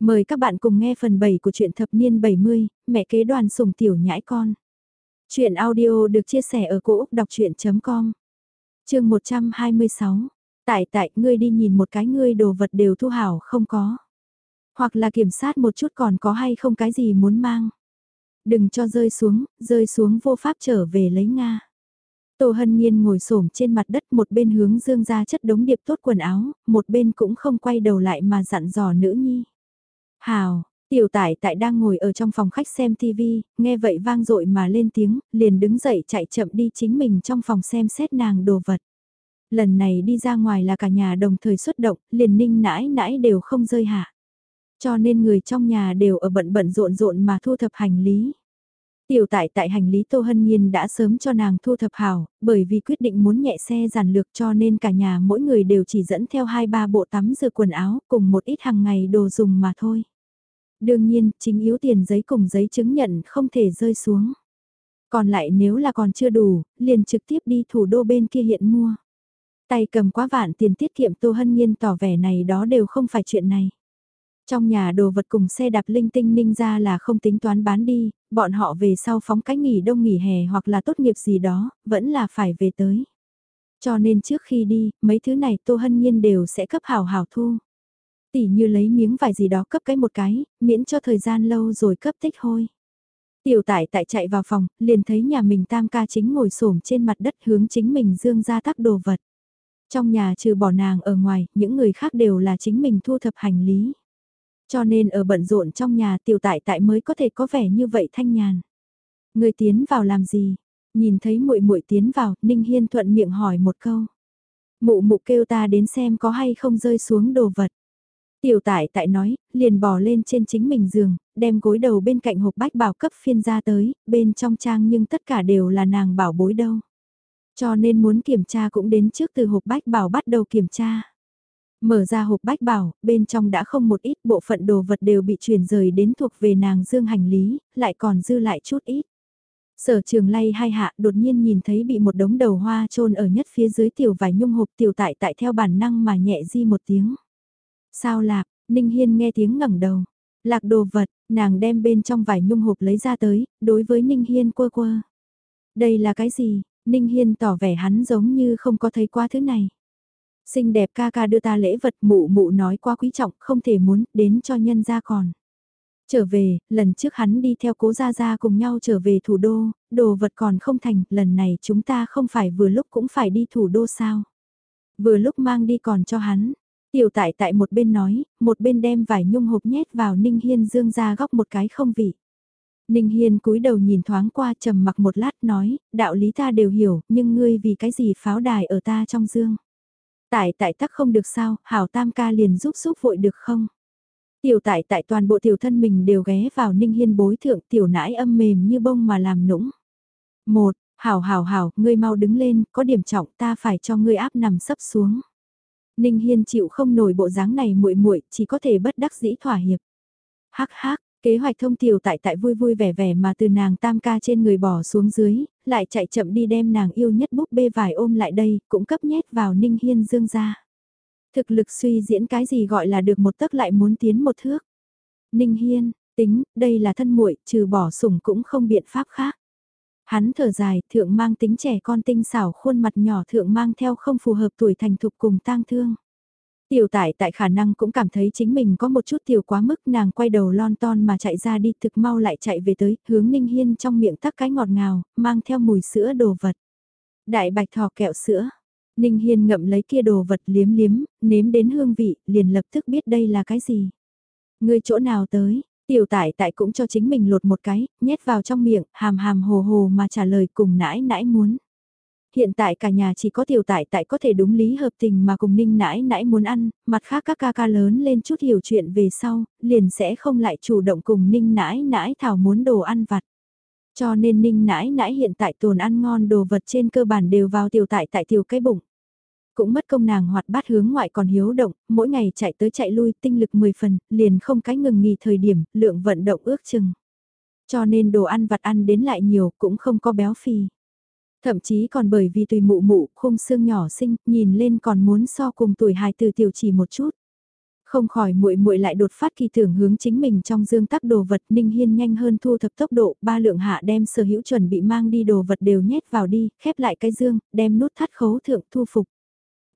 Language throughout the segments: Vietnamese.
Mời các bạn cùng nghe phần 7 của truyện thập niên 70, mẹ kế đoàn sủng tiểu nhãi con. Chuyện audio được chia sẻ ở cỗ đọc chuyện.com Trường 126 Tại tại, ngươi đi nhìn một cái ngươi đồ vật đều thu hảo không có. Hoặc là kiểm sát một chút còn có hay không cái gì muốn mang. Đừng cho rơi xuống, rơi xuống vô pháp trở về lấy Nga. Tô Hân Nhiên ngồi xổm trên mặt đất một bên hướng dương ra chất đống điệp tốt quần áo, một bên cũng không quay đầu lại mà dặn dò nữ nhi. Hào, tiểu tải tại đang ngồi ở trong phòng khách xem TV, nghe vậy vang dội mà lên tiếng, liền đứng dậy chạy chậm đi chính mình trong phòng xem xét nàng đồ vật. Lần này đi ra ngoài là cả nhà đồng thời xuất động, liền ninh nãi nãi đều không rơi hạ. Cho nên người trong nhà đều ở bận bận rộn rộn mà thu thập hành lý. Tiểu tại tại hành lý Tô Hân Nhiên đã sớm cho nàng thu thập Hào, bởi vì quyết định muốn nhẹ xe giản lược cho nên cả nhà mỗi người đều chỉ dẫn theo hai ba bộ tắm rửa quần áo cùng một ít hàng ngày đồ dùng mà thôi. Đương nhiên, chính yếu tiền giấy cùng giấy chứng nhận không thể rơi xuống. Còn lại nếu là còn chưa đủ, liền trực tiếp đi thủ đô bên kia hiện mua. Tay cầm quá vạn tiền tiết kiệm Tô Hân Nhiên tỏ vẻ này đó đều không phải chuyện này. Trong nhà đồ vật cùng xe đạp linh tinh ninh ra là không tính toán bán đi, bọn họ về sau phóng cách nghỉ đông nghỉ hè hoặc là tốt nghiệp gì đó, vẫn là phải về tới. Cho nên trước khi đi, mấy thứ này Tô Hân Nhiên đều sẽ cấp hào hào thu. Tỉ như lấy miếng vải gì đó cấp cái một cái, miễn cho thời gian lâu rồi cấp tích hôi. Tiểu tải tại chạy vào phòng, liền thấy nhà mình tam ca chính ngồi xổm trên mặt đất hướng chính mình dương ra tắc đồ vật. Trong nhà trừ bỏ nàng ở ngoài, những người khác đều là chính mình thu thập hành lý. Cho nên ở bận rộn trong nhà tiểu tại tại mới có thể có vẻ như vậy thanh nhàn. Người tiến vào làm gì? Nhìn thấy muội muội tiến vào, Ninh Hiên thuận miệng hỏi một câu. Mụ mụ kêu ta đến xem có hay không rơi xuống đồ vật. Tiểu tại tại nói, liền bò lên trên chính mình giường, đem gối đầu bên cạnh hộp bách bảo cấp phiên ra tới, bên trong trang nhưng tất cả đều là nàng bảo bối đâu. Cho nên muốn kiểm tra cũng đến trước từ hộp bách bảo bắt đầu kiểm tra. Mở ra hộp bách bảo, bên trong đã không một ít bộ phận đồ vật đều bị chuyển rời đến thuộc về nàng dương hành lý, lại còn dư lại chút ít. Sở trường lay hai hạ đột nhiên nhìn thấy bị một đống đầu hoa trôn ở nhất phía dưới tiểu vải nhung hộp tiểu tại tại theo bản năng mà nhẹ di một tiếng. Sao lạc, Ninh Hiên nghe tiếng ngẩng đầu. Lạc đồ vật, nàng đem bên trong vải nhung hộp lấy ra tới, đối với Ninh Hiên quơ quơ. Đây là cái gì? Ninh Hiên tỏ vẻ hắn giống như không có thấy qua thứ này. Xinh đẹp ca ca đưa ta lễ vật mụ mụ nói quá quý trọng, không thể muốn, đến cho nhân gia còn. Trở về, lần trước hắn đi theo cố gia gia cùng nhau trở về thủ đô, đồ vật còn không thành, lần này chúng ta không phải vừa lúc cũng phải đi thủ đô sao. Vừa lúc mang đi còn cho hắn, tiểu tại tại một bên nói, một bên đem vải nhung hộp nhét vào Ninh Hiên dương ra góc một cái không vị. Ninh Hiên cúi đầu nhìn thoáng qua trầm mặc một lát nói, đạo lý ta đều hiểu, nhưng ngươi vì cái gì pháo đài ở ta trong dương. Tại tại tắc không được sao, hảo tam ca liền giúp giúp vội được không? Tiểu tại tại toàn bộ tiểu thân mình đều ghé vào ninh hiên bối thượng tiểu nãi âm mềm như bông mà làm nũng. Một, hảo hảo hảo, ngươi mau đứng lên, có điểm trọng ta phải cho ngươi áp nằm sấp xuống. Ninh hiên chịu không nổi bộ dáng này muội muội chỉ có thể bất đắc dĩ thỏa hiệp. Hắc hắc, Kế hoạch thông tiểu tại tại vui vui vẻ vẻ mà từ nàng tam ca trên người bỏ xuống dưới, lại chạy chậm đi đem nàng yêu nhất búp bê vải ôm lại đây, cũng cấp nhét vào ninh hiên dương ra. Thực lực suy diễn cái gì gọi là được một tấc lại muốn tiến một thước. Ninh hiên, tính, đây là thân muội trừ bỏ sủng cũng không biện pháp khác. Hắn thở dài, thượng mang tính trẻ con tinh xảo khuôn mặt nhỏ thượng mang theo không phù hợp tuổi thành thục cùng tang thương. Tiểu tại tại khả năng cũng cảm thấy chính mình có một chút tiểu quá mức nàng quay đầu lon ton mà chạy ra đi thực mau lại chạy về tới, hướng Ninh Hiên trong miệng tắc cái ngọt ngào, mang theo mùi sữa đồ vật. Đại bạch thò kẹo sữa. Ninh Hiên ngậm lấy kia đồ vật liếm liếm, nếm đến hương vị, liền lập tức biết đây là cái gì. Người chỗ nào tới, tiểu tại tại cũng cho chính mình lột một cái, nhét vào trong miệng, hàm hàm hồ hồ mà trả lời cùng nãi nãi muốn hiện tại cả nhà chỉ có tiểu tại tại có thể đúng lý hợp tình mà cùng ninh nãi nãi muốn ăn, mặt khác các ca ca lớn lên chút hiểu chuyện về sau, liền sẽ không lại chủ động cùng ninh nãi nãi thảo muốn đồ ăn vặt. Cho nên ninh nãi nãi hiện tại tồn ăn ngon đồ vật trên cơ bản đều vào tiểu tại tại tiểu cái bụng. Cũng mất công nàng hoạt bát hướng ngoại còn hiếu động, mỗi ngày chạy tới chạy lui tinh lực 10 phần, liền không cái ngừng nghỉ thời điểm, lượng vận động ước chừng. Cho nên đồ ăn vặt ăn đến lại nhiều cũng không có béo phì. Thậm chí còn bởi vì tùy mụ mụ, khung xương nhỏ xinh, nhìn lên còn muốn so cùng tuổi hài từ tiểu chỉ một chút. Không khỏi muội muội lại đột phát kỳ tưởng hướng chính mình trong dương tắc đồ vật Ninh Hiên nhanh hơn thu thập tốc độ, ba lượng hạ đem sở hữu chuẩn bị mang đi đồ vật đều nhét vào đi, khép lại cái dương, đem nút thắt khấu thượng thu phục.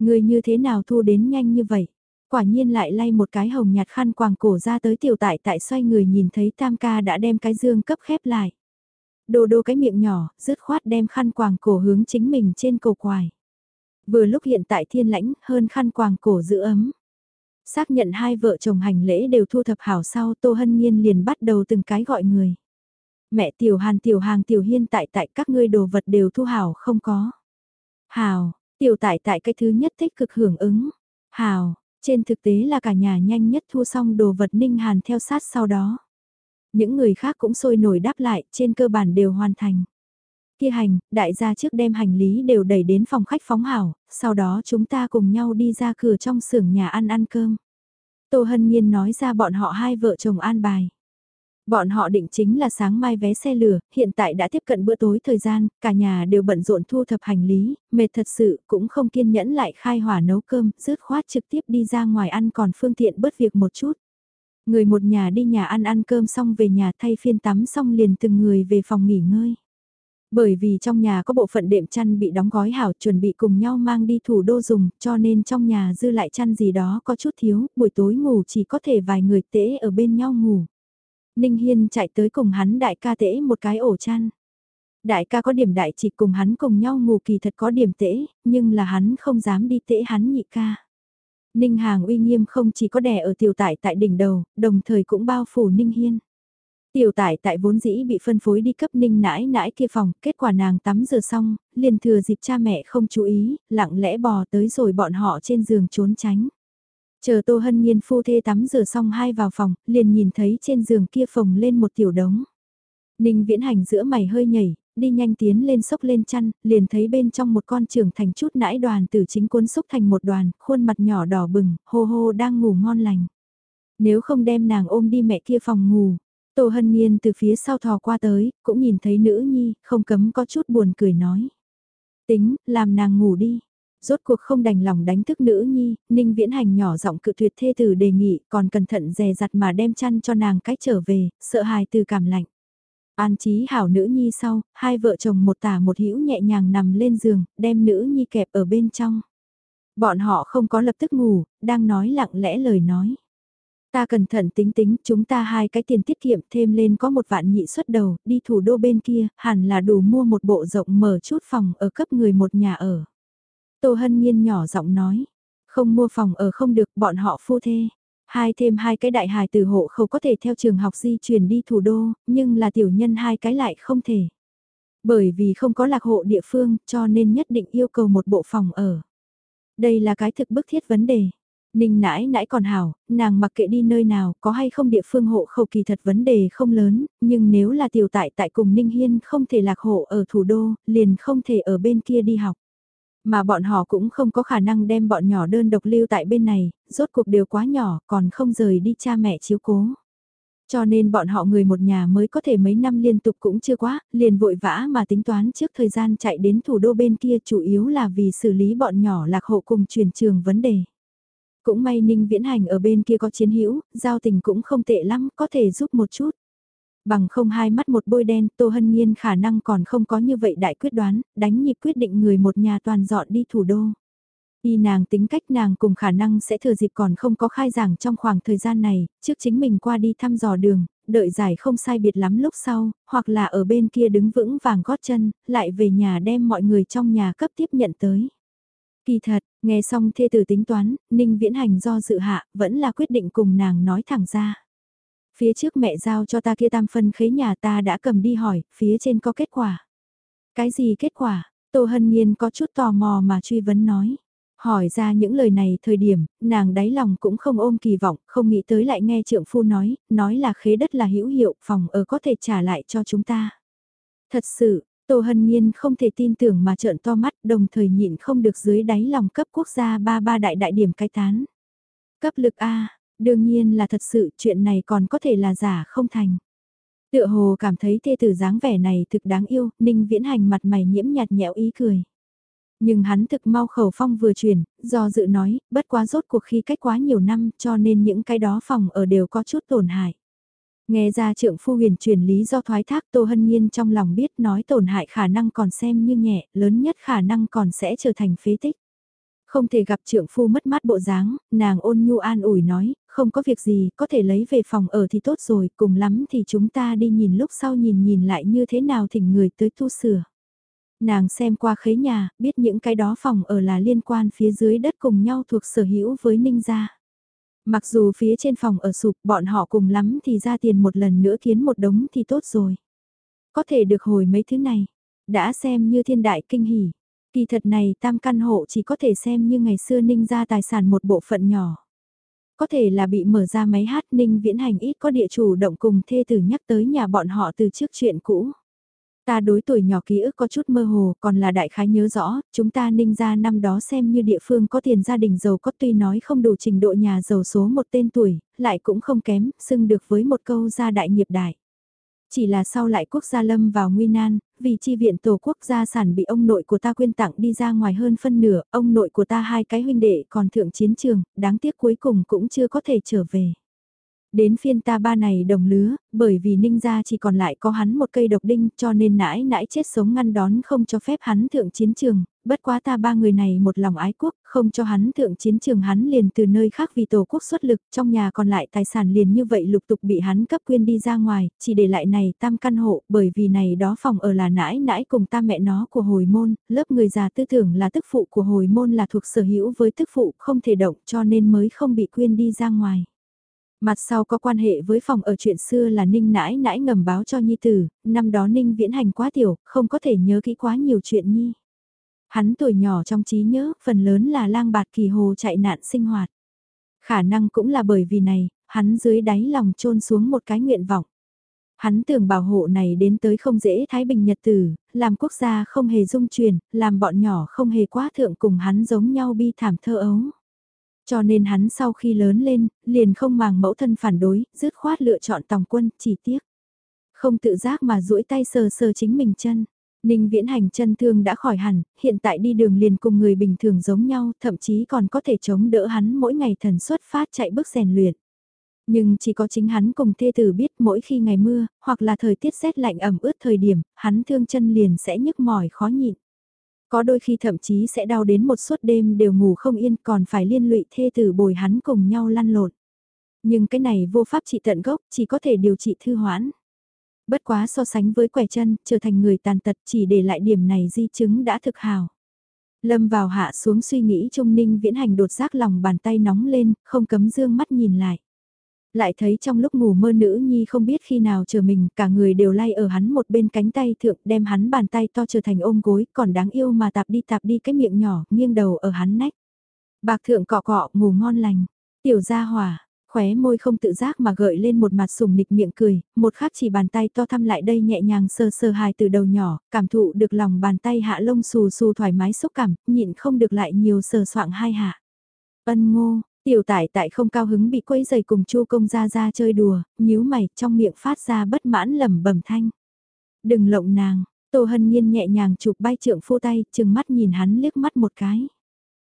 Người như thế nào thu đến nhanh như vậy? Quả nhiên lại lay một cái hồng nhạt khăn quàng cổ ra tới tiểu tại tại xoay người nhìn thấy tam ca đã đem cái dương cấp khép lại. Đồ đồ cái miệng nhỏ, rứt khoát đem khăn quàng cổ hướng chính mình trên cổ quài. Vừa lúc hiện tại thiên lãnh hơn khăn quàng cổ giữ ấm. Xác nhận hai vợ chồng hành lễ đều thu thập hảo sau Tô Hân Nhiên liền bắt đầu từng cái gọi người. Mẹ tiểu hàn tiểu hàng tiểu hiên tại tại các ngươi đồ vật đều thu hảo không có. Hảo, tiểu tại tại cái thứ nhất tích cực hưởng ứng. hào trên thực tế là cả nhà nhanh nhất thu xong đồ vật ninh hàn theo sát sau đó. Những người khác cũng sôi nổi đáp lại, trên cơ bản đều hoàn thành. Kia hành, đại gia trước đem hành lý đều đẩy đến phòng khách phóng hảo, sau đó chúng ta cùng nhau đi ra cửa trong xưởng nhà ăn ăn cơm. Tô Hân Nhiên nói ra bọn họ hai vợ chồng an bài. Bọn họ định chính là sáng mai vé xe lửa, hiện tại đã tiếp cận bữa tối thời gian, cả nhà đều bận rộn thu thập hành lý, mệt thật sự cũng không kiên nhẫn lại khai hỏa nấu cơm, rớt khoát trực tiếp đi ra ngoài ăn còn phương tiện bớt việc một chút. Người một nhà đi nhà ăn ăn cơm xong về nhà thay phiên tắm xong liền từng người về phòng nghỉ ngơi. Bởi vì trong nhà có bộ phận đệm chăn bị đóng gói hảo chuẩn bị cùng nhau mang đi thủ đô dùng cho nên trong nhà dư lại chăn gì đó có chút thiếu, buổi tối ngủ chỉ có thể vài người tễ ở bên nhau ngủ. Ninh Hiên chạy tới cùng hắn đại ca tễ một cái ổ chăn. Đại ca có điểm đại chỉ cùng hắn cùng nhau ngủ kỳ thật có điểm tễ, nhưng là hắn không dám đi tễ hắn nhị ca. Ninh Hàng uy nghiêm không chỉ có đè ở tiểu tại tại đỉnh đầu, đồng thời cũng bao phủ Ninh Hiên. Tiểu tải tại vốn dĩ bị phân phối đi cấp ninh nãi nãi kia phòng, kết quả nàng tắm rửa xong, liền thừa dịp cha mẹ không chú ý, lặng lẽ bò tới rồi bọn họ trên giường trốn tránh. Chờ Tô Hân Nhiên phu thê tắm rửa xong hai vào phòng, liền nhìn thấy trên giường kia phồng lên một tiểu đống. Ninh viễn hành giữa mày hơi nhảy, đi nhanh tiến lên sốc lên chăn, liền thấy bên trong một con trưởng thành chút nãi đoàn tử chính cuốn xúc thành một đoàn, khuôn mặt nhỏ đỏ bừng, hô hô đang ngủ ngon lành. Nếu không đem nàng ôm đi mẹ kia phòng ngủ, Tô Hân Nhiên từ phía sau thò qua tới, cũng nhìn thấy nữ nhi, không cấm có chút buồn cười nói. Tính, làm nàng ngủ đi. Rốt cuộc không đành lòng đánh thức nữ nhi, Ninh Viễn Hành nhỏ giọng cự tuyệt thê tử đề nghị, còn cẩn thận dè dặt mà đem chăn cho nàng cách trở về, sợ hài từ cảm lạnh. An trí hảo nữ nhi sau, hai vợ chồng một tả một hữu nhẹ nhàng nằm lên giường, đem nữ nhi kẹp ở bên trong. Bọn họ không có lập tức ngủ, đang nói lặng lẽ lời nói. Ta cẩn thận tính tính, chúng ta hai cái tiền tiết kiệm thêm lên có một vạn nhị xuất đầu, đi thủ đô bên kia, hẳn là đủ mua một bộ rộng mở chút phòng ở cấp người một nhà ở. Tô Hân Nhiên nhỏ giọng nói, không mua phòng ở không được bọn họ phu thê. Hai thêm hai cái đại hài từ hộ không có thể theo trường học di chuyển đi thủ đô, nhưng là tiểu nhân hai cái lại không thể. Bởi vì không có lạc hộ địa phương cho nên nhất định yêu cầu một bộ phòng ở. Đây là cái thực bức thiết vấn đề. Ninh nãi nãi còn hảo, nàng mặc kệ đi nơi nào, có hay không địa phương hộ khẩu kỳ thật vấn đề không lớn, nhưng nếu là tiểu tại tại cùng Ninh Hiên không thể lạc hộ ở thủ đô, liền không thể ở bên kia đi học. Mà bọn họ cũng không có khả năng đem bọn nhỏ đơn độc lưu tại bên này, rốt cuộc đều quá nhỏ, còn không rời đi cha mẹ chiếu cố. Cho nên bọn họ người một nhà mới có thể mấy năm liên tục cũng chưa quá, liền vội vã mà tính toán trước thời gian chạy đến thủ đô bên kia chủ yếu là vì xử lý bọn nhỏ lạc hộ cùng truyền trường vấn đề. Cũng may Ninh Viễn Hành ở bên kia có chiến hữu, giao tình cũng không tệ lắm, có thể giúp một chút. Bằng không hai mắt một bôi đen, Tô Hân Nhiên khả năng còn không có như vậy đại quyết đoán, đánh nhịp quyết định người một nhà toàn dọn đi thủ đô. Y nàng tính cách nàng cùng khả năng sẽ thừa dịp còn không có khai giảng trong khoảng thời gian này, trước chính mình qua đi thăm dò đường, đợi giải không sai biệt lắm lúc sau, hoặc là ở bên kia đứng vững vàng gót chân, lại về nhà đem mọi người trong nhà cấp tiếp nhận tới. Kỳ thật, nghe xong thê tử tính toán, Ninh Viễn Hành do dự hạ, vẫn là quyết định cùng nàng nói thẳng ra. Phía trước mẹ giao cho ta kia tam phân khế nhà ta đã cầm đi hỏi, phía trên có kết quả. Cái gì kết quả? Tô Hân Nhiên có chút tò mò mà truy vấn nói. Hỏi ra những lời này thời điểm, nàng đáy lòng cũng không ôm kỳ vọng, không nghĩ tới lại nghe trượng phu nói, nói là khế đất là hữu hiệu, phòng ở có thể trả lại cho chúng ta. Thật sự, Tô Hân Nhiên không thể tin tưởng mà trợn to mắt đồng thời nhịn không được dưới đáy lòng cấp quốc gia ba ba đại đại điểm cai tán. Cấp lực A, đương nhiên là thật sự chuyện này còn có thể là giả không thành. Tựa hồ cảm thấy thê tử dáng vẻ này thực đáng yêu, ninh viễn hành mặt mày nhiễm nhạt nhẽo ý cười. Nhưng hắn thực mau khẩu phong vừa chuyển, do dự nói, bất quá rốt cuộc khi cách quá nhiều năm cho nên những cái đó phòng ở đều có chút tổn hại. Nghe ra trượng phu huyền truyền lý do thoái thác Tô Hân Nhiên trong lòng biết nói tổn hại khả năng còn xem như nhẹ, lớn nhất khả năng còn sẽ trở thành phế tích. Không thể gặp trượng phu mất mát bộ dáng, nàng ôn nhu an ủi nói, không có việc gì, có thể lấy về phòng ở thì tốt rồi, cùng lắm thì chúng ta đi nhìn lúc sau nhìn nhìn lại như thế nào thỉnh người tới tu sửa. Nàng xem qua khế nhà, biết những cái đó phòng ở là liên quan phía dưới đất cùng nhau thuộc sở hữu với ninh gia. Mặc dù phía trên phòng ở sụp bọn họ cùng lắm thì ra tiền một lần nữa kiến một đống thì tốt rồi. Có thể được hồi mấy thứ này, đã xem như thiên đại kinh hỉ. Kỳ thật này tam căn hộ chỉ có thể xem như ngày xưa ninh ra tài sản một bộ phận nhỏ. Có thể là bị mở ra máy hát ninh viễn hành ít có địa chủ động cùng thê tử nhắc tới nhà bọn họ từ trước chuyện cũ. Ta đối tuổi nhỏ ký ức có chút mơ hồ, còn là đại khái nhớ rõ, chúng ta ninh ra năm đó xem như địa phương có tiền gia đình giàu có tuy nói không đủ trình độ nhà giàu số một tên tuổi, lại cũng không kém, xưng được với một câu gia đại nghiệp đại. Chỉ là sau lại quốc gia lâm vào nguy nan, vì chi viện tổ quốc gia sản bị ông nội của ta quyên tặng đi ra ngoài hơn phân nửa, ông nội của ta hai cái huynh đệ còn thượng chiến trường, đáng tiếc cuối cùng cũng chưa có thể trở về. Đến phiên ta ba này đồng lứa, bởi vì ninh gia chỉ còn lại có hắn một cây độc đinh cho nên nãi nãi chết sống ngăn đón không cho phép hắn thượng chiến trường, bất quá ta ba người này một lòng ái quốc, không cho hắn thượng chiến trường hắn liền từ nơi khác vì tổ quốc xuất lực, trong nhà còn lại tài sản liền như vậy lục tục bị hắn cấp quyên đi ra ngoài, chỉ để lại này tam căn hộ, bởi vì này đó phòng ở là nãi nãi cùng ta mẹ nó của hồi môn, lớp người già tư tưởng là tức phụ của hồi môn là thuộc sở hữu với tức phụ không thể động cho nên mới không bị quyên đi ra ngoài. Mặt sau có quan hệ với phòng ở chuyện xưa là Ninh nãi nãi ngầm báo cho Nhi Tử, năm đó Ninh viễn hành quá tiểu, không có thể nhớ kỹ quá nhiều chuyện Nhi. Hắn tuổi nhỏ trong trí nhớ, phần lớn là lang bạt kỳ hồ chạy nạn sinh hoạt. Khả năng cũng là bởi vì này, hắn dưới đáy lòng trôn xuống một cái nguyện vọng. Hắn tưởng bảo hộ này đến tới không dễ thái bình nhật tử, làm quốc gia không hề dung truyền, làm bọn nhỏ không hề quá thượng cùng hắn giống nhau bi thảm thơ ấu. Cho nên hắn sau khi lớn lên, liền không màng mẫu thân phản đối, dứt khoát lựa chọn tòng quân, chỉ tiếc. Không tự giác mà duỗi tay sờ sờ chính mình chân. Ninh viễn hành chân thương đã khỏi hẳn, hiện tại đi đường liền cùng người bình thường giống nhau, thậm chí còn có thể chống đỡ hắn mỗi ngày thần xuất phát chạy bước rèn luyện. Nhưng chỉ có chính hắn cùng thê tử biết mỗi khi ngày mưa, hoặc là thời tiết rét lạnh ẩm ướt thời điểm, hắn thương chân liền sẽ nhức mỏi khó nhịn. Có đôi khi thậm chí sẽ đau đến một suốt đêm đều ngủ không yên còn phải liên lụy thê tử bồi hắn cùng nhau lăn lộn. Nhưng cái này vô pháp trị tận gốc chỉ có thể điều trị thư hoãn. Bất quá so sánh với quẻ chân, trở thành người tàn tật chỉ để lại điểm này di chứng đã thực hào. Lâm vào hạ xuống suy nghĩ trung ninh viễn hành đột giác lòng bàn tay nóng lên, không cấm dương mắt nhìn lại lại thấy trong lúc ngủ mơ nữ nhi không biết khi nào chờ mình, cả người đều lay ở hắn một bên cánh tay thượng đem hắn bàn tay to trở thành ôm gối, còn đáng yêu mà tạp đi tạp đi cái miệng nhỏ, nghiêng đầu ở hắn nách. Bạc thượng cọ cọ, ngủ ngon lành, tiểu gia hỏa, khóe môi không tự giác mà gợi lên một mặt sùng nịch miệng cười, một khắc chỉ bàn tay to thăm lại đây nhẹ nhàng sơ sơ hài từ đầu nhỏ, cảm thụ được lòng bàn tay hạ lông xù xù thoải mái xúc cảm, nhịn không được lại nhiều sờ soạng hai hạ. Ân ngô, Tiểu tải tại không cao hứng bị quấy giày cùng chu công ra ra chơi đùa, nhíu mày trong miệng phát ra bất mãn lầm bẩm thanh. Đừng lộng nàng, Tô Hân Nhiên nhẹ nhàng chụp bay trượng phu tay, chừng mắt nhìn hắn liếc mắt một cái.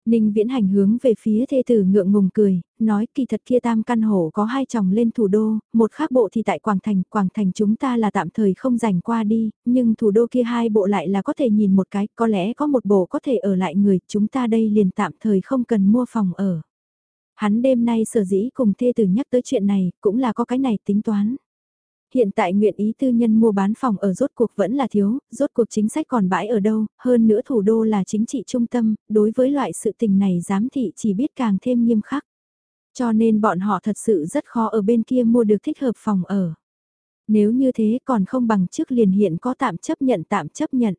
Ninh viễn hành hướng về phía thê tử ngượng ngùng cười, nói kỳ thật kia tam căn hộ có hai chồng lên thủ đô, một khác bộ thì tại Quảng Thành, Quảng Thành chúng ta là tạm thời không rảnh qua đi, nhưng thủ đô kia hai bộ lại là có thể nhìn một cái, có lẽ có một bộ có thể ở lại người, chúng ta đây liền tạm thời không cần mua phòng ở. Hắn đêm nay sở dĩ cùng thê tử nhắc tới chuyện này, cũng là có cái này tính toán. Hiện tại nguyện ý tư nhân mua bán phòng ở rốt cuộc vẫn là thiếu, rốt cuộc chính sách còn bãi ở đâu, hơn nữa thủ đô là chính trị trung tâm, đối với loại sự tình này giám thị chỉ biết càng thêm nghiêm khắc. Cho nên bọn họ thật sự rất khó ở bên kia mua được thích hợp phòng ở. Nếu như thế còn không bằng trước liền hiện có tạm chấp nhận tạm chấp nhận.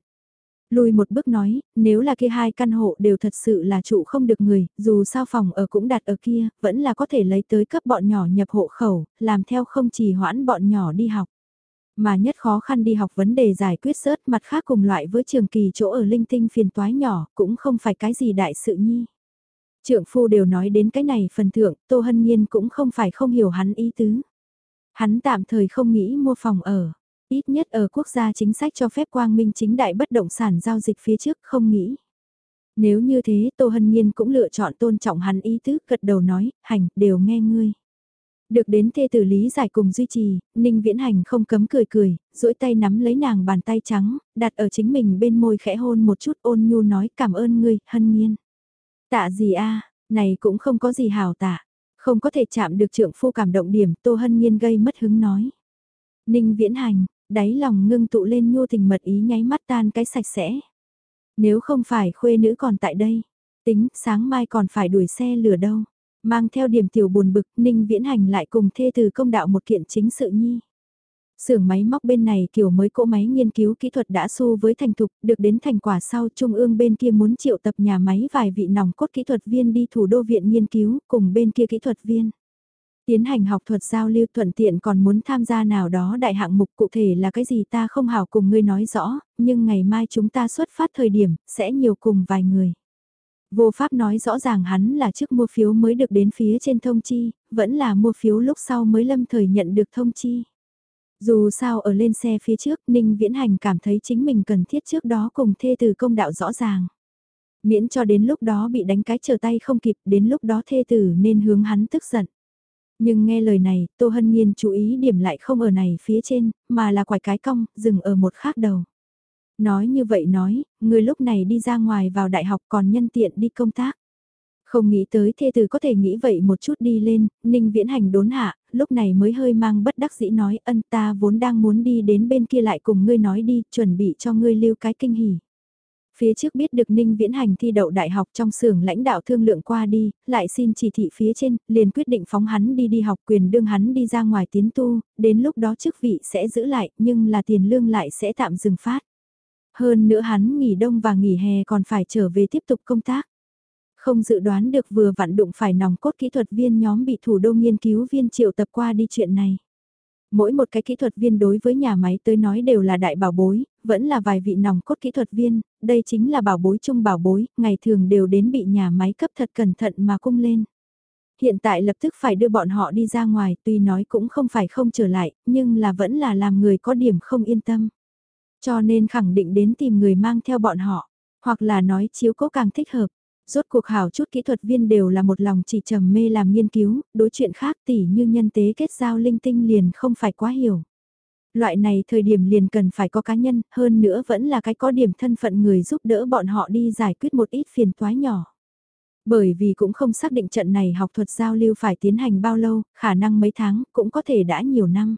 Lùi một bước nói, nếu là kia hai căn hộ đều thật sự là trụ không được người, dù sao phòng ở cũng đặt ở kia, vẫn là có thể lấy tới cấp bọn nhỏ nhập hộ khẩu, làm theo không chỉ hoãn bọn nhỏ đi học. Mà nhất khó khăn đi học vấn đề giải quyết rớt mặt khác cùng loại với trường kỳ chỗ ở linh tinh phiền toái nhỏ, cũng không phải cái gì đại sự nhi. Trượng phu đều nói đến cái này phần thượng, Tô Hân Nhiên cũng không phải không hiểu hắn ý tứ. Hắn tạm thời không nghĩ mua phòng ở. Ít nhất ở quốc gia chính sách cho phép quang minh chính đại bất động sản giao dịch phía trước không nghĩ. Nếu như thế Tô Hân Nhiên cũng lựa chọn tôn trọng hắn ý tứ gật đầu nói, hành, đều nghe ngươi. Được đến thê tử lý giải cùng duy trì, Ninh Viễn Hành không cấm cười cười, duỗi tay nắm lấy nàng bàn tay trắng, đặt ở chính mình bên môi khẽ hôn một chút ôn nhu nói cảm ơn ngươi, Hân Nhiên. Tạ gì a này cũng không có gì hào tạ, không có thể chạm được trượng phu cảm động điểm Tô Hân Nhiên gây mất hứng nói. Ninh Viễn Hành, đáy lòng ngưng tụ lên nhu tình mật ý nháy mắt tan cái sạch sẽ. Nếu không phải khuê nữ còn tại đây, tính sáng mai còn phải đuổi xe lửa đâu. Mang theo điểm tiểu buồn bực, Ninh Viễn Hành lại cùng thê từ công đạo một kiện chính sự nhi. Xưởng máy móc bên này kiểu mới cỗ máy nghiên cứu kỹ thuật đã xu với thành thục, được đến thành quả sau trung ương bên kia muốn triệu tập nhà máy vài vị nòng cốt kỹ thuật viên đi thủ đô viện nghiên cứu cùng bên kia kỹ thuật viên. Tiến hành học thuật giao lưu thuận tiện còn muốn tham gia nào đó đại hạng mục cụ thể là cái gì ta không hảo cùng ngươi nói rõ, nhưng ngày mai chúng ta xuất phát thời điểm, sẽ nhiều cùng vài người. Vô pháp nói rõ ràng hắn là trước mua phiếu mới được đến phía trên thông chi, vẫn là mua phiếu lúc sau mới lâm thời nhận được thông chi. Dù sao ở lên xe phía trước, Ninh Viễn Hành cảm thấy chính mình cần thiết trước đó cùng thê từ công đạo rõ ràng. Miễn cho đến lúc đó bị đánh cái trở tay không kịp, đến lúc đó thê tử nên hướng hắn tức giận. Nhưng nghe lời này, Tô Hân Nhiên chú ý điểm lại không ở này phía trên, mà là quải cái cong, dừng ở một khác đầu. Nói như vậy nói, người lúc này đi ra ngoài vào đại học còn nhân tiện đi công tác. Không nghĩ tới thê tử có thể nghĩ vậy một chút đi lên, ninh viễn hành đốn hạ, lúc này mới hơi mang bất đắc dĩ nói ân ta vốn đang muốn đi đến bên kia lại cùng ngươi nói đi, chuẩn bị cho ngươi lưu cái kinh hỉ. Phía trước biết được Ninh Viễn Hành thi đậu đại học trong xưởng lãnh đạo thương lượng qua đi, lại xin chỉ thị phía trên, liền quyết định phóng hắn đi đi học quyền đương hắn đi ra ngoài tiến tu, đến lúc đó chức vị sẽ giữ lại, nhưng là tiền lương lại sẽ tạm dừng phát. Hơn nữa hắn nghỉ đông và nghỉ hè còn phải trở về tiếp tục công tác. Không dự đoán được vừa vặn đụng phải nòng cốt kỹ thuật viên nhóm bị thủ đô nghiên cứu viên triệu tập qua đi chuyện này. Mỗi một cái kỹ thuật viên đối với nhà máy tới nói đều là đại bảo bối, vẫn là vài vị nòng cốt kỹ thuật viên, đây chính là bảo bối chung bảo bối, ngày thường đều đến bị nhà máy cấp thật cẩn thận mà cung lên. Hiện tại lập tức phải đưa bọn họ đi ra ngoài, tuy nói cũng không phải không trở lại, nhưng là vẫn là làm người có điểm không yên tâm. Cho nên khẳng định đến tìm người mang theo bọn họ, hoặc là nói chiếu cố càng thích hợp. Rốt cuộc hảo chút kỹ thuật viên đều là một lòng chỉ trầm mê làm nghiên cứu, đối chuyện khác tỉ như nhân tế kết giao linh tinh liền không phải quá hiểu. Loại này thời điểm liền cần phải có cá nhân, hơn nữa vẫn là cái có điểm thân phận người giúp đỡ bọn họ đi giải quyết một ít phiền toái nhỏ. Bởi vì cũng không xác định trận này học thuật giao lưu phải tiến hành bao lâu, khả năng mấy tháng, cũng có thể đã nhiều năm.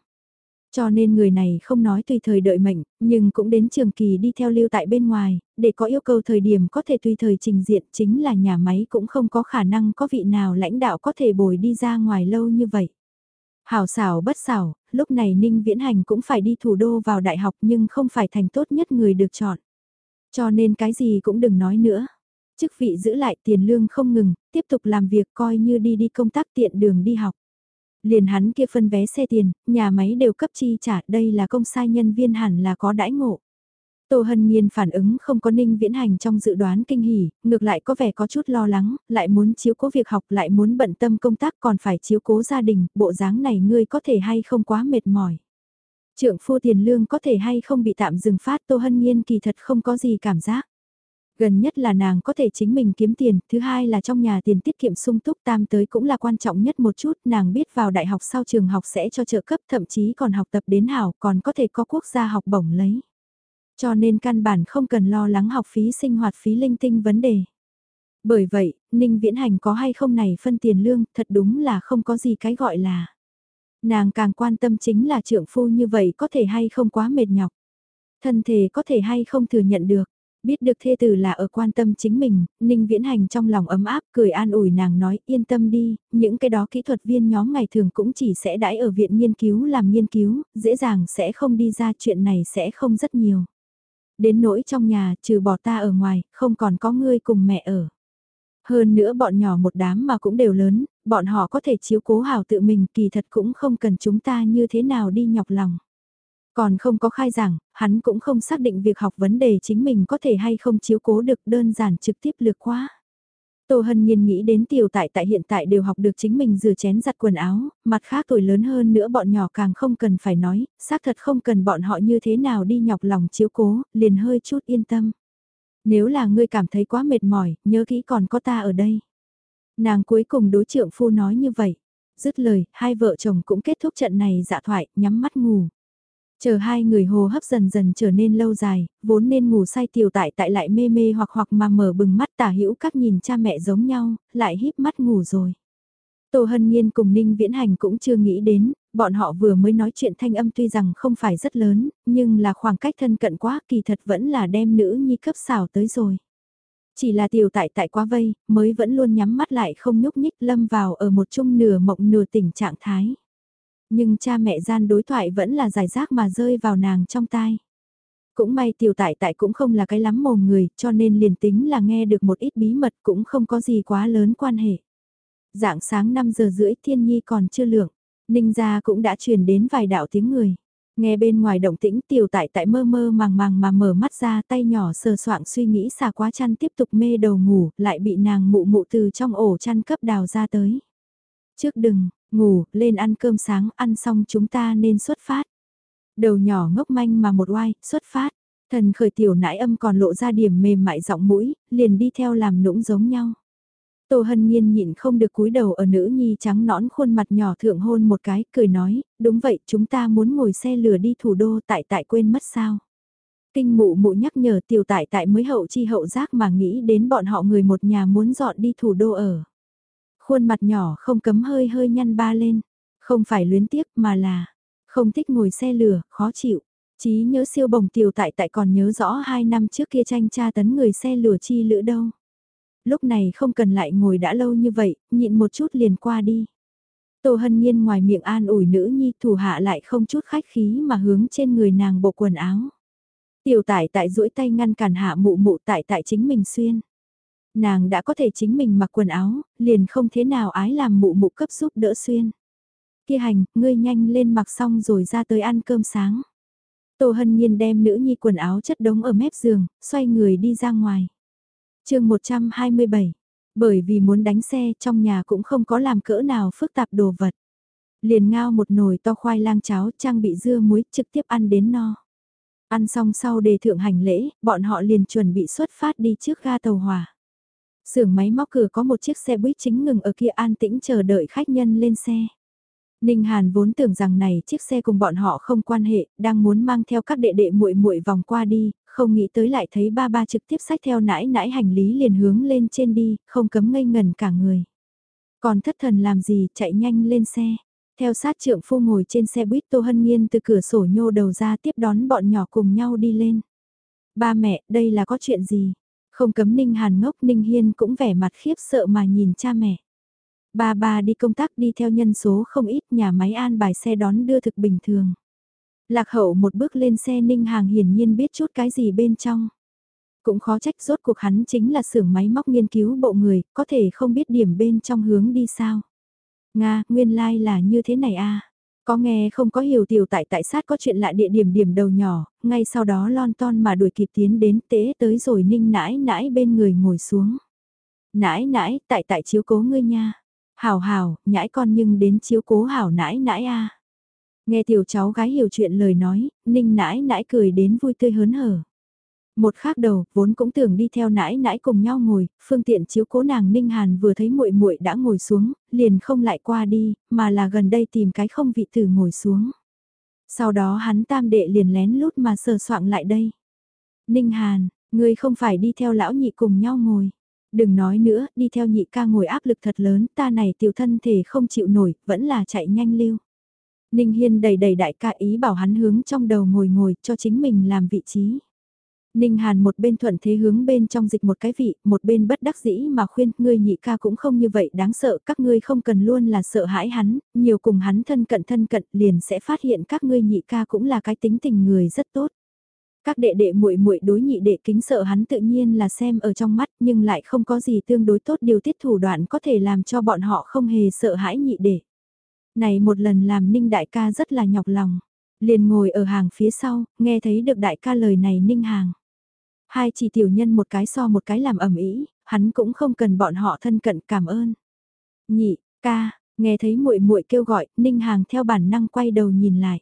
Cho nên người này không nói tùy thời đợi mệnh, nhưng cũng đến trường kỳ đi theo lưu tại bên ngoài, để có yêu cầu thời điểm có thể tùy thời trình diện chính là nhà máy cũng không có khả năng có vị nào lãnh đạo có thể bồi đi ra ngoài lâu như vậy. Hảo xảo bất xảo, lúc này Ninh Viễn Hành cũng phải đi thủ đô vào đại học nhưng không phải thành tốt nhất người được chọn. Cho nên cái gì cũng đừng nói nữa. Chức vị giữ lại tiền lương không ngừng, tiếp tục làm việc coi như đi đi công tác tiện đường đi học. Liền hắn kia phân vé xe tiền, nhà máy đều cấp chi trả, đây là công sai nhân viên hẳn là có đãi ngộ. Tô Hân Nhiên phản ứng không có ninh viễn hành trong dự đoán kinh hỉ, ngược lại có vẻ có chút lo lắng, lại muốn chiếu cố việc học lại muốn bận tâm công tác còn phải chiếu cố gia đình, bộ dáng này ngươi có thể hay không quá mệt mỏi. Trưởng phu tiền lương có thể hay không bị tạm dừng phát Tô Hân Nhiên kỳ thật không có gì cảm giác. Gần nhất là nàng có thể chính mình kiếm tiền, thứ hai là trong nhà tiền tiết kiệm sung túc tam tới cũng là quan trọng nhất một chút, nàng biết vào đại học sau trường học sẽ cho trợ cấp thậm chí còn học tập đến hảo còn có thể có quốc gia học bổng lấy. Cho nên căn bản không cần lo lắng học phí sinh hoạt phí linh tinh vấn đề. Bởi vậy, Ninh Viễn Hành có hay không này phân tiền lương thật đúng là không có gì cái gọi là. Nàng càng quan tâm chính là trượng phu như vậy có thể hay không quá mệt nhọc. Thân thể có thể hay không thừa nhận được. Biết được thê tử là ở quan tâm chính mình, Ninh Viễn Hành trong lòng ấm áp cười an ủi nàng nói yên tâm đi, những cái đó kỹ thuật viên nhóm ngày thường cũng chỉ sẽ đãi ở viện nghiên cứu làm nghiên cứu, dễ dàng sẽ không đi ra chuyện này sẽ không rất nhiều. Đến nỗi trong nhà, trừ bỏ ta ở ngoài, không còn có ngươi cùng mẹ ở. Hơn nữa bọn nhỏ một đám mà cũng đều lớn, bọn họ có thể chiếu cố hảo tự mình kỳ thật cũng không cần chúng ta như thế nào đi nhọc lòng. Còn không có khai giảng, hắn cũng không xác định việc học vấn đề chính mình có thể hay không chiếu cố được đơn giản trực tiếp lược quá. Tô Hân Nhiên nghĩ đến tiểu tại tại hiện tại đều học được chính mình rửa chén giặt quần áo, mặt khác tuổi lớn hơn nữa bọn nhỏ càng không cần phải nói, xác thật không cần bọn họ như thế nào đi nhọc lòng chiếu cố, liền hơi chút yên tâm. Nếu là ngươi cảm thấy quá mệt mỏi, nhớ kỹ còn có ta ở đây. Nàng cuối cùng đối trượng phu nói như vậy. Dứt lời, hai vợ chồng cũng kết thúc trận này dạ thoại, nhắm mắt ngủ. Chờ hai người hồ hấp dần dần trở nên lâu dài, vốn nên ngủ say tiểu tại tại lại mê mê hoặc hoặc mà mở bừng mắt tả hữu các nhìn cha mẹ giống nhau, lại híp mắt ngủ rồi. Tô Hân Nhiên cùng Ninh Viễn Hành cũng chưa nghĩ đến, bọn họ vừa mới nói chuyện thanh âm tuy rằng không phải rất lớn, nhưng là khoảng cách thân cận quá kỳ thật vẫn là đem nữ nhi cấp xảo tới rồi. Chỉ là tiểu tại tại quá vây, mới vẫn luôn nhắm mắt lại không nhúc nhích lâm vào ở một chung nửa mộng nửa tỉnh trạng thái. Nhưng cha mẹ gian đối thoại vẫn là giải rác mà rơi vào nàng trong tai. Cũng may tiểu tại tại cũng không là cái lắm mồm người, cho nên liền tính là nghe được một ít bí mật cũng không có gì quá lớn quan hệ. Dạng sáng 5 giờ rưỡi thiên nhi còn chưa lượng, ninh gia cũng đã truyền đến vài đạo tiếng người. Nghe bên ngoài động tĩnh tiểu tại tại mơ mơ màng màng mà mở mắt ra tay nhỏ sờ soạng suy nghĩ xà quá chăn tiếp tục mê đầu ngủ lại bị nàng mụ mụ từ trong ổ chăn cấp đào ra tới. Trước đừng, ngủ, lên ăn cơm sáng, ăn xong chúng ta nên xuất phát. Đầu nhỏ ngốc manh mà một oai, xuất phát. Thần khởi tiểu nãi âm còn lộ ra điểm mềm mại giọng mũi, liền đi theo làm nũng giống nhau. Tô Hân Nhiên nhịn không được cúi đầu ở nữ nhi trắng nõn khuôn mặt nhỏ thượng hôn một cái, cười nói, đúng vậy chúng ta muốn ngồi xe lửa đi thủ đô tại tại quên mất sao. Kinh mụ mụ nhắc nhở tiểu tại tại mới hậu chi hậu giác mà nghĩ đến bọn họ người một nhà muốn dọn đi thủ đô ở. Khuôn mặt nhỏ không cấm hơi hơi nhăn ba lên, không phải luyến tiếc mà là không thích ngồi xe lửa, khó chịu. Chí nhớ siêu bồng tiểu tại tại còn nhớ rõ hai năm trước kia tranh tra tấn người xe lửa chi lữ đâu lúc này không cần lại ngồi đã lâu như vậy, nhịn một chút liền qua đi. Tô Hân Nhiên ngoài miệng an ủi nữ nhi thủ hạ lại không chút khách khí mà hướng trên người nàng bộ quần áo. Tiểu tải tại duỗi tay ngăn cản hạ mụ mụ tại tại chính mình xuyên. Nàng đã có thể chính mình mặc quần áo, liền không thế nào ái làm mụ mụ cấp giúp đỡ xuyên. Kia hành, ngươi nhanh lên mặc xong rồi ra tới ăn cơm sáng. Tô Hân Nhiên đem nữ nhi quần áo chất đống ở mép giường, xoay người đi ra ngoài chương 127, bởi vì muốn đánh xe trong nhà cũng không có làm cỡ nào phức tạp đồ vật. Liền ngao một nồi to khoai lang cháo trang bị dưa muối trực tiếp ăn đến no. Ăn xong sau đề thượng hành lễ, bọn họ liền chuẩn bị xuất phát đi trước ga tàu hỏa. Sưởng máy móc cửa có một chiếc xe buýt chính ngừng ở kia an tĩnh chờ đợi khách nhân lên xe. Ninh Hàn vốn tưởng rằng này chiếc xe cùng bọn họ không quan hệ, đang muốn mang theo các đệ đệ muội muội vòng qua đi, không nghĩ tới lại thấy ba ba trực tiếp sách theo nãi nãi hành lý liền hướng lên trên đi, không cấm ngây ngần cả người. Còn thất thần làm gì, chạy nhanh lên xe. Theo sát trượng phu ngồi trên xe buýt Tô Hân Nhiên từ cửa sổ nhô đầu ra tiếp đón bọn nhỏ cùng nhau đi lên. Ba mẹ, đây là có chuyện gì? Không cấm Ninh Hàn ngốc Ninh Hiên cũng vẻ mặt khiếp sợ mà nhìn cha mẹ. Ba ba đi công tác đi theo nhân số không ít nhà máy an bài xe đón đưa thực bình thường. Lạc hậu một bước lên xe ninh hàng hiển nhiên biết chút cái gì bên trong. Cũng khó trách rốt cuộc hắn chính là xưởng máy móc nghiên cứu bộ người, có thể không biết điểm bên trong hướng đi sao. Nga, nguyên lai like là như thế này a à. Có nghe không có hiểu tiểu tại tại sát có chuyện lạ địa điểm điểm đầu nhỏ, ngay sau đó lon ton mà đuổi kịp tiến đến tế tới rồi ninh nãi nãi bên người ngồi xuống. Nãi nãi, tại tại chiếu cố ngươi nha. Hảo hảo, nhãi con nhưng đến chiếu cố hảo nãi nãi a Nghe tiểu cháu gái hiểu chuyện lời nói, ninh nãi nãi cười đến vui tươi hớn hở. Một khác đầu, vốn cũng tưởng đi theo nãi nãi cùng nhau ngồi, phương tiện chiếu cố nàng Ninh Hàn vừa thấy muội muội đã ngồi xuống, liền không lại qua đi, mà là gần đây tìm cái không vị tử ngồi xuống. Sau đó hắn tam đệ liền lén lút mà sờ soạng lại đây. Ninh Hàn, ngươi không phải đi theo lão nhị cùng nhau ngồi. Đừng nói nữa, đi theo nhị ca ngồi áp lực thật lớn, ta này tiểu thân thể không chịu nổi, vẫn là chạy nhanh lưu. Ninh Hiên đầy đầy đại ca ý bảo hắn hướng trong đầu ngồi ngồi cho chính mình làm vị trí. Ninh Hàn một bên thuận thế hướng bên trong dịch một cái vị, một bên bất đắc dĩ mà khuyên, ngươi nhị ca cũng không như vậy đáng sợ, các ngươi không cần luôn là sợ hãi hắn, nhiều cùng hắn thân cận thân cận liền sẽ phát hiện các ngươi nhị ca cũng là cái tính tình người rất tốt. Các đệ đệ muội muội đối nhị đệ kính sợ hắn tự nhiên là xem ở trong mắt nhưng lại không có gì tương đối tốt điều tiết thủ đoạn có thể làm cho bọn họ không hề sợ hãi nhị đệ. Này một lần làm Ninh đại ca rất là nhọc lòng. Liền ngồi ở hàng phía sau, nghe thấy được đại ca lời này Ninh hàng. Hai chỉ tiểu nhân một cái so một cái làm ẩm ý, hắn cũng không cần bọn họ thân cận cảm ơn. Nhị, ca, nghe thấy muội muội kêu gọi, Ninh hàng theo bản năng quay đầu nhìn lại.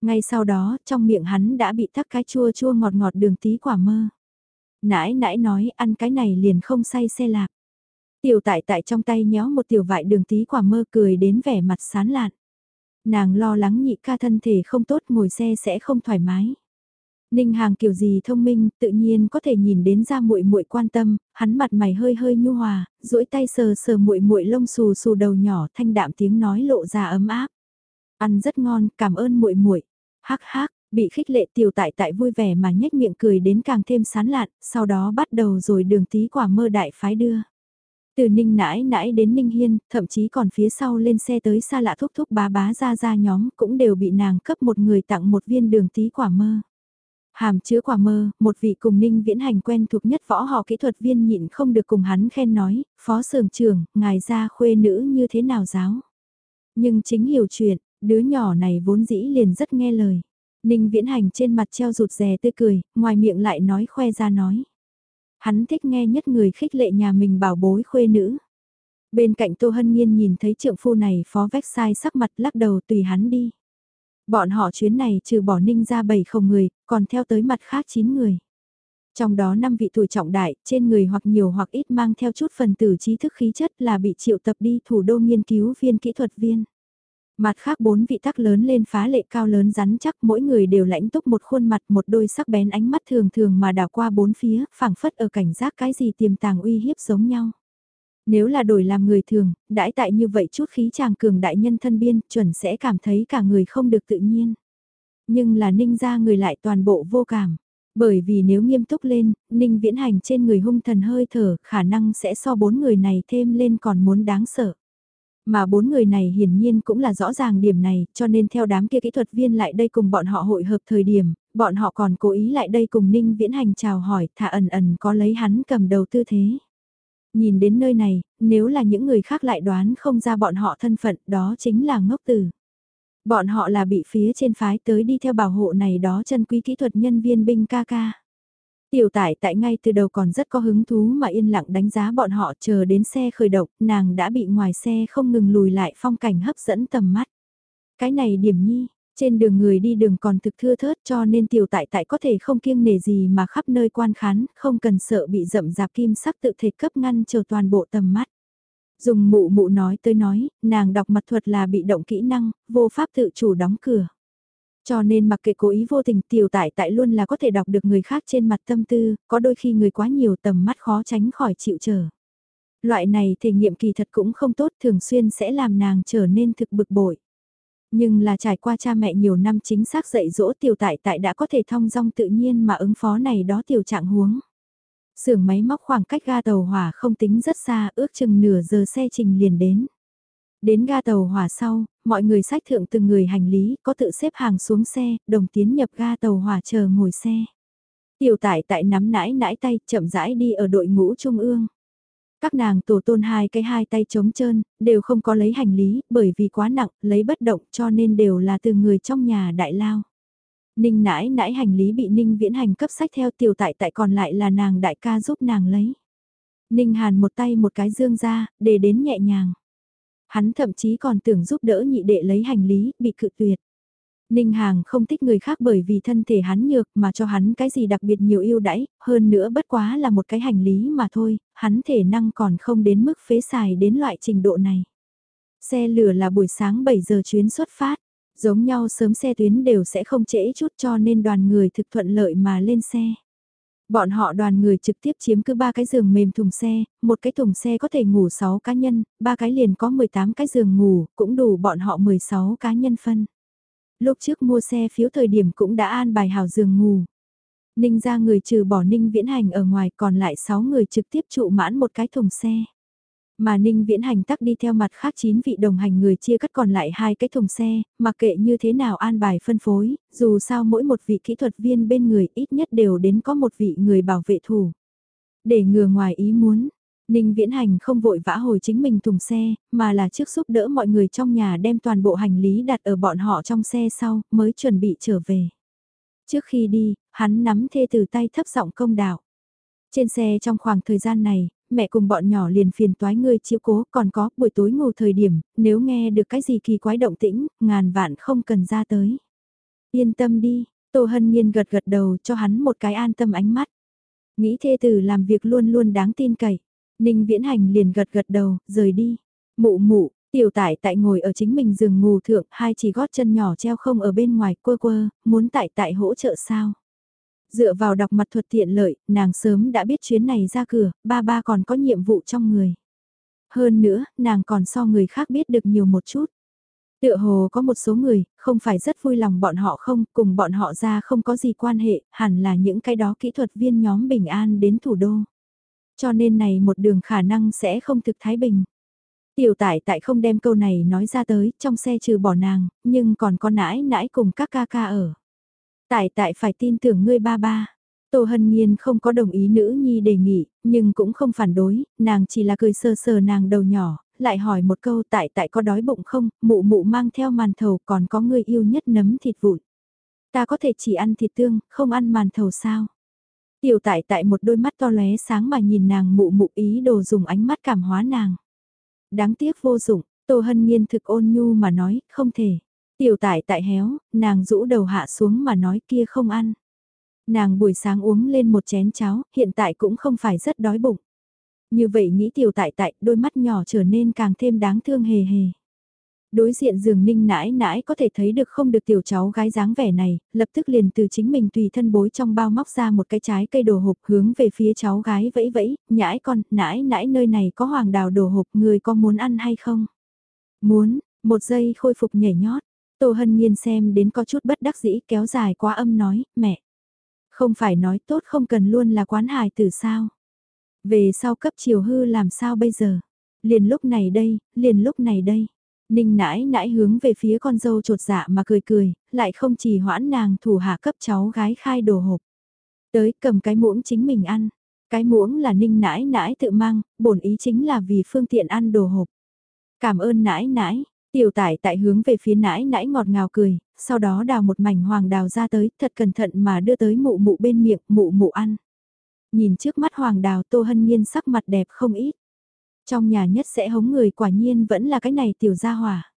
Ngay sau đó, trong miệng hắn đã bị thắc cái chua chua ngọt ngọt đường tí quả mơ. Nãi nãi nói ăn cái này liền không say xe lạc. Tiểu tại tại trong tay nhéo một tiểu vại đường tí quả mơ cười đến vẻ mặt sán lạn. Nàng lo lắng nhị ca thân thể không tốt ngồi xe sẽ không thoải mái. Ninh Hàng kiểu gì thông minh, tự nhiên có thể nhìn đến ra muội muội quan tâm, hắn mặt mày hơi hơi nhu hòa, duỗi tay sờ sờ muội muội lông xù xù đầu nhỏ, thanh đạm tiếng nói lộ ra ấm áp. Ăn rất ngon, cảm ơn muội muội. Hắc hắc, bị khích lệ tiểu tại tại vui vẻ mà nhếch miệng cười đến càng thêm sán lạn, sau đó bắt đầu rồi đường tí quả mơ đại phái đưa. Từ ninh nãi nãi đến ninh hiên, thậm chí còn phía sau lên xe tới xa lạ thúc thúc bá bá ra ra nhóm cũng đều bị nàng cấp một người tặng một viên đường tí quả mơ. Hàm chứa quả mơ, một vị cùng ninh viễn hành quen thuộc nhất võ họ kỹ thuật viên nhịn không được cùng hắn khen nói, phó sưởng trưởng, ngài ra khuê nữ như thế nào giáo. Nhưng chính hiểu chuyện, đứa nhỏ này vốn dĩ liền rất nghe lời. Ninh viễn hành trên mặt treo rụt rè tươi cười, ngoài miệng lại nói khoe ra nói. Hắn thích nghe nhất người khích lệ nhà mình bảo bối khuê nữ. Bên cạnh Tô Hân Nhiên nhìn thấy trượng phu này phó vách sai sắc mặt lắc đầu tùy hắn đi. Bọn họ chuyến này trừ bỏ ninh ra bảy không người, còn theo tới mặt khác 9 người. Trong đó 5 vị tuổi trọng đại, trên người hoặc nhiều hoặc ít mang theo chút phần tử trí thức khí chất là bị triệu tập đi thủ đô nghiên cứu viên kỹ thuật viên. Mặt khác bốn vị tắc lớn lên phá lệ cao lớn rắn chắc mỗi người đều lãnh túc một khuôn mặt một đôi sắc bén ánh mắt thường thường mà đảo qua bốn phía, phảng phất ở cảnh giác cái gì tiềm tàng uy hiếp giống nhau. Nếu là đổi làm người thường, đãi tại như vậy chút khí chàng cường đại nhân thân biên, chuẩn sẽ cảm thấy cả người không được tự nhiên. Nhưng là ninh ra người lại toàn bộ vô cảm. Bởi vì nếu nghiêm túc lên, ninh viễn hành trên người hung thần hơi thở, khả năng sẽ so bốn người này thêm lên còn muốn đáng sợ. Mà bốn người này hiển nhiên cũng là rõ ràng điểm này, cho nên theo đám kia kỹ thuật viên lại đây cùng bọn họ hội hợp thời điểm, bọn họ còn cố ý lại đây cùng Ninh Viễn Hành chào hỏi, thả ẩn ẩn có lấy hắn cầm đầu tư thế. Nhìn đến nơi này, nếu là những người khác lại đoán không ra bọn họ thân phận, đó chính là ngốc tử. Bọn họ là bị phía trên phái tới đi theo bảo hộ này đó chân quý kỹ thuật nhân viên binh ca ca. Tiểu tải tại ngay từ đầu còn rất có hứng thú mà yên lặng đánh giá bọn họ chờ đến xe khởi động, nàng đã bị ngoài xe không ngừng lùi lại phong cảnh hấp dẫn tầm mắt. Cái này điểm nhi, trên đường người đi đường còn thực thưa thớt cho nên tiểu tại tại có thể không kiêng nề gì mà khắp nơi quan khán, không cần sợ bị rậm rạp kim sắc tự thể cấp ngăn chờ toàn bộ tầm mắt. Dùng mụ mụ nói tới nói, nàng đọc mặt thuật là bị động kỹ năng, vô pháp tự chủ đóng cửa. Cho nên mặc kệ cố ý vô tình tiểu tại tại luôn là có thể đọc được người khác trên mặt tâm tư, có đôi khi người quá nhiều tầm mắt khó tránh khỏi chịu trở. Loại này thể nghiệm kỳ thật cũng không tốt thường xuyên sẽ làm nàng trở nên thực bực bội. Nhưng là trải qua cha mẹ nhiều năm chính xác dạy dỗ tiểu tại tại đã có thể thong dong tự nhiên mà ứng phó này đó tiểu trạng huống. Sưởng máy móc khoảng cách ga tàu hỏa không tính rất xa, ước chừng nửa giờ xe trình liền đến. Đến ga tàu hỏa sau, mọi người sách thượng từng người hành lý, có tự xếp hàng xuống xe, đồng tiến nhập ga tàu hỏa chờ ngồi xe. Tiểu tải tại nắm nãi nãi tay, chậm rãi đi ở đội ngũ trung ương. Các nàng tổ tôn hai cái hai tay trống trơn, đều không có lấy hành lý, bởi vì quá nặng, lấy bất động cho nên đều là từ người trong nhà đại lao. Ninh nãi nãi hành lý bị Ninh viễn hành cấp sách theo tiểu tại tại còn lại là nàng đại ca giúp nàng lấy. Ninh hàn một tay một cái dương ra, để đến nhẹ nhàng. Hắn thậm chí còn tưởng giúp đỡ nhị đệ lấy hành lý, bị cự tuyệt. Ninh Hàng không thích người khác bởi vì thân thể hắn nhược mà cho hắn cái gì đặc biệt nhiều yêu đãi, hơn nữa bất quá là một cái hành lý mà thôi, hắn thể năng còn không đến mức phế xài đến loại trình độ này. Xe lửa là buổi sáng 7 giờ chuyến xuất phát, giống nhau sớm xe tuyến đều sẽ không trễ chút cho nên đoàn người thực thuận lợi mà lên xe. Bọn họ đoàn người trực tiếp chiếm cứ ba cái giường mềm thùng xe, một cái thùng xe có thể ngủ 6 cá nhân, ba cái liền có 18 cái giường ngủ, cũng đủ bọn họ 16 cá nhân phân. Lúc trước mua xe phiếu thời điểm cũng đã an bài hào giường ngủ. Ninh ra người trừ bỏ Ninh viễn hành ở ngoài còn lại 6 người trực tiếp trụ mãn một cái thùng xe. Mà Ninh Viễn Hành tắc đi theo mặt khác 9 vị đồng hành người chia cắt còn lại hai cái thùng xe, mặc kệ như thế nào an bài phân phối, dù sao mỗi một vị kỹ thuật viên bên người ít nhất đều đến có một vị người bảo vệ thủ. Để ngừa ngoài ý muốn, Ninh Viễn Hành không vội vã hồi chính mình thùng xe, mà là trước giúp đỡ mọi người trong nhà đem toàn bộ hành lý đặt ở bọn họ trong xe sau, mới chuẩn bị trở về. Trước khi đi, hắn nắm thê từ tay thấp giọng công đạo. Trên xe trong khoảng thời gian này, mẹ cùng bọn nhỏ liền phiền toái ngươi chiếu cố, còn có buổi tối ngủ thời điểm, nếu nghe được cái gì kỳ quái động tĩnh, ngàn vạn không cần ra tới. Yên tâm đi, Tô Hân Nhiên gật gật đầu cho hắn một cái an tâm ánh mắt. Nghĩ thê tử làm việc luôn luôn đáng tin cậy. Ninh Viễn Hành liền gật gật đầu, rời đi. Mụ mụ, tiểu tại tại ngồi ở chính mình giường ngủ thượng, hai chỉ gót chân nhỏ treo không ở bên ngoài quơ quơ, muốn tại tại hỗ trợ sao. Dựa vào đọc mặt thuật tiện lợi, nàng sớm đã biết chuyến này ra cửa, ba ba còn có nhiệm vụ trong người. Hơn nữa, nàng còn so người khác biết được nhiều một chút. Tựa hồ có một số người, không phải rất vui lòng bọn họ không, cùng bọn họ ra không có gì quan hệ, hẳn là những cái đó kỹ thuật viên nhóm bình an đến thủ đô. Cho nên này một đường khả năng sẽ không thực thái bình. Tiểu tải tại không đem câu này nói ra tới, trong xe trừ bỏ nàng, nhưng còn có nãi nãi cùng các ca ca ở. Tại tại phải tin tưởng ngươi ba ba. Tô Hân Nhiên không có đồng ý nữ nhi đề nghị, nhưng cũng không phản đối, nàng chỉ là cười sơ sờ nàng đầu nhỏ, lại hỏi một câu tại tại có đói bụng không, mụ mụ mang theo màn thầu còn có người yêu nhất nấm thịt vụn. Ta có thể chỉ ăn thịt tương, không ăn màn thầu sao? Tiểu tại tại một đôi mắt to lóe sáng mà nhìn nàng mụ mụ ý đồ dùng ánh mắt cảm hóa nàng. Đáng tiếc vô dụng, Tô Hân Nhiên thực ôn nhu mà nói, không thể. Tiểu tại tại héo, nàng rũ đầu hạ xuống mà nói kia không ăn. Nàng buổi sáng uống lên một chén cháo, hiện tại cũng không phải rất đói bụng. Như vậy nghĩ tiểu tại tại, đôi mắt nhỏ trở nên càng thêm đáng thương hề hề. Đối diện giường ninh nãi nãi có thể thấy được không được tiểu cháu gái dáng vẻ này, lập tức liền từ chính mình tùy thân bối trong bao móc ra một cái trái cây đồ hộp hướng về phía cháu gái vẫy vẫy, nhãi con, nãi nãi nơi này có hoàng đào đồ hộp, người có muốn ăn hay không? Muốn, một giây khôi phục nhảy nhót, Tô Hân Nhiên xem đến có chút bất đắc dĩ kéo dài quá âm nói, mẹ. Không phải nói tốt không cần luôn là quán hài từ sao. Về sau cấp chiều hư làm sao bây giờ? Liền lúc này đây, liền lúc này đây. Ninh nãi nãi hướng về phía con dâu trột dạ mà cười cười, lại không chỉ hoãn nàng thủ hạ cấp cháu gái khai đồ hộp. Tới cầm cái muỗng chính mình ăn. Cái muỗng là ninh nãi nãi tự mang, bổn ý chính là vì phương tiện ăn đồ hộp. Cảm ơn nãi nãi, tiểu tải tại hướng về phía nãi nãi ngọt ngào cười, sau đó đào một mảnh hoàng đào ra tới, thật cẩn thận mà đưa tới mụ mụ bên miệng, mụ mụ ăn. Nhìn trước mắt hoàng đào tô hân nhiên sắc mặt đẹp không ít. Trong nhà nhất sẽ hống người quả nhiên vẫn là cái này tiểu gia hỏa.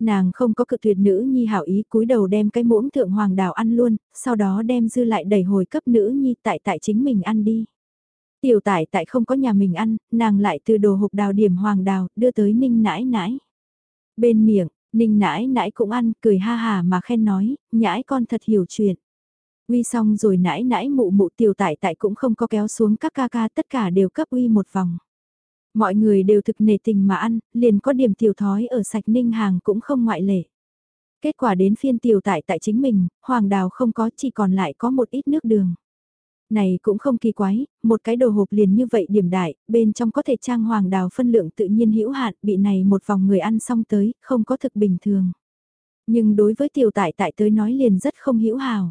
Nàng không có cự tuyệt nữ nhi hảo ý cúi đầu đem cái muỗng thượng hoàng đào ăn luôn, sau đó đem dư lại đẩy hồi cấp nữ nhi tại tại chính mình ăn đi. Tiểu Tải tại không có nhà mình ăn, nàng lại từ đồ hộp đào điểm hoàng đào, đưa tới ninh nãi nãi. Bên miệng, ninh nãi nãi cũng ăn, cười ha hà mà khen nói, nhãi con thật hiểu chuyện. Uy xong rồi nãi nãi mụ mụ tiểu tại tại cũng không có kéo xuống các ca ca tất cả đều cấp uy một vòng. Mọi người đều thực nề tình mà ăn, liền có điểm tiểu thói ở sạch ninh hàng cũng không ngoại lệ. Kết quả đến phiên tiểu tại tại chính mình, hoàng đào không có chỉ còn lại có một ít nước đường. Này cũng không kỳ quái, một cái đồ hộp liền như vậy điểm đại, bên trong có thể trang hoàng đào phân lượng tự nhiên hữu hạn, bị này một vòng người ăn xong tới, không có thực bình thường. Nhưng đối với tiểu tại tại tới nói liền rất không hữu hào.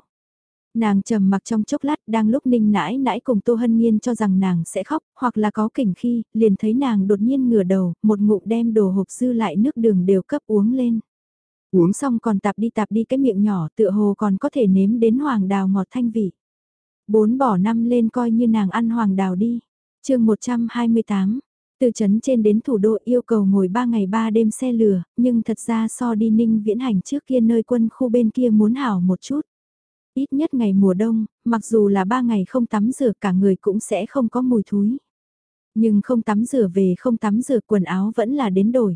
Nàng trầm mặc trong chốc lát đang lúc ninh nãi nãi cùng Tô Hân Nhiên cho rằng nàng sẽ khóc, hoặc là có kỉnh khi, liền thấy nàng đột nhiên ngửa đầu, một ngụm đem đồ hộp dư lại nước đường đều cấp uống lên. Uống xong còn tạp đi tạp đi cái miệng nhỏ tựa hồ còn có thể nếm đến hoàng đào ngọt thanh vị. Bốn bỏ năm lên coi như nàng ăn hoàng đào đi. chương 128, từ trấn trên đến thủ đô yêu cầu ngồi 3 ngày 3 đêm xe lửa, nhưng thật ra so đi ninh viễn hành trước kia nơi quân khu bên kia muốn hảo một chút. Ít nhất ngày mùa đông, mặc dù là 3 ngày không tắm rửa cả người cũng sẽ không có mùi thúi. Nhưng không tắm rửa về không tắm rửa quần áo vẫn là đến đổi.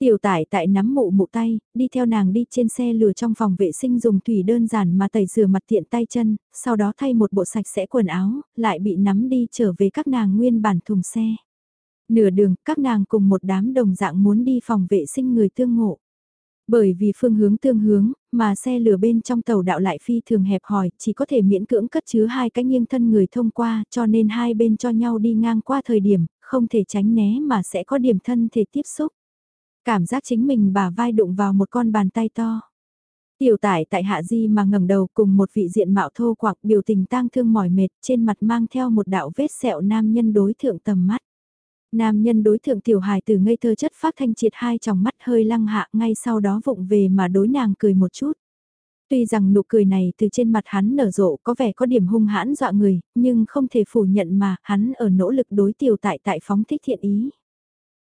Tiểu tải tại nắm mụ mụ tay, đi theo nàng đi trên xe lừa trong phòng vệ sinh dùng thủy đơn giản mà tẩy rửa mặt tiện tay chân, sau đó thay một bộ sạch sẽ quần áo, lại bị nắm đi trở về các nàng nguyên bản thùng xe. Nửa đường, các nàng cùng một đám đồng dạng muốn đi phòng vệ sinh người tương ngộ. Bởi vì phương hướng tương hướng, mà xe lửa bên trong tàu đạo lại phi thường hẹp hòi, chỉ có thể miễn cưỡng cất chứa hai cái nghiêng thân người thông qua, cho nên hai bên cho nhau đi ngang qua thời điểm, không thể tránh né mà sẽ có điểm thân thể tiếp xúc. Cảm giác chính mình bà vai đụng vào một con bàn tay to. Tiểu tải tại hạ di mà ngẩng đầu cùng một vị diện mạo thô quặc biểu tình tang thương mỏi mệt trên mặt mang theo một đạo vết sẹo nam nhân đối thượng tầm mắt. Nam nhân đối thượng tiểu hài từ ngây thơ chất phát thanh triệt hai tròng mắt hơi lăng hạ ngay sau đó vụng về mà đối nàng cười một chút. Tuy rằng nụ cười này từ trên mặt hắn nở rộ có vẻ có điểm hung hãn dọa người, nhưng không thể phủ nhận mà hắn ở nỗ lực đối tiểu tại tại phóng thích thiện ý.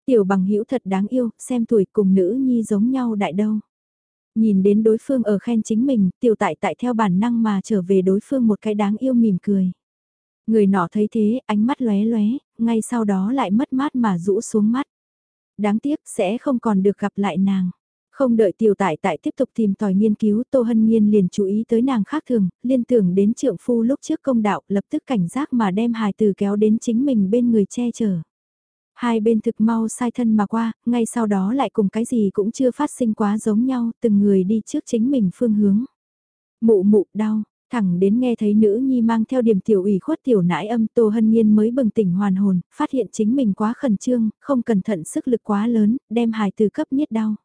Tiểu bằng hữu thật đáng yêu, xem tuổi cùng nữ nhi giống nhau đại đâu. Nhìn đến đối phương ở khen chính mình, tiểu tại tại theo bản năng mà trở về đối phương một cái đáng yêu mỉm cười. Người nọ thấy thế, ánh mắt lóe lóe, ngay sau đó lại mất mát mà rũ xuống mắt. Đáng tiếc sẽ không còn được gặp lại nàng. Không đợi tiểu tại tại tiếp tục tìm tòi nghiên cứu Tô Hân Nhiên liền chú ý tới nàng khác thường, liên tưởng đến trượng phu lúc trước công đạo lập tức cảnh giác mà đem hài từ kéo đến chính mình bên người che chở. Hai bên thực mau sai thân mà qua, ngay sau đó lại cùng cái gì cũng chưa phát sinh quá giống nhau, từng người đi trước chính mình phương hướng. Mụ mụ đau, thẳng đến nghe thấy nữ nhi mang theo điểm tiểu ủy khuất tiểu nãi âm Tô Hân Nhiên mới bừng tỉnh hoàn hồn, phát hiện chính mình quá khẩn trương, không cẩn thận sức lực quá lớn, đem hài từ cấp niết đau.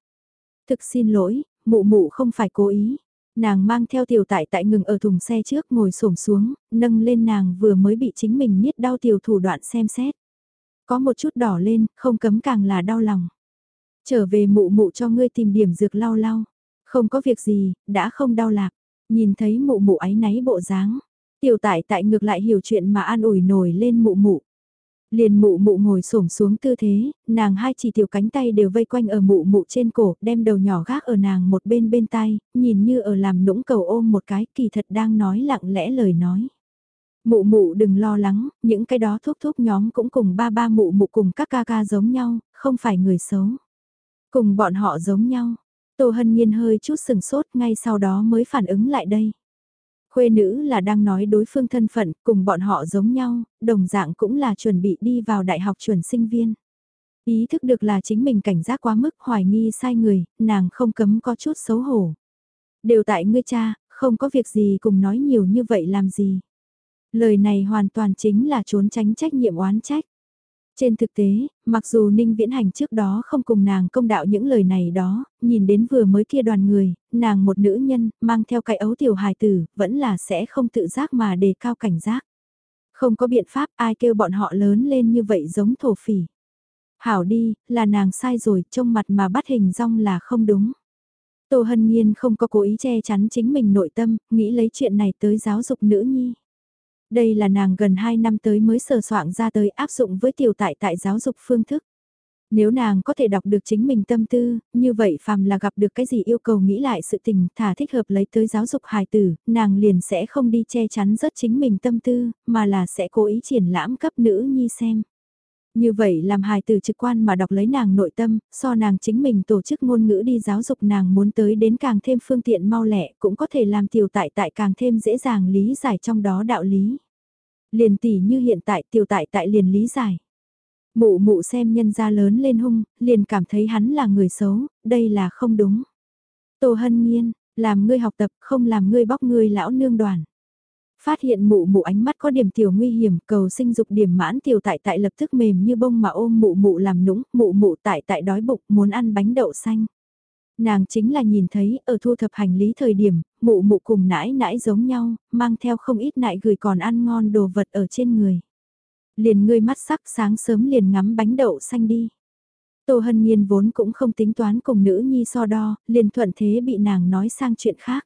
Thực xin lỗi, mụ mụ không phải cố ý. Nàng mang theo tiểu tại tại ngừng ở thùng xe trước ngồi xổm xuống, nâng lên nàng vừa mới bị chính mình niết đau tiểu thủ đoạn xem xét. Có một chút đỏ lên, không cấm càng là đau lòng. Trở về mụ mụ cho ngươi tìm điểm dược lau lau. Không có việc gì, đã không đau lạc. Nhìn thấy mụ mụ ấy náy bộ dáng. Tiểu tại tại ngược lại hiểu chuyện mà an ủi nổi lên mụ mụ. Liền mụ mụ ngồi xổm xuống tư thế, nàng hai chỉ tiểu cánh tay đều vây quanh ở mụ mụ trên cổ, đem đầu nhỏ gác ở nàng một bên bên tay, nhìn như ở làm nũng cầu ôm một cái kỳ thật đang nói lặng lẽ lời nói. Mụ mụ đừng lo lắng, những cái đó thúc thúc nhóm cũng cùng ba ba mụ mụ cùng các ca ca giống nhau, không phải người xấu. Cùng bọn họ giống nhau. Tô Hân Nhiên hơi chút sừng sốt ngay sau đó mới phản ứng lại đây. Khuê nữ là đang nói đối phương thân phận cùng bọn họ giống nhau, đồng dạng cũng là chuẩn bị đi vào đại học chuẩn sinh viên. Ý thức được là chính mình cảnh giác quá mức hoài nghi sai người, nàng không cấm có chút xấu hổ. Đều tại ngươi cha, không có việc gì cùng nói nhiều như vậy làm gì. Lời này hoàn toàn chính là trốn tránh trách nhiệm oán trách. Trên thực tế, mặc dù Ninh Viễn Hành trước đó không cùng nàng công đạo những lời này đó, nhìn đến vừa mới kia đoàn người, nàng một nữ nhân, mang theo cái ấu tiểu hài tử, vẫn là sẽ không tự giác mà đề cao cảnh giác. Không có biện pháp ai kêu bọn họ lớn lên như vậy giống thổ phỉ. Hảo đi, là nàng sai rồi, trông mặt mà bắt hình rong là không đúng. Tô Hân Nhiên không có cố ý che chắn chính mình nội tâm, nghĩ lấy chuyện này tới giáo dục nữ nhi. Đây là nàng gần 2 năm tới mới sờ soạn ra tới áp dụng với tiểu tại tại giáo dục phương thức. Nếu nàng có thể đọc được chính mình tâm tư, như vậy phàm là gặp được cái gì yêu cầu nghĩ lại sự tình thả thích hợp lấy tới giáo dục hài tử, nàng liền sẽ không đi che chắn rất chính mình tâm tư, mà là sẽ cố ý triển lãm cấp nữ nhi xem. Như vậy làm hài từ trực quan mà đọc lấy nàng nội tâm, so nàng chính mình tổ chức ngôn ngữ đi giáo dục nàng muốn tới đến càng thêm phương tiện mau lẹ cũng có thể làm tiểu tại tại càng thêm dễ dàng lý giải trong đó đạo lý. Liền tỷ như hiện tại tiểu tại tại liền lý giải. Mụ mụ xem nhân gia lớn lên hung, liền cảm thấy hắn là người xấu, đây là không đúng. Tô hân nhiên, làm ngươi học tập không làm ngươi bóc ngươi lão nương đoàn. Phát hiện mụ mụ ánh mắt có điểm tiểu nguy hiểm, cầu sinh dục điểm mãn tiểu tại tại lập tức mềm như bông mà ôm mụ mụ làm nũng, mụ mụ tại tại đói bụng muốn ăn bánh đậu xanh. Nàng chính là nhìn thấy ở thu thập hành lý thời điểm, mụ mụ cùng nãi nãi giống nhau, mang theo không ít nại gửi còn ăn ngon đồ vật ở trên người. Liền ngươi mắt sắc sáng sớm liền ngắm bánh đậu xanh đi. Tô Hân Nhiên vốn cũng không tính toán cùng nữ nhi so đo, liền thuận thế bị nàng nói sang chuyện khác.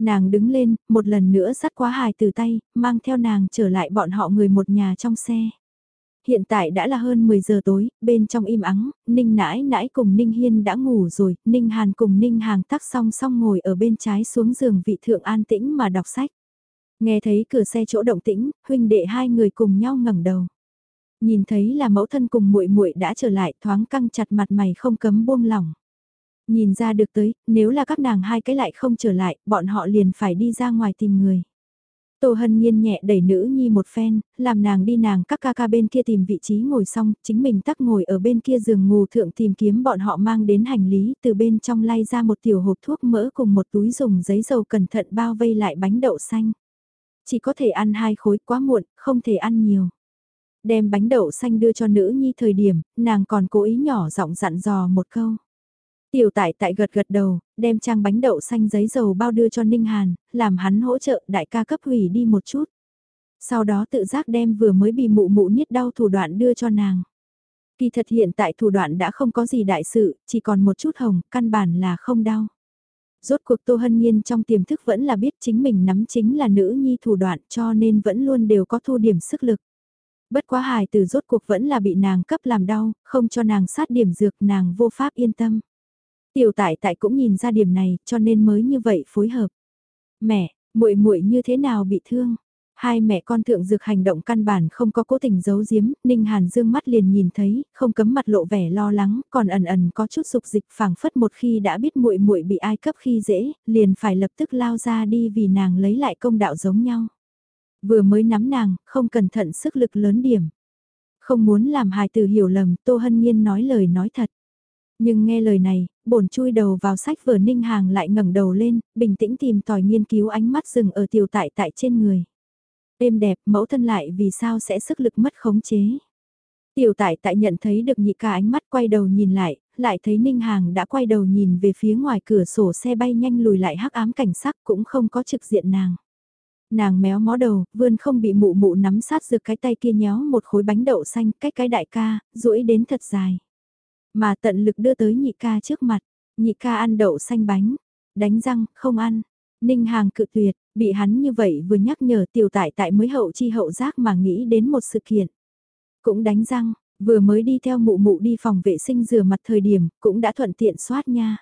Nàng đứng lên, một lần nữa dắt quá hài từ tay, mang theo nàng trở lại bọn họ người một nhà trong xe. Hiện tại đã là hơn 10 giờ tối, bên trong im ắng, Ninh nãi nãi cùng Ninh Hiên đã ngủ rồi, Ninh Hàn cùng Ninh Hàng tắc song song ngồi ở bên trái xuống giường vị thượng an tĩnh mà đọc sách. Nghe thấy cửa xe chỗ động tĩnh, huynh đệ hai người cùng nhau ngẩng đầu. Nhìn thấy là mẫu thân cùng muội muội đã trở lại thoáng căng chặt mặt mày không cấm buông lỏng. Nhìn ra được tới, nếu là các nàng hai cái lại không trở lại, bọn họ liền phải đi ra ngoài tìm người. Tô Hân Nhiên nhẹ đẩy nữ nhi một phen, làm nàng đi nàng các ca ca bên kia tìm vị trí ngồi xong, chính mình tắc ngồi ở bên kia giường ngủ thượng tìm kiếm bọn họ mang đến hành lý, từ bên trong lay ra một tiểu hộp thuốc mỡ cùng một túi dùng giấy dầu cẩn thận bao vây lại bánh đậu xanh. Chỉ có thể ăn hai khối quá muộn, không thể ăn nhiều. Đem bánh đậu xanh đưa cho nữ nhi thời điểm, nàng còn cố ý nhỏ giọng dặn dò một câu. Tiểu tại tại gật gật đầu, đem trang bánh đậu xanh giấy dầu bao đưa cho Ninh Hàn, làm hắn hỗ trợ đại ca cấp hủy đi một chút. Sau đó tự giác đem vừa mới bị mụ mụ niết đau thủ đoạn đưa cho nàng. Kỳ thật hiện tại thủ đoạn đã không có gì đại sự, chỉ còn một chút hồng, căn bản là không đau. Rốt cuộc Tô Hân Nhiên trong tiềm thức vẫn là biết chính mình nắm chính là nữ nhi thủ đoạn cho nên vẫn luôn đều có thu điểm sức lực. Bất quá hài từ rốt cuộc vẫn là bị nàng cấp làm đau, không cho nàng sát điểm dược nàng vô pháp yên tâm. Tiểu tại tại cũng nhìn ra điểm này cho nên mới như vậy phối hợp. Mẹ, muội muội như thế nào bị thương? Hai mẹ con thượng dược hành động căn bản không có cố tình giấu giếm, Ninh Hàn dương mắt liền nhìn thấy, không cấm mặt lộ vẻ lo lắng, còn ẩn ẩn có chút dục dịch phảng phất một khi đã biết muội muội bị ai cấp khi dễ, liền phải lập tức lao ra đi vì nàng lấy lại công đạo giống nhau. Vừa mới nắm nàng, không cẩn thận sức lực lớn điểm. Không muốn làm hài tử hiểu lầm, Tô Hân Nhiên nói lời nói thật. Nhưng nghe lời này, bổn chui đầu vào sách vở Ninh Hàng lại ngẩng đầu lên, bình tĩnh tìm tòi nghiên cứu ánh mắt dừng ở tiểu tại tại trên người êm đẹp, mẫu thân lại vì sao sẽ sức lực mất khống chế. Tiểu tại tại nhận thấy được nhị ca ánh mắt quay đầu nhìn lại, lại thấy Ninh Hàng đã quay đầu nhìn về phía ngoài cửa sổ xe bay nhanh lùi lại hắc ám cảnh sắc cũng không có trực diện nàng. Nàng méo mó đầu, vươn không bị mụ mụ nắm sát dược cái tay kia nhéo một khối bánh đậu xanh cách cái đại ca, duỗi đến thật dài. Mà tận lực đưa tới nhị ca trước mặt, nhị ca ăn đậu xanh bánh, đánh răng, không ăn. Ninh Hàng cự tuyệt, bị hắn như vậy vừa nhắc nhở tiểu tại tại mới hậu chi hậu giác mà nghĩ đến một sự kiện. Cũng đánh răng, vừa mới đi theo mụ mụ đi phòng vệ sinh rửa mặt thời điểm, cũng đã thuận tiện soát nha.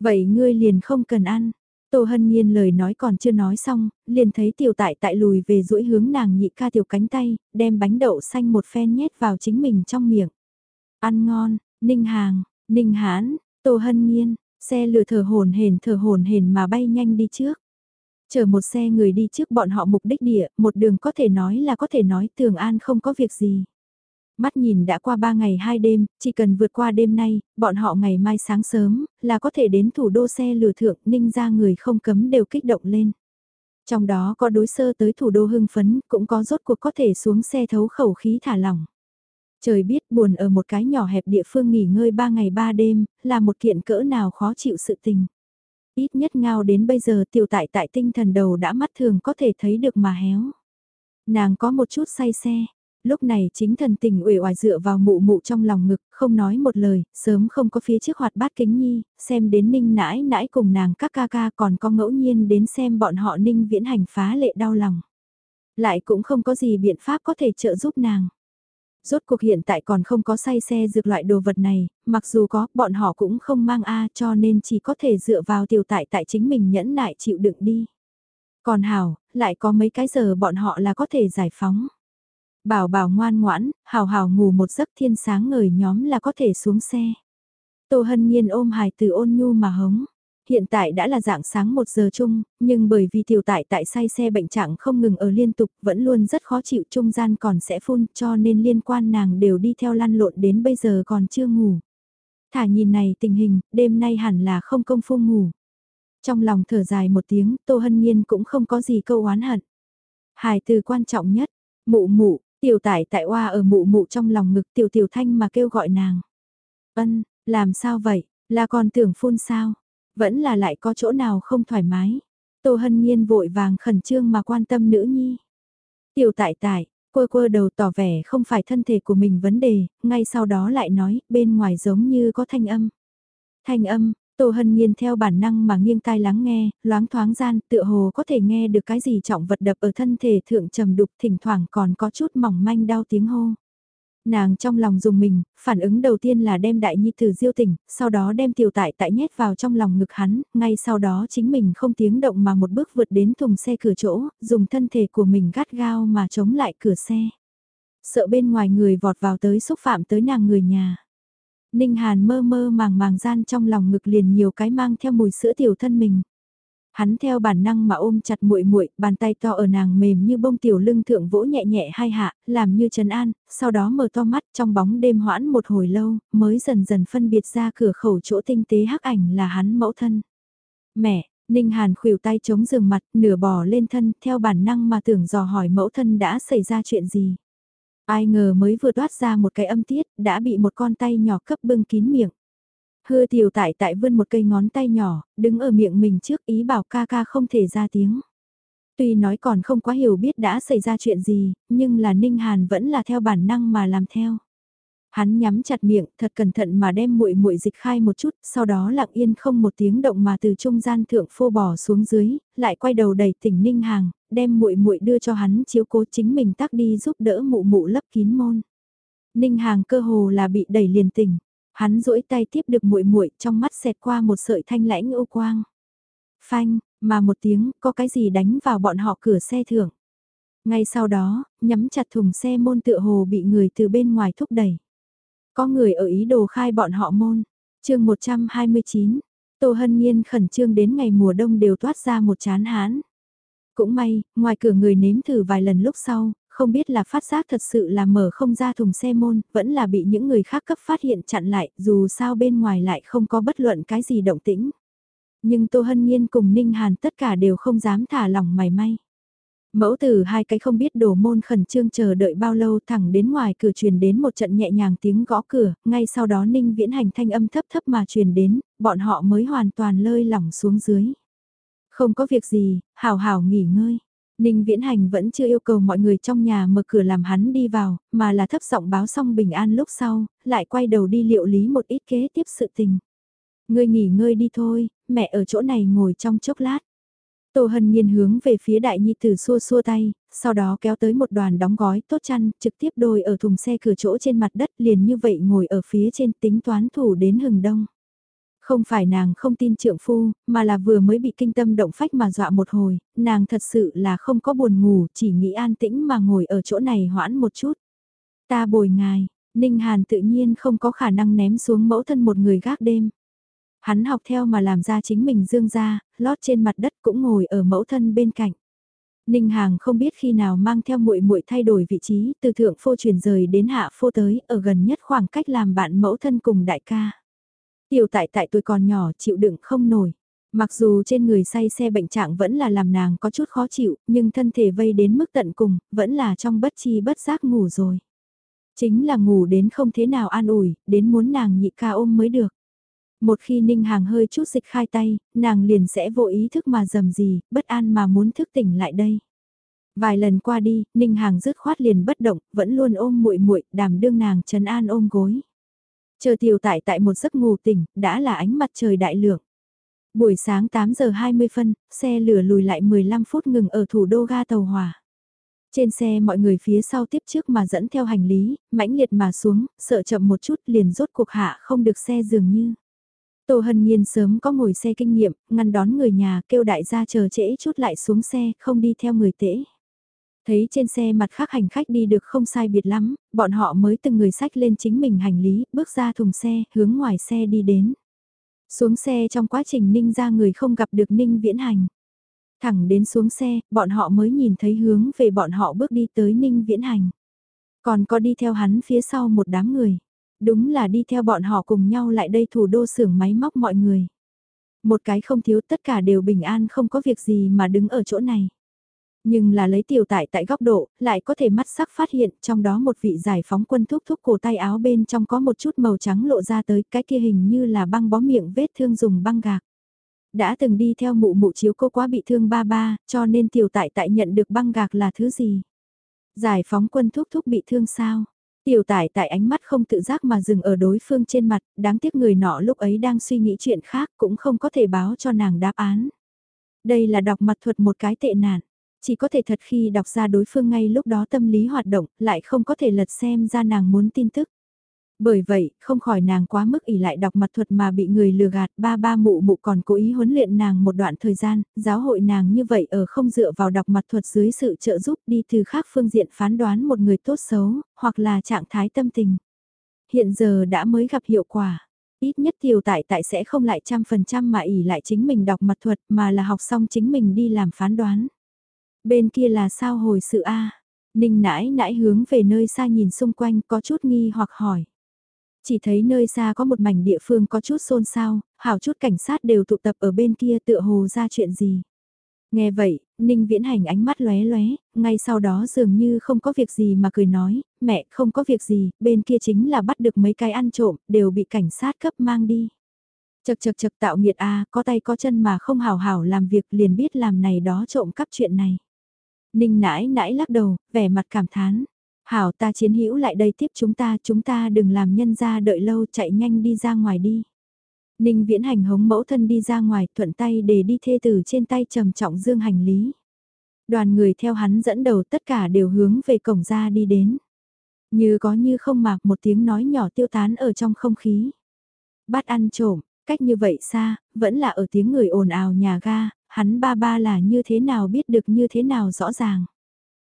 Vậy ngươi liền không cần ăn. Tô Hân Nhiên lời nói còn chưa nói xong, liền thấy tiểu tại tại lùi về duỗi hướng nàng nhị ca tiểu cánh tay, đem bánh đậu xanh một phen nhét vào chính mình trong miệng. Ăn ngon, ninh hàng, ninh hán, Tô Hân Nhiên, xe lửa thở hồn hển thở hồn hển mà bay nhanh đi trước. Chờ một xe người đi trước bọn họ mục đích địa, một đường có thể nói là có thể nói tường an không có việc gì. Mắt nhìn đã qua ba ngày hai đêm, chỉ cần vượt qua đêm nay, bọn họ ngày mai sáng sớm, là có thể đến thủ đô xe lửa thượng ninh ra người không cấm đều kích động lên. Trong đó có đối sơ tới thủ đô hưng phấn, cũng có rốt cuộc có thể xuống xe thấu khẩu khí thả lỏng. Trời biết buồn ở một cái nhỏ hẹp địa phương nghỉ ngơi ba ngày ba đêm, là một kiện cỡ nào khó chịu sự tình. Ít nhất ngao đến bây giờ tiểu tại tại tinh thần đầu đã mắt thường có thể thấy được mà héo. Nàng có một chút say xe, lúc này chính thần tình uể oải dựa vào mụ mụ trong lòng ngực, không nói một lời, sớm không có phía trước hoạt bát kính nhi, xem đến ninh nãi nãi cùng nàng các ca ca còn có ngẫu nhiên đến xem bọn họ ninh viễn hành phá lệ đau lòng. Lại cũng không có gì biện pháp có thể trợ giúp nàng. Rốt cuộc hiện tại còn không có say xe dược loại đồ vật này, mặc dù có, bọn họ cũng không mang A cho nên chỉ có thể dựa vào tiểu tại tại chính mình nhẫn nại chịu đựng đi. Còn Hảo, lại có mấy cái giờ bọn họ là có thể giải phóng. Bảo bảo ngoan ngoãn, Hảo Hảo ngủ một giấc thiên sáng ngời nhóm là có thể xuống xe. Tô Hân Nhiên ôm hài từ ôn nhu mà hống hiện tại đã là dạng sáng 1 giờ chung, nhưng bởi vì tiểu tại tại say xe bệnh trạng không ngừng ở liên tục vẫn luôn rất khó chịu trung gian còn sẽ phun cho nên liên quan nàng đều đi theo lăn lộn đến bây giờ còn chưa ngủ. Thả nhìn này tình hình, đêm nay hẳn là không công phu ngủ. Trong lòng thở dài một tiếng, Tô Hân Nhiên cũng không có gì câu oán hận. Hài từ quan trọng nhất, mụ mụ, tiểu tại tại oa ở mụ mụ trong lòng ngực tiểu tiểu thanh mà kêu gọi nàng. Ân, làm sao vậy, là còn tưởng phun sao? Vẫn là lại có chỗ nào không thoải mái. Tô Hân Nhiên vội vàng khẩn trương mà quan tâm nữ nhi. Tiểu tại tại, quơ quơ đầu tỏ vẻ không phải thân thể của mình vấn đề, ngay sau đó lại nói, bên ngoài giống như có thanh âm. Thanh âm, Tô Hân Nhiên theo bản năng mà nghiêng tai lắng nghe, loáng thoáng gian, tựa hồ có thể nghe được cái gì trọng vật đập ở thân thể thượng trầm đục thỉnh thoảng còn có chút mỏng manh đau tiếng hô. Nàng trong lòng dùng mình, phản ứng đầu tiên là đem đại nhi tử diêu tỉnh, sau đó đem tiểu tại tại nhét vào trong lòng ngực hắn, ngay sau đó chính mình không tiếng động mà một bước vượt đến thùng xe cửa chỗ, dùng thân thể của mình gắt gao mà chống lại cửa xe. Sợ bên ngoài người vọt vào tới xúc phạm tới nàng người nhà. Ninh Hàn mơ mơ màng màng gian trong lòng ngực liền nhiều cái mang theo mùi sữa tiểu thân mình. Hắn theo bản năng mà ôm chặt muội muội, bàn tay to ở nàng mềm như bông tiểu lưng thượng vỗ nhẹ nhẹ hai hạ, làm như trấn an, sau đó mở to mắt trong bóng đêm hoãn một hồi lâu, mới dần dần phân biệt ra cửa khẩu chỗ tinh tế hắc ảnh là hắn mẫu thân. Mẹ, Ninh Hàn khuỷu tay chống giường mặt, nửa bò lên thân, theo bản năng mà tưởng dò hỏi mẫu thân đã xảy ra chuyện gì. Ai ngờ mới vừa toát ra một cái âm tiết, đã bị một con tay nhỏ cấp bưng kín miệng. Hư tiểu tại tại vươn một cây ngón tay nhỏ, đứng ở miệng mình trước ý bảo ca ca không thể ra tiếng. Tuy nói còn không quá hiểu biết đã xảy ra chuyện gì, nhưng là Ninh Hàn vẫn là theo bản năng mà làm theo. Hắn nhắm chặt miệng, thật cẩn thận mà đem muội muội dịch khai một chút, sau đó lặng yên không một tiếng động mà từ trung gian thượng phô bỏ xuống dưới, lại quay đầu đẩy tỉnh Ninh Hàng, đem muội muội đưa cho hắn chiếu cố chính mình tắc đi giúp đỡ mụ mụ lấp kín môn. Ninh Hàng cơ hồ là bị đẩy liền tỉnh. Hắn duỗi tay tiếp được muội muội trong mắt xẹt qua một sợi thanh lãnh ưu quang. Phanh, mà một tiếng, có cái gì đánh vào bọn họ cửa xe thưởng. Ngay sau đó, nhắm chặt thùng xe môn tựa hồ bị người từ bên ngoài thúc đẩy. Có người ở ý đồ khai bọn họ môn. chương 129, Tô Hân Nhiên khẩn trương đến ngày mùa đông đều toát ra một chán hán. Cũng may, ngoài cửa người nếm thử vài lần lúc sau, không biết là phát giác thật sự là mở không ra thùng xe môn, vẫn là bị những người khác cấp phát hiện chặn lại, dù sao bên ngoài lại không có bất luận cái gì động tĩnh. Nhưng Tô Hân Nhiên cùng Ninh Hàn tất cả đều không dám thả lỏng mày may. Mẫu tử hai cái không biết đổ môn khẩn trương chờ đợi bao lâu thẳng đến ngoài cửa truyền đến một trận nhẹ nhàng tiếng gõ cửa, ngay sau đó Ninh viễn hành thanh âm thấp thấp mà truyền đến, bọn họ mới hoàn toàn lơi lỏng xuống dưới. Không có việc gì, hào hào nghỉ ngơi. Ninh Viễn Hành vẫn chưa yêu cầu mọi người trong nhà mở cửa làm hắn đi vào, mà là thấp giọng báo xong bình an lúc sau, lại quay đầu đi liệu lý một ít kế tiếp sự tình. Ngươi nghỉ ngơi đi thôi, mẹ ở chỗ này ngồi trong chốc lát. Tô Hân Nhiên hướng về phía đại nhi tử xua xua tay, sau đó kéo tới một đoàn đóng gói tốt chăn, trực tiếp đôi ở thùng xe cửa chỗ trên mặt đất liền như vậy ngồi ở phía trên tính toán thủ đến hừng đông. Không phải nàng không tin trượng phu, mà là vừa mới bị kinh tâm động phách mà dọa một hồi, nàng thật sự là không có buồn ngủ, chỉ nghĩ an tĩnh mà ngồi ở chỗ này hoãn một chút. Ta bồi ngài, Ninh Hàn tự nhiên không có khả năng ném xuống mẫu thân một người gác đêm. Hắn học theo mà làm ra chính mình dương ra, lót trên mặt đất cũng ngồi ở mẫu thân bên cạnh. Ninh Hàng không biết khi nào mang theo muội muội thay đổi vị trí, từ thượng phô chuyển rời đến hạ phô tới, ở gần nhất khoảng cách làm bạn mẫu thân cùng đại ca. Tiểu tại tại tuổi còn nhỏ chịu đựng không nổi. Mặc dù trên người say xe bệnh trạng vẫn là làm nàng có chút khó chịu, nhưng thân thể vây đến mức tận cùng, vẫn là trong bất chi bất giác ngủ rồi. Chính là ngủ đến không thế nào an ủi, đến muốn nàng nhị ca ôm mới được. Một khi Ninh Hàng hơi chút dịch khai tay, nàng liền sẽ vô ý thức mà dầm gì, bất an mà muốn thức tỉnh lại đây. Vài lần qua đi, Ninh Hàng dứt khoát liền bất động, vẫn luôn ôm muội muội, đảm đương nàng trấn an ôm gối. Chờ tiểu tại tại một giấc ngủ tỉnh, đã là ánh mặt trời đại lượng. Buổi sáng 8 giờ 20 phân, xe lửa lùi lại 15 phút ngừng ở thủ đô ga tàu hỏa. Trên xe mọi người phía sau tiếp trước mà dẫn theo hành lý, mãnh liệt mà xuống, sợ chậm một chút liền rốt cuộc hạ không được xe dường như. Tô Hân Nhiên sớm có ngồi xe kinh nghiệm, ngăn đón người nhà kêu đại gia chờ trễ chút lại xuống xe, không đi theo người tễ. Thấy trên xe mặt khác hành khách đi được không sai biệt lắm, bọn họ mới từng người sách lên chính mình hành lý, bước ra thùng xe, hướng ngoài xe đi đến. Xuống xe trong quá trình Ninh ra người không gặp được Ninh viễn hành. Thẳng đến xuống xe, bọn họ mới nhìn thấy hướng về bọn họ bước đi tới Ninh viễn hành. Còn có đi theo hắn phía sau một đám người. Đúng là đi theo bọn họ cùng nhau lại đây thủ đô xưởng máy móc mọi người. Một cái không thiếu tất cả đều bình an không có việc gì mà đứng ở chỗ này. Nhưng là lấy tiểu tại tại góc độ, lại có thể mắt sắc phát hiện trong đó một vị giải phóng quân thúc thúc cổ tay áo bên trong có một chút màu trắng lộ ra tới cái kia hình như là băng bó miệng vết thương dùng băng gạc. Đã từng đi theo mụ mụ chiếu cô quá bị thương ba ba, cho nên tiểu tại tại nhận được băng gạc là thứ gì. Giải phóng quân thúc thúc bị thương sao? Tiểu tải tại ánh mắt không tự giác mà dừng ở đối phương trên mặt, đáng tiếc người nọ lúc ấy đang suy nghĩ chuyện khác cũng không có thể báo cho nàng đáp án. Đây là đọc mặt thuật một cái tệ nạn chỉ có thể thật khi đọc ra đối phương ngay lúc đó tâm lý hoạt động, lại không có thể lật xem ra nàng muốn tin tức. Bởi vậy, không khỏi nàng quá mức ỉ lại đọc mặt thuật mà bị người lừa gạt, ba ba mụ mụ còn cố ý huấn luyện nàng một đoạn thời gian, giáo hội nàng như vậy ở không dựa vào đọc mặt thuật dưới sự trợ giúp đi từ khác phương diện phán đoán một người tốt xấu, hoặc là trạng thái tâm tình. Hiện giờ đã mới gặp hiệu quả. Ít nhất tiểu tại tại sẽ không lại trăm phần trăm mà ỉ lại chính mình đọc mặt thuật mà là học xong chính mình đi làm phán đoán. Bên kia là sao hồi sự A? Ninh nãi nãi hướng về nơi xa nhìn xung quanh có chút nghi hoặc hỏi. Chỉ thấy nơi xa có một mảnh địa phương có chút xôn xao, hảo chút cảnh sát đều tụ tập ở bên kia tựa hồ ra chuyện gì. Nghe vậy, Ninh viễn hành ánh mắt lóe lóe, ngay sau đó dường như không có việc gì mà cười nói, mẹ không có việc gì, bên kia chính là bắt được mấy cái ăn trộm, đều bị cảnh sát cấp mang đi. Chật chật chật tạo nghiệt a có tay có chân mà không hảo hảo làm việc liền biết làm này đó trộm cắp chuyện này. Ninh nãi nãi lắc đầu, vẻ mặt cảm thán. Hảo ta chiến hữu lại đây tiếp chúng ta, chúng ta đừng làm nhân ra đợi lâu chạy nhanh đi ra ngoài đi. Ninh viễn hành hống mẫu thân đi ra ngoài thuận tay để đi thê tử trên tay trầm trọng dương hành lý. Đoàn người theo hắn dẫn đầu tất cả đều hướng về cổng ra đi đến. Như có như không mạc một tiếng nói nhỏ tiêu tán ở trong không khí. Bắt ăn trộm, cách như vậy xa, vẫn là ở tiếng người ồn ào nhà ga, hắn ba ba là như thế nào biết được như thế nào rõ ràng.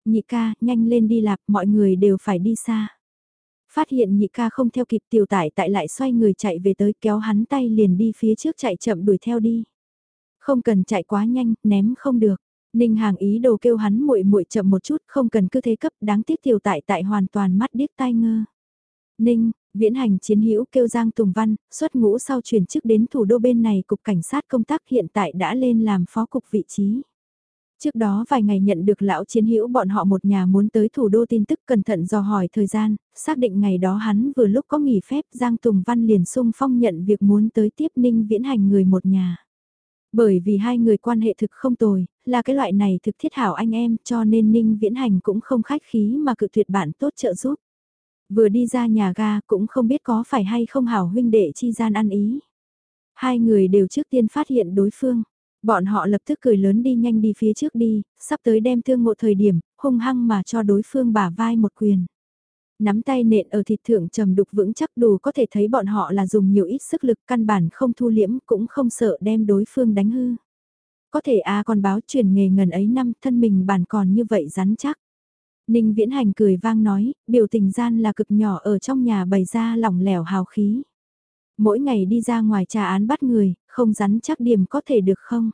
nhị ca, nhanh lên đi lạp, mọi người đều phải đi xa. Phát hiện nhị ca không theo kịp tiểu tải tại lại xoay người chạy về tới kéo hắn tay liền đi phía trước chạy chậm đuổi theo đi. Không cần chạy quá nhanh, ném không được. Ninh hàng ý đồ kêu hắn muội muội chậm một chút, không cần cứ thế cấp, đáng tiếc tiểu tại tại hoàn toàn mắt điếc tai ngơ. Ninh, viễn hành chiến hữu kêu Giang Tùng Văn, xuất ngũ sau chuyển chức đến thủ đô bên này cục cảnh sát công tác hiện tại đã lên làm phó cục vị trí. Trước đó vài ngày nhận được lão chiến hữu bọn họ một nhà muốn tới thủ đô tin tức cẩn thận dò hỏi thời gian, xác định ngày đó hắn vừa lúc có nghỉ phép Giang Tùng Văn liền sung phong nhận việc muốn tới tiếp ninh viễn hành người một nhà. Bởi vì hai người quan hệ thực không tồi, là cái loại này thực thiết hảo anh em cho nên ninh viễn hành cũng không khách khí mà cự tuyệt bạn tốt trợ giúp. Vừa đi ra nhà ga cũng không biết có phải hay không hảo huynh đệ chi gian ăn ý. Hai người đều trước tiên phát hiện đối phương. Bọn họ lập tức cười lớn đi nhanh đi phía trước đi, sắp tới đem thương ngộ thời điểm, hung hăng mà cho đối phương bả vai một quyền. Nắm tay nện ở thịt thượng trầm đục vững chắc đủ có thể thấy bọn họ là dùng nhiều ít sức lực căn bản không thu liễm cũng không sợ đem đối phương đánh hư. Có thể a còn báo truyền nghề ngần ấy năm thân mình bản còn như vậy rắn chắc. Ninh Viễn Hành cười vang nói, biểu tình gian là cực nhỏ ở trong nhà bày ra lỏng lẻo hào khí. Mỗi ngày đi ra ngoài trà án bắt người, không rắn chắc điểm có thể được không?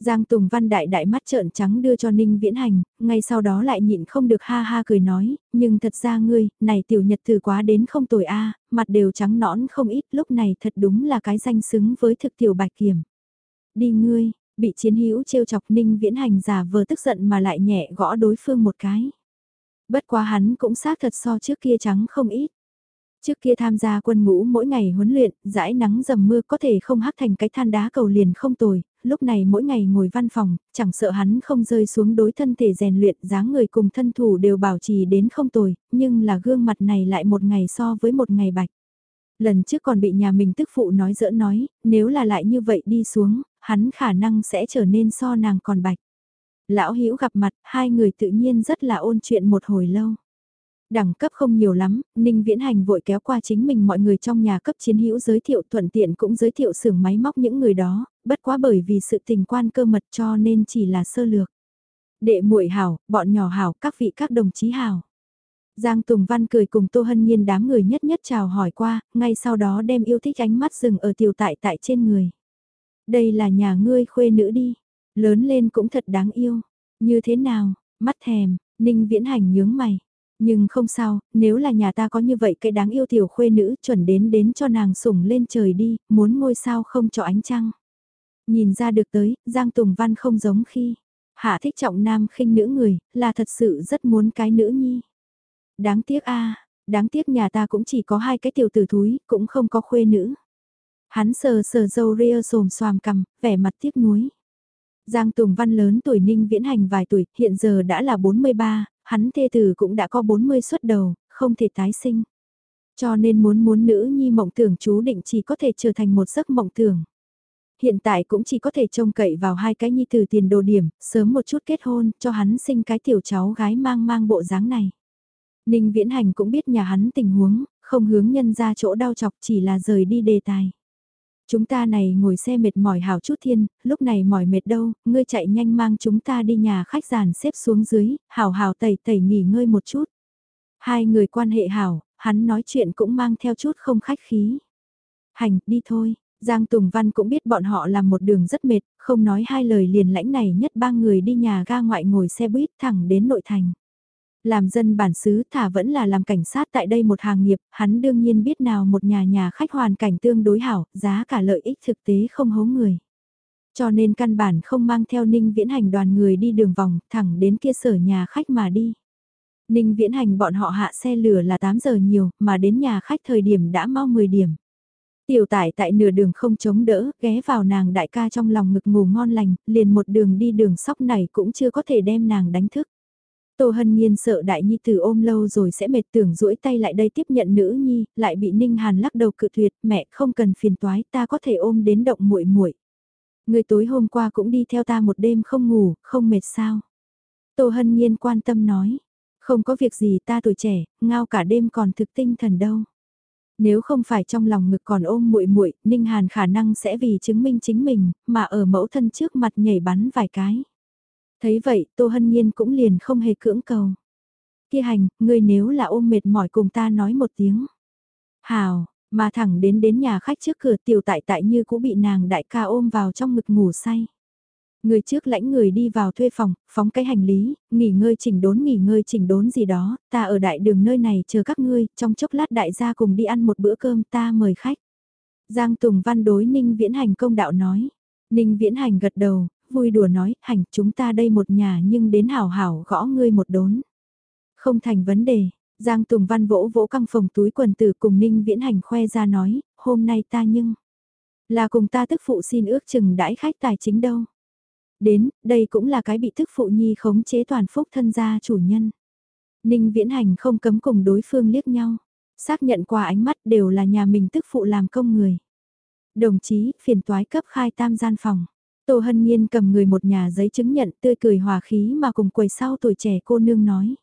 Giang Tùng Văn đại đại mắt trợn trắng đưa cho Ninh Viễn Hành, ngay sau đó lại nhịn không được ha ha cười nói, nhưng thật ra ngươi, này tiểu nhật từ quá đến không tồi a, mặt đều trắng nõn không ít, lúc này thật đúng là cái danh xứng với thực tiểu bạch kiểm. Đi ngươi, bị chiến hữu trêu chọc Ninh Viễn Hành giả vờ tức giận mà lại nhẹ gõ đối phương một cái. Bất quá hắn cũng xác thật so trước kia trắng không ít. Trước kia tham gia quân ngũ mỗi ngày huấn luyện, dãi nắng dầm mưa có thể không hắc thành cái than đá cầu liền không tồi, lúc này mỗi ngày ngồi văn phòng, chẳng sợ hắn không rơi xuống đối thân thể rèn luyện, dáng người cùng thân thủ đều bảo trì đến không tồi, nhưng là gương mặt này lại một ngày so với một ngày bạch. Lần trước còn bị nhà mình tức phụ nói dỡ nói, nếu là lại như vậy đi xuống, hắn khả năng sẽ trở nên so nàng còn bạch. Lão Hữu gặp mặt, hai người tự nhiên rất là ôn chuyện một hồi lâu. Đẳng cấp không nhiều lắm, Ninh Viễn Hành vội kéo qua chính mình mọi người trong nhà cấp chiến hữu giới thiệu thuận tiện cũng giới thiệu xưởng máy móc những người đó, bất quá bởi vì sự tình quan cơ mật cho nên chỉ là sơ lược. Đệ muội hảo, bọn nhỏ hảo, các vị các đồng chí hảo. Giang Tùng Văn cười cùng Tô Hân Nhiên đám người nhất nhất chào hỏi qua, ngay sau đó đem yêu thích ánh mắt dừng ở tiểu tại tại trên người. Đây là nhà ngươi khuê nữ đi, lớn lên cũng thật đáng yêu. Như thế nào, mắt thèm, Ninh Viễn Hành nhướng mày. Nhưng không sao, nếu là nhà ta có như vậy cái đáng yêu tiểu khuê nữ chuẩn đến đến cho nàng sủng lên trời đi, muốn ngôi sao không cho ánh trăng. Nhìn ra được tới, Giang Tùng Văn không giống khi, hạ thích trọng nam khinh nữ người, là thật sự rất muốn cái nữ nhi. Đáng tiếc a đáng tiếc nhà ta cũng chỉ có hai cái tiểu tử thúi, cũng không có khuê nữ. Hắn sờ sờ dâu ria xồm xoàm cầm, vẻ mặt tiếc nuối. Giang Tùng Văn lớn tuổi ninh viễn hành vài tuổi, hiện giờ đã là 43, hắn thê tử cũng đã có 40 xuất đầu, không thể tái sinh. Cho nên muốn muốn nữ nhi mộng tưởng chú định chỉ có thể trở thành một giấc mộng tưởng. Hiện tại cũng chỉ có thể trông cậy vào hai cái nhi tử tiền đồ điểm, sớm một chút kết hôn, cho hắn sinh cái tiểu cháu gái mang mang bộ dáng này. Ninh Viễn Hành cũng biết nhà hắn tình huống, không hướng nhân ra chỗ đau chọc chỉ là rời đi đề tài. Chúng ta này ngồi xe mệt mỏi hảo chút thiên, lúc này mỏi mệt đâu, ngươi chạy nhanh mang chúng ta đi nhà khách giàn xếp xuống dưới, hảo hảo tẩy tẩy nghỉ ngơi một chút. Hai người quan hệ hảo, hắn nói chuyện cũng mang theo chút không khách khí. Hành, đi thôi. Giang Tùng Văn cũng biết bọn họ làm một đường rất mệt, không nói hai lời liền lãnh này nhất ba người đi nhà ga ngoại ngồi xe buýt thẳng đến nội thành. Làm dân bản xứ thả vẫn là làm cảnh sát tại đây một hàng nghiệp, hắn đương nhiên biết nào một nhà nhà khách hoàn cảnh tương đối hảo, giá cả lợi ích thực tế không hố người. Cho nên căn bản không mang theo ninh viễn hành đoàn người đi đường vòng, thẳng đến kia sở nhà khách mà đi. Ninh viễn hành bọn họ hạ xe lửa là 8 giờ nhiều, mà đến nhà khách thời điểm đã mau 10 điểm. Tiểu tải tại nửa đường không chống đỡ, ghé vào nàng đại ca trong lòng ngực ngủ ngon lành, liền một đường đi đường sóc này cũng chưa có thể đem nàng đánh thức. Tô Hân Nhiên sợ đại nhi tử ôm lâu rồi sẽ mệt tưởng duỗi tay lại đây tiếp nhận nữ nhi, lại bị Ninh Hàn lắc đầu cự tuyệt, mẹ không cần phiền toái, ta có thể ôm đến động muội muội. Người tối hôm qua cũng đi theo ta một đêm không ngủ, không mệt sao? Tô Hân Nhiên quan tâm nói, không có việc gì ta tuổi trẻ, ngao cả đêm còn thực tinh thần đâu. Nếu không phải trong lòng ngực còn ôm muội muội, Ninh Hàn khả năng sẽ vì chứng minh chính mình, mà ở mẫu thân trước mặt nhảy bắn vài cái. Thấy vậy, Tô Hân Nhiên cũng liền không hề cưỡng cầu. Kia hành, ngươi nếu là ôm mệt mỏi cùng ta nói một tiếng. Hào, mà thẳng đến đến nhà khách trước cửa tiểu tại tại như cũng bị nàng đại ca ôm vào trong ngực ngủ say. Người trước lãnh người đi vào thuê phòng, phóng cái hành lý, nghỉ ngơi chỉnh đốn nghỉ ngơi chỉnh đốn gì đó, ta ở đại đường nơi này chờ các ngươi, trong chốc lát đại gia cùng đi ăn một bữa cơm ta mời khách. Giang Tùng Văn đối Ninh Viễn Hành công đạo nói. Ninh Viễn Hành gật đầu, vui đùa nói, hành chúng ta đây một nhà nhưng đến hảo hảo gõ ngươi một đốn. Không thành vấn đề, Giang Tùng Văn vỗ vỗ căng phòng túi quần tử cùng Ninh Viễn Hành khoe ra nói, hôm nay ta nhưng là cùng ta tức phụ xin ước chừng đãi khách tài chính đâu. Đến, đây cũng là cái bị tức phụ nhi khống chế toàn phúc thân gia chủ nhân. Ninh Viễn Hành không cấm cùng đối phương liếc nhau, xác nhận qua ánh mắt đều là nhà mình tức phụ làm công người. Đồng chí, phiền toái cấp khai tam gian phòng. Tô Hân Nhiên cầm người một nhà giấy chứng nhận tươi cười hòa khí mà cùng quầy sau tuổi trẻ cô nương nói.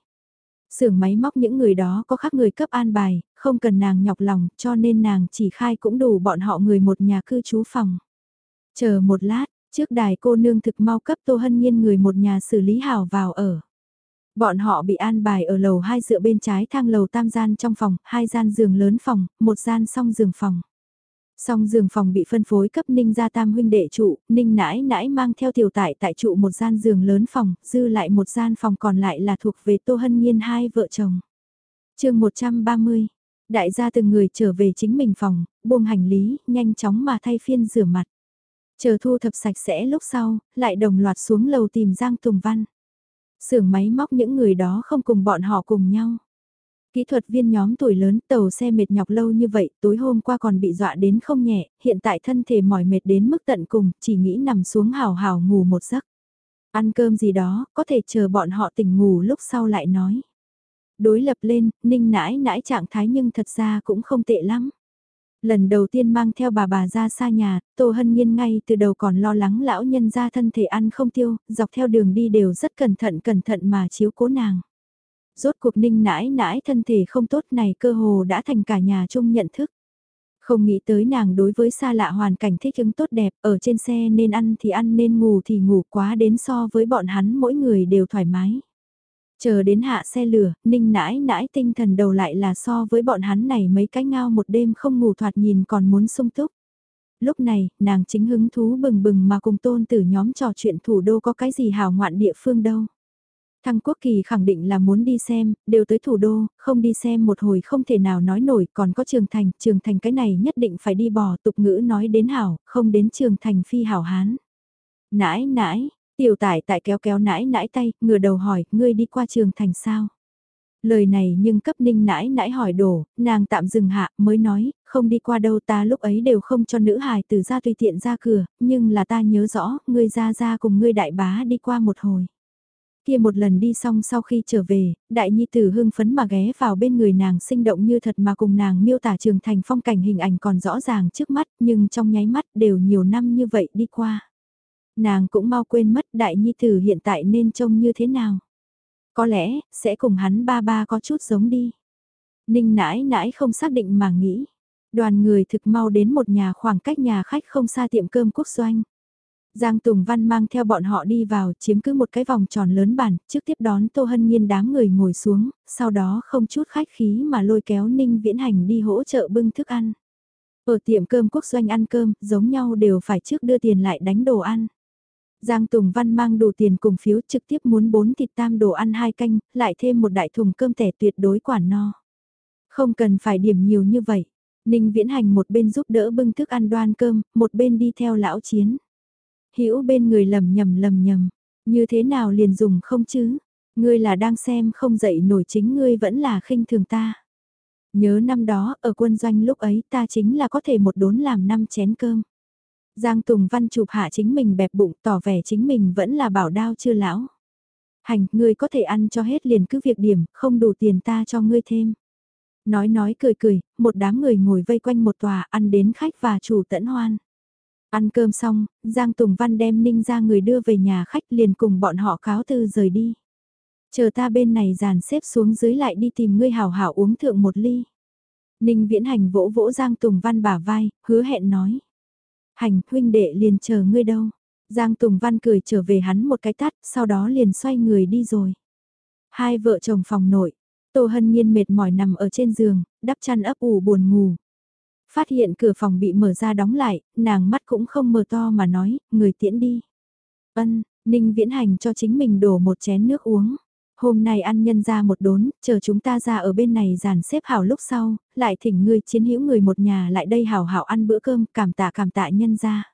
Xưởng máy móc những người đó có khác người cấp an bài, không cần nàng nhọc lòng cho nên nàng chỉ khai cũng đủ bọn họ người một nhà cư trú phòng. Chờ một lát, trước đài cô nương thực mau cấp Tô Hân Nhiên người một nhà xử lý hảo vào ở. Bọn họ bị an bài ở lầu hai dựa bên trái thang lầu tam gian trong phòng, hai gian giường lớn phòng, một gian song giường phòng. Song giường phòng bị phân phối cấp Ninh gia tam huynh đệ trụ, Ninh nãi nãi mang theo tiểu tại tại trụ một gian giường lớn phòng, dư lại một gian phòng còn lại là thuộc về Tô Hân Nhiên hai vợ chồng. chương 130, đại gia từng người trở về chính mình phòng, buông hành lý, nhanh chóng mà thay phiên rửa mặt. Chờ thu thập sạch sẽ lúc sau, lại đồng loạt xuống lầu tìm Giang Tùng Văn. xưởng máy móc những người đó không cùng bọn họ cùng nhau. Kỹ thuật viên nhóm tuổi lớn tàu xe mệt nhọc lâu như vậy, tối hôm qua còn bị dọa đến không nhẹ, hiện tại thân thể mỏi mệt đến mức tận cùng, chỉ nghĩ nằm xuống hào hào ngủ một giấc. Ăn cơm gì đó, có thể chờ bọn họ tỉnh ngủ lúc sau lại nói. Đối lập lên, ninh nãi nãi trạng thái nhưng thật ra cũng không tệ lắm. Lần đầu tiên mang theo bà bà ra xa nhà, Tô Hân Nhiên ngay từ đầu còn lo lắng lão nhân ra thân thể ăn không tiêu, dọc theo đường đi đều rất cẩn thận cẩn thận mà chiếu cố nàng rốt cuộc ninh nãi nãi thân thể không tốt này cơ hồ đã thành cả nhà chung nhận thức. Không nghĩ tới nàng đối với xa lạ hoàn cảnh thích ứng tốt đẹp, ở trên xe nên ăn thì ăn nên ngủ thì ngủ quá đến so với bọn hắn mỗi người đều thoải mái. Chờ đến hạ xe lửa, ninh nãi nãi tinh thần đầu lại là so với bọn hắn này mấy cái ngao một đêm không ngủ thoạt nhìn còn muốn sung túc. Lúc này, nàng chính hứng thú bừng bừng mà cùng tôn tử nhóm trò chuyện thủ đô có cái gì hào ngoạn địa phương đâu. Thăng Quốc Kỳ khẳng định là muốn đi xem, đều tới thủ đô, không đi xem một hồi không thể nào nói nổi, còn có Trường Thành, Trường Thành cái này nhất định phải đi bỏ tục ngữ nói đến hảo, không đến Trường Thành phi hảo hán. Nãi nãi, tiểu tải tại kéo kéo nãi nãi tay, ngửa đầu hỏi, ngươi đi qua Trường Thành sao? Lời này nhưng cấp ninh nãi nãi hỏi đổ, nàng tạm dừng hạ mới nói, không đi qua đâu ta lúc ấy đều không cho nữ hài từ ra tùy tiện ra cửa, nhưng là ta nhớ rõ, ngươi ra ra cùng ngươi đại bá đi qua một hồi. Kia một lần đi xong sau khi trở về, đại nhi tử hưng phấn mà ghé vào bên người nàng sinh động như thật mà cùng nàng miêu tả trường thành phong cảnh hình ảnh còn rõ ràng trước mắt nhưng trong nháy mắt đều nhiều năm như vậy đi qua. Nàng cũng mau quên mất đại nhi tử hiện tại nên trông như thế nào. Có lẽ, sẽ cùng hắn ba ba có chút giống đi. Ninh nãi nãi không xác định mà nghĩ. Đoàn người thực mau đến một nhà khoảng cách nhà khách không xa tiệm cơm quốc doanh. Giang Tùng Văn mang theo bọn họ đi vào, chiếm cứ một cái vòng tròn lớn bản, trước tiếp đón Tô Hân Nhiên đám người ngồi xuống, sau đó không chút khách khí mà lôi kéo Ninh Viễn Hành đi hỗ trợ bưng thức ăn. Ở tiệm cơm quốc doanh ăn cơm, giống nhau đều phải trước đưa tiền lại đánh đồ ăn. Giang Tùng Văn mang đủ tiền cùng phiếu trực tiếp muốn bốn thịt tam đồ ăn hai canh, lại thêm một đại thùng cơm tẻ tuyệt đối quản no. Không cần phải điểm nhiều như vậy. Ninh Viễn Hành một bên giúp đỡ bưng thức ăn đoan cơm, một bên đi theo lão chiến. Hữu bên người lầm nhầm lầm nhầm, như thế nào liền dùng không chứ? Ngươi là đang xem không dậy nổi chính ngươi vẫn là khinh thường ta. Nhớ năm đó, ở quân doanh lúc ấy ta chính là có thể một đốn làm năm chén cơm. Giang Tùng Văn chụp hạ chính mình bẹp bụng tỏ vẻ chính mình vẫn là bảo đao chưa lão. Hành, ngươi có thể ăn cho hết liền cứ việc điểm, không đủ tiền ta cho ngươi thêm. Nói nói cười cười, một đám người ngồi vây quanh một tòa ăn đến khách và chủ tẫn hoan. Ăn cơm xong, Giang Tùng Văn đem Ninh ra người đưa về nhà khách liền cùng bọn họ cáo từ rời đi. Chờ ta bên này dàn xếp xuống dưới lại đi tìm ngươi hảo hảo uống thượng một ly. Ninh viễn hành vỗ vỗ Giang Tùng Văn bả vai, hứa hẹn nói. Hành huynh đệ liền chờ ngươi đâu. Giang Tùng Văn cười trở về hắn một cái tắt, sau đó liền xoay người đi rồi. Hai vợ chồng phòng nội, Tô Hân Nhiên mệt mỏi nằm ở trên giường, đắp chăn ấp ủ buồn ngủ. Phát hiện cửa phòng bị mở ra đóng lại, nàng mắt cũng không mở to mà nói, người tiễn đi. Ân, Ninh Viễn Hành cho chính mình đổ một chén nước uống. Hôm nay ăn nhân ra một đốn, chờ chúng ta ra ở bên này dàn xếp hảo lúc sau, lại thỉnh ngươi chiến hữu người một nhà lại đây hảo hảo ăn bữa cơm, cảm tạ cảm tạ nhân ra.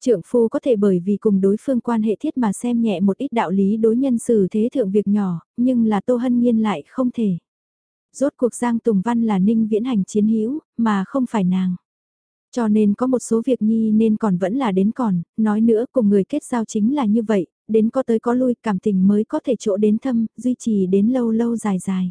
Trượng phu có thể bởi vì cùng đối phương quan hệ thiết mà xem nhẹ một ít đạo lý đối nhân xử thế thượng việc nhỏ, nhưng là Tô Hân Nhiên lại không thể. Rốt cuộc Giang Tùng Văn là ninh viễn hành chiến hữu mà không phải nàng. Cho nên có một số việc nhi nên còn vẫn là đến còn, nói nữa cùng người kết giao chính là như vậy, đến có tới có lui cảm tình mới có thể chỗ đến thâm, duy trì đến lâu lâu dài dài.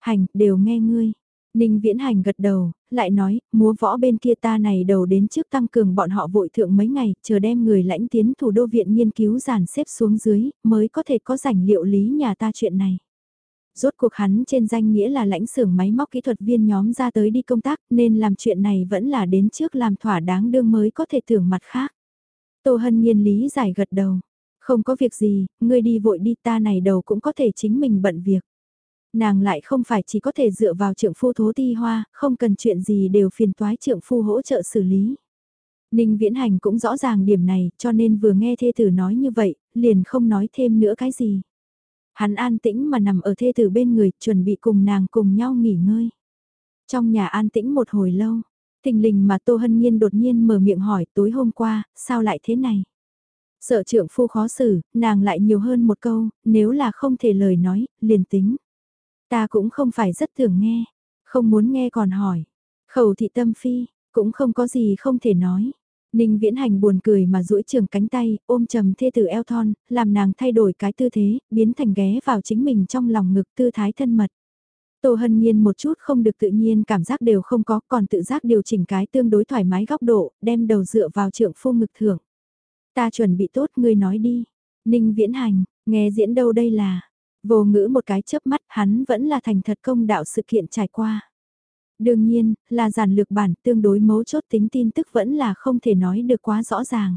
Hành, đều nghe ngươi. Ninh Viễn Hành gật đầu, lại nói, múa võ bên kia ta này đầu đến trước tăng cường bọn họ vội thượng mấy ngày, chờ đem người lãnh tiến thủ đô viện nghiên cứu giàn xếp xuống dưới, mới có thể có rảnh liệu lý nhà ta chuyện này. Rốt cuộc hắn trên danh nghĩa là lãnh xưởng máy móc kỹ thuật viên nhóm ra tới đi công tác nên làm chuyện này vẫn là đến trước làm thỏa đáng đương mới có thể tưởng mặt khác. Tô Hân Nhiên lý giải gật đầu. Không có việc gì, ngươi đi vội đi ta này đầu cũng có thể chính mình bận việc. Nàng lại không phải chỉ có thể dựa vào trưởng phu thố ti hoa, không cần chuyện gì đều phiền toái trưởng phu hỗ trợ xử lý. Ninh Viễn Hành cũng rõ ràng điểm này, cho nên vừa nghe thê tử nói như vậy, liền không nói thêm nữa cái gì. Hắn an tĩnh mà nằm ở thê tử bên người, chuẩn bị cùng nàng cùng nhau nghỉ ngơi. Trong nhà an tĩnh một hồi lâu, tình lình mà Tô Hân Nhiên đột nhiên mở miệng hỏi tối hôm qua, sao lại thế này? Sợ trưởng phu khó xử, nàng lại nhiều hơn một câu, nếu là không thể lời nói, liền tính. Ta cũng không phải rất thường nghe, không muốn nghe còn hỏi. Khẩu thị tâm phi, cũng không có gì không thể nói. Ninh Viễn Hành buồn cười mà duỗi trường cánh tay, ôm trầm thê tử eo thon, làm nàng thay đổi cái tư thế, biến thành ghé vào chính mình trong lòng ngực tư thái thân mật. Tô Hân Nhiên một chút không được tự nhiên cảm giác đều không có, còn tự giác điều chỉnh cái tương đối thoải mái góc độ, đem đầu dựa vào trượng phu ngực thưởng. Ta chuẩn bị tốt, ngươi nói đi. Ninh Viễn Hành, nghe diễn đâu đây là. Vô ngữ một cái chớp mắt, hắn vẫn là thành thật công đạo sự kiện trải qua. Đương nhiên, là giản lược bản tương đối mấu chốt tính tin tức vẫn là không thể nói được quá rõ ràng.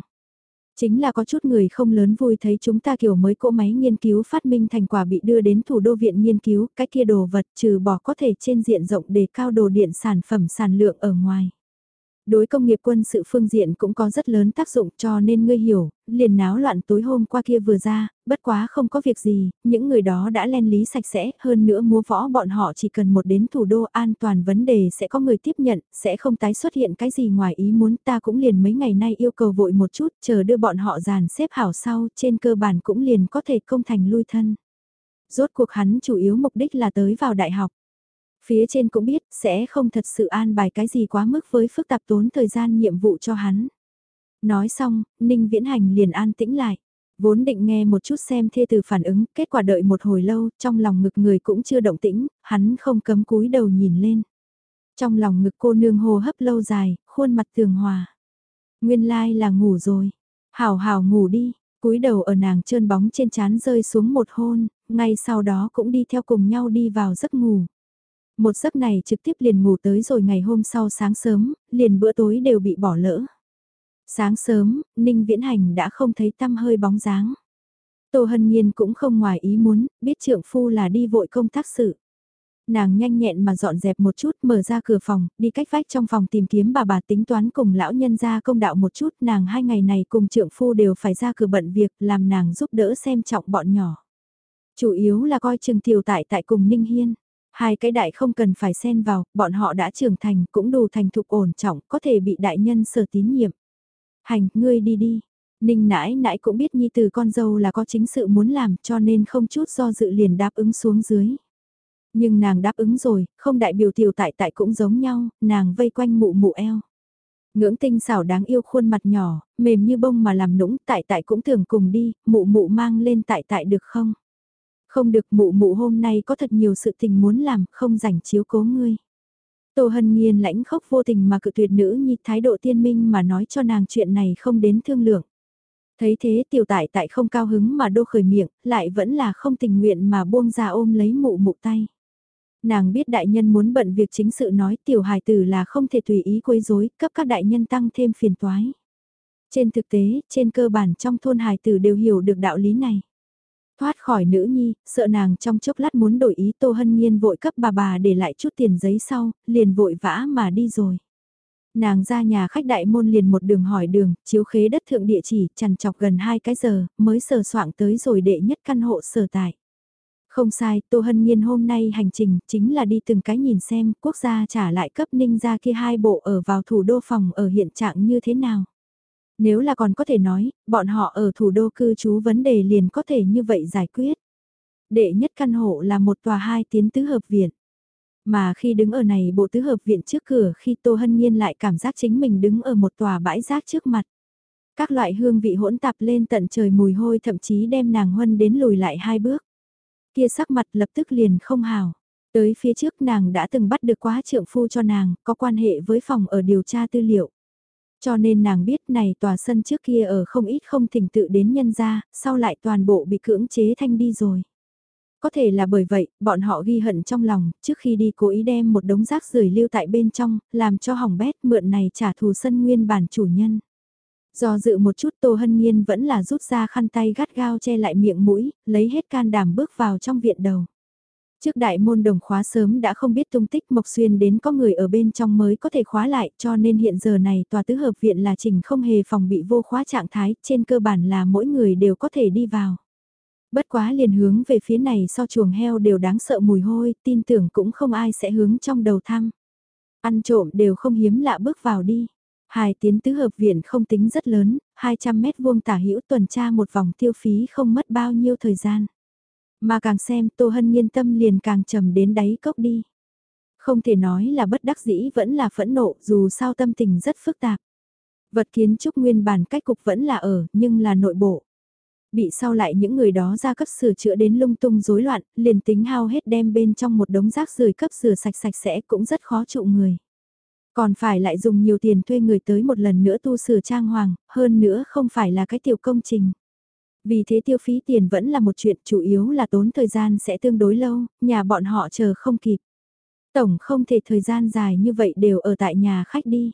Chính là có chút người không lớn vui thấy chúng ta kiểu mới cỗ máy nghiên cứu phát minh thành quả bị đưa đến thủ đô viện nghiên cứu, cái kia đồ vật trừ bỏ có thể trên diện rộng để cao đồ điện sản phẩm sản lượng ở ngoài đối công nghiệp quân sự phương diện cũng có rất lớn tác dụng cho nên ngươi hiểu, liền náo loạn tối hôm qua kia vừa ra, bất quá không có việc gì, những người đó đã len lý sạch sẽ, hơn nữa múa võ bọn họ chỉ cần một đến thủ đô an toàn vấn đề sẽ có người tiếp nhận, sẽ không tái xuất hiện cái gì ngoài ý muốn ta cũng liền mấy ngày nay yêu cầu vội một chút, chờ đưa bọn họ dàn xếp hảo sau, trên cơ bản cũng liền có thể công thành lui thân. Rốt cuộc hắn chủ yếu mục đích là tới vào đại học. Phía trên cũng biết sẽ không thật sự an bài cái gì quá mức với phức tạp tốn thời gian nhiệm vụ cho hắn. Nói xong, Ninh Viễn Hành liền an tĩnh lại. Vốn định nghe một chút xem thê từ phản ứng, kết quả đợi một hồi lâu, trong lòng ngực người cũng chưa động tĩnh, hắn không cấm cúi đầu nhìn lên. Trong lòng ngực cô nương hô hấp lâu dài, khuôn mặt tường hòa. Nguyên lai là ngủ rồi. Hảo hảo ngủ đi, cúi đầu ở nàng trơn bóng trên chán rơi xuống một hôn, ngay sau đó cũng đi theo cùng nhau đi vào giấc ngủ. Một giấc này trực tiếp liền ngủ tới rồi ngày hôm sau sáng sớm, liền bữa tối đều bị bỏ lỡ. Sáng sớm, Ninh Viễn Hành đã không thấy tăm hơi bóng dáng. Tô Hân Nhiên cũng không ngoài ý muốn, biết trượng phu là đi vội công tác sự. Nàng nhanh nhẹn mà dọn dẹp một chút, mở ra cửa phòng, đi cách vách trong phòng tìm kiếm bà bà tính toán cùng lão nhân ra công đạo một chút, nàng hai ngày này cùng trượng phu đều phải ra cửa bận việc, làm nàng giúp đỡ xem trọng bọn nhỏ. Chủ yếu là coi trường tiểu tại tại cùng Ninh Hiên. Hai cái đại không cần phải xen vào, bọn họ đã trưởng thành cũng đủ thành thục ổn trọng, có thể bị đại nhân sở tín nhiệm. Hành, ngươi đi đi. Ninh nãi nãi cũng biết nhi từ con dâu là có chính sự muốn làm cho nên không chút do dự liền đáp ứng xuống dưới. Nhưng nàng đáp ứng rồi, không đại biểu tiểu tại tại cũng giống nhau, nàng vây quanh mụ mụ eo. Ngưỡng tinh xảo đáng yêu khuôn mặt nhỏ, mềm như bông mà làm nũng tại tại cũng thường cùng đi, mụ mụ mang lên tại tại được không? Không được mụ mụ hôm nay có thật nhiều sự tình muốn làm, không rảnh chiếu cố ngươi. Tô Hân Nhiên lãnh khốc vô tình mà cự tuyệt nữ nhi thái độ tiên minh mà nói cho nàng chuyện này không đến thương lượng. Thấy thế tiểu tại tại không cao hứng mà đô khởi miệng, lại vẫn là không tình nguyện mà buông ra ôm lấy mụ mụ tay. Nàng biết đại nhân muốn bận việc chính sự nói tiểu hài tử là không thể tùy ý quấy rối cấp các đại nhân tăng thêm phiền toái. Trên thực tế, trên cơ bản trong thôn hài tử đều hiểu được đạo lý này. Thoát khỏi nữ nhi, sợ nàng trong chốc lát muốn đổi ý Tô Hân Nhiên vội cấp bà bà để lại chút tiền giấy sau, liền vội vã mà đi rồi. Nàng ra nhà khách đại môn liền một đường hỏi đường, chiếu khế đất thượng địa chỉ, chằn chọc gần hai cái giờ, mới sờ soạng tới rồi đệ nhất căn hộ sở tại. Không sai, Tô Hân Nhiên hôm nay hành trình chính là đi từng cái nhìn xem quốc gia trả lại cấp ninh ra kia hai bộ ở vào thủ đô phòng ở hiện trạng như thế nào. Nếu là còn có thể nói, bọn họ ở thủ đô cư trú vấn đề liền có thể như vậy giải quyết. Đệ nhất căn hộ là một tòa hai tiến tứ hợp viện. Mà khi đứng ở này bộ tứ hợp viện trước cửa khi Tô Hân Nhiên lại cảm giác chính mình đứng ở một tòa bãi rác trước mặt. Các loại hương vị hỗn tạp lên tận trời mùi hôi thậm chí đem nàng huân đến lùi lại hai bước. Kia sắc mặt lập tức liền không hào. Tới phía trước nàng đã từng bắt được quá trượng phu cho nàng, có quan hệ với phòng ở điều tra tư liệu. Cho nên nàng biết này tòa sân trước kia ở không ít không thỉnh tự đến nhân ra, sau lại toàn bộ bị cưỡng chế thanh đi rồi. Có thể là bởi vậy, bọn họ ghi hận trong lòng, trước khi đi cố ý đem một đống rác rưởi lưu tại bên trong, làm cho hỏng bét mượn này trả thù sân nguyên bản chủ nhân. Do dự một chút Tô Hân Nhiên vẫn là rút ra khăn tay gắt gao che lại miệng mũi, lấy hết can đảm bước vào trong viện đầu. Trước đại môn đồng khóa sớm đã không biết tung tích Mộc Xuyên đến có người ở bên trong mới có thể khóa lại cho nên hiện giờ này tòa tứ hợp viện là trình không hề phòng bị vô khóa trạng thái, trên cơ bản là mỗi người đều có thể đi vào. Bất quá liền hướng về phía này so chuồng heo đều đáng sợ mùi hôi, tin tưởng cũng không ai sẽ hướng trong đầu thăm. Ăn trộm đều không hiếm lạ bước vào đi. Hai tiến tứ hợp viện không tính rất lớn, 200 mét vuông tả hữu tuần tra một vòng tiêu phí không mất bao nhiêu thời gian. Mà càng xem Tô Hân Nhiên tâm liền càng trầm đến đáy cốc đi. Không thể nói là bất đắc dĩ vẫn là phẫn nộ dù sao tâm tình rất phức tạp. Vật kiến trúc nguyên bản cách cục vẫn là ở nhưng là nội bộ. Bị sau lại những người đó ra cấp sửa chữa đến lung tung rối loạn, liền tính hao hết đem bên trong một đống rác rưởi cấp sửa sạch sạch sẽ cũng rất khó trụ người. Còn phải lại dùng nhiều tiền thuê người tới một lần nữa tu sửa trang hoàng, hơn nữa không phải là cái tiểu công trình. Vì thế tiêu phí tiền vẫn là một chuyện chủ yếu là tốn thời gian sẽ tương đối lâu, nhà bọn họ chờ không kịp. Tổng không thể thời gian dài như vậy đều ở tại nhà khách đi.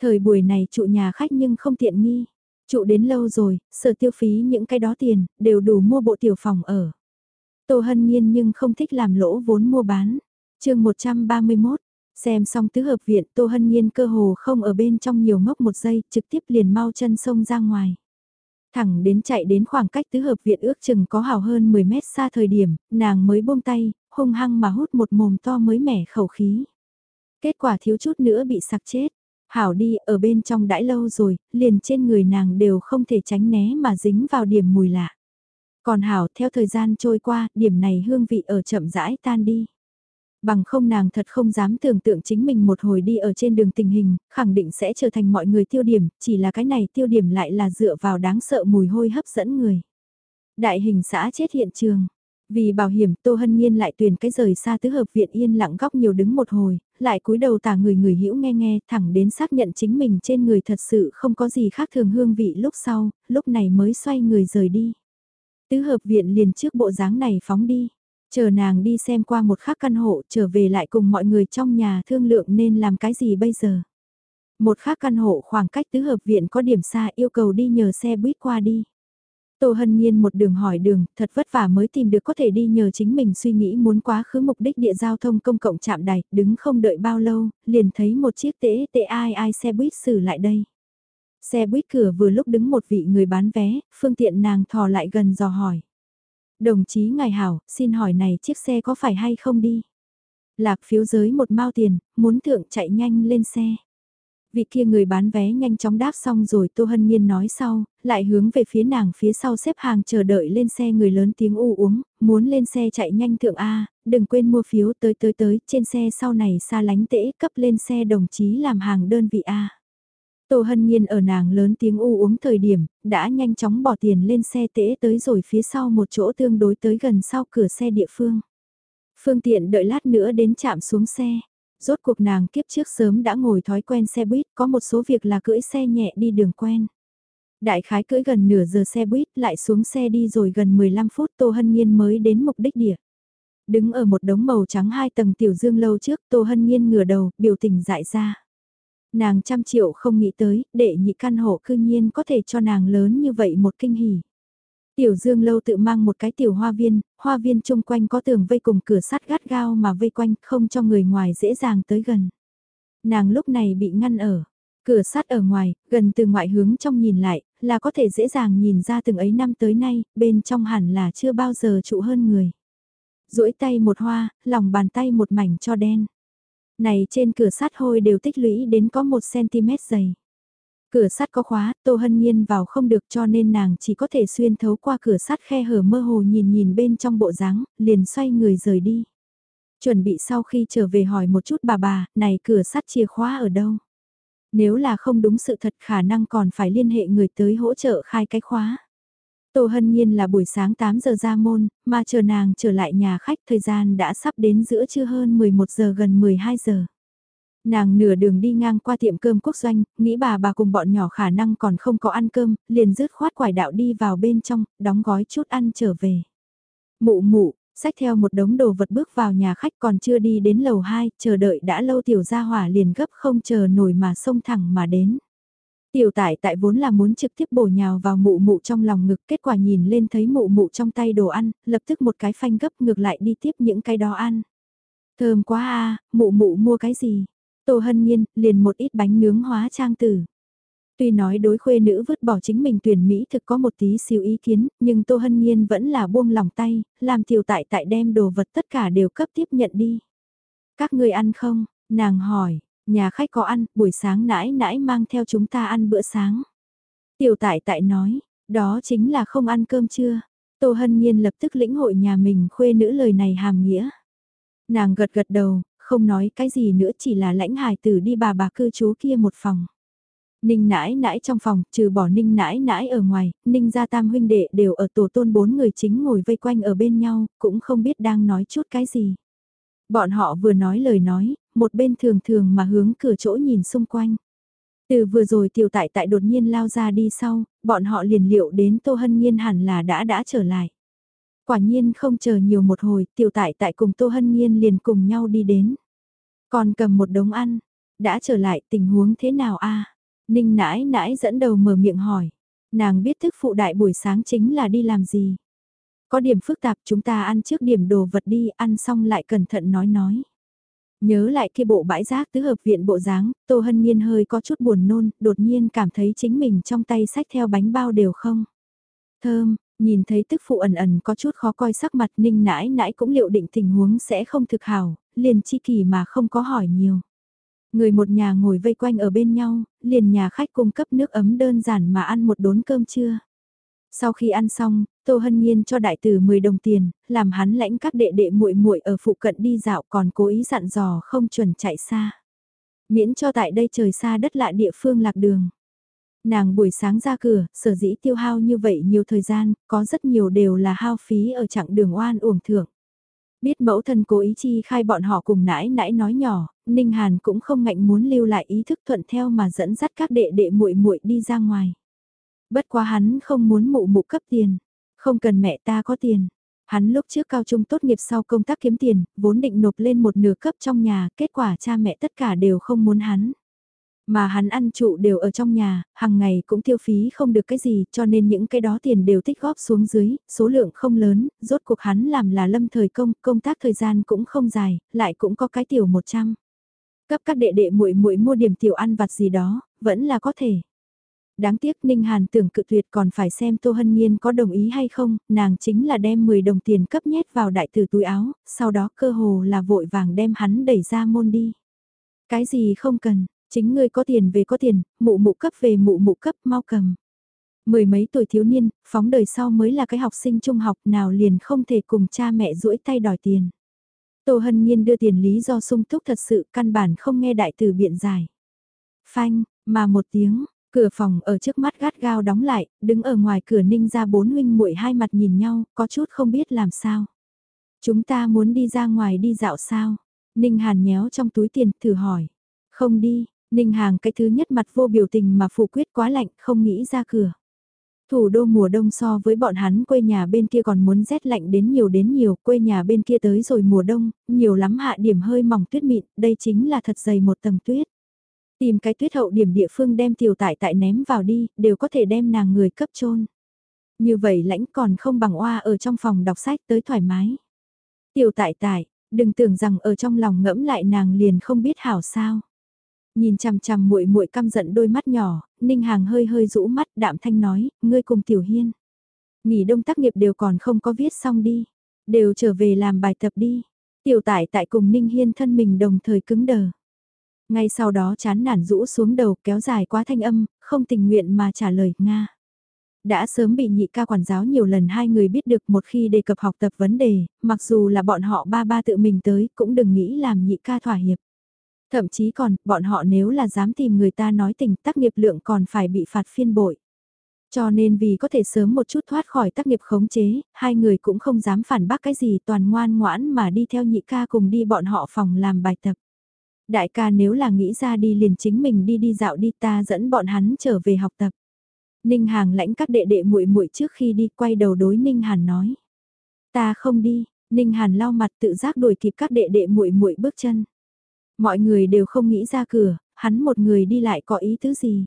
Thời buổi này trụ nhà khách nhưng không tiện nghi. Trụ đến lâu rồi, sở tiêu phí những cái đó tiền, đều đủ mua bộ tiểu phòng ở. Tô Hân Nhiên nhưng không thích làm lỗ vốn mua bán. chương 131, xem xong tứ hợp viện Tô Hân Nhiên cơ hồ không ở bên trong nhiều ngốc một giây, trực tiếp liền mau chân sông ra ngoài. Thẳng đến chạy đến khoảng cách tứ hợp viện ước chừng có hào hơn 10 mét xa thời điểm, nàng mới buông tay, hung hăng mà hút một mồm to mới mẻ khẩu khí. Kết quả thiếu chút nữa bị sặc chết. Hảo đi, ở bên trong đãi lâu rồi, liền trên người nàng đều không thể tránh né mà dính vào điểm mùi lạ. Còn Hảo, theo thời gian trôi qua, điểm này hương vị ở chậm rãi tan đi. Bằng không nàng thật không dám tưởng tượng chính mình một hồi đi ở trên đường tình hình, khẳng định sẽ trở thành mọi người tiêu điểm, chỉ là cái này tiêu điểm lại là dựa vào đáng sợ mùi hôi hấp dẫn người. Đại hình xã chết hiện trường. Vì bảo hiểm Tô Hân Nhiên lại tuyển cái rời xa tứ hợp viện yên lặng góc nhiều đứng một hồi, lại cúi đầu tả người người hữu nghe nghe thẳng đến xác nhận chính mình trên người thật sự không có gì khác thường hương vị lúc sau, lúc này mới xoay người rời đi. Tứ hợp viện liền trước bộ dáng này phóng đi. Chờ nàng đi xem qua một khắc căn hộ trở về lại cùng mọi người trong nhà thương lượng nên làm cái gì bây giờ. Một khắc căn hộ khoảng cách tứ hợp viện có điểm xa yêu cầu đi nhờ xe buýt qua đi. Tô Hân Nhiên một đường hỏi đường, thật vất vả mới tìm được có thể đi nhờ chính mình suy nghĩ muốn quá khứ mục đích địa giao thông công cộng chạm đài, đứng không đợi bao lâu, liền thấy một chiếc tễ tệ ai ai xe buýt xử lại đây. Xe buýt cửa vừa lúc đứng một vị người bán vé, phương tiện nàng thò lại gần dò hỏi. Đồng chí ngài hảo, xin hỏi này chiếc xe có phải hay không đi? Lạc phiếu giới một mao tiền, muốn thượng chạy nhanh lên xe. Vị kia người bán vé nhanh chóng đáp xong rồi Tô Hân Nhiên nói sau, lại hướng về phía nàng phía sau xếp hàng chờ đợi lên xe người lớn tiếng u uống, muốn lên xe chạy nhanh thượng A, đừng quên mua phiếu tới tới tới, trên xe sau này xa lánh tễ cấp lên xe đồng chí làm hàng đơn vị A. Tô Hân Nhiên ở nàng lớn tiếng u uống thời điểm, đã nhanh chóng bỏ tiền lên xe tễ tới rồi phía sau một chỗ tương đối tới gần sau cửa xe địa phương. Phương tiện đợi lát nữa đến chạm xuống xe. Rốt cuộc nàng kiếp trước sớm đã ngồi thói quen xe buýt, có một số việc là cưỡi xe nhẹ đi đường quen. Đại khái cưỡi gần nửa giờ xe buýt lại xuống xe đi rồi gần 15 phút Tô Hân Nhiên mới đến mục đích địa. Đứng ở một đống màu trắng hai tầng tiểu dương lâu trước Tô Hân Nhiên ngửa đầu, biểu tình dại ra. Nàng trăm triệu không nghĩ tới, đệ nhị căn hộ cư nhiên có thể cho nàng lớn như vậy một kinh hỉ. Tiểu Dương Lâu tự mang một cái tiểu hoa viên, hoa viên chung quanh có tường vây cùng cửa sắt gắt gao mà vây quanh không cho người ngoài dễ dàng tới gần. Nàng lúc này bị ngăn ở, cửa sắt ở ngoài, gần từ ngoại hướng trong nhìn lại, là có thể dễ dàng nhìn ra từng ấy năm tới nay, bên trong hẳn là chưa bao giờ trụ hơn người. duỗi tay một hoa, lòng bàn tay một mảnh cho đen. Này trên cửa sắt hôi đều tích lũy đến có 1cm dày. Cửa sắt có khóa, Tô Hân Nhiên vào không được cho nên nàng chỉ có thể xuyên thấu qua cửa sắt khe hở mơ hồ nhìn nhìn bên trong bộ dáng, liền xoay người rời đi. Chuẩn bị sau khi trở về hỏi một chút bà bà, này cửa sắt chìa khóa ở đâu? Nếu là không đúng sự thật khả năng còn phải liên hệ người tới hỗ trợ khai cái khóa. Tô Hân Nhiên là buổi sáng 8 giờ ra môn, mà chờ nàng trở lại nhà khách thời gian đã sắp đến giữa trưa hơn 11 giờ gần 12 giờ. Nàng nửa đường đi ngang qua tiệm cơm quốc doanh, nghĩ bà bà cùng bọn nhỏ khả năng còn không có ăn cơm, liền rứt khoát quải đạo đi vào bên trong, đóng gói chút ăn trở về. Mụ mụ, xách theo một đống đồ vật bước vào nhà khách còn chưa đi đến lầu 2, chờ đợi đã lâu tiểu gia hỏa liền gấp không chờ nổi mà xông thẳng mà đến. Tiểu tải tại vốn là muốn trực tiếp bổ nhào vào mụ mụ trong lòng ngực, kết quả nhìn lên thấy mụ mụ trong tay đồ ăn, lập tức một cái phanh gấp ngược lại đi tiếp những cái đó ăn. Thơm quá a mụ mụ mua cái gì? Tô Hân Nhiên, liền một ít bánh nướng hóa trang tử. Tuy nói đối khuê nữ vứt bỏ chính mình tuyển Mỹ thực có một tí siêu ý kiến, nhưng Tô Hân Nhiên vẫn là buông lòng tay, làm tiểu tại tại đem đồ vật tất cả đều cấp tiếp nhận đi. Các người ăn không? Nàng hỏi, nhà khách có ăn, buổi sáng nãi nãi mang theo chúng ta ăn bữa sáng. Tiểu tại tại nói, đó chính là không ăn cơm trưa Tô Hân Nhiên lập tức lĩnh hội nhà mình khuê nữ lời này hàm nghĩa. Nàng gật gật đầu, không nói cái gì nữa chỉ là lãnh hài tử đi bà bà cư trú kia một phòng. Ninh nãi nãi trong phòng, trừ bỏ ninh nãi nãi ở ngoài, ninh gia tam huynh đệ đều ở tổ tôn bốn người chính ngồi vây quanh ở bên nhau, cũng không biết đang nói chút cái gì. Bọn họ vừa nói lời nói, một bên thường thường mà hướng cửa chỗ nhìn xung quanh. Từ vừa rồi tiểu tại tại đột nhiên lao ra đi sau, bọn họ liền liệu đến Tô Hân Nhiên hẳn là đã đã trở lại. Quả nhiên không chờ nhiều một hồi, tiểu tại tại cùng Tô Hân Nhiên liền cùng nhau đi đến. Còn cầm một đống ăn, đã trở lại tình huống thế nào a Ninh nãi nãi dẫn đầu mở miệng hỏi. Nàng biết thức phụ đại buổi sáng chính là đi làm gì. Có điểm phức tạp chúng ta ăn trước điểm đồ vật đi, ăn xong lại cẩn thận nói nói. Nhớ lại kia bộ bãi rác tứ hợp viện bộ dáng, Tô Hân Nhiên hơi có chút buồn nôn, đột nhiên cảm thấy chính mình trong tay sách theo bánh bao đều không. Thơm, nhìn thấy tức phụ ẩn ẩn có chút khó coi sắc mặt ninh nãi nãi cũng liệu định tình huống sẽ không thực hảo, liền chi kỳ mà không có hỏi nhiều. Người một nhà ngồi vây quanh ở bên nhau, liền nhà khách cung cấp nước ấm đơn giản mà ăn một đốn cơm trưa. Sau khi ăn xong, Tô Hân Nhiên cho đại tử 10 đồng tiền, làm hắn lãnh các đệ đệ muội muội ở phụ cận đi dạo còn cố ý dặn dò không chuẩn chạy xa. Miễn cho tại đây trời xa đất lạ địa phương lạc đường. Nàng buổi sáng ra cửa, sở dĩ tiêu hao như vậy nhiều thời gian, có rất nhiều đều là hao phí ở chặng đường oan uổng thưởng. Biết mẫu thân cố ý chi khai bọn họ cùng nãi nãi nói nhỏ, Ninh Hàn cũng không ngạnh muốn lưu lại ý thức thuận theo mà dẫn dắt các đệ đệ muội muội đi ra ngoài. Bất quá hắn không muốn mụ mụ cấp tiền, không cần mẹ ta có tiền. Hắn lúc trước cao trung tốt nghiệp sau công tác kiếm tiền, vốn định nộp lên một nửa cấp trong nhà, kết quả cha mẹ tất cả đều không muốn hắn. Mà hắn ăn trụ đều ở trong nhà, hàng ngày cũng tiêu phí không được cái gì cho nên những cái đó tiền đều tích góp xuống dưới, số lượng không lớn, rốt cuộc hắn làm là lâm thời công, công tác thời gian cũng không dài, lại cũng có cái tiểu 100. Cấp các đệ đệ muội muội mua điểm tiểu ăn vặt gì đó, vẫn là có thể. Đáng tiếc Ninh Hàn tưởng cự tuyệt còn phải xem Tô Hân Nhiên có đồng ý hay không, nàng chính là đem 10 đồng tiền cấp nhét vào đại tử túi áo, sau đó cơ hồ là vội vàng đem hắn đẩy ra môn đi. Cái gì không cần, Chính ngươi có tiền về có tiền, mụ mụ cấp về mụ mụ cấp mau cầm. Mười mấy tuổi thiếu niên, phóng đời sau mới là cái học sinh trung học nào liền không thể cùng cha mẹ duỗi tay đòi tiền. Tô Hân Nhiên đưa tiền lý do sung túc thật sự căn bản không nghe đại tử biện giải. Phanh, mà một tiếng, cửa phòng ở trước mắt gắt gao đóng lại, đứng ở ngoài cửa ninh ra bốn huynh muội hai mặt nhìn nhau, có chút không biết làm sao. Chúng ta muốn đi ra ngoài đi dạo sao? Ninh Hàn nhéo trong túi tiền, thử hỏi. Không đi, Ninh Hàng cái thứ nhất mặt vô biểu tình mà phủ quyết quá lạnh, không nghĩ ra cửa. Thủ đô mùa đông so với bọn hắn quê nhà bên kia còn muốn rét lạnh đến nhiều đến nhiều, quê nhà bên kia tới rồi mùa đông, nhiều lắm hạ điểm hơi mỏng tuyết mịn, đây chính là thật dày một tầng tuyết. Tìm cái tuyết hậu điểm địa phương đem tiểu tại tại ném vào đi, đều có thể đem nàng người cấp chôn Như vậy lãnh còn không bằng oa ở trong phòng đọc sách tới thoải mái. Tiểu tại tại, đừng tưởng rằng ở trong lòng ngẫm lại nàng liền không biết hảo sao. Nhìn chằm chằm muội muội căm giận đôi mắt nhỏ, Ninh Hàng hơi hơi rũ mắt đạm thanh nói, ngươi cùng Tiểu Hiên. Nghỉ đông tác nghiệp đều còn không có viết xong đi, đều trở về làm bài tập đi. Tiểu tại tại cùng Ninh Hiên thân mình đồng thời cứng đờ. Ngay sau đó chán nản rũ xuống đầu kéo dài quá thanh âm, không tình nguyện mà trả lời Nga. Đã sớm bị nhị ca quản giáo nhiều lần hai người biết được một khi đề cập học tập vấn đề, mặc dù là bọn họ ba ba tự mình tới cũng đừng nghĩ làm nhị ca thỏa hiệp. Thậm chí còn, bọn họ nếu là dám tìm người ta nói tình tác nghiệp lượng còn phải bị phạt phiên bội. Cho nên vì có thể sớm một chút thoát khỏi tác nghiệp khống chế, hai người cũng không dám phản bác cái gì toàn ngoan ngoãn mà đi theo nhị ca cùng đi bọn họ phòng làm bài tập. Đại ca nếu là nghĩ ra đi liền chính mình đi đi dạo đi ta dẫn bọn hắn trở về học tập. Ninh Hàng lãnh các đệ đệ muội muội trước khi đi quay đầu đối Ninh Hàn nói. Ta không đi, Ninh Hàn lau mặt tự giác đuổi kịp các đệ đệ muội muội bước chân. Mọi người đều không nghĩ ra cửa, hắn một người đi lại có ý tứ gì.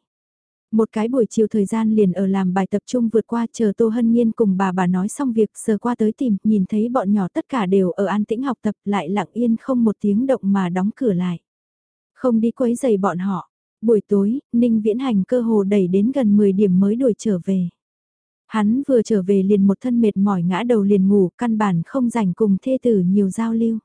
Một cái buổi chiều thời gian liền ở làm bài tập trung vượt qua chờ Tô Hân Nhiên cùng bà bà nói xong việc sờ qua tới tìm, nhìn thấy bọn nhỏ tất cả đều ở an tĩnh học tập lại lặng yên không một tiếng động mà đóng cửa lại. Không đi quấy giày bọn họ. Buổi tối, Ninh Viễn Hành cơ hồ đẩy đến gần 10 điểm mới đuổi trở về. Hắn vừa trở về liền một thân mệt mỏi ngã đầu liền ngủ, căn bản không rảnh cùng thê tử nhiều giao lưu.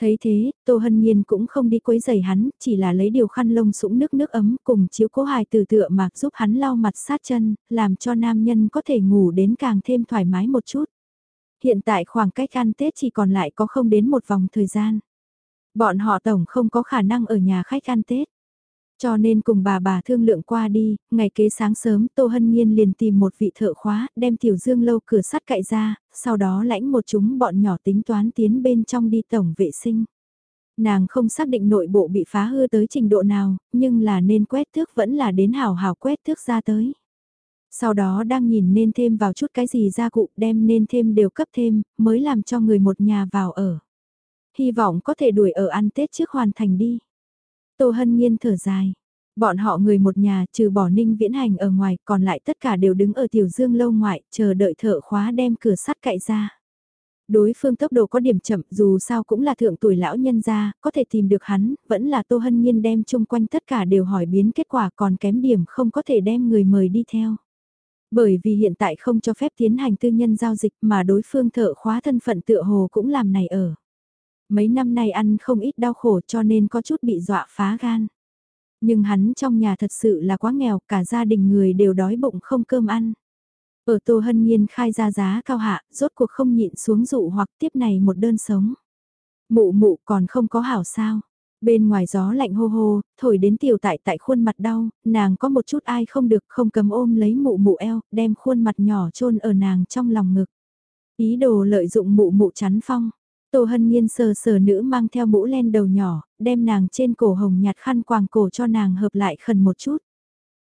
Thấy thế, Tô Hân Nhiên cũng không đi quấy giày hắn, chỉ là lấy điều khăn lông sũng nước nước ấm cùng chiếu cố hài từ tựa mạc giúp hắn lau mặt sát chân, làm cho nam nhân có thể ngủ đến càng thêm thoải mái một chút. Hiện tại khoảng cách ăn Tết chỉ còn lại có không đến một vòng thời gian. Bọn họ tổng không có khả năng ở nhà khách ăn Tết. Cho nên cùng bà bà thương lượng qua đi, ngày kế sáng sớm Tô Hân Nhiên liền tìm một vị thợ khóa, đem tiểu dương lâu cửa sắt cậy ra, sau đó lãnh một chúng bọn nhỏ tính toán tiến bên trong đi tổng vệ sinh. Nàng không xác định nội bộ bị phá hư tới trình độ nào, nhưng là nên quét thước vẫn là đến hào hào quét thước ra tới. Sau đó đang nhìn nên thêm vào chút cái gì ra cụ đem nên thêm đều cấp thêm, mới làm cho người một nhà vào ở. Hy vọng có thể đuổi ở ăn Tết trước hoàn thành đi. Tô Hân Nhiên thở dài. Bọn họ người một nhà trừ bỏ ninh viễn hành ở ngoài còn lại tất cả đều đứng ở tiểu dương lâu ngoại chờ đợi thợ khóa đem cửa sắt cậy ra. Đối phương tốc độ có điểm chậm dù sao cũng là thượng tuổi lão nhân gia, có thể tìm được hắn, vẫn là Tô Hân Nhiên đem chung quanh tất cả đều hỏi biến kết quả còn kém điểm không có thể đem người mời đi theo. Bởi vì hiện tại không cho phép tiến hành tư nhân giao dịch mà đối phương thợ khóa thân phận tựa hồ cũng làm này ở mấy năm nay ăn không ít đau khổ cho nên có chút bị dọa phá gan. Nhưng hắn trong nhà thật sự là quá nghèo, cả gia đình người đều đói bụng không cơm ăn. Ở Tô Hân Nhiên khai ra giá cao hạ, rốt cuộc không nhịn xuống dụ hoặc tiếp này một đơn sống. Mụ mụ còn không có hảo sao. Bên ngoài gió lạnh hô hô, thổi đến tiểu tại tại khuôn mặt đau, nàng có một chút ai không được không cầm ôm lấy mụ mụ eo, đem khuôn mặt nhỏ chôn ở nàng trong lòng ngực. Ý đồ lợi dụng mụ mụ chắn phong. Tô Hân Nhiên sờ sờ nữ mang theo mũ len đầu nhỏ, đem nàng trên cổ hồng nhạt khăn quàng cổ cho nàng hợp lại khẩn một chút.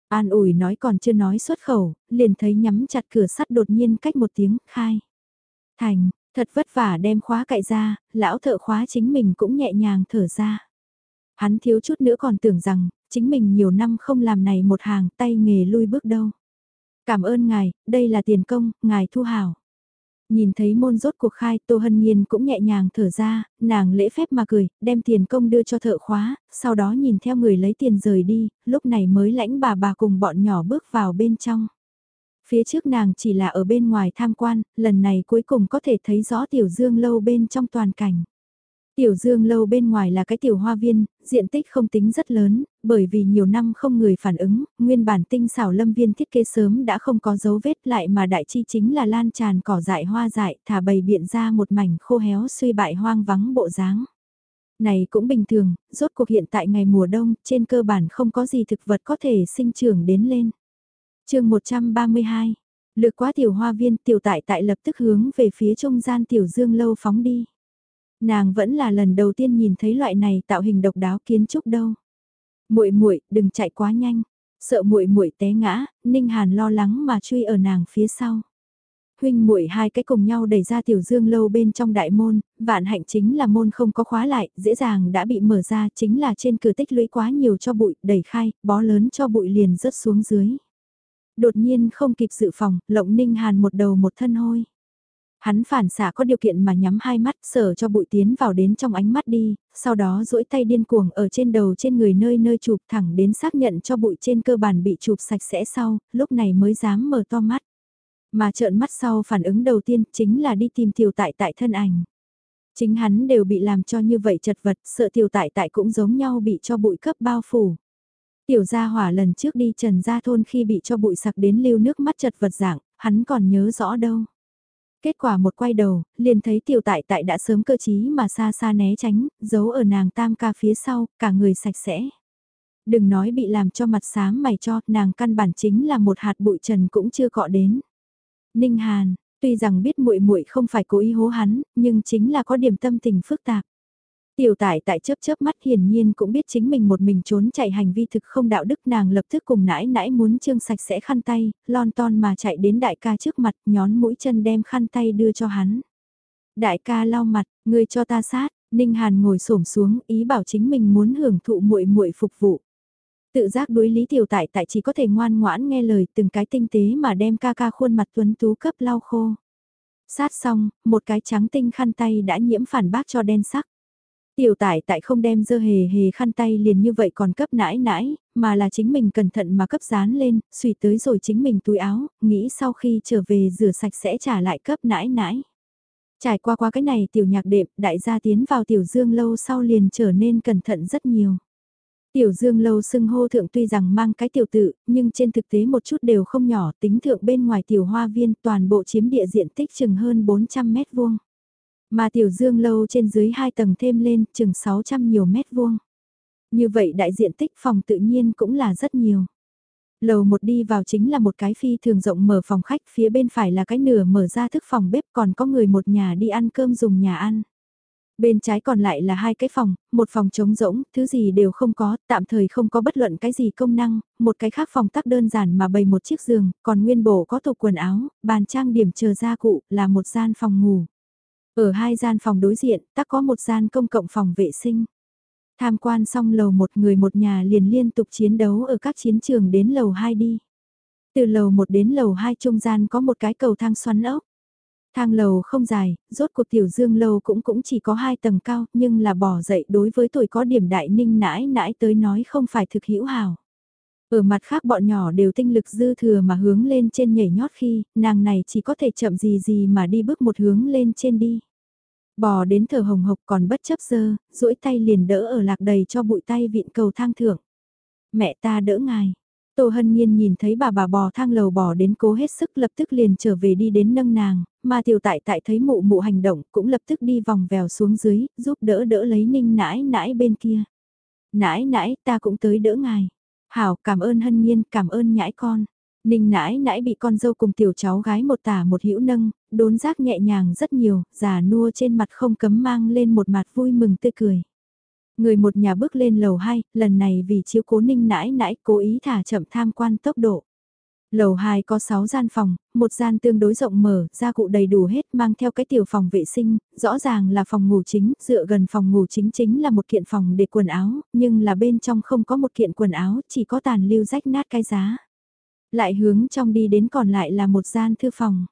An ủi nói còn chưa nói xuất khẩu, liền thấy nhắm chặt cửa sắt đột nhiên cách một tiếng, khai. Thành, thật vất vả đem khóa cậy ra, lão thợ khóa chính mình cũng nhẹ nhàng thở ra. Hắn thiếu chút nữa còn tưởng rằng, chính mình nhiều năm không làm này một hàng tay nghề lui bước đâu. Cảm ơn ngài, đây là tiền công, ngài thu hào. Nhìn thấy môn rốt cuộc khai Tô Hân Nhiên cũng nhẹ nhàng thở ra, nàng lễ phép mà cười, đem tiền công đưa cho thợ khóa, sau đó nhìn theo người lấy tiền rời đi, lúc này mới lãnh bà bà cùng bọn nhỏ bước vào bên trong. Phía trước nàng chỉ là ở bên ngoài tham quan, lần này cuối cùng có thể thấy rõ tiểu dương lâu bên trong toàn cảnh. Tiểu dương lâu bên ngoài là cái tiểu hoa viên, diện tích không tính rất lớn, bởi vì nhiều năm không người phản ứng, nguyên bản tinh xảo lâm viên thiết kế sớm đã không có dấu vết lại mà đại chi chính là lan tràn cỏ dại hoa dại thả bầy biện ra một mảnh khô héo suy bại hoang vắng bộ dáng. Này cũng bình thường, rốt cuộc hiện tại ngày mùa đông, trên cơ bản không có gì thực vật có thể sinh trưởng đến lên. chương 132, lược quá tiểu hoa viên tiểu tại tại lập tức hướng về phía trung gian tiểu dương lâu phóng đi. Nàng vẫn là lần đầu tiên nhìn thấy loại này tạo hình độc đáo kiến trúc đâu. Muội muội, đừng chạy quá nhanh. Sợ muội muội té ngã, Ninh Hàn lo lắng mà truy ở nàng phía sau. huynh muội hai cái cùng nhau đẩy ra tiểu dương lâu bên trong đại môn, vạn hạnh chính là môn không có khóa lại, dễ dàng đã bị mở ra chính là trên cửa tích lũy quá nhiều cho bụi, đẩy khai, bó lớn cho bụi liền rớt xuống dưới. Đột nhiên không kịp dự phòng, lộng ninh hàn một đầu một thân hôi. Hắn phản xạ có điều kiện mà nhắm hai mắt sở cho bụi tiến vào đến trong ánh mắt đi, sau đó duỗi tay điên cuồng ở trên đầu trên người nơi nơi chụp thẳng đến xác nhận cho bụi trên cơ bản bị chụp sạch sẽ sau, lúc này mới dám mở to mắt. Mà trợn mắt sau phản ứng đầu tiên chính là đi tìm tiểu tại tại thân ảnh. Chính hắn đều bị làm cho như vậy chật vật, sợ tiểu tại tại cũng giống nhau bị cho bụi cấp bao phủ. Tiểu gia hỏa lần trước đi trần gia thôn khi bị cho bụi sặc đến lưu nước mắt chật vật dạng, hắn còn nhớ rõ đâu. Kết quả một quay đầu, liền thấy tiểu tại tại đã sớm cơ chí mà xa xa né tránh, giấu ở nàng tam ca phía sau, cả người sạch sẽ. Đừng nói bị làm cho mặt xám mày cho, nàng căn bản chính là một hạt bụi trần cũng chưa cọ đến. Ninh Hàn, tuy rằng biết muội muội không phải cố ý hố hắn, nhưng chính là có điểm tâm tình phức tạp. Tiểu tải tại chớp chớp mắt hiển nhiên cũng biết chính mình một mình trốn chạy hành vi thực không đạo đức nàng lập tức cùng nãi nãi muốn trương sạch sẽ khăn tay, lon ton mà chạy đến đại ca trước mặt nhón mũi chân đem khăn tay đưa cho hắn. Đại ca lau mặt, người cho ta sát, Ninh Hàn ngồi xổm xuống ý bảo chính mình muốn hưởng thụ muội muội phục vụ. Tự giác đối lý tiểu tại tại chỉ có thể ngoan ngoãn nghe lời từng cái tinh tế mà đem ca ca khuôn mặt tuấn tú cấp lau khô. Sát xong, một cái trắng tinh khăn tay đã nhiễm phản bác cho đen sắc. Tiểu tải tại không đem dơ hề hề khăn tay liền như vậy còn cấp nãi nãi, mà là chính mình cẩn thận mà cấp dán lên, suy tới rồi chính mình túi áo, nghĩ sau khi trở về rửa sạch sẽ trả lại cấp nãi nãi. Trải qua qua cái này tiểu nhạc đệm, đại gia tiến vào tiểu dương lâu sau liền trở nên cẩn thận rất nhiều. Tiểu dương lâu xưng hô thượng tuy rằng mang cái tiểu tự, nhưng trên thực tế một chút đều không nhỏ tính thượng bên ngoài tiểu hoa viên toàn bộ chiếm địa diện tích chừng hơn 400 mét vuông. Mà tiểu dương lâu trên dưới hai tầng thêm lên chừng 600 nhiều mét vuông. Như vậy đại diện tích phòng tự nhiên cũng là rất nhiều. Lầu một đi vào chính là một cái phi thường rộng mở phòng khách, phía bên phải là cái nửa mở ra thức phòng bếp còn có người một nhà đi ăn cơm dùng nhà ăn. Bên trái còn lại là hai cái phòng, một phòng trống rỗng, thứ gì đều không có, tạm thời không có bất luận cái gì công năng, một cái khác phòng tắc đơn giản mà bày một chiếc giường, còn nguyên bổ có tủ quần áo, bàn trang điểm chờ gia cụ, là một gian phòng ngủ. Ở hai gian phòng đối diện, tắc có một gian công cộng phòng vệ sinh. Tham quan xong lầu một người một nhà liền liên tục chiến đấu ở các chiến trường đến lầu 2 đi. Từ lầu 1 đến lầu 2 trung gian có một cái cầu thang xoắn ốc. Thang lầu không dài, rốt cuộc tiểu dương lầu cũng cũng chỉ có hai tầng cao, nhưng là bỏ dậy đối với tuổi có điểm đại ninh nãi nãi tới nói không phải thực hữu hào. Ở mặt khác bọn nhỏ đều tinh lực dư thừa mà hướng lên trên nhảy nhót khi, nàng này chỉ có thể chậm gì gì mà đi bước một hướng lên trên đi. Bò đến thở hồng hộc còn bất chấp dơ, duỗi tay liền đỡ ở lạc đầy cho bụi tay vịn cầu thang thượng. Mẹ ta đỡ ngài. Tô Hân Nhiên nhìn thấy bà bà bò thang lầu bò đến cố hết sức lập tức liền trở về đi đến nâng nàng, mà tiểu tại tại thấy mụ mụ hành động cũng lập tức đi vòng vèo xuống dưới, giúp đỡ đỡ lấy ninh nãi nãi bên kia. Nãi nãi ta cũng tới đỡ ngài. Hảo cảm ơn hân nhiên, cảm ơn nhãi con. Ninh nãi nãi bị con dâu cùng tiểu cháu gái một tả một hữu nâng, đốn giác nhẹ nhàng rất nhiều, già nua trên mặt không cấm mang lên một mặt vui mừng tươi cười. Người một nhà bước lên lầu 2, lần này vì chiếu cố ninh nãi nãi cố ý thả chậm tham quan tốc độ. Lầu 2 có 6 gian phòng, một gian tương đối rộng mở, gia cụ đầy đủ hết mang theo cái tiểu phòng vệ sinh, rõ ràng là phòng ngủ chính, dựa gần phòng ngủ chính chính là một kiện phòng để quần áo, nhưng là bên trong không có một kiện quần áo, chỉ có tàn lưu rách nát cái giá. Lại hướng trong đi đến còn lại là một gian thư phòng.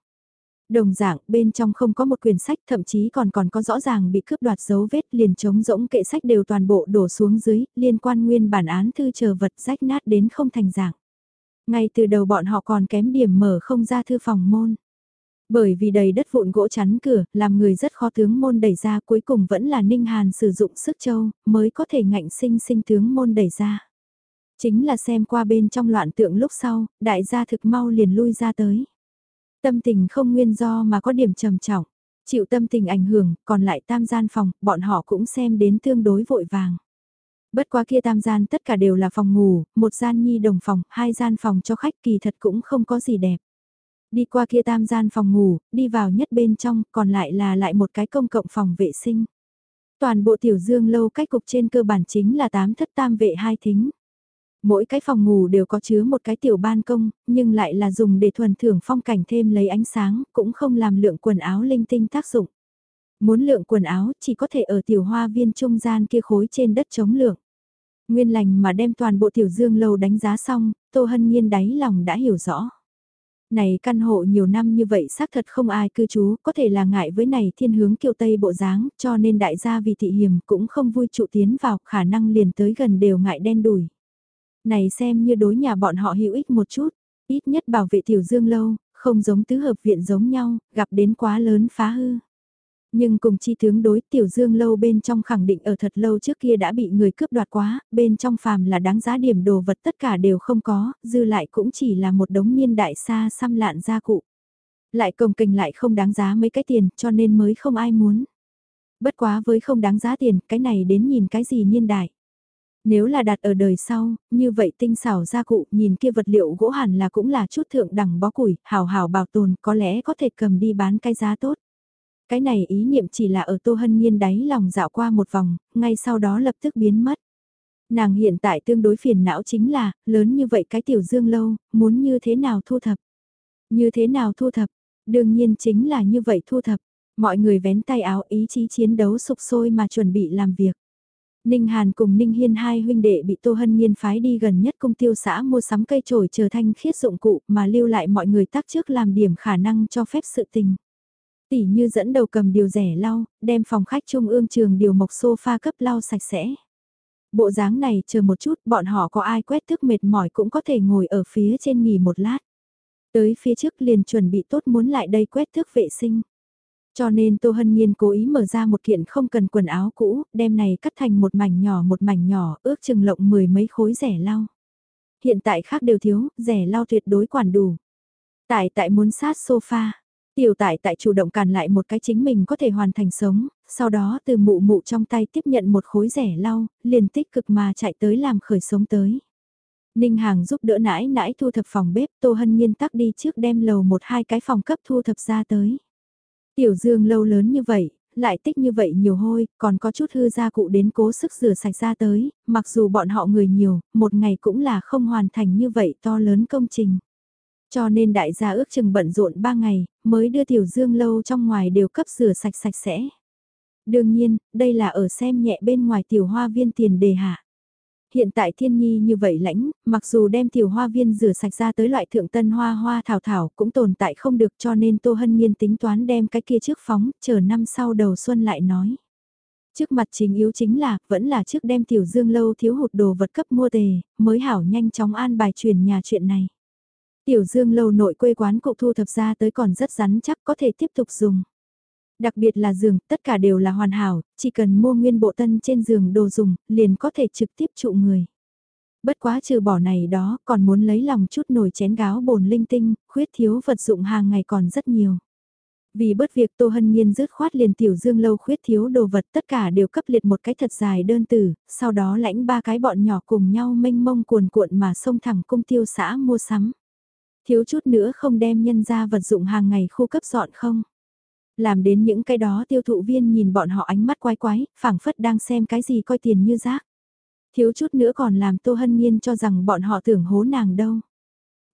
Đồng dạng, bên trong không có một quyển sách, thậm chí còn còn có rõ ràng bị cướp đoạt dấu vết liền trống rỗng kệ sách đều toàn bộ đổ xuống dưới, liên quan nguyên bản án thư chờ vật rách nát đến không thành dạng. Ngay từ đầu bọn họ còn kém điểm mở không ra thư phòng môn. Bởi vì đầy đất vụn gỗ chắn cửa, làm người rất khó tướng môn đẩy ra cuối cùng vẫn là Ninh Hàn sử dụng sức châu, mới có thể ngạnh sinh sinh tướng môn đẩy ra. Chính là xem qua bên trong loạn tượng lúc sau, đại gia thực mau liền lui ra tới. Tâm tình không nguyên do mà có điểm trầm trọng, chịu tâm tình ảnh hưởng, còn lại tam gian phòng, bọn họ cũng xem đến tương đối vội vàng. Bất quá kia tam gian tất cả đều là phòng ngủ, một gian nhi đồng phòng, hai gian phòng cho khách kỳ thật cũng không có gì đẹp. Đi qua kia tam gian phòng ngủ, đi vào nhất bên trong, còn lại là lại một cái công cộng phòng vệ sinh. Toàn bộ tiểu dương lâu cách cục trên cơ bản chính là tám thất tam vệ hai thính. Mỗi cái phòng ngủ đều có chứa một cái tiểu ban công, nhưng lại là dùng để thuần thưởng phong cảnh thêm lấy ánh sáng, cũng không làm lượng quần áo linh tinh tác dụng. Muốn lượng quần áo chỉ có thể ở tiểu hoa viên trung gian kia khối trên đất chống lượng. Nguyên lành mà đem toàn bộ tiểu dương lâu đánh giá xong, Tô Hân Nhiên đáy lòng đã hiểu rõ. Này căn hộ nhiều năm như vậy xác thật không ai cư trú, có thể là ngại với này thiên hướng kiều Tây bộ dáng, cho nên đại gia vì thị hiểm cũng không vui trụ tiến vào, khả năng liền tới gần đều ngại đen đùi. Này xem như đối nhà bọn họ hữu ích một chút, ít nhất bảo vệ tiểu dương lâu, không giống tứ hợp viện giống nhau, gặp đến quá lớn phá hư. Nhưng cùng chi tướng đối tiểu dương lâu bên trong khẳng định ở thật lâu trước kia đã bị người cướp đoạt quá, bên trong phàm là đáng giá điểm đồ vật tất cả đều không có, dư lại cũng chỉ là một đống niên đại xa xăm lạn gia cụ. Lại công kình lại không đáng giá mấy cái tiền cho nên mới không ai muốn. Bất quá với không đáng giá tiền, cái này đến nhìn cái gì niên đại. Nếu là đặt ở đời sau, như vậy tinh xảo gia cụ nhìn kia vật liệu gỗ hẳn là cũng là chút thượng đẳng bó củi, hào hào bảo tồn có lẽ có thể cầm đi bán cái giá tốt. Cái này ý niệm chỉ là ở Tô Hân Nhiên đáy lòng dạo qua một vòng, ngay sau đó lập tức biến mất. Nàng hiện tại tương đối phiền não chính là, lớn như vậy cái tiểu dương lâu, muốn như thế nào thu thập. Như thế nào thu thập, đương nhiên chính là như vậy thu thập. Mọi người vén tay áo ý chí chiến đấu sục sôi mà chuẩn bị làm việc. Ninh Hàn cùng Ninh Hiên hai huynh đệ bị Tô Hân Nhiên phái đi gần nhất công tiêu xã mua sắm cây trổi chờ thanh khiết dụng cụ mà lưu lại mọi người tác trước làm điểm khả năng cho phép sự tình. Tỷ như dẫn đầu cầm điều rẻ lau, đem phòng khách trung ương trường điều mộc sofa cấp lau sạch sẽ. Bộ dáng này chờ một chút bọn họ có ai quét thức mệt mỏi cũng có thể ngồi ở phía trên nghỉ một lát. Tới phía trước liền chuẩn bị tốt muốn lại đây quét thức vệ sinh. Cho nên Tô Hân Nhiên cố ý mở ra một kiện không cần quần áo cũ, đem này cắt thành một mảnh nhỏ một mảnh nhỏ, ước chừng lộng mười mấy khối rẻ lau. Hiện tại khác đều thiếu, rẻ lau tuyệt đối quản đủ. Tại tại muốn sát sofa, Tiểu tại tại chủ động càn lại một cái chính mình có thể hoàn thành sống, sau đó từ mụ mụ trong tay tiếp nhận một khối rẻ lau, liền tích cực mà chạy tới làm khởi sống tới. Ninh Hàng giúp đỡ nãi nãi thu thập phòng bếp, Tô Hân Nhiên tắc đi trước đem lầu một hai cái phòng cấp thu thập ra tới. Tiểu dương lâu lớn như vậy, lại tích như vậy nhiều hôi, còn có chút hư gia cụ đến cố sức rửa sạch ra tới, mặc dù bọn họ người nhiều, một ngày cũng là không hoàn thành như vậy to lớn công trình. Cho nên đại gia ước chừng bận rộn 3 ngày, mới đưa tiểu dương lâu trong ngoài đều cấp rửa sạch sạch sẽ. Đương nhiên, đây là ở xem nhẹ bên ngoài tiểu hoa viên tiền đề hạ. Hiện tại thiên nhi như vậy lãnh, mặc dù đem tiểu hoa viên rửa sạch ra tới loại thượng tân hoa hoa thảo thảo cũng tồn tại không được cho nên Tô Hân Nhiên tính toán đem cái kia trước phóng, chờ năm sau đầu xuân lại nói. Trước mặt chính yếu chính là, vẫn là trước đem tiểu dương lâu thiếu hụt đồ vật cấp mua tề, mới hảo nhanh chóng an bài truyền nhà chuyện này. Tiểu dương lâu nội quê quán cụ thu thập ra tới còn rất rắn chắc có thể tiếp tục dùng. Đặc biệt là giường, tất cả đều là hoàn hảo, chỉ cần mua nguyên bộ tân trên giường đồ dùng, liền có thể trực tiếp trụ người. Bất quá trừ bỏ này đó, còn muốn lấy lòng chút nồi chén gáo bồn linh tinh, khuyết thiếu vật dụng hàng ngày còn rất nhiều. Vì bớt việc Tô Hân Nhiên rứt khoát liền tiểu dương lâu khuyết thiếu đồ vật tất cả đều cấp liệt một cái thật dài đơn tử, sau đó lãnh ba cái bọn nhỏ cùng nhau mênh mông cuồn cuộn mà xông thẳng cung tiêu xã mua sắm. Thiếu chút nữa không đem nhân ra vật dụng hàng ngày khu cấp dọn không. Làm đến những cái đó tiêu thụ viên nhìn bọn họ ánh mắt quái quái, phảng phất đang xem cái gì coi tiền như rác. Thiếu chút nữa còn làm Tô Hân Nhiên cho rằng bọn họ tưởng hố nàng đâu.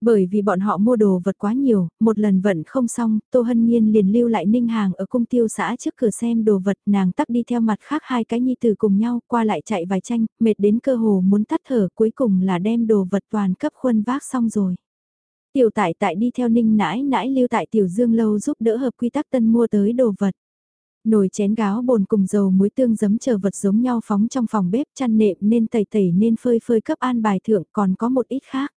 Bởi vì bọn họ mua đồ vật quá nhiều, một lần vận không xong, Tô Hân Nhiên liền lưu lại ninh hàng ở cung tiêu xã trước cửa xem đồ vật nàng tắt đi theo mặt khác hai cái nhi từ cùng nhau qua lại chạy vài tranh, mệt đến cơ hồ muốn tắt thở cuối cùng là đem đồ vật toàn cấp khuân vác xong rồi. Tiểu tại tại đi theo ninh nãi nãi lưu tại tiểu dương lâu giúp đỡ hợp quy tắc tân mua tới đồ vật. Nồi chén gáo bồn cùng dầu muối tương giấm chờ vật giống nhau phóng trong phòng bếp chăn nệm nên tẩy tẩy nên phơi phơi cấp an bài thượng còn có một ít khác.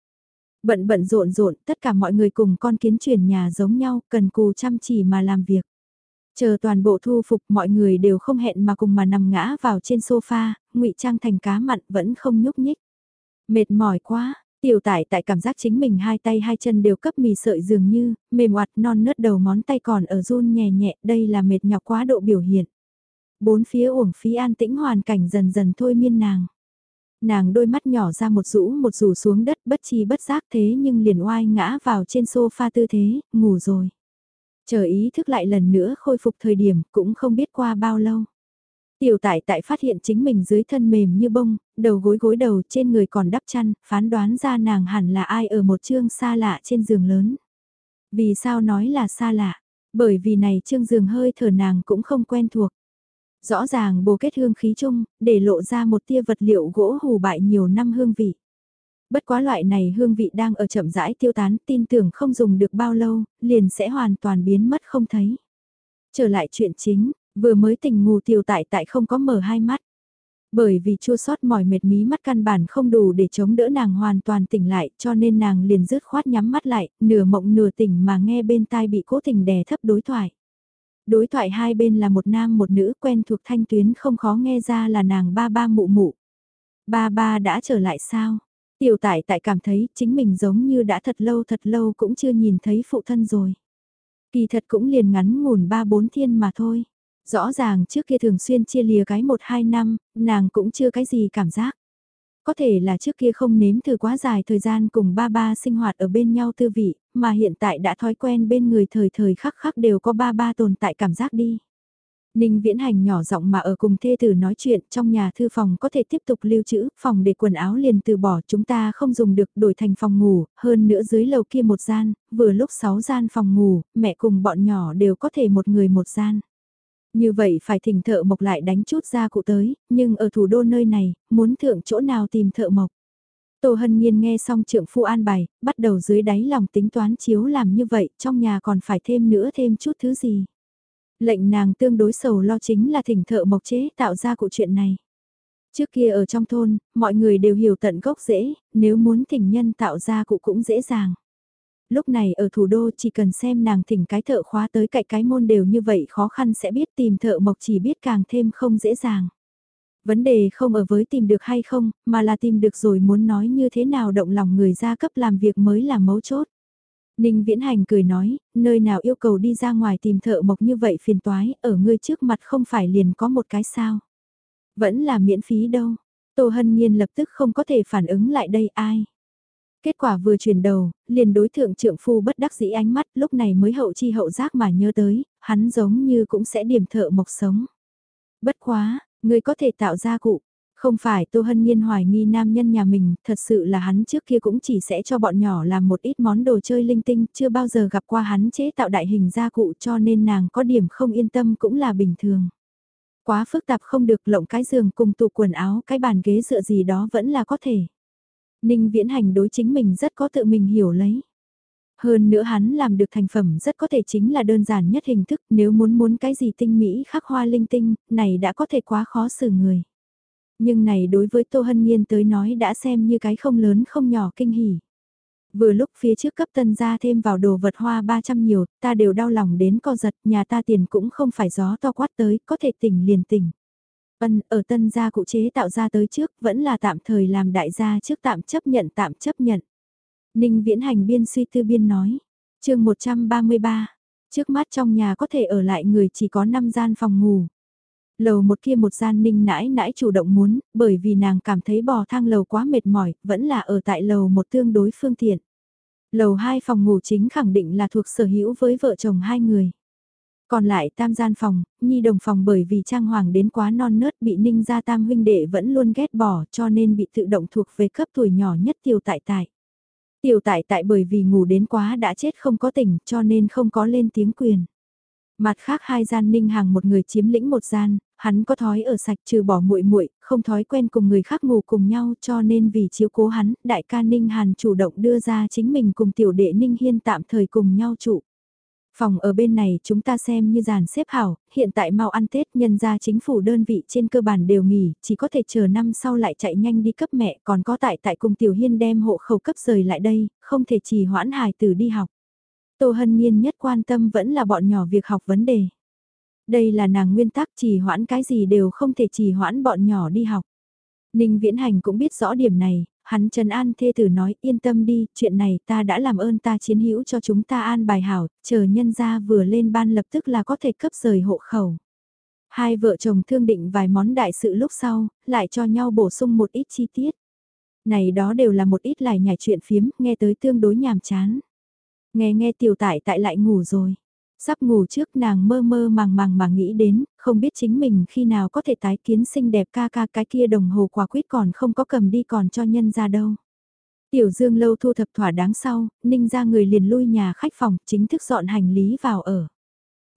Bận bận rộn rộn tất cả mọi người cùng con kiến chuyển nhà giống nhau cần cù chăm chỉ mà làm việc. Chờ toàn bộ thu phục mọi người đều không hẹn mà cùng mà nằm ngã vào trên sofa, ngụy trang thành cá mặn vẫn không nhúc nhích. Mệt mỏi quá, Tiểu tải tại cảm giác chính mình hai tay hai chân đều cấp mì sợi dường như, mềm oặt non nớt đầu ngón tay còn ở run nhẹ nhẹ, đây là mệt nhọc quá độ biểu hiện. Bốn phía uổng phí an tĩnh hoàn cảnh dần dần thôi miên nàng. Nàng đôi mắt nhỏ ra một rũ một rủ xuống đất bất chi bất giác thế nhưng liền oai ngã vào trên sofa tư thế, ngủ rồi. Chờ ý thức lại lần nữa khôi phục thời điểm cũng không biết qua bao lâu. Tiểu tại tại phát hiện chính mình dưới thân mềm như bông, đầu gối gối đầu trên người còn đắp chăn, phán đoán ra nàng hẳn là ai ở một chương xa lạ trên giường lớn. Vì sao nói là xa lạ? Bởi vì này chương giường hơi thở nàng cũng không quen thuộc. Rõ ràng bồ kết hương khí chung, để lộ ra một tia vật liệu gỗ hù bại nhiều năm hương vị. Bất quá loại này hương vị đang ở chậm rãi tiêu tán, tin tưởng không dùng được bao lâu, liền sẽ hoàn toàn biến mất không thấy. Trở lại chuyện chính, vừa mới tỉnh ngủ tiểu tại tại không có mở hai mắt. Bởi vì chua sót mỏi mệt mí mắt căn bản không đủ để chống đỡ nàng hoàn toàn tỉnh lại cho nên nàng liền rứt khoát nhắm mắt lại, nửa mộng nửa tỉnh mà nghe bên tai bị cố tình đè thấp đối thoại. Đối thoại hai bên là một nam một nữ quen thuộc thanh tuyến không khó nghe ra là nàng ba ba mụ mụ. Ba ba đã trở lại sao? Tiểu tại tại cảm thấy chính mình giống như đã thật lâu thật lâu cũng chưa nhìn thấy phụ thân rồi. Kỳ thật cũng liền ngắn ngủn ba bốn thiên mà thôi. Rõ ràng trước kia thường xuyên chia lìa cái một hai năm, nàng cũng chưa cái gì cảm giác. Có thể là trước kia không nếm thử quá dài thời gian cùng ba ba sinh hoạt ở bên nhau tư vị, mà hiện tại đã thói quen bên người thời thời khắc khắc đều có ba ba tồn tại cảm giác đi. Ninh viễn hành nhỏ giọng mà ở cùng thê tử nói chuyện trong nhà thư phòng có thể tiếp tục lưu trữ, phòng để quần áo liền từ bỏ chúng ta không dùng được đổi thành phòng ngủ, hơn nữa dưới lầu kia một gian, vừa lúc sáu gian phòng ngủ, mẹ cùng bọn nhỏ đều có thể một người một gian. Như vậy phải thỉnh thợ mộc lại đánh chút ra cụ tới, nhưng ở thủ đô nơi này, muốn thượng chỗ nào tìm thợ mộc. Tô Hân Nhiên nghe xong trượng phu an bài, bắt đầu dưới đáy lòng tính toán chiếu làm như vậy, trong nhà còn phải thêm nữa thêm chút thứ gì. Lệnh nàng tương đối sầu lo chính là thỉnh thợ mộc chế tạo ra cụ chuyện này. Trước kia ở trong thôn, mọi người đều hiểu tận gốc dễ, nếu muốn thỉnh nhân tạo ra cụ cũng dễ dàng. Lúc này ở thủ đô chỉ cần xem nàng thỉnh cái thợ khóa tới cạnh cái môn đều như vậy khó khăn sẽ biết tìm thợ mộc chỉ biết càng thêm không dễ dàng. Vấn đề không ở với tìm được hay không, mà là tìm được rồi muốn nói như thế nào động lòng người ra cấp làm việc mới là mấu chốt. Ninh Viễn Hành cười nói, nơi nào yêu cầu đi ra ngoài tìm thợ mộc như vậy phiền toái, ở ngươi trước mặt không phải liền có một cái sao. Vẫn là miễn phí đâu. Tô Hân Nhiên lập tức không có thể phản ứng lại đây ai. Kết quả vừa chuyển đầu, liền đối thượng trượng phu bất đắc dĩ ánh mắt lúc này mới hậu chi hậu giác mà nhớ tới, hắn giống như cũng sẽ điểm thợ mộc sống. Bất quá, người có thể tạo ra cụ, không phải Tô Hân Nhiên hoài nghi nam nhân nhà mình, thật sự là hắn trước kia cũng chỉ sẽ cho bọn nhỏ làm một ít món đồ chơi linh tinh, chưa bao giờ gặp qua hắn chế tạo đại hình gia cụ cho nên nàng có điểm không yên tâm cũng là bình thường. Quá phức tạp không được lộng cái giường cùng tủ quần áo, cái bàn ghế dựa gì đó vẫn là có thể. Ninh viễn hành đối chính mình rất có tự mình hiểu lấy. Hơn nữa hắn làm được thành phẩm rất có thể chính là đơn giản nhất hình thức nếu muốn muốn cái gì tinh mỹ khắc hoa linh tinh, này đã có thể quá khó xử người. Nhưng này đối với Tô Hân Nhiên tới nói đã xem như cái không lớn không nhỏ kinh hỉ. Vừa lúc phía trước cấp tân gia thêm vào đồ vật hoa 300 nhiều, ta đều đau lòng đến co giật, nhà ta tiền cũng không phải gió to quát tới, có thể tỉnh liền tỉnh. Ân, ở tân gia cụ chế tạo ra tới trước, vẫn là tạm thời làm đại gia trước tạm chấp nhận tạm chấp nhận. Ninh viễn hành biên suy tư biên nói. chương 133, trước mắt trong nhà có thể ở lại người chỉ có 5 gian phòng ngủ. Lầu một kia một gian ninh nãi nãi chủ động muốn, bởi vì nàng cảm thấy bò thang lầu quá mệt mỏi, vẫn là ở tại lầu một tương đối phương tiện. Lầu hai phòng ngủ chính khẳng định là thuộc sở hữu với vợ chồng hai người. Còn lại tam gian phòng, nhi đồng phòng bởi vì trang hoàng đến quá non nớt bị ninh gia tam huynh đệ vẫn luôn ghét bỏ cho nên bị tự động thuộc về cấp tuổi nhỏ nhất tiểu tại tại. Tiểu tại tại bởi vì ngủ đến quá đã chết không có tỉnh cho nên không có lên tiếng quyền. Mặt khác hai gian ninh hàng một người chiếm lĩnh một gian, hắn có thói ở sạch trừ bỏ muội muội, không thói quen cùng người khác ngủ cùng nhau cho nên vì chiếu cố hắn, đại ca Ninh Hàn chủ động đưa ra chính mình cùng tiểu đệ Ninh Hiên tạm thời cùng nhau trụ. Phòng ở bên này chúng ta xem như dàn xếp hảo, hiện tại mau ăn Tết nhân ra chính phủ đơn vị trên cơ bản đều nghỉ, chỉ có thể chờ năm sau lại chạy nhanh đi cấp mẹ, còn có tại tại cùng Tiểu Hiên đem hộ khẩu cấp rời lại đây, không thể trì hoãn hài tử đi học. Tô Hân Nhiên nhất quan tâm vẫn là bọn nhỏ việc học vấn đề. Đây là nàng nguyên tắc trì hoãn cái gì đều không thể trì hoãn bọn nhỏ đi học. Ninh Viễn Hành cũng biết rõ điểm này, hắn trần an thê tử nói yên tâm đi, chuyện này ta đã làm ơn ta chiến hữu cho chúng ta an bài hảo, chờ nhân ra vừa lên ban lập tức là có thể cấp rời hộ khẩu. Hai vợ chồng thương định vài món đại sự lúc sau, lại cho nhau bổ sung một ít chi tiết. Này đó đều là một ít lại nhảy chuyện phiếm, nghe tới tương đối nhàm chán. Nghe nghe tiểu tại tại lại ngủ rồi. Sắp ngủ trước nàng mơ mơ màng màng mà nghĩ đến, không biết chính mình khi nào có thể tái kiến xinh đẹp ca ca cái kia đồng hồ quả quyết còn không có cầm đi còn cho nhân ra đâu. Tiểu Dương lâu thu thập thỏa đáng sau, Ninh ra người liền lui nhà khách phòng, chính thức dọn hành lý vào ở.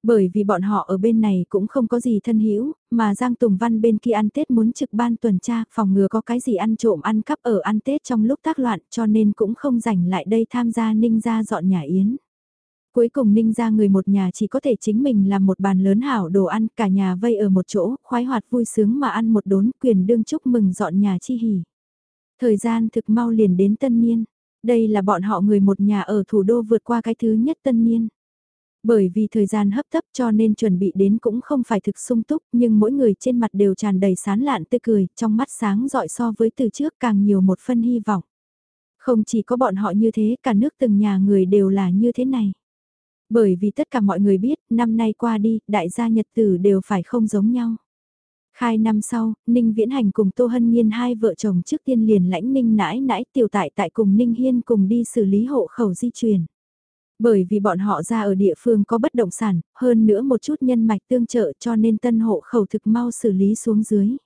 Bởi vì bọn họ ở bên này cũng không có gì thân hữu mà Giang Tùng Văn bên kia ăn Tết muốn trực ban tuần tra, phòng ngừa có cái gì ăn trộm ăn cắp ở ăn Tết trong lúc tác loạn cho nên cũng không rảnh lại đây tham gia Ninh ra dọn nhà Yến. Cuối cùng Ninh ra người một nhà chỉ có thể chính mình làm một bàn lớn hảo đồ ăn, cả nhà vây ở một chỗ, khoái hoạt vui sướng mà ăn một đốn quyền đương chúc mừng dọn nhà chi hỉ. Thời gian thực mau liền đến tân niên, đây là bọn họ người một nhà ở thủ đô vượt qua cái thứ nhất tân niên. Bởi vì thời gian hấp tấp cho nên chuẩn bị đến cũng không phải thực sung túc nhưng mỗi người trên mặt đều tràn đầy sán lạn tươi cười, trong mắt sáng dọi so với từ trước càng nhiều một phân hy vọng. Không chỉ có bọn họ như thế, cả nước từng nhà người đều là như thế này. Bởi vì tất cả mọi người biết, năm nay qua đi, đại gia nhật tử đều phải không giống nhau. Khai năm sau, Ninh Viễn Hành cùng Tô Hân Nhiên hai vợ chồng trước tiên liền lãnh Ninh nãi nãi tiểu tại tại cùng Ninh Hiên cùng đi xử lý hộ khẩu di chuyển. Bởi vì bọn họ ra ở địa phương có bất động sản, hơn nữa một chút nhân mạch tương trợ cho nên tân hộ khẩu thực mau xử lý xuống dưới.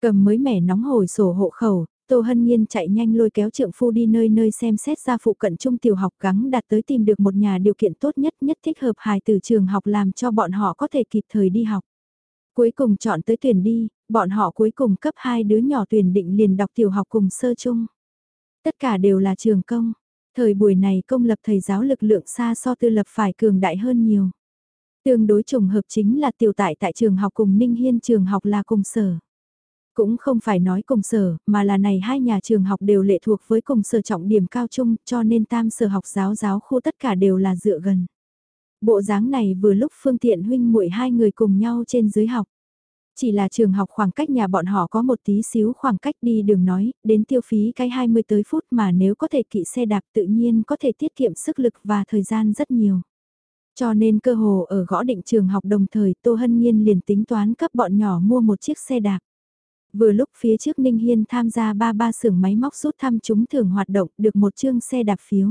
Cầm mới mẻ nóng hổi sổ hộ khẩu, Tô Hân Nhiên chạy nhanh lôi kéo trượng phu đi nơi nơi xem xét ra phụ cận trung tiểu học gắng đạt tới tìm được một nhà điều kiện tốt nhất nhất thích hợp hài từ trường học làm cho bọn họ có thể kịp thời đi học. Cuối cùng chọn tới tuyển đi, bọn họ cuối cùng cấp hai đứa nhỏ tuyển định liền đọc tiểu học cùng sơ chung. Tất cả đều là trường công. Thời buổi này công lập thầy giáo lực lượng xa so tư lập phải cường đại hơn nhiều. Tương đối trùng hợp chính là tiểu tại tại trường học cùng Ninh Hiên trường học là cùng sở. Cũng không phải nói cùng sở, mà là này hai nhà trường học đều lệ thuộc với cùng sở trọng điểm cao trung cho nên tam sở học giáo giáo khu tất cả đều là dựa gần. Bộ dáng này vừa lúc phương tiện huynh muội hai người cùng nhau trên dưới học. Chỉ là trường học khoảng cách nhà bọn họ có một tí xíu khoảng cách đi đường nói, đến tiêu phí cái 20 tới phút mà nếu có thể kỵ xe đạp tự nhiên có thể tiết kiệm sức lực và thời gian rất nhiều. Cho nên cơ hồ ở gõ định trường học đồng thời Tô Hân Nhiên liền tính toán cấp bọn nhỏ mua một chiếc xe đạp. Vừa lúc phía trước Ninh Hiên tham gia ba ba xưởng máy móc rút thăm chúng thường hoạt động được một chương xe đạp phiếu.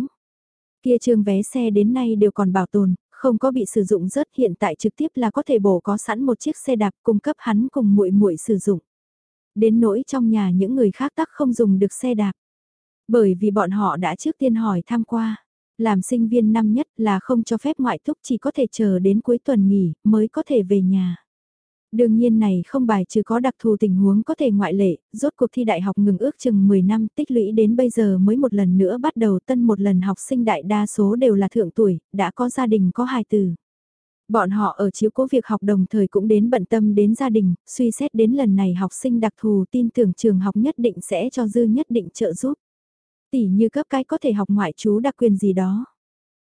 Kia chương vé xe đến nay đều còn bảo tồn, không có bị sử dụng rớt hiện tại trực tiếp là có thể bổ có sẵn một chiếc xe đạp cung cấp hắn cùng muội muội sử dụng. Đến nỗi trong nhà những người khác tắc không dùng được xe đạp. Bởi vì bọn họ đã trước tiên hỏi tham qua. Làm sinh viên năm nhất là không cho phép ngoại thúc chỉ có thể chờ đến cuối tuần nghỉ mới có thể về nhà. Đương nhiên này không bài trừ có đặc thù tình huống có thể ngoại lệ, rốt cuộc thi đại học ngừng ước chừng 10 năm tích lũy đến bây giờ mới một lần nữa bắt đầu tân một lần học sinh đại đa số đều là thượng tuổi, đã có gia đình có hài từ. Bọn họ ở chiếu cố việc học đồng thời cũng đến bận tâm đến gia đình, suy xét đến lần này học sinh đặc thù tin tưởng trường học nhất định sẽ cho dư nhất định trợ giúp. Tỷ như cấp cái có thể học ngoại trú đặc quyền gì đó.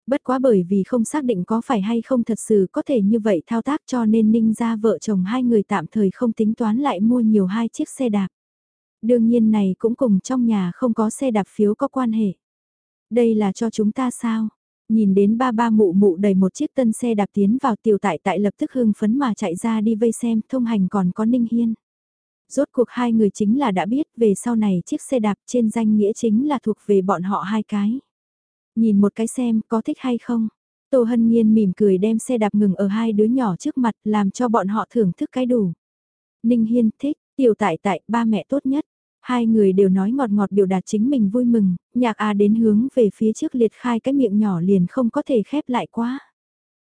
Bất quá bởi vì không xác định có phải hay không thật sự có thể như vậy thao tác cho nên ninh ra vợ chồng hai người tạm thời không tính toán lại mua nhiều hai chiếc xe đạp. Đương nhiên này cũng cùng trong nhà không có xe đạp phiếu có quan hệ. Đây là cho chúng ta sao? Nhìn đến ba ba mụ mụ đầy một chiếc tân xe đạp tiến vào tiểu tại tại lập tức hưng phấn mà chạy ra đi vây xem thông hành còn có ninh hiên. Rốt cuộc hai người chính là đã biết về sau này chiếc xe đạp trên danh nghĩa chính là thuộc về bọn họ hai cái. Nhìn một cái xem có thích hay không. Tô Hân Nhiên mỉm cười đem xe đạp ngừng ở hai đứa nhỏ trước mặt làm cho bọn họ thưởng thức cái đủ. Ninh Hiên thích, tiểu tại tại, ba mẹ tốt nhất. Hai người đều nói ngọt ngọt biểu đạt chính mình vui mừng, nhạc A đến hướng về phía trước liệt khai cái miệng nhỏ liền không có thể khép lại quá.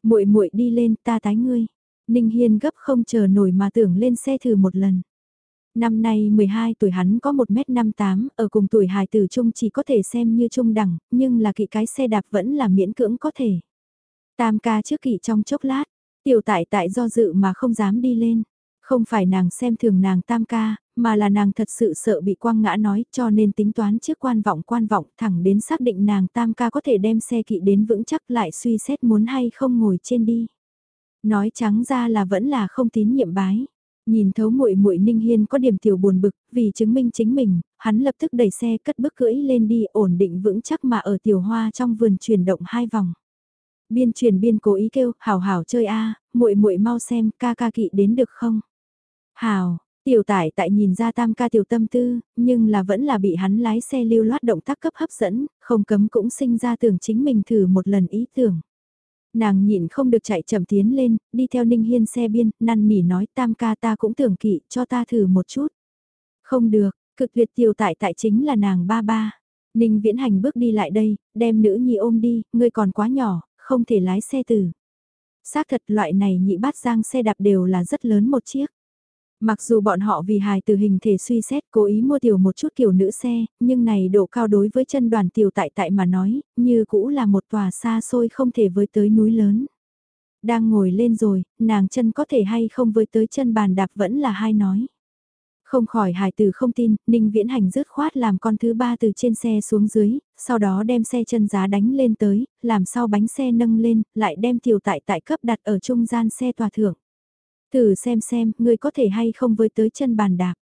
muội muội đi lên ta tái ngươi. Ninh Hiên gấp không chờ nổi mà tưởng lên xe thử một lần. Năm nay 12 tuổi hắn có 1m58, ở cùng tuổi hài tử trung chỉ có thể xem như trung đẳng, nhưng là kỵ cái xe đạp vẫn là miễn cưỡng có thể. Tam ca trước kỵ trong chốc lát, tiểu tại tại do dự mà không dám đi lên. Không phải nàng xem thường nàng tam ca, mà là nàng thật sự sợ bị quang ngã nói cho nên tính toán trước quan vọng quan vọng thẳng đến xác định nàng tam ca có thể đem xe kỵ đến vững chắc lại suy xét muốn hay không ngồi trên đi. Nói trắng ra là vẫn là không tín nhiệm bái. Nhìn thấu muội muội Ninh Hiên có điểm tiểu buồn bực, vì chứng minh chính mình, hắn lập tức đẩy xe cất bước cưỡi lên đi ổn định vững chắc mà ở tiểu hoa trong vườn chuyển động hai vòng. Biên truyền biên cố ý kêu, hảo hảo chơi a, muội muội mau xem, ca ca kỵ đến được không? Hảo, tiểu tải tại nhìn ra tam ca tiểu tâm tư, nhưng là vẫn là bị hắn lái xe lưu loát động tác cấp hấp dẫn, không cấm cũng sinh ra tưởng chính mình thử một lần ý tưởng. Nàng nhịn không được chạy chậm tiến lên, đi theo Ninh Hiên xe biên, năn nỉ nói tam ca ta cũng tưởng kỵ, cho ta thử một chút. Không được, cực tuyệt tiểu tại tại chính là nàng ba ba. Ninh Viễn Hành bước đi lại đây, đem nữ nhi ôm đi, ngươi còn quá nhỏ, không thể lái xe từ. Xác thật loại này nhị bát giang xe đạp đều là rất lớn một chiếc. Mặc dù bọn họ vì hài từ hình thể suy xét cố ý mua tiểu một chút kiểu nữ xe, nhưng này độ cao đối với chân đoàn tiểu tại tại mà nói, như cũ là một tòa xa xôi không thể với tới núi lớn. Đang ngồi lên rồi, nàng chân có thể hay không với tới chân bàn đạp vẫn là hai nói. Không khỏi hài từ không tin, Ninh Viễn Hành rứt khoát làm con thứ ba từ trên xe xuống dưới, sau đó đem xe chân giá đánh lên tới, làm sau bánh xe nâng lên, lại đem tiểu tại tại cấp đặt ở trung gian xe tòa thưởng. Thử xem xem, ngươi có thể hay không với tới chân bàn đạp.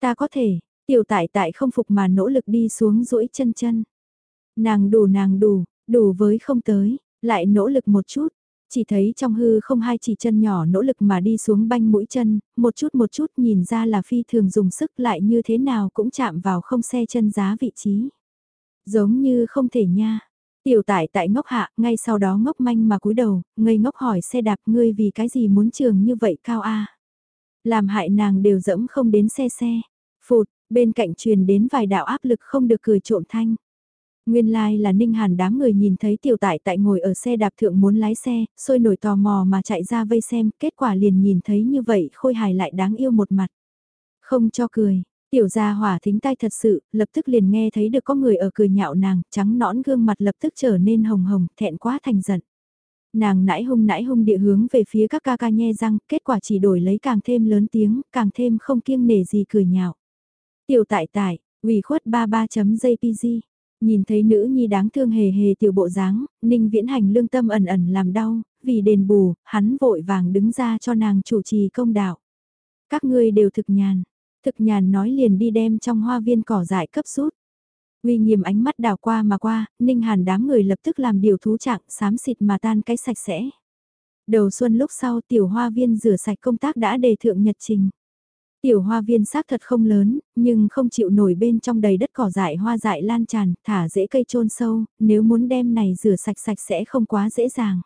Ta có thể, tiểu tại tại không phục mà nỗ lực đi xuống duỗi chân chân. Nàng đủ nàng đủ, đủ với không tới, lại nỗ lực một chút, chỉ thấy trong hư không hai chỉ chân nhỏ nỗ lực mà đi xuống banh mũi chân, một chút một chút nhìn ra là phi thường dùng sức lại như thế nào cũng chạm vào không xe chân giá vị trí. Giống như không thể nha. Tiểu tải tại ngốc hạ, ngay sau đó ngốc manh mà cúi đầu, ngây ngốc hỏi xe đạp ngươi vì cái gì muốn trường như vậy cao a Làm hại nàng đều dẫm không đến xe xe. Phụt, bên cạnh truyền đến vài đạo áp lực không được cười trộm thanh. Nguyên lai like là Ninh Hàn đám người nhìn thấy tiểu tại tại ngồi ở xe đạp thượng muốn lái xe, sôi nổi tò mò mà chạy ra vây xem, kết quả liền nhìn thấy như vậy khôi hài lại đáng yêu một mặt. Không cho cười, tiểu gia hỏa thính tai thật sự, lập tức liền nghe thấy được có người ở cười nhạo nàng, trắng nõn gương mặt lập tức trở nên hồng hồng, thẹn quá thành giận. Nàng nãi hung nãi hung địa hướng về phía các ca ca nhe răng, kết quả chỉ đổi lấy càng thêm lớn tiếng, càng thêm không kiêng nể gì cười nhạo. Tiểu tại tại, ủy khuất 33.jpg Nhìn thấy nữ nhi đáng thương hề hề tiểu bộ dáng, Ninh Viễn Hành lương tâm ẩn ẩn làm đau, vì đền bù, hắn vội vàng đứng ra cho nàng chủ trì công đạo. Các ngươi đều thực nhàn, thực nhàn nói liền đi đem trong hoa viên cỏ dại cấp rút. Uy nghiêm ánh mắt đào qua mà qua, Ninh Hàn đám người lập tức làm điều thú trạng, xám xịt mà tan cái sạch sẽ. Đầu xuân lúc sau tiểu hoa viên rửa sạch công tác đã đề thượng nhật trình. Tiểu hoa viên xác thật không lớn, nhưng không chịu nổi bên trong đầy đất cỏ dại hoa dại lan tràn, thả dễ cây trôn sâu, nếu muốn đem này rửa sạch sạch sẽ không quá dễ dàng.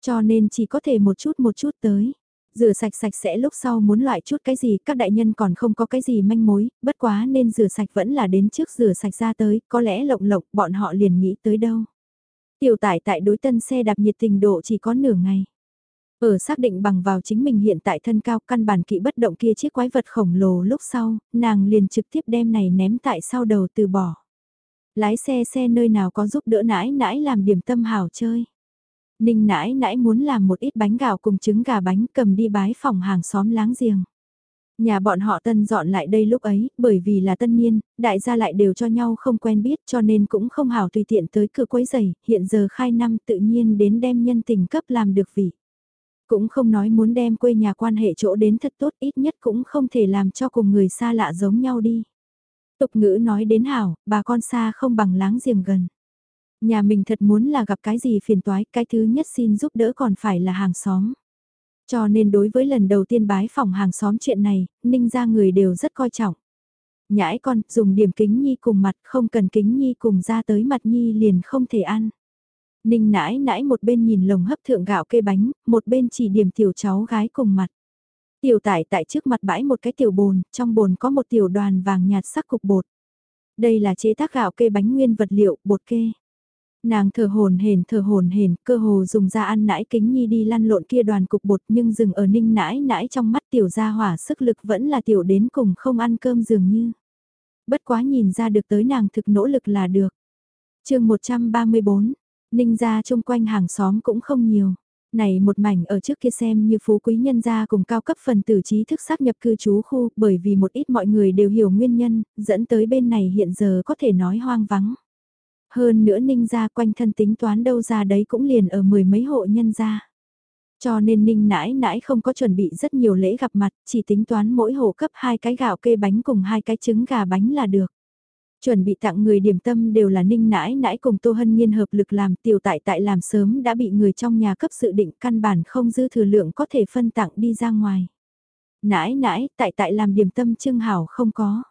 Cho nên chỉ có thể một chút một chút tới. Rửa sạch sạch sẽ lúc sau muốn loại chút cái gì, các đại nhân còn không có cái gì manh mối, bất quá nên rửa sạch vẫn là đến trước rửa sạch ra tới, có lẽ lộng lộng bọn họ liền nghĩ tới đâu. Tiểu tải tại đối tân xe đạp nhiệt tình độ chỉ có nửa ngày. Ở xác định bằng vào chính mình hiện tại thân cao căn bản kỵ bất động kia chiếc quái vật khổng lồ lúc sau, nàng liền trực tiếp đem này ném tại sau đầu từ bỏ. Lái xe xe nơi nào có giúp đỡ nãi nãi làm điểm tâm hào chơi. Ninh nãi nãi muốn làm một ít bánh gạo cùng trứng gà bánh cầm đi bái phòng hàng xóm láng giềng. Nhà bọn họ tân dọn lại đây lúc ấy, bởi vì là tân niên, đại gia lại đều cho nhau không quen biết cho nên cũng không hào tùy tiện tới cửa quấy giày, hiện giờ khai năm tự nhiên đến đem nhân tình cấp làm được vị. Cũng không nói muốn đem quê nhà quan hệ chỗ đến thật tốt ít nhất cũng không thể làm cho cùng người xa lạ giống nhau đi. Tục ngữ nói đến hảo, bà con xa không bằng láng giềng gần. Nhà mình thật muốn là gặp cái gì phiền toái, cái thứ nhất xin giúp đỡ còn phải là hàng xóm. Cho nên đối với lần đầu tiên bái phòng hàng xóm chuyện này, ninh ra người đều rất coi trọng. Nhãi con, dùng điểm kính nhi cùng mặt, không cần kính nhi cùng ra tới mặt nhi liền không thể ăn. Ninh nãi nãi một bên nhìn lồng hấp thượng gạo kê bánh, một bên chỉ điểm tiểu cháu gái cùng mặt. Tiểu tải tại trước mặt bãi một cái tiểu bồn, trong bồn có một tiểu đoàn vàng nhạt sắc cục bột. Đây là chế tác gạo kê bánh nguyên vật liệu, bột kê. Nàng thở hồn hển thở hồn hển, cơ hồ dùng ra ăn nãi kính nhi đi lăn lộn kia đoàn cục bột nhưng dừng ở ninh nãi nãi trong mắt tiểu gia hỏa sức lực vẫn là tiểu đến cùng không ăn cơm dường như. Bất quá nhìn ra được tới nàng thực nỗ lực là được. chương 134, Ninh gia chung quanh hàng xóm cũng không nhiều. Này một mảnh ở trước kia xem như phú quý nhân gia cùng cao cấp phần tử trí thức xác nhập cư trú khu bởi vì một ít mọi người đều hiểu nguyên nhân, dẫn tới bên này hiện giờ có thể nói hoang vắng. Hơn nữa ninh gia quanh thân tính toán đâu ra đấy cũng liền ở mười mấy hộ nhân gia. Cho nên ninh nãi nãi không có chuẩn bị rất nhiều lễ gặp mặt, chỉ tính toán mỗi hộ cấp hai cái gạo kê bánh cùng hai cái trứng gà bánh là được. Chuẩn bị tặng người điểm tâm đều là ninh nãi nãi cùng Tô Hân Nhiên hợp lực làm tiểu tại tại làm sớm đã bị người trong nhà cấp sự định căn bản không dư thừa lượng có thể phân tặng đi ra ngoài. Nãi nãi tại tại làm điểm tâm trưng hảo không có.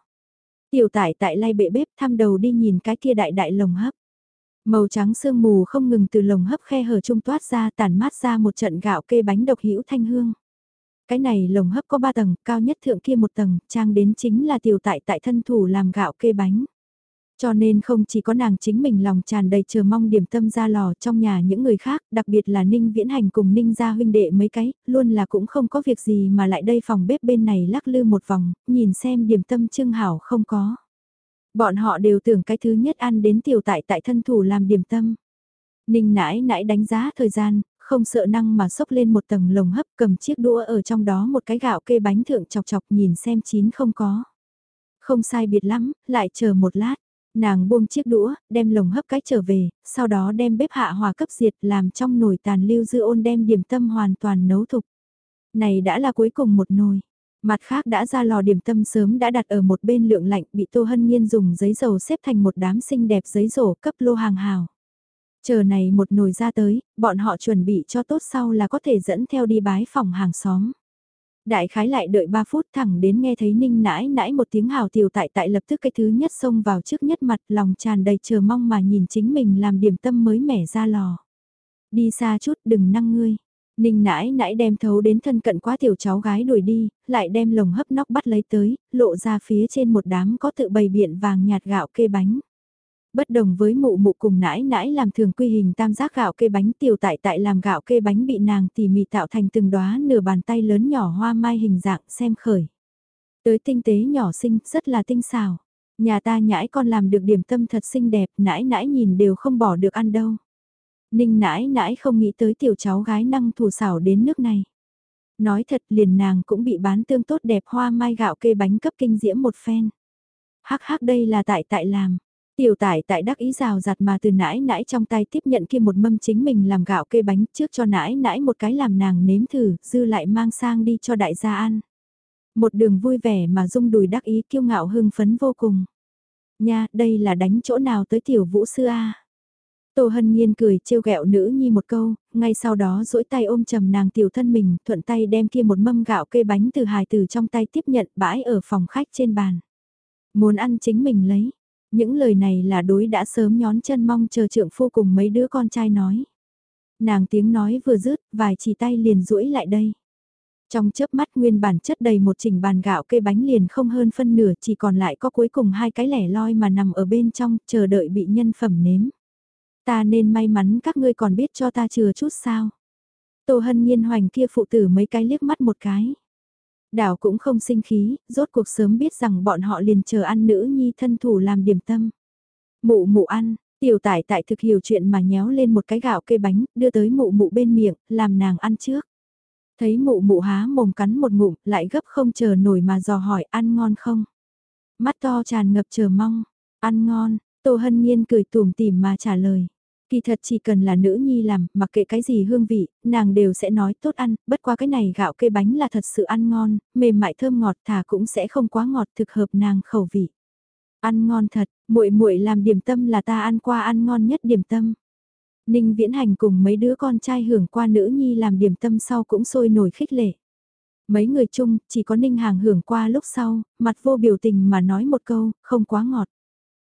Tiểu tại tại lay bệ bếp thăm đầu đi nhìn cái kia đại đại lồng hấp. Màu trắng sương mù không ngừng từ lồng hấp khe hở trung toát ra tản mát ra một trận gạo kê bánh độc hữu thanh hương. Cái này lồng hấp có ba tầng, cao nhất thượng kia một tầng, trang đến chính là tiểu tại tại thân thủ làm gạo kê bánh. Cho nên không chỉ có nàng chính mình lòng tràn đầy chờ mong điểm tâm ra lò trong nhà những người khác, đặc biệt là Ninh Viễn Hành cùng Ninh gia huynh đệ mấy cái, luôn là cũng không có việc gì mà lại đây phòng bếp bên này lắc lư một vòng, nhìn xem điểm tâm trưng hảo không có. Bọn họ đều tưởng cái thứ nhất ăn đến tiểu tại tại thân thủ làm điểm tâm. Ninh nãi nãi đánh giá thời gian, không sợ năng mà xốc lên một tầng lồng hấp cầm chiếc đũa ở trong đó một cái gạo kê bánh thượng chọc chọc nhìn xem chín không có. Không sai biệt lắm, lại chờ một lát. Nàng buông chiếc đũa, đem lồng hấp cái trở về, sau đó đem bếp hạ hòa cấp diệt làm trong nồi tàn lưu dư ôn đem điểm tâm hoàn toàn nấu thục. Này đã là cuối cùng một nồi. Mặt khác đã ra lò điểm tâm sớm đã đặt ở một bên lượng lạnh bị Tô Hân Nhiên dùng giấy dầu xếp thành một đám xinh đẹp giấy rổ cấp lô hàng hào. Chờ này một nồi ra tới, bọn họ chuẩn bị cho tốt sau là có thể dẫn theo đi bái phòng hàng xóm. Đại khái lại đợi 3 phút thẳng đến nghe thấy ninh nãi nãi một tiếng hào tiểu tại tại lập tức cái thứ nhất xông vào trước nhất mặt lòng tràn đầy chờ mong mà nhìn chính mình làm điểm tâm mới mẻ ra lò. Đi xa chút đừng năng ngươi. Ninh nãi nãi đem thấu đến thân cận quá tiểu cháu gái đuổi đi, lại đem lồng hấp nóc bắt lấy tới, lộ ra phía trên một đám có tự bày biện vàng nhạt gạo kê bánh. Bất đồng với mụ mụ cùng nãi nãi làm thường quy hình tam giác gạo kê bánh tiểu tại tại làm gạo kê bánh bị nàng tỉ mỉ tạo thành từng đóa nửa bàn tay lớn nhỏ hoa mai hình dạng xem khởi. Tới tinh tế nhỏ xinh, rất là tinh xào. Nhà ta nhãi con làm được điểm tâm thật xinh đẹp, nãi nãi nhìn đều không bỏ được ăn đâu. Ninh nãi nãi không nghĩ tới tiểu cháu gái năng thủ xảo đến nước này. Nói thật liền nàng cũng bị bán tương tốt đẹp hoa mai gạo kê bánh cấp kinh diễm một phen. Hắc hắc đây là tại tại làm. Tiểu tải tại đắc ý rào giặt mà từ nãi nãi trong tay tiếp nhận kia một mâm chính mình làm gạo kê bánh trước cho nãi nãi một cái làm nàng nếm thử, dư lại mang sang đi cho đại gia ăn. Một đường vui vẻ mà rung đùi đắc ý kiêu ngạo hưng phấn vô cùng. Nha, đây là đánh chỗ nào tới tiểu vũ sư a Tô Hân Nhiên cười trêu ghẹo nữ nhi một câu, ngay sau đó duỗi tay ôm chầm nàng tiểu thân mình, thuận tay đem kia một mâm gạo kê bánh từ hài từ trong tay tiếp nhận bãi ở phòng khách trên bàn. Muốn ăn chính mình lấy, những lời này là đối đã sớm nhón chân mong chờ trượng phu cùng mấy đứa con trai nói. Nàng tiếng nói vừa dứt, vài chỉ tay liền duỗi lại đây. Trong chớp mắt nguyên bản chất đầy một chỉnh bàn gạo cây bánh liền không hơn phân nửa chỉ còn lại có cuối cùng hai cái lẻ loi mà nằm ở bên trong chờ đợi bị nhân phẩm nếm. Ta nên may mắn các ngươi còn biết cho ta chừa chút sao. Tô hân nhiên hoành kia phụ tử mấy cái liếc mắt một cái. Đảo cũng không sinh khí, rốt cuộc sớm biết rằng bọn họ liền chờ ăn nữ nhi thân thủ làm điểm tâm. Mụ mụ ăn, tiểu tải tại thực hiểu chuyện mà nhéo lên một cái gạo cây bánh, đưa tới mụ mụ bên miệng, làm nàng ăn trước. Thấy mụ mụ há mồm cắn một ngụm, lại gấp không chờ nổi mà dò hỏi ăn ngon không. Mắt to tràn ngập chờ mong, ăn ngon, Tô Hân Nhiên cười tủm tỉm mà trả lời. Kỳ thật chỉ cần là nữ nhi làm, mặc kệ cái gì hương vị, nàng đều sẽ nói tốt ăn, bất qua cái này gạo kê bánh là thật sự ăn ngon, mềm mại thơm ngọt thà cũng sẽ không quá ngọt thực hợp nàng khẩu vị. Ăn ngon thật, muội muội làm điểm tâm là ta ăn qua ăn ngon nhất điểm tâm. Ninh Viễn Hành cùng mấy đứa con trai hưởng qua nữ nhi làm điểm tâm sau cũng sôi nổi khích lệ. Mấy người chung, chỉ có Ninh Hàng hưởng qua lúc sau, mặt vô biểu tình mà nói một câu, không quá ngọt.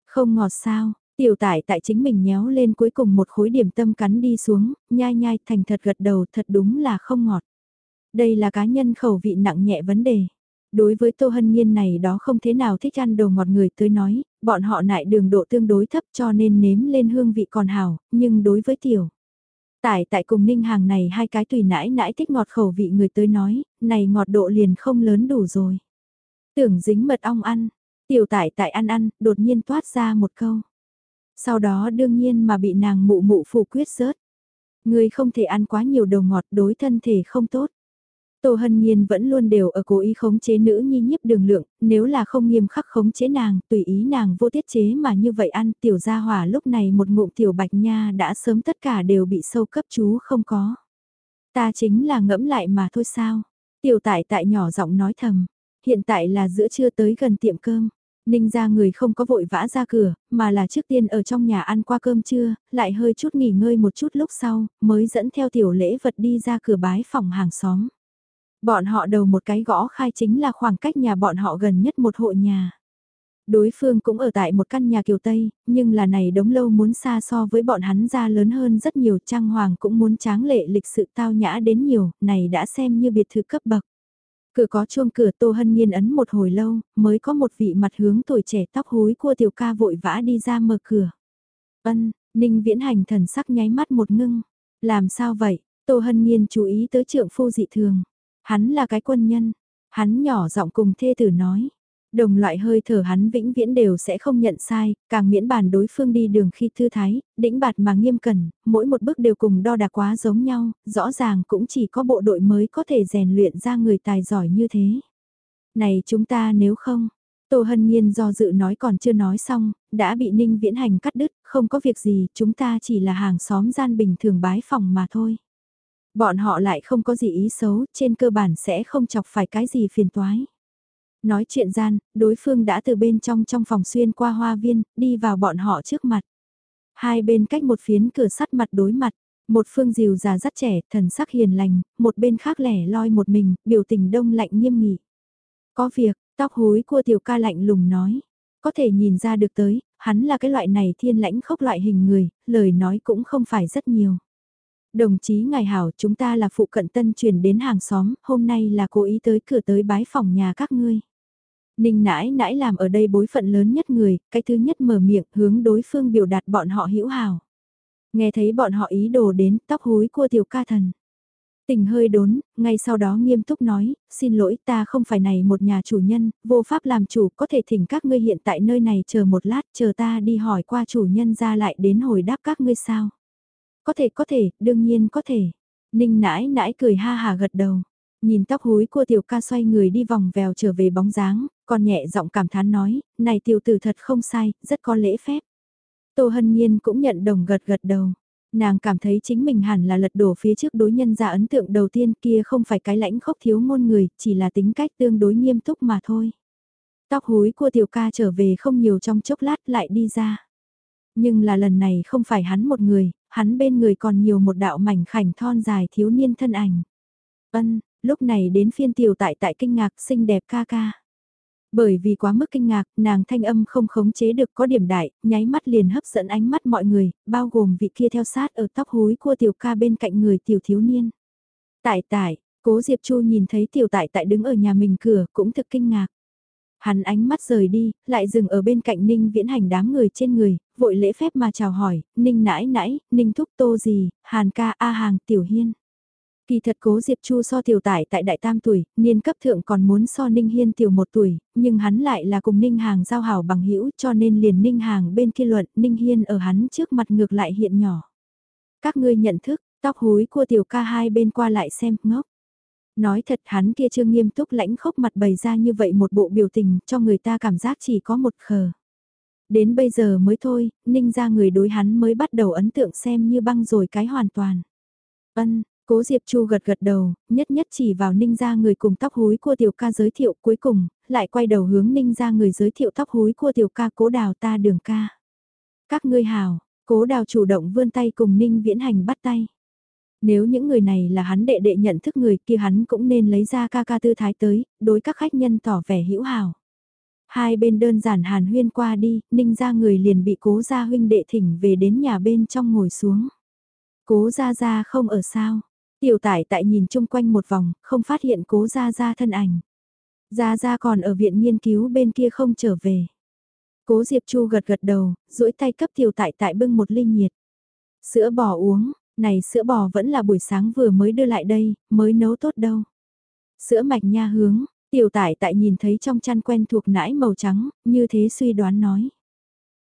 Không ngọt sao, Tiểu tải tại chính mình nhéo lên cuối cùng một khối điểm tâm cắn đi xuống, nhai nhai thành thật gật đầu thật đúng là không ngọt. Đây là cá nhân khẩu vị nặng nhẹ vấn đề. Đối với Tô Hân Nhiên này đó không thế nào thích ăn đồ ngọt người tới nói, bọn họ nại đường độ tương đối thấp cho nên nếm lên hương vị còn hảo, nhưng đối với tiểu. Tải tại cùng ninh hàng này hai cái tùy nãi nãi thích ngọt khẩu vị người tới nói, này ngọt độ liền không lớn đủ rồi. Tưởng dính mật ong ăn, tiểu tải tại ăn ăn, đột nhiên toát ra một câu. Sau đó đương nhiên mà bị nàng mụ mụ phủ quyết rớt. Người không thể ăn quá nhiều đồ ngọt đối thân thể không tốt. Tô Hân Nhiên vẫn luôn đều ở cố ý khống chế nữ nhi nhiếp đường lượng, nếu là không nghiêm khắc khống chế nàng, tùy ý nàng vô tiết chế mà như vậy ăn, tiểu gia hỏa lúc này một ngụm tiểu bạch nha đã sớm tất cả đều bị sâu cấp chú không có. Ta chính là ngẫm lại mà thôi sao. Tiểu tại tại nhỏ giọng nói thầm, hiện tại là giữa trưa tới gần tiệm cơm. Ninh ra người không có vội vã ra cửa, mà là trước tiên ở trong nhà ăn qua cơm trưa, lại hơi chút nghỉ ngơi một chút lúc sau, mới dẫn theo tiểu lễ vật đi ra cửa bái phòng hàng xóm. Bọn họ đầu một cái gõ khai chính là khoảng cách nhà bọn họ gần nhất một hộ nhà. Đối phương cũng ở tại một căn nhà kiều Tây, nhưng là này đống lâu muốn xa so với bọn hắn ra lớn hơn rất nhiều trang hoàng cũng muốn tráng lệ lịch sự tao nhã đến nhiều, này đã xem như biệt thự cấp bậc. Cửa có chuông cửa Tô Hân Nhiên ấn một hồi lâu, mới có một vị mặt hướng tuổi trẻ tóc húi cua tiểu ca vội vã đi ra mở cửa. Ân, Ninh Viễn Hành thần sắc nháy mắt một ngưng. Làm sao vậy? Tô Hân Nhiên chú ý tới trượng phu dị thường. Hắn là cái quân nhân. Hắn nhỏ giọng cùng thê tử nói. Đồng loại hơi thở hắn vĩnh viễn đều sẽ không nhận sai, càng miễn bàn đối phương đi đường khi thư thái, đĩnh bạt mà nghiêm cẩn, mỗi một bước đều cùng đo đạc quá giống nhau, rõ ràng cũng chỉ có bộ đội mới có thể rèn luyện ra người tài giỏi như thế. Này chúng ta nếu không, Tô Hân Nhiên do dự nói còn chưa nói xong, đã bị Ninh Viễn Hành cắt đứt, không có việc gì, chúng ta chỉ là hàng xóm gian bình thường bái phòng mà thôi. Bọn họ lại không có gì ý xấu, trên cơ bản sẽ không chọc phải cái gì phiền toái. Nói chuyện gian, đối phương đã từ bên trong trong phòng xuyên qua hoa viên, đi vào bọn họ trước mặt. Hai bên cách một phiến cửa sắt mặt đối mặt, một phương dìu già rất trẻ, thần sắc hiền lành, một bên khác lẻ loi một mình, biểu tình đông lạnh nghiêm nghị. Có việc, tóc húi của tiểu ca lạnh lùng nói. Có thể nhìn ra được tới, hắn là cái loại này thiên lãnh khốc loại hình người, lời nói cũng không phải rất nhiều. Đồng chí ngài hảo chúng ta là phụ cận tân truyền đến hàng xóm, hôm nay là cố ý tới cửa tới bái phòng nhà các ngươi. Ninh nãi nãi làm ở đây bối phận lớn nhất người, cái thứ nhất mở miệng hướng đối phương biểu đạt bọn họ hữu hảo. Nghe thấy bọn họ ý đồ đến tóc húi cua tiểu ca thần. Tình hơi đốn, ngay sau đó nghiêm túc nói, xin lỗi ta không phải này một nhà chủ nhân, vô pháp làm chủ có thể thỉnh các ngươi hiện tại nơi này chờ một lát chờ ta đi hỏi qua chủ nhân ra lại đến hồi đáp các ngươi sao. Có thể có thể, đương nhiên có thể. Ninh nãi nãi cười ha hà gật đầu. Nhìn tóc húi của tiểu ca xoay người đi vòng vèo trở về bóng dáng, còn nhẹ giọng cảm thán nói, này tiểu tử thật không sai, rất có lễ phép. Tô Hân Nhiên cũng nhận đồng gật gật đầu. Nàng cảm thấy chính mình hẳn là lật đổ phía trước đối nhân ra ấn tượng đầu tiên kia không phải cái lãnh khốc thiếu ngôn người, chỉ là tính cách tương đối nghiêm túc mà thôi. Tóc húi của tiểu ca trở về không nhiều trong chốc lát lại đi ra. Nhưng là lần này không phải hắn một người, hắn bên người còn nhiều một đạo mảnh khảnh thon dài thiếu niên thân ảnh. Ân, lúc này đến phiên tiểu tại tại kinh ngạc xinh đẹp ca ca. Bởi vì quá mức kinh ngạc, nàng thanh âm không khống chế được có điểm đại, nháy mắt liền hấp dẫn ánh mắt mọi người, bao gồm vị kia theo sát ở tóc húi của tiểu ca bên cạnh người tiểu thiếu niên. Tại tại, cố Diệp Chu nhìn thấy tiểu tại tại đứng ở nhà mình cửa cũng thực kinh ngạc. Hắn ánh mắt rời đi, lại dừng ở bên cạnh Ninh viễn hành đám người trên người, vội lễ phép mà chào hỏi, Ninh nãi nãi, Ninh thúc tô gì, Hàn ca A hàng tiểu hiên. Kỳ thật cố Diệp Chu so tiểu tải tại đại tam tuổi, niên cấp thượng còn muốn so Ninh Hiên tiểu một tuổi, nhưng hắn lại là cùng Ninh Hàng giao hảo bằng hữu cho nên liền Ninh Hàng bên kia luận Ninh Hiên ở hắn trước mặt ngược lại hiện nhỏ. Các ngươi nhận thức, tóc húi của tiểu ca hai bên qua lại xem, ngốc. Nói thật hắn kia chưa nghiêm túc lãnh khốc mặt bày ra như vậy một bộ biểu tình cho người ta cảm giác chỉ có một khờ. Đến bây giờ mới thôi, ninh ra người đối hắn mới bắt đầu ấn tượng xem như băng rồi cái hoàn toàn. Ân, Cố Diệp Chu gật gật đầu, nhất nhất chỉ vào ninh ra người cùng tóc húi của tiểu ca giới thiệu cuối cùng, lại quay đầu hướng ninh ra người giới thiệu tóc húi của tiểu ca cố đào ta đường ca. Các ngươi hào, cố đào chủ động vươn tay cùng ninh viễn hành bắt tay. Nếu những người này là hắn đệ đệ nhận thức người kia hắn cũng nên lấy ra ca ca tư thái tới, đối các khách nhân tỏ vẻ hữu hào. Hai bên đơn giản hàn huyên qua đi, ninh ra người liền bị cố gia huynh đệ thỉnh về đến nhà bên trong ngồi xuống. Cố gia gia không ở sao, tiểu tải tại nhìn chung quanh một vòng, không phát hiện cố gia gia thân ảnh. Gia gia còn ở viện nghiên cứu bên kia không trở về. Cố Diệp Chu gật gật đầu, duỗi tay cấp tiểu tại tại bưng một ly nhiệt. Sữa bò uống, này sữa bò vẫn là buổi sáng vừa mới đưa lại đây, mới nấu tốt đâu. Sữa mạch nha hướng, tiểu tải tại nhìn thấy trong chăn quen thuộc nãi màu trắng, như thế suy đoán nói.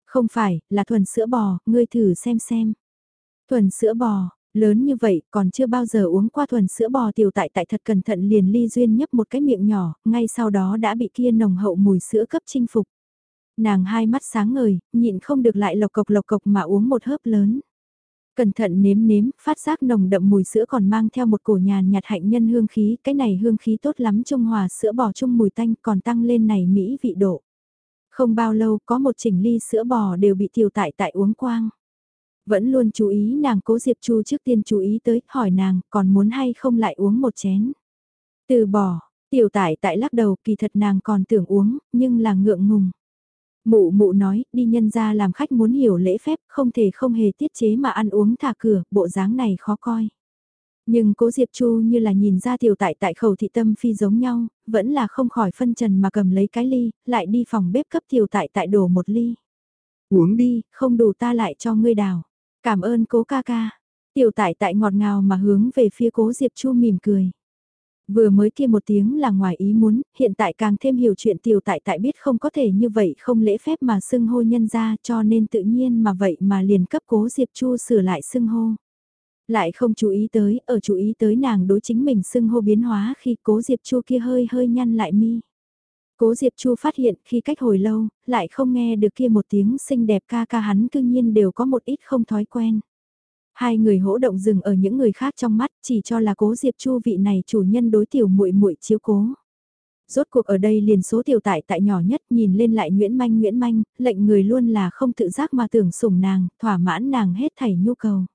Không phải, là thuần sữa bò, ngươi thử xem xem. Thuần sữa bò, lớn như vậy còn chưa bao giờ uống qua thuần sữa bò tiểu tại tại thật cẩn thận liền ly duyên nhấp một cái miệng nhỏ, ngay sau đó đã bị kia nồng hậu mùi sữa cấp chinh phục. Nàng hai mắt sáng ngời, nhịn không được lại lộc cộc lộc cộc mà uống một hớp lớn. Cẩn thận nếm nếm, phát giác nồng đậm mùi sữa còn mang theo một cổ nhàn nhạt hạnh nhân hương khí, cái này hương khí tốt lắm trung hòa sữa bò chung mùi tanh còn tăng lên này mỹ vị độ. Không bao lâu có một chỉnh ly sữa bò đều bị tiểu tại tại uống quang. Vẫn luôn chú ý nàng cố Diệp Chu trước tiên chú ý tới, hỏi nàng còn muốn hay không lại uống một chén. Từ bỏ, tiểu tại tại lắc đầu kỳ thật nàng còn tưởng uống, nhưng là ngượng ngùng. Mụ mụ nói, đi nhân ra làm khách muốn hiểu lễ phép, không thể không hề tiết chế mà ăn uống thả cửa, bộ dáng này khó coi. Nhưng cố Diệp Chu như là nhìn ra tiểu tại tại khẩu thị tâm phi giống nhau, vẫn là không khỏi phân trần mà cầm lấy cái ly, lại đi phòng bếp cấp tiểu tại tại đổ một ly. Uống đi, không đủ ta lại cho ngươi đào. Cảm ơn cố ca ca. Tiểu tại tại ngọt ngào mà hướng về phía cố Diệp Chu mỉm cười. Vừa mới kia một tiếng là ngoài ý muốn, hiện tại càng thêm hiểu chuyện tiểu tại tại biết không có thể như vậy không lễ phép mà xưng hô nhân ra cho nên tự nhiên mà vậy mà liền cấp cố Diệp Chu sửa lại xưng hô. Lại không chú ý tới, ở chú ý tới nàng đối chính mình xưng hô biến hóa khi cố Diệp Chu kia hơi hơi nhăn lại mi. Cố Diệp Chu phát hiện khi cách hồi lâu, lại không nghe được kia một tiếng xinh đẹp ca ca hắn cư nhiên đều có một ít không thói quen. Hai người hỗ động dừng ở những người khác trong mắt, chỉ cho là Cố Diệp Chu vị này chủ nhân đối tiểu muội muội chiếu cố. Rốt cuộc ở đây liền số tiểu tại tại nhỏ nhất nhìn lên lại Nguyễn Manh Nguyễn Manh, lệnh người luôn là không tự giác mà tưởng sủng nàng, thỏa mãn nàng hết thảy nhu cầu.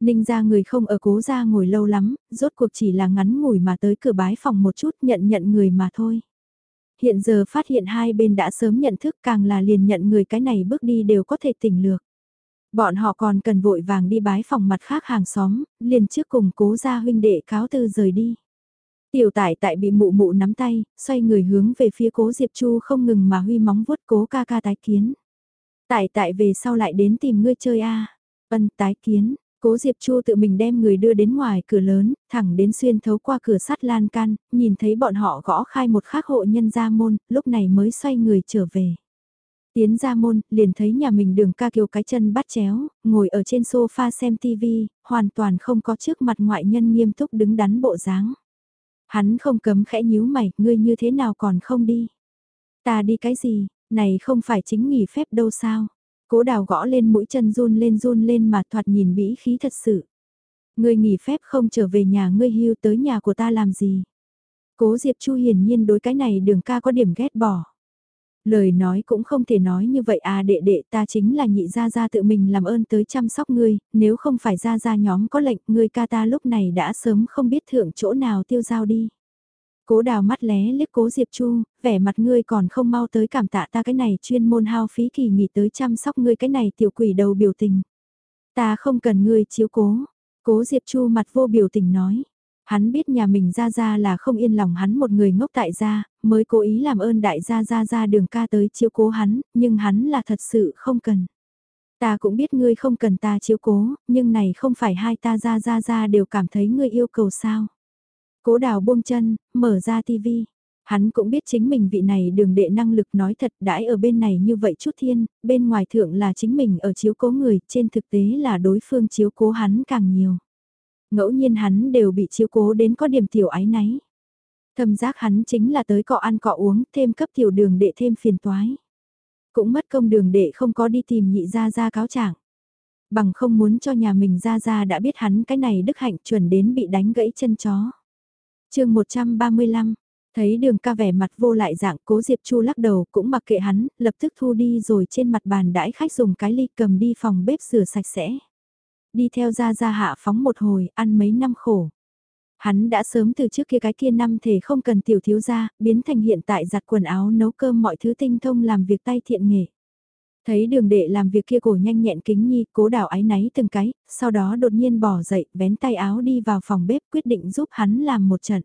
Ninh ra người không ở cố ra ngồi lâu lắm, rốt cuộc chỉ là ngắn ngủi mà tới cửa bái phòng một chút nhận nhận người mà thôi. Hiện giờ phát hiện hai bên đã sớm nhận thức càng là liền nhận người cái này bước đi đều có thể tỉnh lược. Bọn họ còn cần vội vàng đi bái phòng mặt khác hàng xóm, liền trước cùng cố gia huynh đệ cáo tư rời đi. Tiểu tải tại bị mụ mụ nắm tay, xoay người hướng về phía cố Diệp Chu không ngừng mà huy móng vuốt cố ca ca tái kiến. Tải tại về sau lại đến tìm ngươi chơi a Vân tái kiến, Cố Diệp Chu tự mình đem người đưa đến ngoài cửa lớn, thẳng đến xuyên thấu qua cửa sắt lan can, nhìn thấy bọn họ gõ khai một khắc hộ nhân ra môn, lúc này mới xoay người trở về. Tiến ra môn, liền thấy nhà mình đường ca kiều cái chân bắt chéo, ngồi ở trên sofa xem TV, hoàn toàn không có trước mặt ngoại nhân nghiêm túc đứng đắn bộ dáng. Hắn không cấm khẽ nhíu mày, ngươi như thế nào còn không đi? Ta đi cái gì, này không phải chính nghỉ phép đâu sao? Cố đào gõ lên mũi chân run lên run lên mà thoạt nhìn bĩ khí thật sự. Ngươi nghỉ phép không trở về nhà ngươi hưu tới nhà của ta làm gì? Cố Diệp Chu hiển nhiên đối cái này đường ca có điểm ghét bỏ. Lời nói cũng không thể nói như vậy à đệ đệ ta chính là nhị gia gia tự mình làm ơn tới chăm sóc ngươi, nếu không phải gia gia nhóm có lệnh ngươi ca ta lúc này đã sớm không biết thượng chỗ nào tiêu giao đi. Cố đào mắt lé liếc cố Diệp Chu, vẻ mặt ngươi còn không mau tới cảm tạ ta cái này chuyên môn hao phí kỳ nghỉ tới chăm sóc ngươi cái này tiểu quỷ đầu biểu tình. Ta không cần ngươi chiếu cố. Cố Diệp Chu mặt vô biểu tình nói. Hắn biết nhà mình ra ra là không yên lòng hắn một người ngốc tại gia, mới cố ý làm ơn đại gia ra ra đường ca tới chiếu cố hắn, nhưng hắn là thật sự không cần. Ta cũng biết ngươi không cần ta chiếu cố, nhưng này không phải hai ta ra ra ra đều cảm thấy ngươi yêu cầu sao. Cố đào buông chân, mở ra tivi. Hắn cũng biết chính mình vị này đường đệ năng lực nói thật đãi ở bên này như vậy chút thiên, bên ngoài thượng là chính mình ở chiếu cố người, trên thực tế là đối phương chiếu cố hắn càng nhiều. Ngẫu nhiên hắn đều bị chiếu cố đến có điểm tiểu ái náy. Thâm giác hắn chính là tới cọ ăn cọ uống, thêm cấp tiểu đường đệ thêm phiền toái. Cũng mất công đường đệ không có đi tìm nhị ra ra cáo trạng Bằng không muốn cho nhà mình ra ra đã biết hắn cái này đức hạnh chuẩn đến bị đánh gãy chân chó chương 135, thấy đường ca vẻ mặt vô lại dạng cố Diệp Chu lắc đầu cũng mặc kệ hắn, lập tức thu đi rồi trên mặt bàn đãi khách dùng cái ly cầm đi phòng bếp rửa sạch sẽ. Đi theo ra ra hạ phóng một hồi, ăn mấy năm khổ. Hắn đã sớm từ trước kia cái kia năm thể không cần tiểu thiếu ra, biến thành hiện tại giặt quần áo nấu cơm mọi thứ tinh thông làm việc tay thiện nghề. Thấy đường đệ làm việc kia cổ nhanh nhẹn kính nhi, cố đảo ái náy từng cái, sau đó đột nhiên bỏ dậy, vén tay áo đi vào phòng bếp quyết định giúp hắn làm một trận.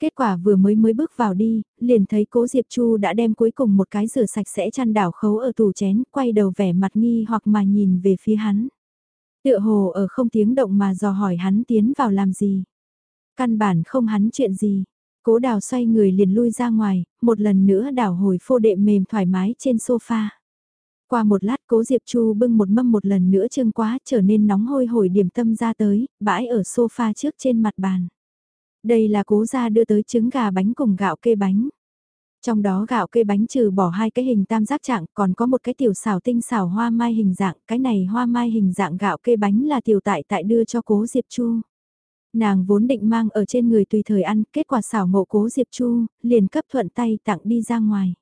Kết quả vừa mới mới bước vào đi, liền thấy cố Diệp Chu đã đem cuối cùng một cái rửa sạch sẽ chăn đảo khấu ở tủ chén, quay đầu vẻ mặt nghi hoặc mà nhìn về phía hắn. Tựa hồ ở không tiếng động mà dò hỏi hắn tiến vào làm gì. Căn bản không hắn chuyện gì. Cố đào xoay người liền lui ra ngoài, một lần nữa đảo hồi phô đệm mềm thoải mái trên sofa. Qua một lát cố Diệp Chu bưng một mâm một lần nữa trương quá trở nên nóng hôi hổi điểm tâm ra tới, bãi ở sofa trước trên mặt bàn. Đây là cố gia đưa tới trứng gà bánh cùng gạo kê bánh. Trong đó gạo kê bánh trừ bỏ hai cái hình tam giác trạng còn có một cái tiểu xảo tinh xảo hoa mai hình dạng, cái này hoa mai hình dạng gạo kê bánh là tiểu tại tại đưa cho cố Diệp Chu. Nàng vốn định mang ở trên người tùy thời ăn, kết quả xảo ngộ cố Diệp Chu, liền cấp thuận tay tặng đi ra ngoài.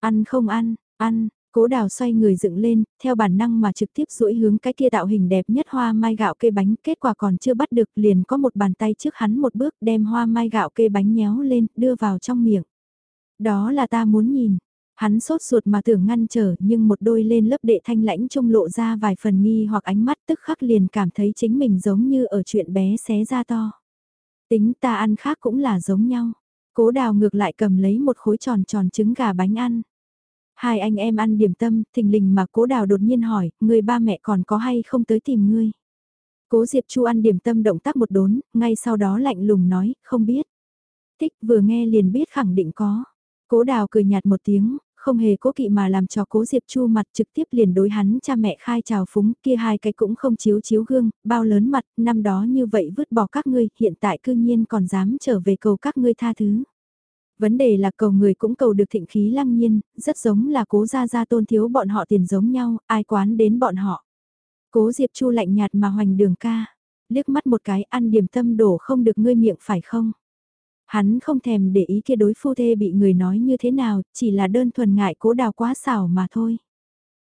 Ăn không ăn, ăn, Cố đào xoay người dựng lên, theo bản năng mà trực tiếp duỗi hướng cái kia tạo hình đẹp nhất hoa mai gạo kê bánh, kết quả còn chưa bắt được liền có một bàn tay trước hắn một bước đem hoa mai gạo kê bánh nhéo lên, đưa vào trong miệng. Đó là ta muốn nhìn. Hắn sốt ruột mà tưởng ngăn trở nhưng một đôi lên lớp đệ thanh lãnh trông lộ ra vài phần nghi hoặc ánh mắt tức khắc liền cảm thấy chính mình giống như ở chuyện bé xé ra to. Tính ta ăn khác cũng là giống nhau. Cố đào ngược lại cầm lấy một khối tròn tròn trứng gà bánh ăn. Hai anh em ăn điểm tâm, thình lình mà cố đào đột nhiên hỏi, người ba mẹ còn có hay không tới tìm ngươi. Cố Diệp Chu ăn điểm tâm động tác một đốn, ngay sau đó lạnh lùng nói, không biết. Thích vừa nghe liền biết khẳng định có. Cố đào cười nhạt một tiếng, không hề cố kỵ mà làm cho cố Diệp Chu mặt trực tiếp liền đối hắn cha mẹ khai chào phúng kia hai cái cũng không chiếu chiếu gương, bao lớn mặt, năm đó như vậy vứt bỏ các ngươi, hiện tại cư nhiên còn dám trở về cầu các ngươi tha thứ. Vấn đề là cầu người cũng cầu được thịnh khí lăng nhiên, rất giống là cố gia gia tôn thiếu bọn họ tiền giống nhau, ai quán đến bọn họ. Cố Diệp Chu lạnh nhạt mà hoành đường ca, liếc mắt một cái ăn điểm tâm đổ không được ngươi miệng phải không? Hắn không thèm để ý kia đối phu thê bị người nói như thế nào, chỉ là đơn thuần ngại cố đào quá xảo mà thôi.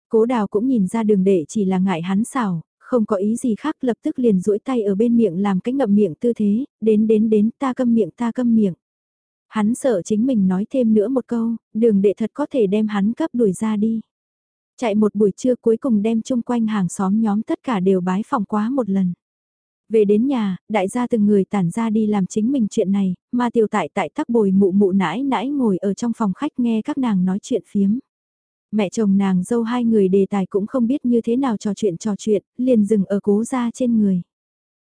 Cố đào cũng nhìn ra đường đệ chỉ là ngại hắn xảo, không có ý gì khác lập tức liền duỗi tay ở bên miệng làm cái ngậm miệng tư thế, đến đến đến ta câm miệng ta câm miệng. Hắn sợ chính mình nói thêm nữa một câu, đường đệ thật có thể đem hắn cấp đuổi ra đi. Chạy một buổi trưa cuối cùng đem chung quanh hàng xóm nhóm tất cả đều bái phòng quá một lần. Về đến nhà, đại gia từng người tản ra đi làm chính mình chuyện này, mà tiểu tại tại tắc bồi mụ mụ nãi nãi ngồi ở trong phòng khách nghe các nàng nói chuyện phiếm. Mẹ chồng nàng dâu hai người đề tài cũng không biết như thế nào trò chuyện trò chuyện, liền dừng ở cố ra trên người.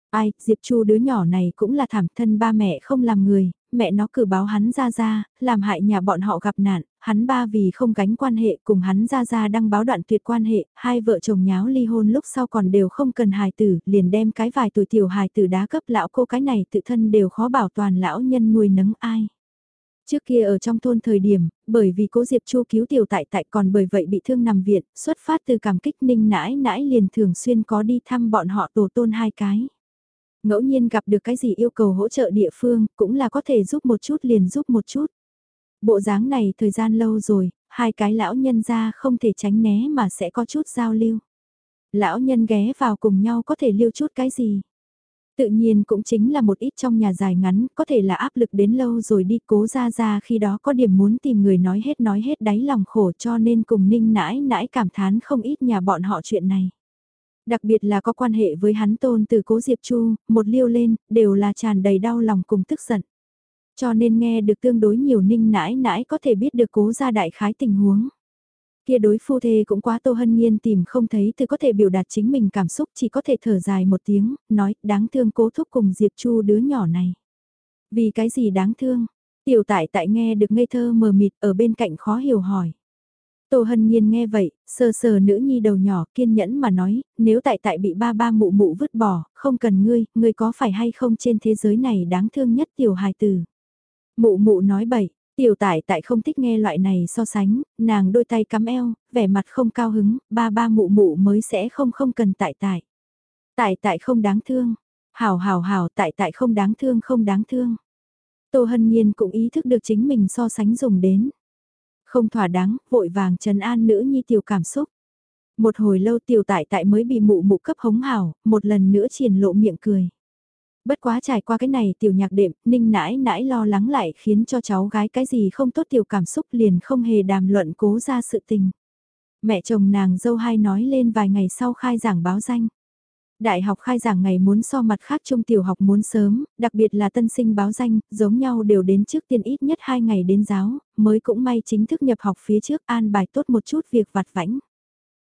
Ai, Diệp Chu đứa nhỏ này cũng là thảm thân ba mẹ không làm người, mẹ nó cử báo hắn ra ra, làm hại nhà bọn họ gặp nạn, hắn ba vì không gánh quan hệ cùng hắn ra ra đăng báo đoạn tuyệt quan hệ, hai vợ chồng nháo ly hôn lúc sau còn đều không cần hài tử, liền đem cái vài tuổi tiểu hài tử đá cấp lão cô cái này tự thân đều khó bảo toàn lão nhân nuôi nấng ai. Trước kia ở trong thôn thời điểm, bởi vì cố Diệp Chu cứu tiểu tại tại còn bởi vậy bị thương nằm viện, xuất phát từ cảm kích ninh nãi nãi liền thường xuyên có đi thăm bọn họ tổ tôn hai cái. Ngẫu nhiên gặp được cái gì yêu cầu hỗ trợ địa phương, cũng là có thể giúp một chút liền giúp một chút. Bộ dáng này thời gian lâu rồi, hai cái lão nhân ra không thể tránh né mà sẽ có chút giao lưu. Lão nhân ghé vào cùng nhau có thể lưu chút cái gì. Tự nhiên cũng chính là một ít trong nhà dài ngắn, có thể là áp lực đến lâu rồi đi cố ra ra khi đó có điểm muốn tìm người nói hết nói hết đáy lòng khổ cho nên cùng ninh nãi nãi cảm thán không ít nhà bọn họ chuyện này. Đặc biệt là có quan hệ với hắn tôn từ cố Diệp Chu, một liêu lên, đều là tràn đầy đau lòng cùng tức giận. Cho nên nghe được tương đối nhiều ninh nãi nãi có thể biết được cố gia đại khái tình huống. Kia đối phu thê cũng quá tô hân nhiên tìm không thấy từ có thể biểu đạt chính mình cảm xúc chỉ có thể thở dài một tiếng, nói đáng thương cố thúc cùng Diệp Chu đứa nhỏ này. Vì cái gì đáng thương? Tiểu tại tại nghe được ngây thơ mờ mịt ở bên cạnh khó hiểu hỏi. Tô Hân Nhiên nghe vậy, sờ sờ nữ nhi đầu nhỏ kiên nhẫn mà nói, nếu tại tại bị ba ba mụ mụ vứt bỏ, không cần ngươi, ngươi có phải hay không trên thế giới này đáng thương nhất tiểu hài tử. Mụ mụ nói bậy, tiểu tại tại không thích nghe loại này so sánh, nàng đôi tay cắm eo, vẻ mặt không cao hứng, ba ba mụ mụ mới sẽ không không cần tại tại. Tại tại không đáng thương, hảo hảo hảo tại tại không đáng thương không đáng thương. Tô Hân Nhiên cũng ý thức được chính mình so sánh dùng đến. Không thỏa đáng, vội vàng trấn an nữ nhi tiểu cảm xúc. Một hồi lâu tiểu tại tại mới bị mụ mụ cấp hống hào một lần nữa triển lộ miệng cười. Bất quá trải qua cái này tiểu nhạc đệm, ninh nãi nãi lo lắng lại khiến cho cháu gái cái gì không tốt tiểu cảm xúc liền không hề đàm luận cố ra sự tình. Mẹ chồng nàng dâu hai nói lên vài ngày sau khai giảng báo danh. Đại học khai giảng ngày muốn so mặt khác trung tiểu học muốn sớm, đặc biệt là tân sinh báo danh, giống nhau đều đến trước tiên ít nhất 2 ngày đến giáo, mới cũng may chính thức nhập học phía trước an bài tốt một chút việc vặt vãnh.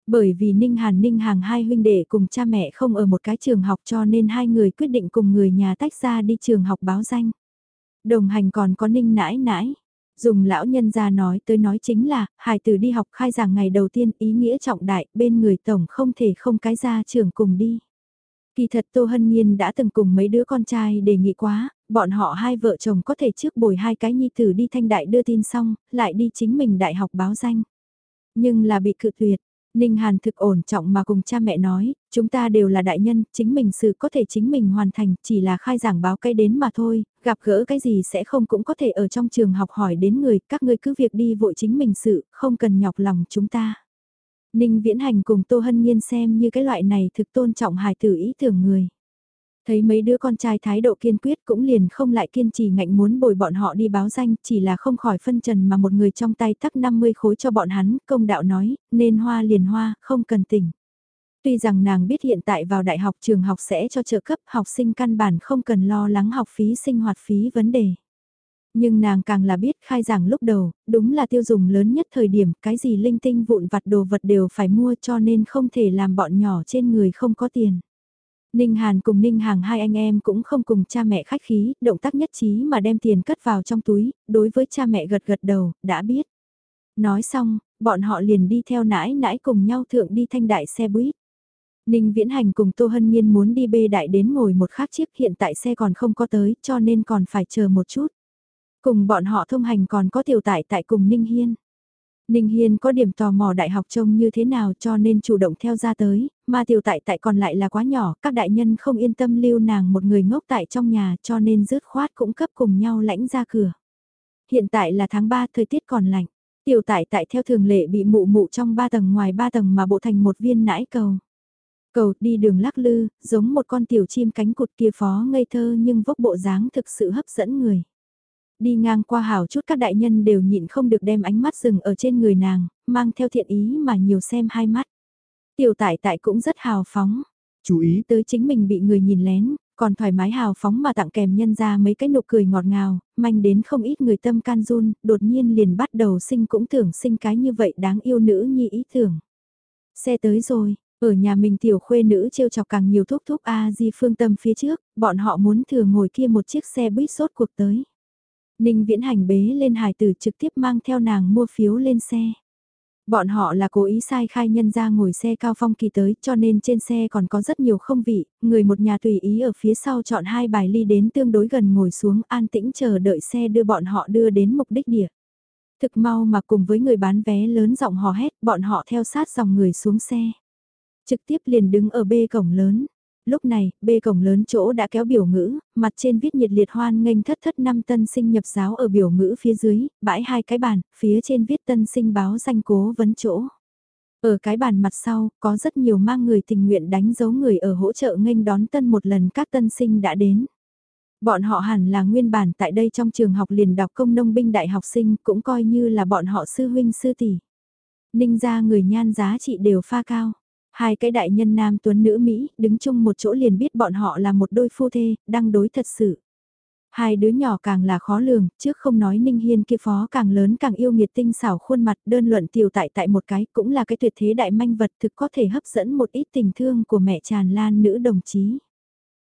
Bởi vì Ninh Hàn Ninh Hàng hai huynh đệ cùng cha mẹ không ở một cái trường học cho nên hai người quyết định cùng người nhà tách ra đi trường học báo danh. Đồng hành còn có Ninh nãi nãi. Dùng lão nhân ra nói tới nói chính là, hài tử đi học khai giảng ngày đầu tiên ý nghĩa trọng đại, bên người tổng không thể không cái ra trường cùng đi. Kỳ thật Tô Hân Nhiên đã từng cùng mấy đứa con trai đề nghị quá, bọn họ hai vợ chồng có thể trước bồi hai cái nhi tử đi thanh đại đưa tin xong, lại đi chính mình đại học báo danh. Nhưng là bị cự tuyệt, Ninh Hàn thực ổn trọng mà cùng cha mẹ nói, chúng ta đều là đại nhân, chính mình sự có thể chính mình hoàn thành, chỉ là khai giảng báo cái đến mà thôi, gặp gỡ cái gì sẽ không cũng có thể ở trong trường học hỏi đến người, các ngươi cứ việc đi vội chính mình sự, không cần nhọc lòng chúng ta. Ninh Viễn Hành cùng Tô Hân Nhiên xem như cái loại này thực tôn trọng hài tử ý tưởng người. Thấy mấy đứa con trai thái độ kiên quyết cũng liền không lại kiên trì ngạnh muốn bồi bọn họ đi báo danh, chỉ là không khỏi phân trần mà một người trong tay tắc 50 khối cho bọn hắn, công đạo nói, nên hoa liền hoa, không cần tỉnh. Tuy rằng nàng biết hiện tại vào đại học trường học sẽ cho trợ cấp học sinh căn bản không cần lo lắng học phí sinh hoạt phí vấn đề. Nhưng nàng càng là biết khai giảng lúc đầu, đúng là tiêu dùng lớn nhất thời điểm, cái gì linh tinh vụn vặt đồ vật đều phải mua cho nên không thể làm bọn nhỏ trên người không có tiền. Ninh Hàn cùng Ninh Hàng hai anh em cũng không cùng cha mẹ khách khí, động tác nhất trí mà đem tiền cất vào trong túi, đối với cha mẹ gật gật đầu, đã biết. Nói xong, bọn họ liền đi theo nãi nãi cùng nhau thượng đi thanh đại xe buýt. Ninh Viễn Hành cùng Tô Hân Nhiên muốn đi bê đại đến ngồi một khác chiếc hiện tại xe còn không có tới cho nên còn phải chờ một chút. Cùng bọn họ thông hành còn có tiểu tại tại cùng Ninh Hiên. Ninh Hiên có điểm tò mò đại học trông như thế nào cho nên chủ động theo ra tới, mà tiểu tại tại còn lại là quá nhỏ, các đại nhân không yên tâm lưu nàng một người ngốc tại trong nhà cho nên rớt khoát cũng cấp cùng nhau lãnh ra cửa. Hiện tại là tháng 3 thời tiết còn lạnh, tiểu tại tại theo thường lệ bị mụ mụ trong ba tầng ngoài ba tầng mà bộ thành một viên nãi cầu. Cầu đi đường lắc lư, giống một con tiểu chim cánh cụt kia phó ngây thơ nhưng vốc bộ dáng thực sự hấp dẫn người đi ngang qua hảo chút các đại nhân đều nhịn không được đem ánh mắt dừng ở trên người nàng, mang theo thiện ý mà nhiều xem hai mắt. Tiểu tại tại cũng rất hào phóng, chú ý tới chính mình bị người nhìn lén, còn thoải mái hào phóng mà tặng kèm nhân ra mấy cái nụ cười ngọt ngào, manh đến không ít người tâm can run, đột nhiên liền bắt đầu sinh cũng tưởng sinh cái như vậy đáng yêu nữ nhi ý tưởng. Xe tới rồi, ở nhà mình tiểu khuê nữ trêu chọc càng nhiều thúc thúc A di phương tâm phía trước, bọn họ muốn thừa ngồi kia một chiếc xe buýt sốt cuộc tới. Ninh Viễn Hành bế lên hài tử trực tiếp mang theo nàng mua phiếu lên xe. Bọn họ là cố ý sai khai nhân ra ngồi xe cao phong kỳ tới cho nên trên xe còn có rất nhiều không vị, người một nhà tùy ý ở phía sau chọn hai bài ly đến tương đối gần ngồi xuống an tĩnh chờ đợi xe đưa bọn họ đưa đến mục đích địa. Thực mau mà cùng với người bán vé lớn giọng hò hét bọn họ theo sát dòng người xuống xe. Trực tiếp liền đứng ở bê cổng lớn, lúc này, bê cổng lớn chỗ đã kéo biểu ngữ, mặt trên viết nhiệt liệt hoan nghênh thất thất năm tân sinh nhập giáo ở biểu ngữ phía dưới, bãi hai cái bàn, phía trên viết tân sinh báo danh cố vấn chỗ. Ở cái bàn mặt sau, có rất nhiều mang người tình nguyện đánh dấu người ở hỗ trợ nghênh đón tân một lần các tân sinh đã đến. Bọn họ hẳn là nguyên bản tại đây trong trường học liền đọc công nông binh đại học sinh cũng coi như là bọn họ sư huynh sư tỷ. Ninh ra người nhan giá trị đều pha cao. Hai cái đại nhân nam tuấn nữ Mỹ, đứng chung một chỗ liền biết bọn họ là một đôi phu thê, đang đối thật sự. Hai đứa nhỏ càng là khó lường, trước không nói Ninh Hiên kia phó càng lớn càng yêu nghiệt tinh xảo khuôn mặt đơn luận tiểu tại tại một cái cũng là cái tuyệt thế đại manh vật thực có thể hấp dẫn một ít tình thương của mẹ tràn lan nữ đồng chí.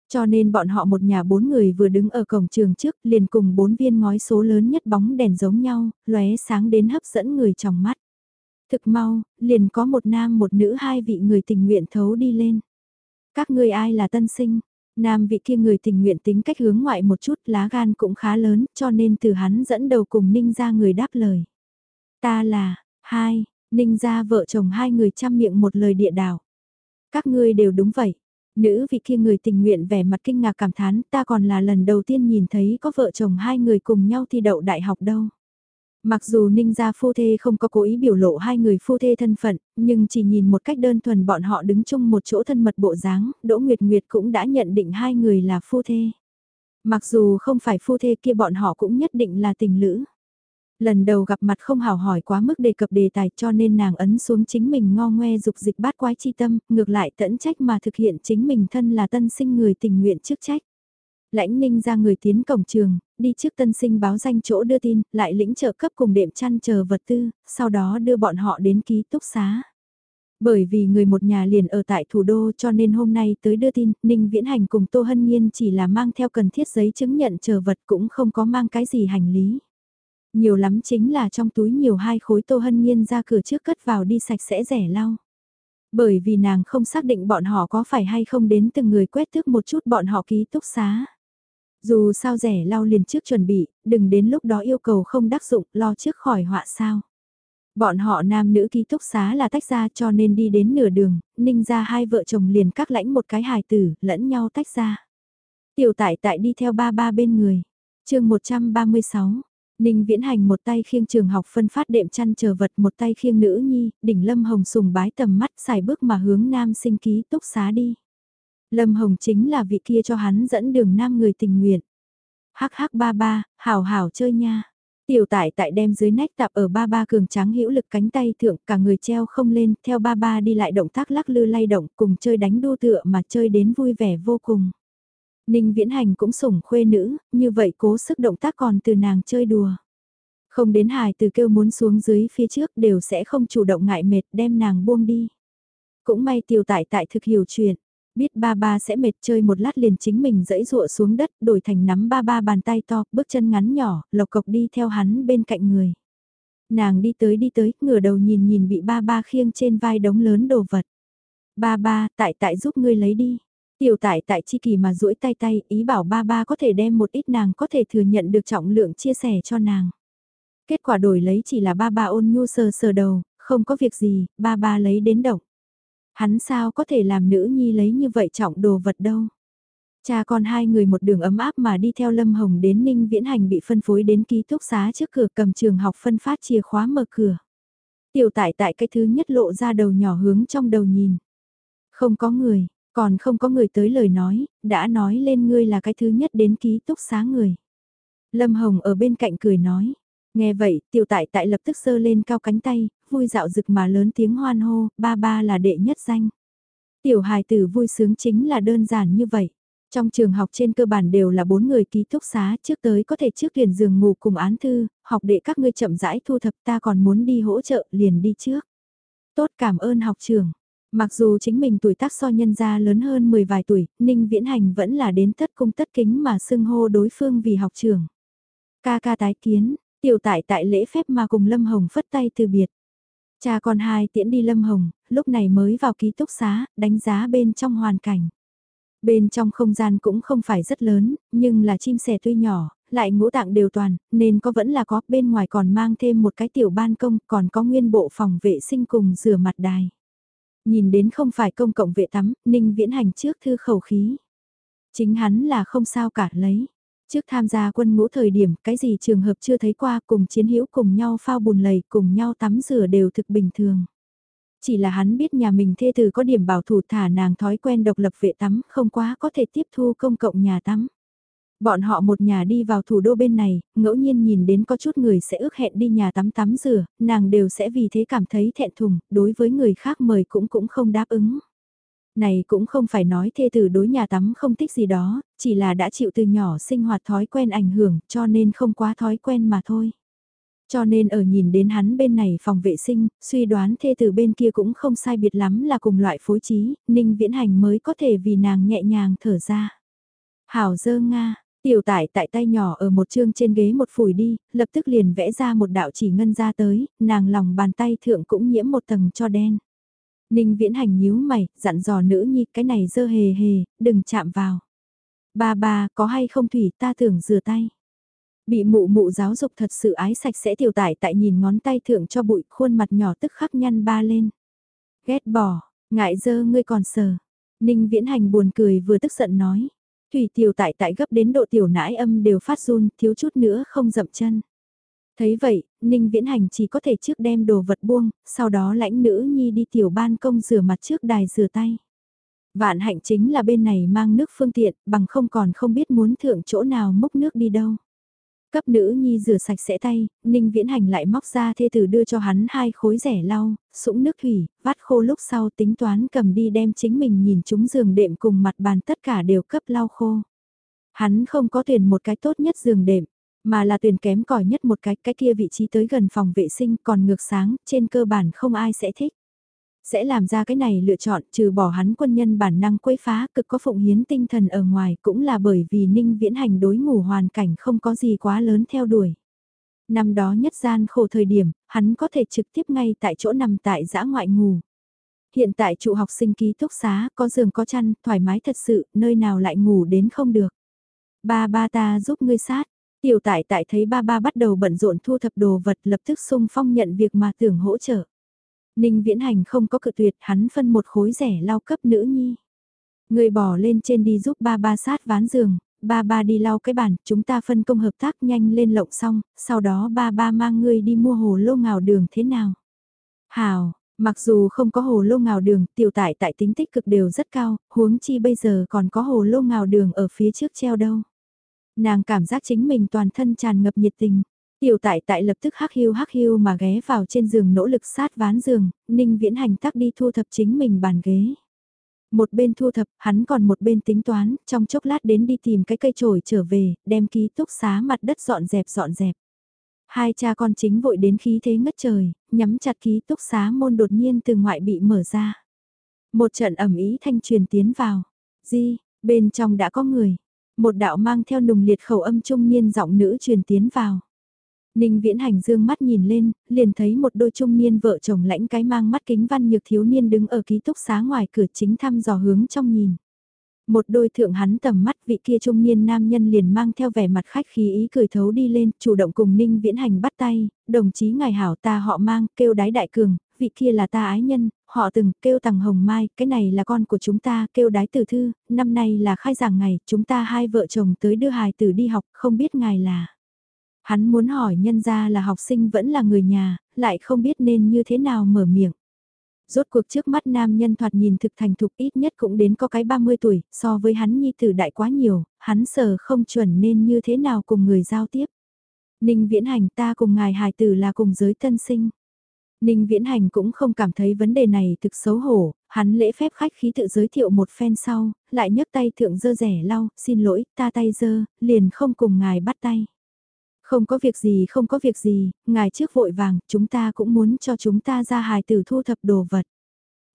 Cho nên bọn họ một nhà bốn người vừa đứng ở cổng trường trước liền cùng bốn viên ngói số lớn nhất bóng đèn giống nhau, lóe sáng đến hấp dẫn người trong mắt. Thực mau, liền có một nam một nữ hai vị người tình nguyện thấu đi lên. Các người ai là tân sinh? Nam vị kia người tình nguyện tính cách hướng ngoại một chút lá gan cũng khá lớn cho nên từ hắn dẫn đầu cùng ninh ra người đáp lời. Ta là, hai, ninh ra vợ chồng hai người chăm miệng một lời địa đảo. Các ngươi đều đúng vậy. Nữ vị kia người tình nguyện vẻ mặt kinh ngạc cảm thán ta còn là lần đầu tiên nhìn thấy có vợ chồng hai người cùng nhau thi đậu đại học đâu. Mặc dù ninh gia phu thê không có cố ý biểu lộ hai người phu thê thân phận, nhưng chỉ nhìn một cách đơn thuần bọn họ đứng chung một chỗ thân mật bộ dáng, Đỗ Nguyệt Nguyệt cũng đã nhận định hai người là phu thê. Mặc dù không phải phu thê kia bọn họ cũng nhất định là tình lữ. Lần đầu gặp mặt không hào hỏi quá mức đề cập đề tài cho nên nàng ấn xuống chính mình ngo ngoe dục dịch bát quái chi tâm, ngược lại tẫn trách mà thực hiện chính mình thân là tân sinh người tình nguyện chức trách lãnh ninh ra người tiến cổng trường, đi trước tân sinh báo danh chỗ đưa tin, lại lĩnh trợ cấp cùng đệm chăn chờ vật tư, sau đó đưa bọn họ đến ký túc xá. Bởi vì người một nhà liền ở tại thủ đô cho nên hôm nay tới đưa tin, Ninh Viễn Hành cùng Tô Hân Nhiên chỉ là mang theo cần thiết giấy chứng nhận chờ vật cũng không có mang cái gì hành lý. Nhiều lắm chính là trong túi nhiều hai khối Tô Hân Nhiên ra cửa trước cất vào đi sạch sẽ rẻ lau. Bởi vì nàng không xác định bọn họ có phải hay không đến từng người quét thức một chút bọn họ ký túc xá. Dù sao rẻ lau liền trước chuẩn bị, đừng đến lúc đó yêu cầu không đắc dụng, lo trước khỏi họa sao. Bọn họ nam nữ ký túc xá là tách ra cho nên đi đến nửa đường, ninh ra hai vợ chồng liền các lãnh một cái hài tử, lẫn nhau tách ra. Tiểu tại tại đi theo ba ba bên người. chương 136, Ninh viễn hành một tay khiêng trường học phân phát đệm chăn chờ vật một tay khiêng nữ nhi, đỉnh lâm hồng sùng bái tầm mắt xài bước mà hướng nam sinh ký túc xá đi. Lâm Hồng chính là vị kia cho hắn dẫn đường nam người tình nguyện. Hắc hắc ba ba, hảo hảo chơi nha. Tiểu tại tại đem dưới nách tạp ở ba ba cường tráng hữu lực cánh tay thượng cả người treo không lên theo ba ba đi lại động tác lắc lư lay động cùng chơi đánh đua tựa mà chơi đến vui vẻ vô cùng. Ninh viễn hành cũng sủng khuê nữ, như vậy cố sức động tác còn từ nàng chơi đùa. Không đến hài từ kêu muốn xuống dưới phía trước đều sẽ không chủ động ngại mệt đem nàng buông đi. Cũng may tiểu tại tại thực hiểu chuyện, biết ba ba sẽ mệt chơi một lát liền chính mình dẫy dụa xuống đất đổi thành nắm ba ba bàn tay to, bước chân ngắn nhỏ, lộc cộc đi theo hắn bên cạnh người. Nàng đi tới đi tới, ngửa đầu nhìn nhìn bị ba ba khiêng trên vai đống lớn đồ vật. Ba ba, tại tại giúp ngươi lấy đi. Tiểu tại tại chi kỳ mà duỗi tay tay, ý bảo ba ba có thể đem một ít nàng có thể thừa nhận được trọng lượng chia sẻ cho nàng. Kết quả đổi lấy chỉ là ba ba ôn nhu sờ sờ đầu, không có việc gì, ba ba lấy đến động. Hắn sao có thể làm nữ nhi lấy như vậy trọng đồ vật đâu. Cha con hai người một đường ấm áp mà đi theo Lâm Hồng đến Ninh Viễn Hành bị phân phối đến ký túc xá trước cửa cầm trường học phân phát chìa khóa mở cửa. Tiểu tại tại cái thứ nhất lộ ra đầu nhỏ hướng trong đầu nhìn. Không có người, còn không có người tới lời nói, đã nói lên ngươi là cái thứ nhất đến ký túc xá người. Lâm Hồng ở bên cạnh cười nói. Nghe vậy, tiểu tại tại lập tức sơ lên cao cánh tay, vui dạo rực mà lớn tiếng hoan hô, ba ba là đệ nhất danh. Tiểu hài tử vui sướng chính là đơn giản như vậy. Trong trường học trên cơ bản đều là bốn người ký túc xá trước tới có thể trước liền giường ngủ cùng án thư, học đệ các ngươi chậm rãi thu thập ta còn muốn đi hỗ trợ liền đi trước. Tốt cảm ơn học trường. Mặc dù chính mình tuổi tác so nhân gia lớn hơn 10 vài tuổi, Ninh Viễn Hành vẫn là đến tất cung tất kính mà xưng hô đối phương vì học trường. Ca ca tái kiến, tiểu tại tại lễ phép mà cùng Lâm Hồng phất tay từ biệt. Cha con hai tiễn đi Lâm Hồng, lúc này mới vào ký túc xá, đánh giá bên trong hoàn cảnh. Bên trong không gian cũng không phải rất lớn, nhưng là chim sẻ tuy nhỏ, lại ngũ tạng đều toàn, nên có vẫn là có, bên ngoài còn mang thêm một cái tiểu ban công, còn có nguyên bộ phòng vệ sinh cùng rửa mặt đài. Nhìn đến không phải công cộng vệ tắm, Ninh Viễn Hành trước thư khẩu khí. Chính hắn là không sao cả lấy. Trước tham gia quân ngũ thời điểm, cái gì trường hợp chưa thấy qua cùng chiến hữu cùng nhau phao bùn lầy, cùng nhau tắm rửa đều thực bình thường. Chỉ là hắn biết nhà mình thê từ có điểm bảo thủ thả nàng thói quen độc lập vệ tắm, không quá có thể tiếp thu công cộng nhà tắm. Bọn họ một nhà đi vào thủ đô bên này, ngẫu nhiên nhìn đến có chút người sẽ ước hẹn đi nhà tắm tắm rửa, nàng đều sẽ vì thế cảm thấy thẹn thùng, đối với người khác mời cũng cũng không đáp ứng. Này cũng không phải nói thê tử đối nhà tắm không thích gì đó, chỉ là đã chịu từ nhỏ sinh hoạt thói quen ảnh hưởng cho nên không quá thói quen mà thôi. Cho nên ở nhìn đến hắn bên này phòng vệ sinh, suy đoán thê tử bên kia cũng không sai biệt lắm là cùng loại phối trí, Ninh Viễn Hành mới có thể vì nàng nhẹ nhàng thở ra. Hảo dơ Nga, tiểu tải tại tay nhỏ ở một chương trên ghế một phủi đi, lập tức liền vẽ ra một đạo chỉ ngân ra tới, nàng lòng bàn tay thượng cũng nhiễm một tầng cho đen. Ninh viễn hành nhíu mày, dặn dò nữ nhi cái này dơ hề hề, đừng chạm vào. Ba ba, có hay không thủy ta tưởng rửa tay. Bị mụ mụ giáo dục thật sự ái sạch sẽ tiểu tải tại nhìn ngón tay thượng cho bụi khuôn mặt nhỏ tức khắc nhăn ba lên. Ghét bỏ, ngại dơ ngươi còn sờ. Ninh viễn hành buồn cười vừa tức giận nói. Thủy tiểu tại tại gấp đến độ tiểu nãi âm đều phát run, thiếu chút nữa không dậm chân. Thấy vậy, Ninh Viễn Hành chỉ có thể trước đem đồ vật buông, sau đó lãnh nữ nhi đi tiểu ban công rửa mặt trước đài rửa tay. Vạn hạnh chính là bên này mang nước phương tiện, bằng không còn không biết muốn thượng chỗ nào múc nước đi đâu. Cấp nữ nhi rửa sạch sẽ tay, Ninh Viễn Hành lại móc ra thê tử đưa cho hắn hai khối rẻ lau, sũng nước thủy, vắt khô lúc sau tính toán cầm đi đem chính mình nhìn chúng giường đệm cùng mặt bàn tất cả đều cấp lau khô. Hắn không có tuyển một cái tốt nhất giường đệm, mà là tuyển kém cỏi nhất một cái, cái kia vị trí tới gần phòng vệ sinh còn ngược sáng, trên cơ bản không ai sẽ thích. Sẽ làm ra cái này lựa chọn trừ bỏ hắn quân nhân bản năng quấy phá cực có phụng hiến tinh thần ở ngoài cũng là bởi vì ninh viễn hành đối ngủ hoàn cảnh không có gì quá lớn theo đuổi. Năm đó nhất gian khổ thời điểm, hắn có thể trực tiếp ngay tại chỗ nằm tại giã ngoại ngủ. Hiện tại trụ học sinh ký túc xá, có giường có chăn, thoải mái thật sự, nơi nào lại ngủ đến không được. Ba ba ta giúp ngươi sát, Tiểu tại tại thấy ba ba bắt đầu bận rộn thu thập đồ vật lập tức sung phong nhận việc mà tưởng hỗ trợ. Ninh viễn hành không có cự tuyệt hắn phân một khối rẻ lau cấp nữ nhi. Người bỏ lên trên đi giúp ba ba sát ván giường, ba ba đi lau cái bàn, chúng ta phân công hợp tác nhanh lên lộng xong, sau đó ba ba mang ngươi đi mua hồ lô ngào đường thế nào. Hào, Mặc dù không có hồ lô ngào đường, tiểu tại tại tính tích cực đều rất cao, huống chi bây giờ còn có hồ lô ngào đường ở phía trước treo đâu. Nàng cảm giác chính mình toàn thân tràn ngập nhiệt tình. Tiểu tại tại lập tức hắc hiu hắc hiu mà ghé vào trên giường nỗ lực sát ván giường, ninh viễn hành tắc đi thu thập chính mình bàn ghế. Một bên thu thập, hắn còn một bên tính toán, trong chốc lát đến đi tìm cái cây chổi trở về, đem ký túc xá mặt đất dọn dẹp dọn dẹp. Hai cha con chính vội đến khí thế ngất trời, nhắm chặt ký túc xá môn đột nhiên từ ngoại bị mở ra. Một trận ẩm ý thanh truyền tiến vào. Di, bên trong đã có người. Một đạo mang theo nùng liệt khẩu âm trung niên giọng nữ truyền tiến vào. Ninh viễn hành dương mắt nhìn lên, liền thấy một đôi trung niên vợ chồng lãnh cái mang mắt kính văn nhược thiếu niên đứng ở ký túc xá ngoài cửa chính thăm dò hướng trong nhìn. Một đôi thượng hắn tầm mắt vị kia trung niên nam nhân liền mang theo vẻ mặt khách khí ý cười thấu đi lên, chủ động cùng Ninh Viễn Hành bắt tay, đồng chí ngài hảo ta họ mang, kêu đái đại cường, vị kia là ta ái nhân, họ từng kêu tằng hồng mai, cái này là con của chúng ta, kêu đái tử thư, năm nay là khai giảng ngày, chúng ta hai vợ chồng tới đưa hài tử đi học, không biết ngài là. Hắn muốn hỏi nhân ra là học sinh vẫn là người nhà, lại không biết nên như thế nào mở miệng. Rốt cuộc trước mắt nam nhân thoạt nhìn thực thành thục ít nhất cũng đến có cái 30 tuổi, so với hắn nhi tử đại quá nhiều, hắn sờ không chuẩn nên như thế nào cùng người giao tiếp. Ninh viễn hành ta cùng ngài hài tử là cùng giới tân sinh. Ninh Viễn Hành cũng không cảm thấy vấn đề này thực xấu hổ, hắn lễ phép khách khí tự giới thiệu một phen sau, lại nhấc tay thượng dơ rẻ lau, xin lỗi, ta tay dơ, liền không cùng ngài bắt tay. Không có việc gì không có việc gì, ngài trước vội vàng, chúng ta cũng muốn cho chúng ta ra hài tử thu thập đồ vật.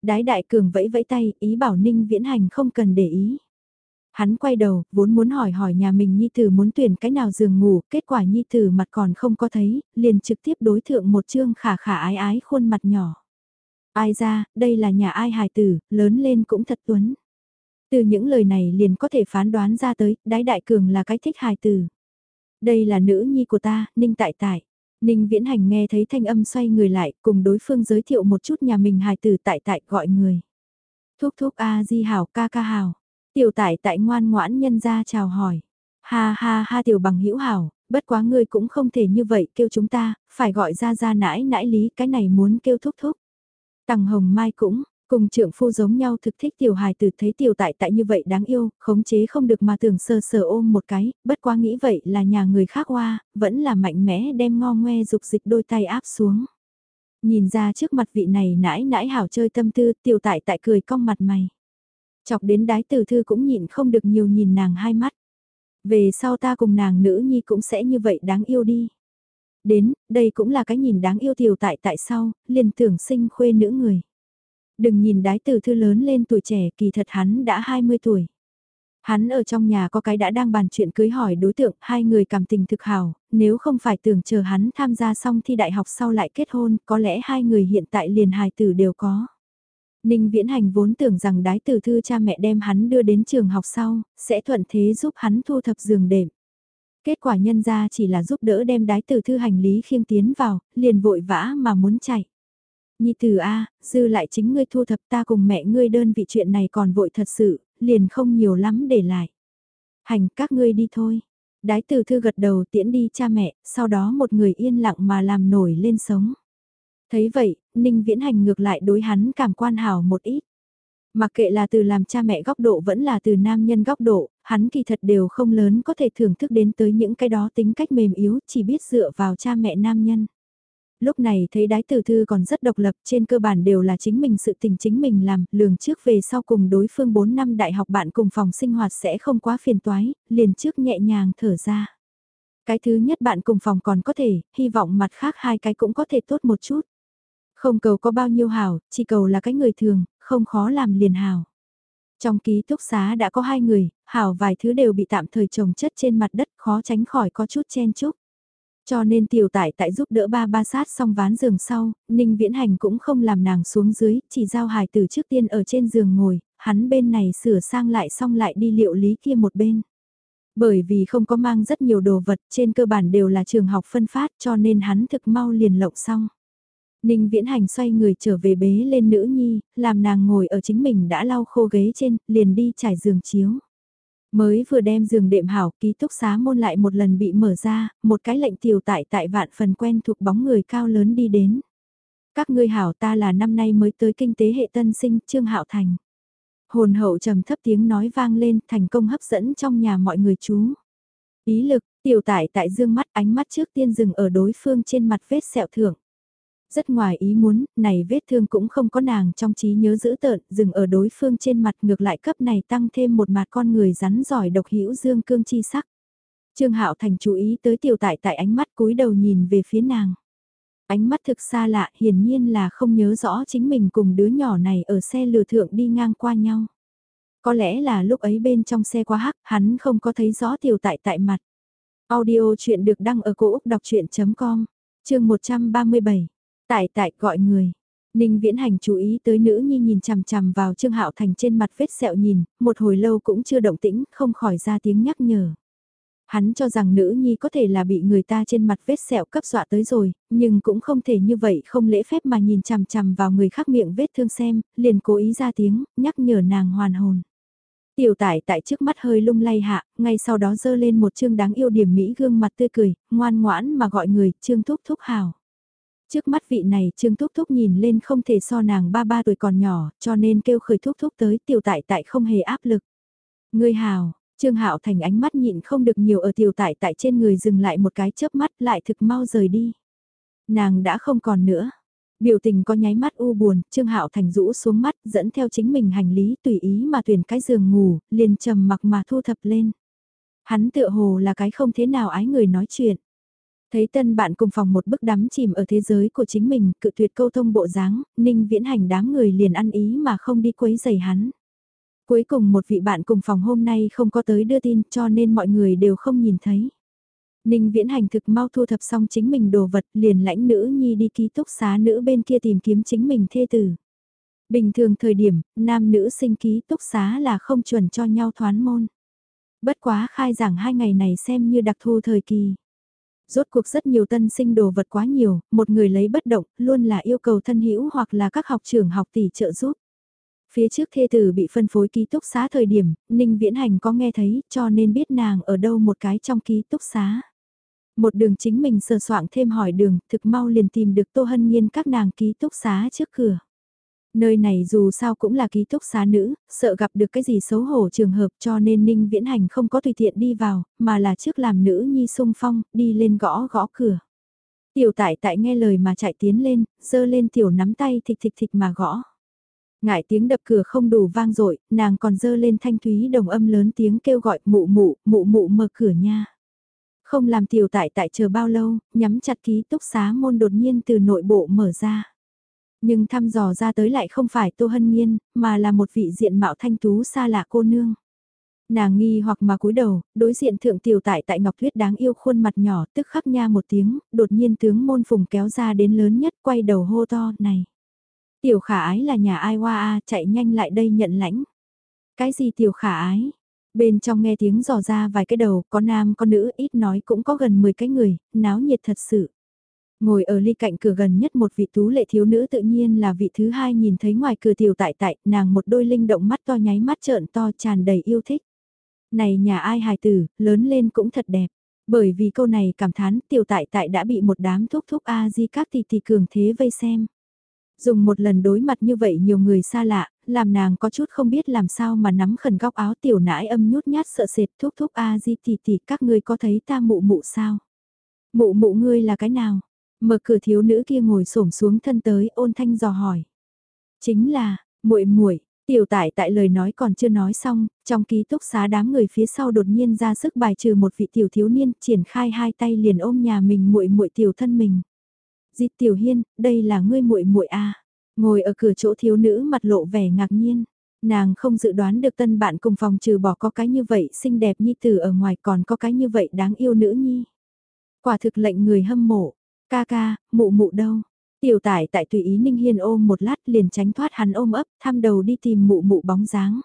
Đái đại cường vẫy vẫy tay, ý bảo Ninh Viễn Hành không cần để ý. Hắn quay đầu, vốn muốn hỏi hỏi nhà mình Nhi Tử muốn tuyển cái nào giường ngủ, kết quả Nhi Tử mặt còn không có thấy, liền trực tiếp đối thượng một chương khả khả ái ái khuôn mặt nhỏ. Ai ra, đây là nhà ai hài tử, lớn lên cũng thật tuấn. Từ những lời này liền có thể phán đoán ra tới, đái đại cường là cái thích hài tử. Đây là nữ nhi của ta, Ninh Tại Tại. Ninh Viễn Hành nghe thấy thanh âm xoay người lại, cùng đối phương giới thiệu một chút nhà mình hài tử Tại Tại gọi người. Thúc thúc A Di Hảo ca ca Hảo. Tiểu Tại Tại ngoan ngoãn nhân ra chào hỏi. Ha ha ha tiểu bằng hữu hảo, bất quá ngươi cũng không thể như vậy kêu chúng ta, phải gọi ra ra nãi nãi lý cái này muốn kêu thúc thúc. Tằng Hồng Mai cũng, Cùng trưởng phu giống nhau thực thích tiểu hài tử thấy tiểu tại tại như vậy đáng yêu, khống chế không được mà tưởng sờ sờ ôm một cái, bất quá nghĩ vậy là nhà người khác hoa, vẫn là mạnh mẽ đem ngo ngoe dục dịch đôi tay áp xuống. Nhìn ra trước mặt vị này nãi nãi hảo chơi tâm tư, tiểu tại tại cười cong mặt mày. Chọc đến đái tử thư cũng nhịn không được nhiều nhìn nàng hai mắt. Về sau ta cùng nàng nữ nhi cũng sẽ như vậy đáng yêu đi. Đến, đây cũng là cái nhìn đáng yêu tiểu tại tại sau, liền tưởng sinh khuê nữ người. Đừng nhìn đái tử thư lớn lên tuổi trẻ kỳ thật hắn đã 20 tuổi. Hắn ở trong nhà có cái đã đang bàn chuyện cưới hỏi đối tượng, hai người cảm tình thực hào, nếu không phải tưởng chờ hắn tham gia xong thi đại học sau lại kết hôn, có lẽ hai người hiện tại liền hài tử đều có. Ninh Viễn Hành vốn tưởng rằng đái tử thư cha mẹ đem hắn đưa đến trường học sau, sẽ thuận thế giúp hắn thu thập giường đệm. Kết quả nhân ra chỉ là giúp đỡ đem đái tử thư hành lý khiêng tiến vào, liền vội vã mà muốn chạy. Nhi tử A, dư lại chính ngươi thu thập ta cùng mẹ ngươi đơn vị chuyện này còn vội thật sự, liền không nhiều lắm để lại. Hành các ngươi đi thôi. Đái tử thư gật đầu tiễn đi cha mẹ, sau đó một người yên lặng mà làm nổi lên sống. Thấy vậy, Ninh Viễn Hành ngược lại đối hắn cảm quan hảo một ít. Mặc kệ là từ làm cha mẹ góc độ vẫn là từ nam nhân góc độ, hắn kỳ thật đều không lớn có thể thưởng thức đến tới những cái đó tính cách mềm yếu chỉ biết dựa vào cha mẹ nam nhân lúc này thấy đái tử thư còn rất độc lập trên cơ bản đều là chính mình sự tình chính mình làm, lường trước về sau cùng đối phương 4 năm đại học bạn cùng phòng sinh hoạt sẽ không quá phiền toái, liền trước nhẹ nhàng thở ra. Cái thứ nhất bạn cùng phòng còn có thể, hy vọng mặt khác hai cái cũng có thể tốt một chút. Không cầu có bao nhiêu hảo, chỉ cầu là cái người thường, không khó làm liền hảo. Trong ký túc xá đã có hai người, hảo vài thứ đều bị tạm thời trồng chất trên mặt đất khó tránh khỏi có chút chen chúc. Cho nên tiểu tại tại giúp đỡ ba ba sát xong ván giường sau, Ninh Viễn Hành cũng không làm nàng xuống dưới, chỉ giao hài từ trước tiên ở trên giường ngồi, hắn bên này sửa sang lại xong lại đi liệu lý kia một bên. Bởi vì không có mang rất nhiều đồ vật trên cơ bản đều là trường học phân phát cho nên hắn thực mau liền lộng xong. Ninh Viễn Hành xoay người trở về bế lên nữ nhi, làm nàng ngồi ở chính mình đã lau khô ghế trên, liền đi trải giường chiếu. Mới vừa đem giường đệm hảo, ký túc xá môn lại một lần bị mở ra, một cái lệnh tiểu tại tại vạn phần quen thuộc bóng người cao lớn đi đến. Các ngươi hảo ta là năm nay mới tới kinh tế hệ tân sinh Trương Hạo Thành. Hồn hậu trầm thấp tiếng nói vang lên thành công hấp dẫn trong nhà mọi người chú. Ý lực, tiểu tải tại dương mắt ánh mắt trước tiên dừng ở đối phương trên mặt vết sẹo thưởng. Rất ngoài ý muốn, này vết thương cũng không có nàng trong trí nhớ giữ tợn, dừng ở đối phương trên mặt ngược lại cấp này tăng thêm một mặt con người rắn giỏi độc hữu dương cương chi sắc. Trương Hạo Thành chú ý tới tiểu tại tại ánh mắt cúi đầu nhìn về phía nàng. Ánh mắt thực xa lạ, hiển nhiên là không nhớ rõ chính mình cùng đứa nhỏ này ở xe lừa thượng đi ngang qua nhau. Có lẽ là lúc ấy bên trong xe quá hắc, hắn không có thấy rõ tiểu tại tại mặt. Audio chuyện được đăng ở cổ Úc đọc chuyện.com, chương 137. Tại tại gọi người. Ninh Viễn Hành chú ý tới nữ nhi nhìn chằm chằm vào Trương Hạo Thành trên mặt vết sẹo nhìn, một hồi lâu cũng chưa động tĩnh, không khỏi ra tiếng nhắc nhở. Hắn cho rằng nữ nhi có thể là bị người ta trên mặt vết sẹo cấp dọa tới rồi, nhưng cũng không thể như vậy không lễ phép mà nhìn chằm chằm vào người khác miệng vết thương xem, liền cố ý ra tiếng, nhắc nhở nàng hoàn hồn. Tiểu tải tại trước mắt hơi lung lay hạ, ngay sau đó dơ lên một chương đáng yêu điểm mỹ gương mặt tươi cười, ngoan ngoãn mà gọi người, trương thúc thúc hào. Trước mắt vị này Trương Thúc Thúc nhìn lên không thể so nàng ba ba tuổi còn nhỏ, cho nên kêu khởi Thúc Thúc tới tiểu tại tại không hề áp lực. Ngươi hào, Trương Hạo Thành ánh mắt nhịn không được nhiều ở tiểu tại tại trên người dừng lại một cái chớp mắt lại thực mau rời đi. Nàng đã không còn nữa. Biểu tình có nháy mắt u buồn, Trương Hạo Thành rũ xuống mắt, dẫn theo chính mình hành lý tùy ý mà tuyển cái giường ngủ, liền trầm mặc mà thu thập lên. Hắn tựa hồ là cái không thế nào ái người nói chuyện. Thấy tân bạn cùng phòng một bức đắm chìm ở thế giới của chính mình, cự tuyệt câu thông bộ dáng, ninh viễn hành đám người liền ăn ý mà không đi quấy giày hắn. Cuối cùng một vị bạn cùng phòng hôm nay không có tới đưa tin cho nên mọi người đều không nhìn thấy. Ninh viễn hành thực mau thu thập xong chính mình đồ vật liền lãnh nữ nhi đi ký túc xá nữ bên kia tìm kiếm chính mình thê tử. Bình thường thời điểm, nam nữ sinh ký túc xá là không chuẩn cho nhau thoán môn. Bất quá khai giảng hai ngày này xem như đặc thù thời kỳ. Rốt cuộc rất nhiều tân sinh đồ vật quá nhiều, một người lấy bất động, luôn là yêu cầu thân hữu hoặc là các học trưởng học tỷ trợ giúp. Phía trước thê tử bị phân phối ký túc xá thời điểm, Ninh Viễn Hành có nghe thấy, cho nên biết nàng ở đâu một cái trong ký túc xá. Một đường chính mình sờ soạn thêm hỏi đường, thực mau liền tìm được Tô Hân Nhiên các nàng ký túc xá trước cửa. Nơi này dù sao cũng là ký túc xá nữ, sợ gặp được cái gì xấu hổ trường hợp cho nên Ninh Viễn Hành không có tùy tiện đi vào, mà là trước làm nữ nhi sung phong, đi lên gõ gõ cửa. Tiểu tại tại nghe lời mà chạy tiến lên, dơ lên tiểu nắm tay thịch thịch thịch mà gõ. Ngại tiếng đập cửa không đủ vang dội nàng còn dơ lên thanh thúy đồng âm lớn tiếng kêu gọi mụ mụ, mụ mụ mở cửa nha. Không làm tiểu tại tại chờ bao lâu, nhắm chặt ký túc xá môn đột nhiên từ nội bộ mở ra. Nhưng thăm dò ra tới lại không phải Tô Hân Nhiên, mà là một vị diện mạo thanh tú xa lạ cô nương. Nàng nghi hoặc mà cúi đầu, đối diện thượng tiểu tại tại Ngọc Thuyết đáng yêu khuôn mặt nhỏ tức khắc nha một tiếng, đột nhiên tướng môn phùng kéo ra đến lớn nhất quay đầu hô to, này. Tiểu khả ái là nhà ai hoa a chạy nhanh lại đây nhận lãnh. Cái gì tiểu khả ái? Bên trong nghe tiếng dò ra vài cái đầu, có nam có nữ, ít nói cũng có gần 10 cái người, náo nhiệt thật sự. Ngồi ở ly cạnh cửa gần nhất một vị tú lệ thiếu nữ tự nhiên là vị thứ hai nhìn thấy ngoài cửa tiểu tại tại, nàng một đôi linh động mắt to nháy mắt trợn to tràn đầy yêu thích. Này nhà ai hài tử, lớn lên cũng thật đẹp. Bởi vì câu này cảm thán tiểu tại tại đã bị một đám thúc thúc A di các tỷ tỷ cường thế vây xem. Dùng một lần đối mặt như vậy nhiều người xa lạ, làm nàng có chút không biết làm sao mà nắm khẩn góc áo tiểu nãi âm nhút nhát sợ sệt thúc thúc A di tỷ tỷ các ngươi có thấy ta mụ mụ sao? Mụ mụ ngươi là cái nào? Mở cửa thiếu nữ kia ngồi xổm xuống thân tới ôn thanh dò hỏi. Chính là, muội muội Tiểu tại tại lời nói còn chưa nói xong, trong ký túc xá đám người phía sau đột nhiên ra sức bài trừ một vị tiểu thiếu niên, triển khai hai tay liền ôm nhà mình muội muội tiểu thân mình. Dịch tiểu hiên, đây là ngươi muội muội a. Ngồi ở cửa chỗ thiếu nữ mặt lộ vẻ ngạc nhiên. Nàng không dự đoán được tân bạn cùng phòng trừ bỏ có cái như vậy xinh đẹp nhi tử ở ngoài còn có cái như vậy đáng yêu nữ nhi. Quả thực lệnh người hâm mộ, Ca ca, mụ mụ đâu? Tiểu tải tại tùy ý Ninh Hiên ôm một lát liền tránh thoát hắn ôm ấp, thăm đầu đi tìm mụ mụ bóng dáng.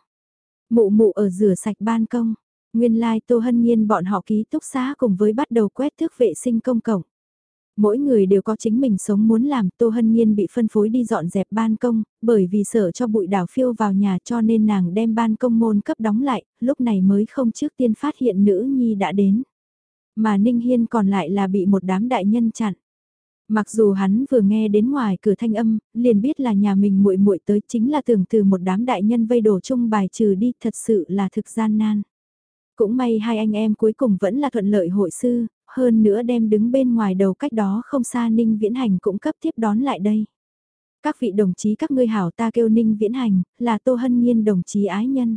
Mụ mụ ở rửa sạch ban công. Nguyên lai like, Tô Hân Nhiên bọn họ ký túc xá cùng với bắt đầu quét thước vệ sinh công cộng. Mỗi người đều có chính mình sống muốn làm, Tô Hân Nhiên bị phân phối đi dọn dẹp ban công, bởi vì sợ cho bụi đảo phiêu vào nhà cho nên nàng đem ban công môn cấp đóng lại, lúc này mới không trước tiên phát hiện nữ nhi đã đến. Mà Ninh Hiên còn lại là bị một đám đại nhân chặn. Mặc dù hắn vừa nghe đến ngoài cửa thanh âm, liền biết là nhà mình muội muội tới chính là tưởng từ một đám đại nhân vây đổ chung bài trừ đi thật sự là thực gian nan. Cũng may hai anh em cuối cùng vẫn là thuận lợi hội sư, hơn nữa đem đứng bên ngoài đầu cách đó không xa Ninh Viễn Hành cũng cấp tiếp đón lại đây. Các vị đồng chí các ngươi hảo ta kêu Ninh Viễn Hành, là Tô Hân Nhiên đồng chí ái nhân.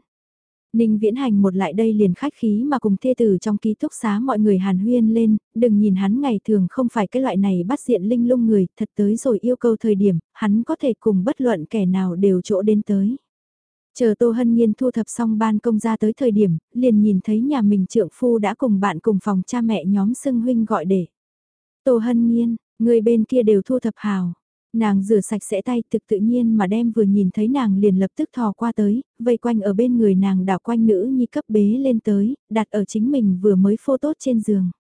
Ninh Viễn Hành một lại đây liền khách khí mà cùng thê tử trong ký túc xá mọi người hàn huyên lên, đừng nhìn hắn ngày thường không phải cái loại này bắt diện linh lung người, thật tới rồi yêu cầu thời điểm, hắn có thể cùng bất luận kẻ nào đều chỗ đến tới. Chờ Tô Hân Nhiên thu thập xong ban công ra tới thời điểm, liền nhìn thấy nhà mình trượng phu đã cùng bạn cùng phòng cha mẹ nhóm xưng huynh gọi để. Tô Hân Nhiên, người bên kia đều thu thập hào. Nàng rửa sạch sẽ tay thực tự nhiên mà đem vừa nhìn thấy nàng liền lập tức thò qua tới, vây quanh ở bên người nàng đảo quanh nữ nhi cấp bế lên tới, đặt ở chính mình vừa mới phô tốt trên giường.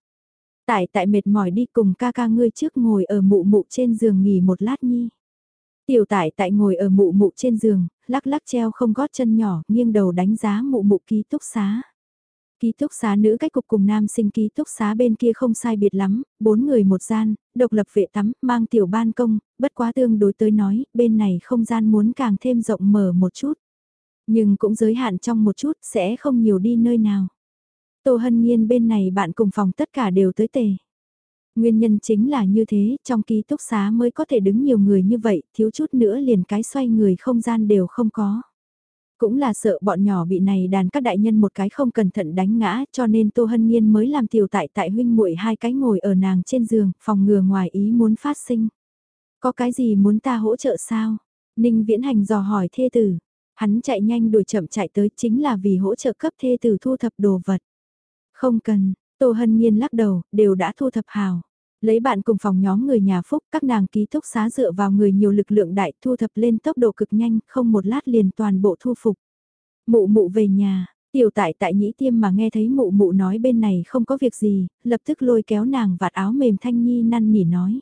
Tại tại mệt mỏi đi cùng ca ca ngươi trước ngồi ở mụ mụ trên giường nghỉ một lát nhi. Tiểu tại tại ngồi ở mụ mụ trên giường, lắc lắc treo không gót chân nhỏ, nghiêng đầu đánh giá mụ mụ ký túc xá. Ký túc xá nữ cách cục cùng nam sinh ký túc xá bên kia không sai biệt lắm, bốn người một gian, độc lập vệ tắm, mang tiểu ban công, bất quá tương đối tới nói, bên này không gian muốn càng thêm rộng mở một chút. Nhưng cũng giới hạn trong một chút, sẽ không nhiều đi nơi nào. Tô Hân Nhiên bên này bạn cùng phòng tất cả đều tới tề. Nguyên nhân chính là như thế, trong ký túc xá mới có thể đứng nhiều người như vậy, thiếu chút nữa liền cái xoay người không gian đều không có. Cũng là sợ bọn nhỏ bị này đàn các đại nhân một cái không cẩn thận đánh ngã cho nên Tô Hân Nhiên mới làm tiểu tại tại huynh muội hai cái ngồi ở nàng trên giường, phòng ngừa ngoài ý muốn phát sinh. Có cái gì muốn ta hỗ trợ sao? Ninh Viễn Hành dò hỏi thê tử. Hắn chạy nhanh đuổi chậm chạy tới chính là vì hỗ trợ cấp thê tử thu thập đồ vật. Không cần, Tô Hân Nhiên lắc đầu, đều đã thu thập hào. Lấy bạn cùng phòng nhóm người nhà Phúc, các nàng ký túc xá dựa vào người nhiều lực lượng đại thu thập lên tốc độ cực nhanh, không một lát liền toàn bộ thu phục. Mụ mụ về nhà, tiểu tại tại nhĩ tiêm mà nghe thấy mụ mụ nói bên này không có việc gì, lập tức lôi kéo nàng vạt áo mềm thanh nhi năn nỉ nói.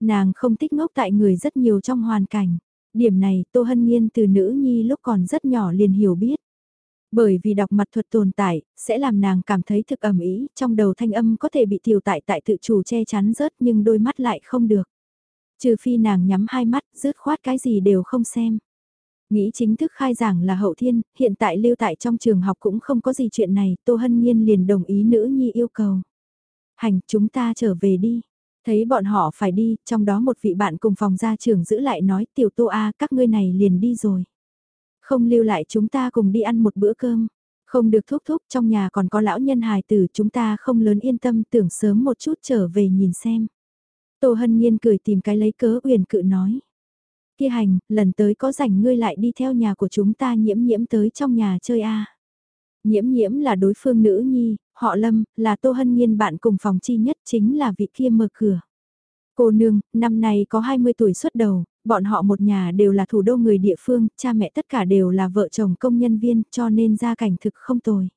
Nàng không thích ngốc tại người rất nhiều trong hoàn cảnh. Điểm này Tô Hân Nhiên từ nữ nhi lúc còn rất nhỏ liền hiểu biết. Bởi vì đọc mặt thuật tồn tại, sẽ làm nàng cảm thấy thực ẩm ý, trong đầu thanh âm có thể bị tiểu tại tại tự chủ che chắn rớt nhưng đôi mắt lại không được. Trừ phi nàng nhắm hai mắt, rớt khoát cái gì đều không xem. Nghĩ chính thức khai giảng là hậu thiên, hiện tại lưu tại trong trường học cũng không có gì chuyện này, Tô Hân Nhiên liền đồng ý nữ nhi yêu cầu. Hành, chúng ta trở về đi. Thấy bọn họ phải đi, trong đó một vị bạn cùng phòng gia trưởng giữ lại nói tiểu Tô A các ngươi này liền đi rồi. Không lưu lại chúng ta cùng đi ăn một bữa cơm. Không được thúc thúc trong nhà còn có lão nhân hài tử chúng ta không lớn yên tâm tưởng sớm một chút trở về nhìn xem. Tô Hân Nhiên cười tìm cái lấy cớ uyển cự nói. Kia hành, lần tới có rảnh ngươi lại đi theo nhà của chúng ta nhiễm nhiễm tới trong nhà chơi a Nhiễm nhiễm là đối phương nữ nhi, họ Lâm, là Tô Hân Nhiên bạn cùng phòng chi nhất chính là vị kia mở cửa. Cô nương, năm nay có 20 tuổi xuất đầu, bọn họ một nhà đều là thủ đô người địa phương, cha mẹ tất cả đều là vợ chồng công nhân viên cho nên gia cảnh thực không tồi.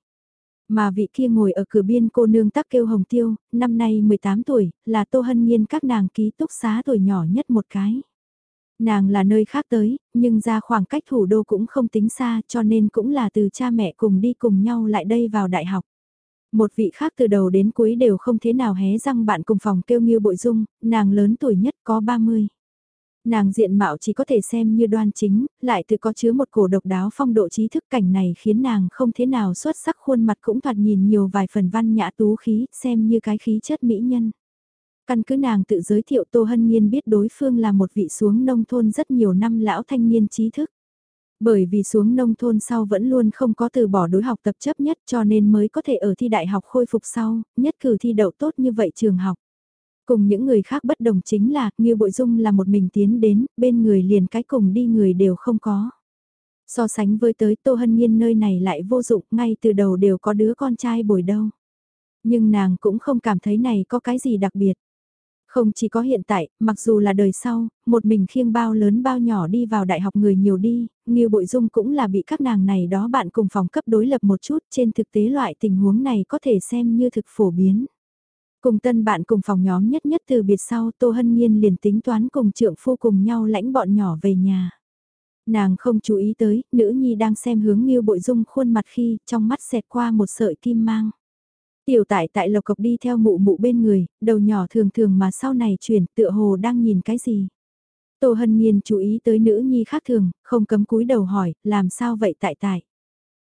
Mà vị kia ngồi ở cửa biên cô nương tắc kêu Hồng Tiêu, năm nay 18 tuổi, là Tô Hân Nhiên các nàng ký túc xá tuổi nhỏ nhất một cái. Nàng là nơi khác tới, nhưng ra khoảng cách thủ đô cũng không tính xa cho nên cũng là từ cha mẹ cùng đi cùng nhau lại đây vào đại học. Một vị khác từ đầu đến cuối đều không thế nào hé răng bạn cùng phòng kêu như bội dung, nàng lớn tuổi nhất có 30. Nàng diện mạo chỉ có thể xem như đoan chính, lại tự có chứa một cổ độc đáo phong độ trí thức cảnh này khiến nàng không thế nào xuất sắc khuôn mặt cũng thoạt nhìn nhiều vài phần văn nhã tú khí, xem như cái khí chất mỹ nhân. Căn cứ nàng tự giới thiệu Tô Hân Nhiên biết đối phương là một vị xuống nông thôn rất nhiều năm lão thanh niên trí thức. Bởi vì xuống nông thôn sau vẫn luôn không có từ bỏ đối học tập chấp nhất cho nên mới có thể ở thi đại học khôi phục sau, nhất cử thi đậu tốt như vậy trường học. Cùng những người khác bất đồng chính là, như Bội Dung là một mình tiến đến, bên người liền cái cùng đi người đều không có. So sánh với tới Tô Hân Nhiên nơi này lại vô dụng, ngay từ đầu đều có đứa con trai bồi đâu. Nhưng nàng cũng không cảm thấy này có cái gì đặc biệt. Không chỉ có hiện tại, mặc dù là đời sau, một mình khiêng bao lớn bao nhỏ đi vào đại học người nhiều đi, như bội dung cũng là bị các nàng này đó bạn cùng phòng cấp đối lập một chút, trên thực tế loại tình huống này có thể xem như thực phổ biến. Cùng tân bạn cùng phòng nhóm nhất nhất từ biệt sau Tô Hân Nhiên liền tính toán cùng trượng phu cùng nhau lãnh bọn nhỏ về nhà. Nàng không chú ý tới, nữ nhi đang xem hướng Nghiêu Bội Dung khuôn mặt khi trong mắt xẹt qua một sợi kim mang. Tiểu tại tại lộc cộc đi theo mụ mụ bên người, đầu nhỏ thường thường mà sau này chuyển tựa hồ đang nhìn cái gì. Tô Hân Nhiên chú ý tới nữ nhi khác thường, không cấm cúi đầu hỏi, làm sao vậy tại tại.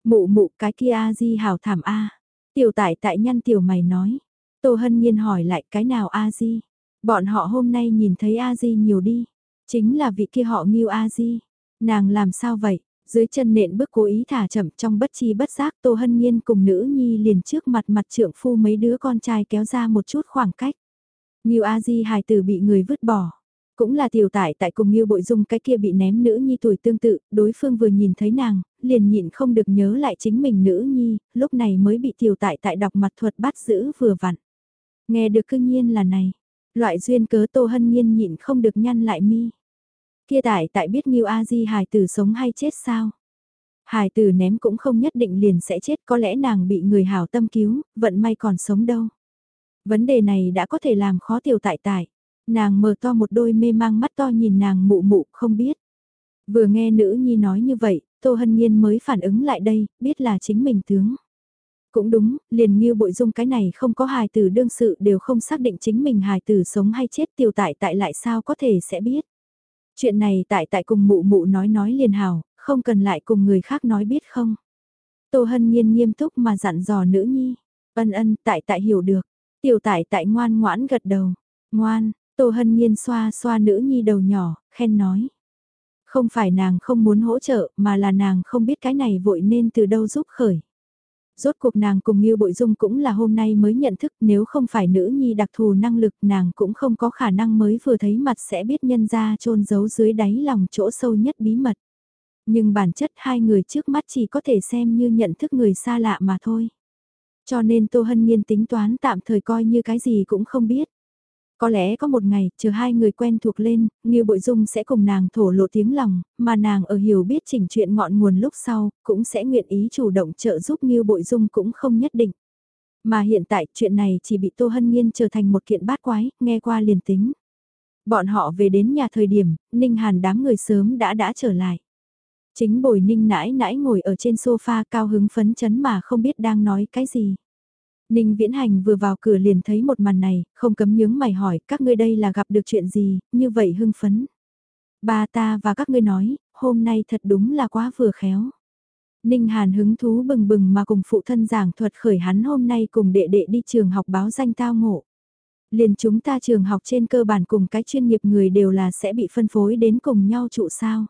Mụ mụ cái kia a di hào thảm a. Tiểu tại tại nhăn tiểu mày nói. Tô Hân Nhiên hỏi lại cái nào a di. Bọn họ hôm nay nhìn thấy a di nhiều đi. Chính là vị kia họ nghiêu a di. Nàng làm sao vậy? Dưới chân nện bước cố ý thả chậm trong bất chi bất giác Tô Hân Nhiên cùng nữ nhi liền trước mặt mặt trượng phu mấy đứa con trai kéo ra một chút khoảng cách. Nghiêu a di hài tử bị người vứt bỏ cũng là tiểu tại tại cùng như bội dung cái kia bị ném nữ nhi tuổi tương tự, đối phương vừa nhìn thấy nàng, liền nhịn không được nhớ lại chính mình nữ nhi, lúc này mới bị tiểu tại tại đọc mặt thuật bắt giữ vừa vặn. Nghe được cương nhiên là này, loại duyên cớ tô hân nhiên nhịn không được nhăn lại mi. Kia tại tại biết Nghiêu A Di hài tử sống hay chết sao? Hài tử ném cũng không nhất định liền sẽ chết có lẽ nàng bị người hảo tâm cứu, vận may còn sống đâu. Vấn đề này đã có thể làm khó tiểu tại tại. Nàng mở to một đôi mê mang mắt to nhìn nàng mụ mụ không biết. Vừa nghe nữ nhi nói như vậy, Tô Hân Nhiên mới phản ứng lại đây, biết là chính mình tướng. Cũng đúng, liền như bội dung cái này không có hài tử đương sự đều không xác định chính mình hài tử sống hay chết tiêu tại tại lại sao có thể sẽ biết. Chuyện này tại tại cùng mụ mụ nói nói liền hào, không cần lại cùng người khác nói biết không. Tô Hân Nhiên nghiêm túc mà dặn dò nữ nhi. Ân ân tại tại hiểu được. Tiểu tại tại ngoan ngoãn gật đầu. Ngoan, Tô Hân Nhiên xoa xoa nữ nhi đầu nhỏ, khen nói. Không phải nàng không muốn hỗ trợ mà là nàng không biết cái này vội nên từ đâu giúp khởi. Rốt cuộc nàng cùng Ngưu Bội Dung cũng là hôm nay mới nhận thức nếu không phải nữ nhi đặc thù năng lực, nàng cũng không có khả năng mới vừa thấy mặt sẽ biết nhân ra trôn giấu dưới đáy lòng chỗ sâu nhất bí mật. Nhưng bản chất hai người trước mắt chỉ có thể xem như nhận thức người xa lạ mà thôi. Cho nên Tô Hân Nhiên tính toán tạm thời coi như cái gì cũng không biết. Có lẽ có một ngày, chờ hai người quen thuộc lên, Nghiêu Bội Dung sẽ cùng nàng thổ lộ tiếng lòng, mà nàng ở hiểu biết chỉnh chuyện ngọn nguồn lúc sau, cũng sẽ nguyện ý chủ động trợ giúp Nghiêu Bội Dung cũng không nhất định. Mà hiện tại chuyện này chỉ bị Tô Hân Nhiên trở thành một kiện bát quái, nghe qua liền tính. Bọn họ về đến nhà thời điểm, Ninh Hàn đám người sớm đã đã trở lại. Chính bồi Ninh nãi nãi ngồi ở trên sofa cao hứng phấn chấn mà không biết đang nói cái gì. Ninh Viễn Hành vừa vào cửa liền thấy một màn này, không cấm nhướng mày hỏi, các ngươi đây là gặp được chuyện gì, như vậy hưng phấn. Ba ta và các ngươi nói, hôm nay thật đúng là quá vừa khéo. Ninh Hàn hứng thú bừng bừng mà cùng phụ thân giảng thuật khởi hắn hôm nay cùng đệ đệ đi trường học báo danh tao ngộ. Liền chúng ta trường học trên cơ bản cùng cái chuyên nghiệp người đều là sẽ bị phân phối đến cùng nhau trụ sao.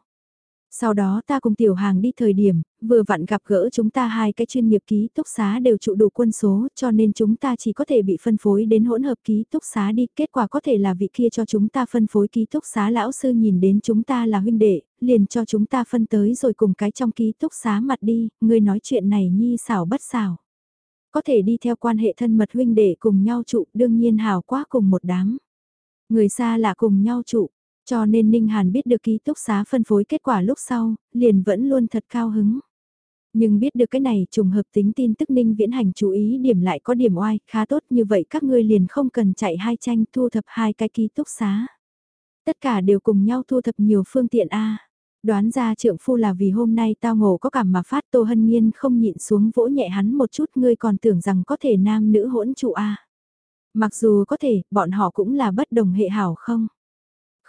Sau đó ta cùng tiểu hàng đi thời điểm, vừa vặn gặp gỡ chúng ta hai cái chuyên nghiệp ký túc xá đều trụ đủ quân số cho nên chúng ta chỉ có thể bị phân phối đến hỗn hợp ký túc xá đi. Kết quả có thể là vị kia cho chúng ta phân phối ký túc xá lão sư nhìn đến chúng ta là huynh đệ, liền cho chúng ta phân tới rồi cùng cái trong ký túc xá mặt đi, người nói chuyện này nhi xảo bất xảo. Có thể đi theo quan hệ thân mật huynh đệ cùng nhau trụ đương nhiên hào quá cùng một đám. Người xa là cùng nhau trụ, cho nên Ninh Hàn biết được ký túc xá phân phối kết quả lúc sau, liền vẫn luôn thật cao hứng. Nhưng biết được cái này trùng hợp tính tin tức Ninh Viễn Hành chú ý điểm lại có điểm oai, khá tốt như vậy các ngươi liền không cần chạy hai tranh thu thập hai cái ký túc xá. Tất cả đều cùng nhau thu thập nhiều phương tiện A. Đoán ra trượng phu là vì hôm nay tao ngộ có cảm mà phát Tô Hân Nhiên không nhịn xuống vỗ nhẹ hắn một chút ngươi còn tưởng rằng có thể nam nữ hỗn trụ A. Mặc dù có thể, bọn họ cũng là bất đồng hệ hảo không?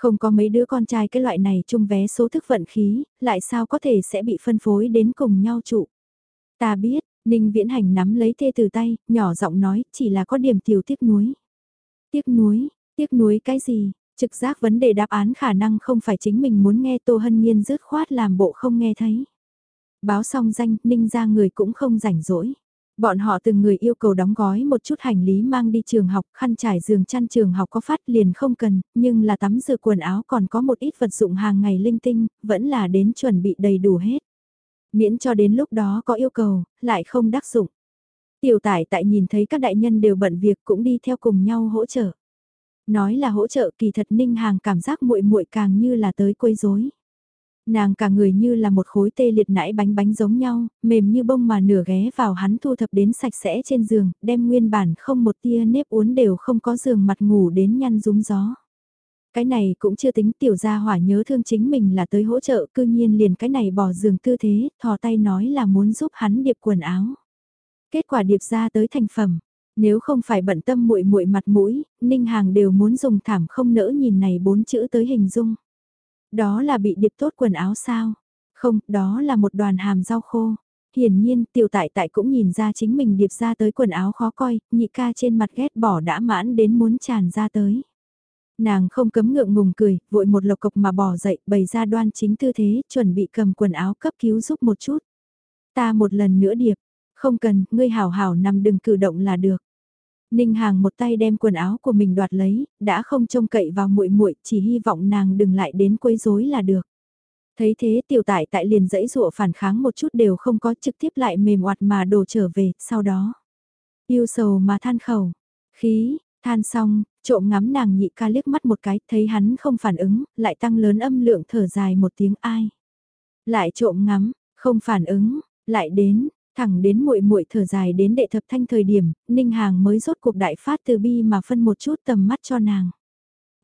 Không có mấy đứa con trai cái loại này chung vé số thức vận khí, lại sao có thể sẽ bị phân phối đến cùng nhau trụ. Ta biết, Ninh Viễn Hành nắm lấy thê từ tay, nhỏ giọng nói, chỉ là có điểm tiểu tiếc nuối. Tiếc nuối, tiếc nuối cái gì? Trực giác vấn đề đáp án khả năng không phải chính mình muốn nghe Tô Hân Nhiên rứt khoát làm bộ không nghe thấy. Báo xong danh, Ninh ra người cũng không rảnh rỗi. Bọn họ từng người yêu cầu đóng gói một chút hành lý mang đi trường học, khăn trải giường chăn trường học có phát liền không cần, nhưng là tắm rửa quần áo còn có một ít vật dụng hàng ngày linh tinh, vẫn là đến chuẩn bị đầy đủ hết. Miễn cho đến lúc đó có yêu cầu, lại không đắc dụng. Tiểu tải tại nhìn thấy các đại nhân đều bận việc cũng đi theo cùng nhau hỗ trợ. Nói là hỗ trợ kỳ thật ninh hàng cảm giác muội muội càng như là tới quấy rối. Nàng cả người như là một khối tê liệt nãi bánh bánh giống nhau, mềm như bông mà nửa ghé vào hắn thu thập đến sạch sẽ trên giường, đem nguyên bản không một tia nếp uốn đều không có giường mặt ngủ đến nhăn rúng gió. Cái này cũng chưa tính tiểu gia hỏa nhớ thương chính mình là tới hỗ trợ cư nhiên liền cái này bỏ giường tư thế, thò tay nói là muốn giúp hắn điệp quần áo. Kết quả điệp ra tới thành phẩm, Nếu không phải bận tâm muội muội mặt mũi, Ninh Hàng đều muốn dùng thảm không nỡ nhìn này bốn chữ tới hình dung. Đó là bị điệp tốt quần áo sao? Không, đó là một đoàn hàm rau khô. Hiển nhiên, tiểu tại tại cũng nhìn ra chính mình điệp ra tới quần áo khó coi, nhị ca trên mặt ghét bỏ đã mãn đến muốn tràn ra tới. Nàng không cấm ngượng ngùng cười, vội một lộc cộc mà bỏ dậy, bày ra đoan chính tư thế, chuẩn bị cầm quần áo cấp cứu giúp một chút. Ta một lần nữa điệp, không cần, ngươi hảo hảo nằm đừng cử động là được. Ninh Hàng một tay đem quần áo của mình đoạt lấy, đã không trông cậy vào muội muội, chỉ hy vọng nàng đừng lại đến quấy rối là được. Thấy thế tiểu tại tại liền dãy dụa phản kháng một chút đều không có trực tiếp lại mềm oặt mà đổ trở về, sau đó. Yêu sầu mà than khẩu, khí, than xong, trộm ngắm nàng nhị ca liếc mắt một cái, thấy hắn không phản ứng, lại tăng lớn âm lượng thở dài một tiếng ai. Lại trộm ngắm, không phản ứng, lại đến, thẳng đến muội muội thở dài đến đệ thập thanh thời điểm, Ninh Hàng mới rốt cuộc đại phát từ bi mà phân một chút tầm mắt cho nàng.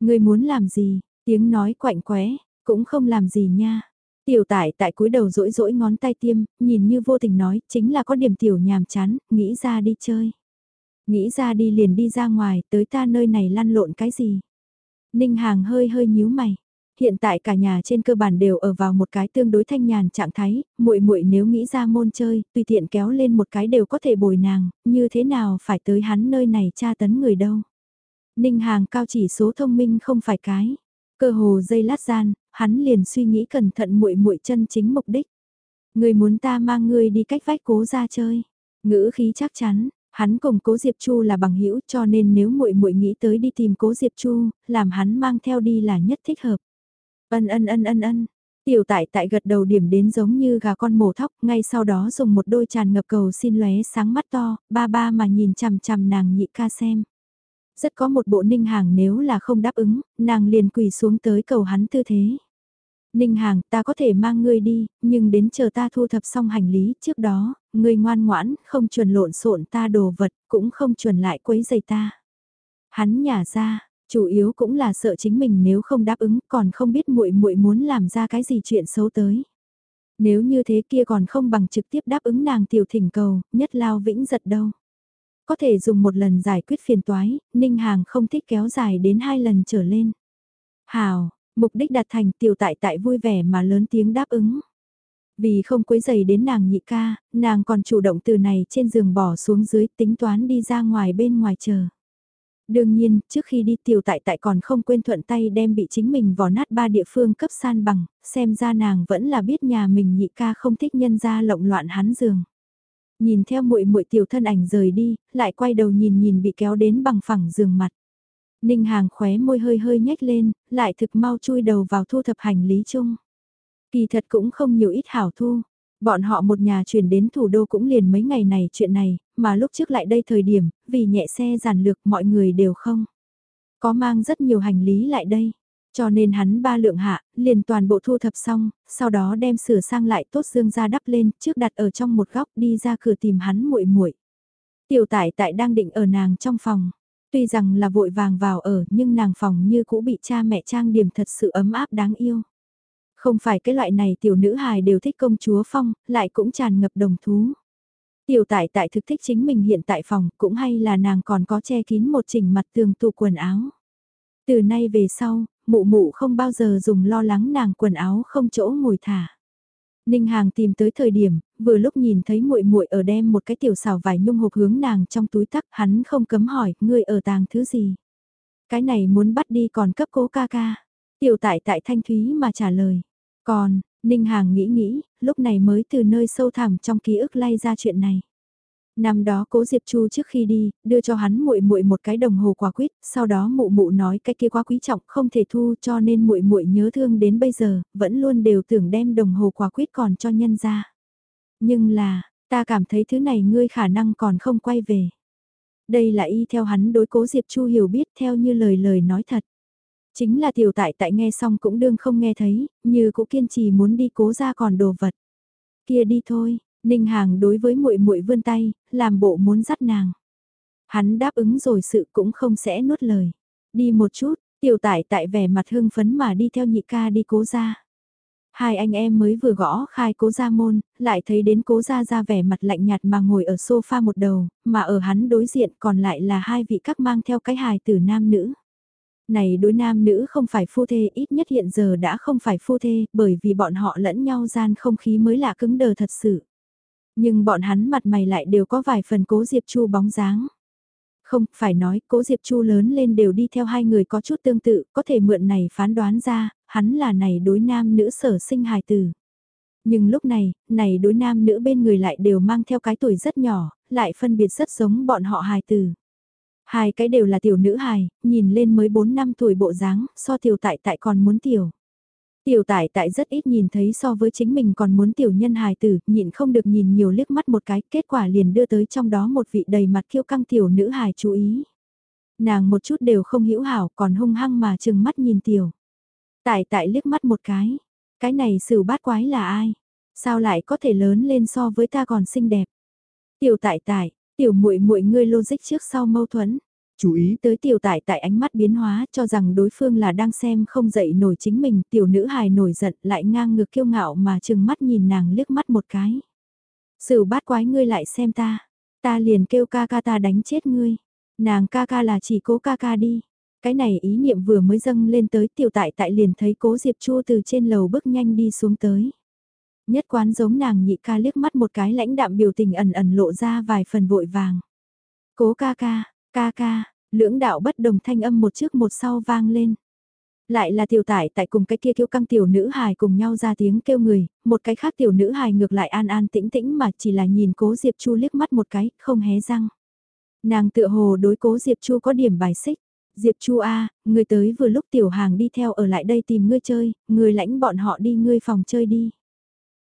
Người muốn làm gì, tiếng nói quạnh quẽ, cũng không làm gì nha. Tiểu tải tại cúi đầu rỗi rỗi ngón tay tiêm, nhìn như vô tình nói, chính là có điểm tiểu nhàm chán, nghĩ ra đi chơi. Nghĩ ra đi liền đi ra ngoài, tới ta nơi này lăn lộn cái gì. Ninh Hàng hơi hơi nhíu mày. Hiện tại cả nhà trên cơ bản đều ở vào một cái tương đối thanh nhàn trạng thái, muội muội nếu nghĩ ra môn chơi, tùy tiện kéo lên một cái đều có thể bồi nàng, như thế nào phải tới hắn nơi này tra tấn người đâu. Ninh Hàng cao chỉ số thông minh không phải cái. Cơ hồ dây lát gian, hắn liền suy nghĩ cẩn thận muội muội chân chính mục đích. Người muốn ta mang ngươi đi cách vách cố ra chơi. Ngữ khí chắc chắn, hắn cùng Cố Diệp Chu là bằng hữu cho nên nếu muội muội nghĩ tới đi tìm Cố Diệp Chu, làm hắn mang theo đi là nhất thích hợp. Ân ân ân ân ân. Tiểu tại tại gật đầu điểm đến giống như gà con mổ thóc, ngay sau đó dùng một đôi tràn ngập cầu xin lóe sáng mắt to, ba ba mà nhìn chằm chằm nàng nhị ca xem. Rất có một bộ ninh hàng nếu là không đáp ứng, nàng liền quỳ xuống tới cầu hắn tư thế. Ninh hàng ta có thể mang ngươi đi, nhưng đến chờ ta thu thập xong hành lý trước đó, ngươi ngoan ngoãn, không chuẩn lộn xộn ta đồ vật, cũng không chuẩn lại quấy giày ta. Hắn nhả ra, chủ yếu cũng là sợ chính mình nếu không đáp ứng còn không biết muội muội muốn làm ra cái gì chuyện xấu tới. Nếu như thế kia còn không bằng trực tiếp đáp ứng nàng tiểu thỉnh cầu, nhất lao vĩnh giật đâu. Có thể dùng một lần giải quyết phiền toái, Ninh Hàng không thích kéo dài đến hai lần trở lên. Hào, mục đích đạt thành tiểu tại tại vui vẻ mà lớn tiếng đáp ứng. Vì không quấy giày đến nàng nhị ca, nàng còn chủ động từ này trên giường bỏ xuống dưới tính toán đi ra ngoài bên ngoài chờ. Đương nhiên, trước khi đi tiểu tại tại còn không quên thuận tay đem bị chính mình vò nát ba địa phương cấp san bằng, xem ra nàng vẫn là biết nhà mình nhị ca không thích nhân ra lộng loạn hắn giường. Nhìn theo muội muội tiểu thân ảnh rời đi, lại quay đầu nhìn nhìn bị kéo đến bằng phẳng giường mặt. Ninh hàng khóe môi hơi hơi nhếch lên, lại thực mau chui đầu vào thu thập hành lý chung. Kỳ thật cũng không nhiều ít hảo thu. Bọn họ một nhà chuyển đến thủ đô cũng liền mấy ngày này chuyện này, mà lúc trước lại đây thời điểm, vì nhẹ xe giản lược mọi người đều không. Có mang rất nhiều hành lý lại đây. Cho nên hắn ba lượng hạ, liền toàn bộ thu thập xong, sau đó đem sửa sang lại tốt dương ra đắp lên, trước đặt ở trong một góc đi ra cửa tìm hắn muội muội. Tiểu tải tại đang định ở nàng trong phòng. Tuy rằng là vội vàng vào ở nhưng nàng phòng như cũ bị cha mẹ trang điểm thật sự ấm áp đáng yêu. Không phải cái loại này tiểu nữ hài đều thích công chúa phong, lại cũng tràn ngập đồng thú. Tiểu tại tại thực thích chính mình hiện tại phòng, cũng hay là nàng còn có che kín một chỉnh mặt tường tủ quần áo. Từ nay về sau, mụ mụ không bao giờ dùng lo lắng nàng quần áo không chỗ ngồi thả. Ninh Hàng tìm tới thời điểm, vừa lúc nhìn thấy muội muội ở đem một cái tiểu xào vải nhung hộp hướng nàng trong túi tắc, hắn không cấm hỏi, ngươi ở tàng thứ gì? Cái này muốn bắt đi còn cấp cố ca ca. Tiểu tại tại thanh thúy mà trả lời. Còn, Ninh Hàng nghĩ nghĩ, lúc này mới từ nơi sâu thẳm trong ký ức lay ra chuyện này. Năm đó Cố Diệp Chu trước khi đi, đưa cho hắn muội muội một cái đồng hồ quả quýt, sau đó mụ mụ nói cái kia quá quý trọng không thể thu cho nên muội muội nhớ thương đến bây giờ, vẫn luôn đều tưởng đem đồng hồ quả quýt còn cho nhân ra. Nhưng là, ta cảm thấy thứ này ngươi khả năng còn không quay về. Đây là y theo hắn đối Cố Diệp Chu hiểu biết theo như lời lời nói thật. Chính là tiểu tại tại nghe xong cũng đương không nghe thấy, như cũng kiên trì muốn đi cố ra còn đồ vật. Kia đi thôi, Ninh Hàng đối với muội muội vươn tay, làm bộ muốn dắt nàng. Hắn đáp ứng rồi sự cũng không sẽ nuốt lời. Đi một chút, tiểu tại tại vẻ mặt hưng phấn mà đi theo nhị ca đi cố ra. Hai anh em mới vừa gõ khai cố ra môn, lại thấy đến cố ra ra vẻ mặt lạnh nhạt mà ngồi ở sofa một đầu, mà ở hắn đối diện còn lại là hai vị các mang theo cái hài tử nam nữ. Này đối nam nữ không phải phu thê ít nhất hiện giờ đã không phải phu thê bởi vì bọn họ lẫn nhau gian không khí mới là cứng đờ thật sự. Nhưng bọn hắn mặt mày lại đều có vài phần cố Diệp Chu bóng dáng. Không, phải nói, cố Diệp Chu lớn lên đều đi theo hai người có chút tương tự, có thể mượn này phán đoán ra, hắn là này đối nam nữ sở sinh hài tử. Nhưng lúc này, này đối nam nữ bên người lại đều mang theo cái tuổi rất nhỏ, lại phân biệt rất giống bọn họ hài tử. Hai cái đều là tiểu nữ hài, nhìn lên mới 4 năm tuổi bộ dáng, so tiểu tại tại còn muốn tiểu. Tiểu tại tại rất ít nhìn thấy so với chính mình còn muốn tiểu nhân hài tử, nhịn không được nhìn nhiều liếc mắt một cái, kết quả liền đưa tới trong đó một vị đầy mặt kiêu căng tiểu nữ hài chú ý. Nàng một chút đều không hiểu hảo, còn hung hăng mà chừng mắt nhìn tiểu. Tại tại liếc mắt một cái, cái này xử bát quái là ai? Sao lại có thể lớn lên so với ta còn xinh đẹp? Tiểu tại tại, tiểu muội muội ngươi logic trước sau mâu thuẫn. Chú ý tới tiểu tại tại ánh mắt biến hóa cho rằng đối phương là đang xem không dậy nổi chính mình, tiểu nữ hài nổi giận lại ngang ngược kiêu ngạo mà chừng mắt nhìn nàng liếc mắt một cái. Sử bát quái ngươi lại xem ta, ta liền kêu ca ca ta đánh chết ngươi, nàng ca ca là chỉ cố ca ca đi. Cái này ý niệm vừa mới dâng lên tới tiểu tại tại liền thấy cố Diệp Chua từ trên lầu bước nhanh đi xuống tới. Nhất quán giống nàng nhị ca liếc mắt một cái lãnh đạm biểu tình ẩn ẩn lộ ra vài phần vội vàng. Cố ca ca, ca ca, lưỡng đạo bất đồng thanh âm một trước một sau vang lên. Lại là tiểu tải tại cùng cái kia kiêu căng tiểu nữ hài cùng nhau ra tiếng kêu người, một cái khác tiểu nữ hài ngược lại an an tĩnh tĩnh mà chỉ là nhìn cố Diệp Chu liếc mắt một cái, không hé răng. Nàng tựa hồ đối cố Diệp Chu có điểm bài xích. Diệp Chu A, người tới vừa lúc tiểu hàng đi theo ở lại đây tìm ngươi chơi, người lãnh bọn họ đi ngươi phòng chơi đi.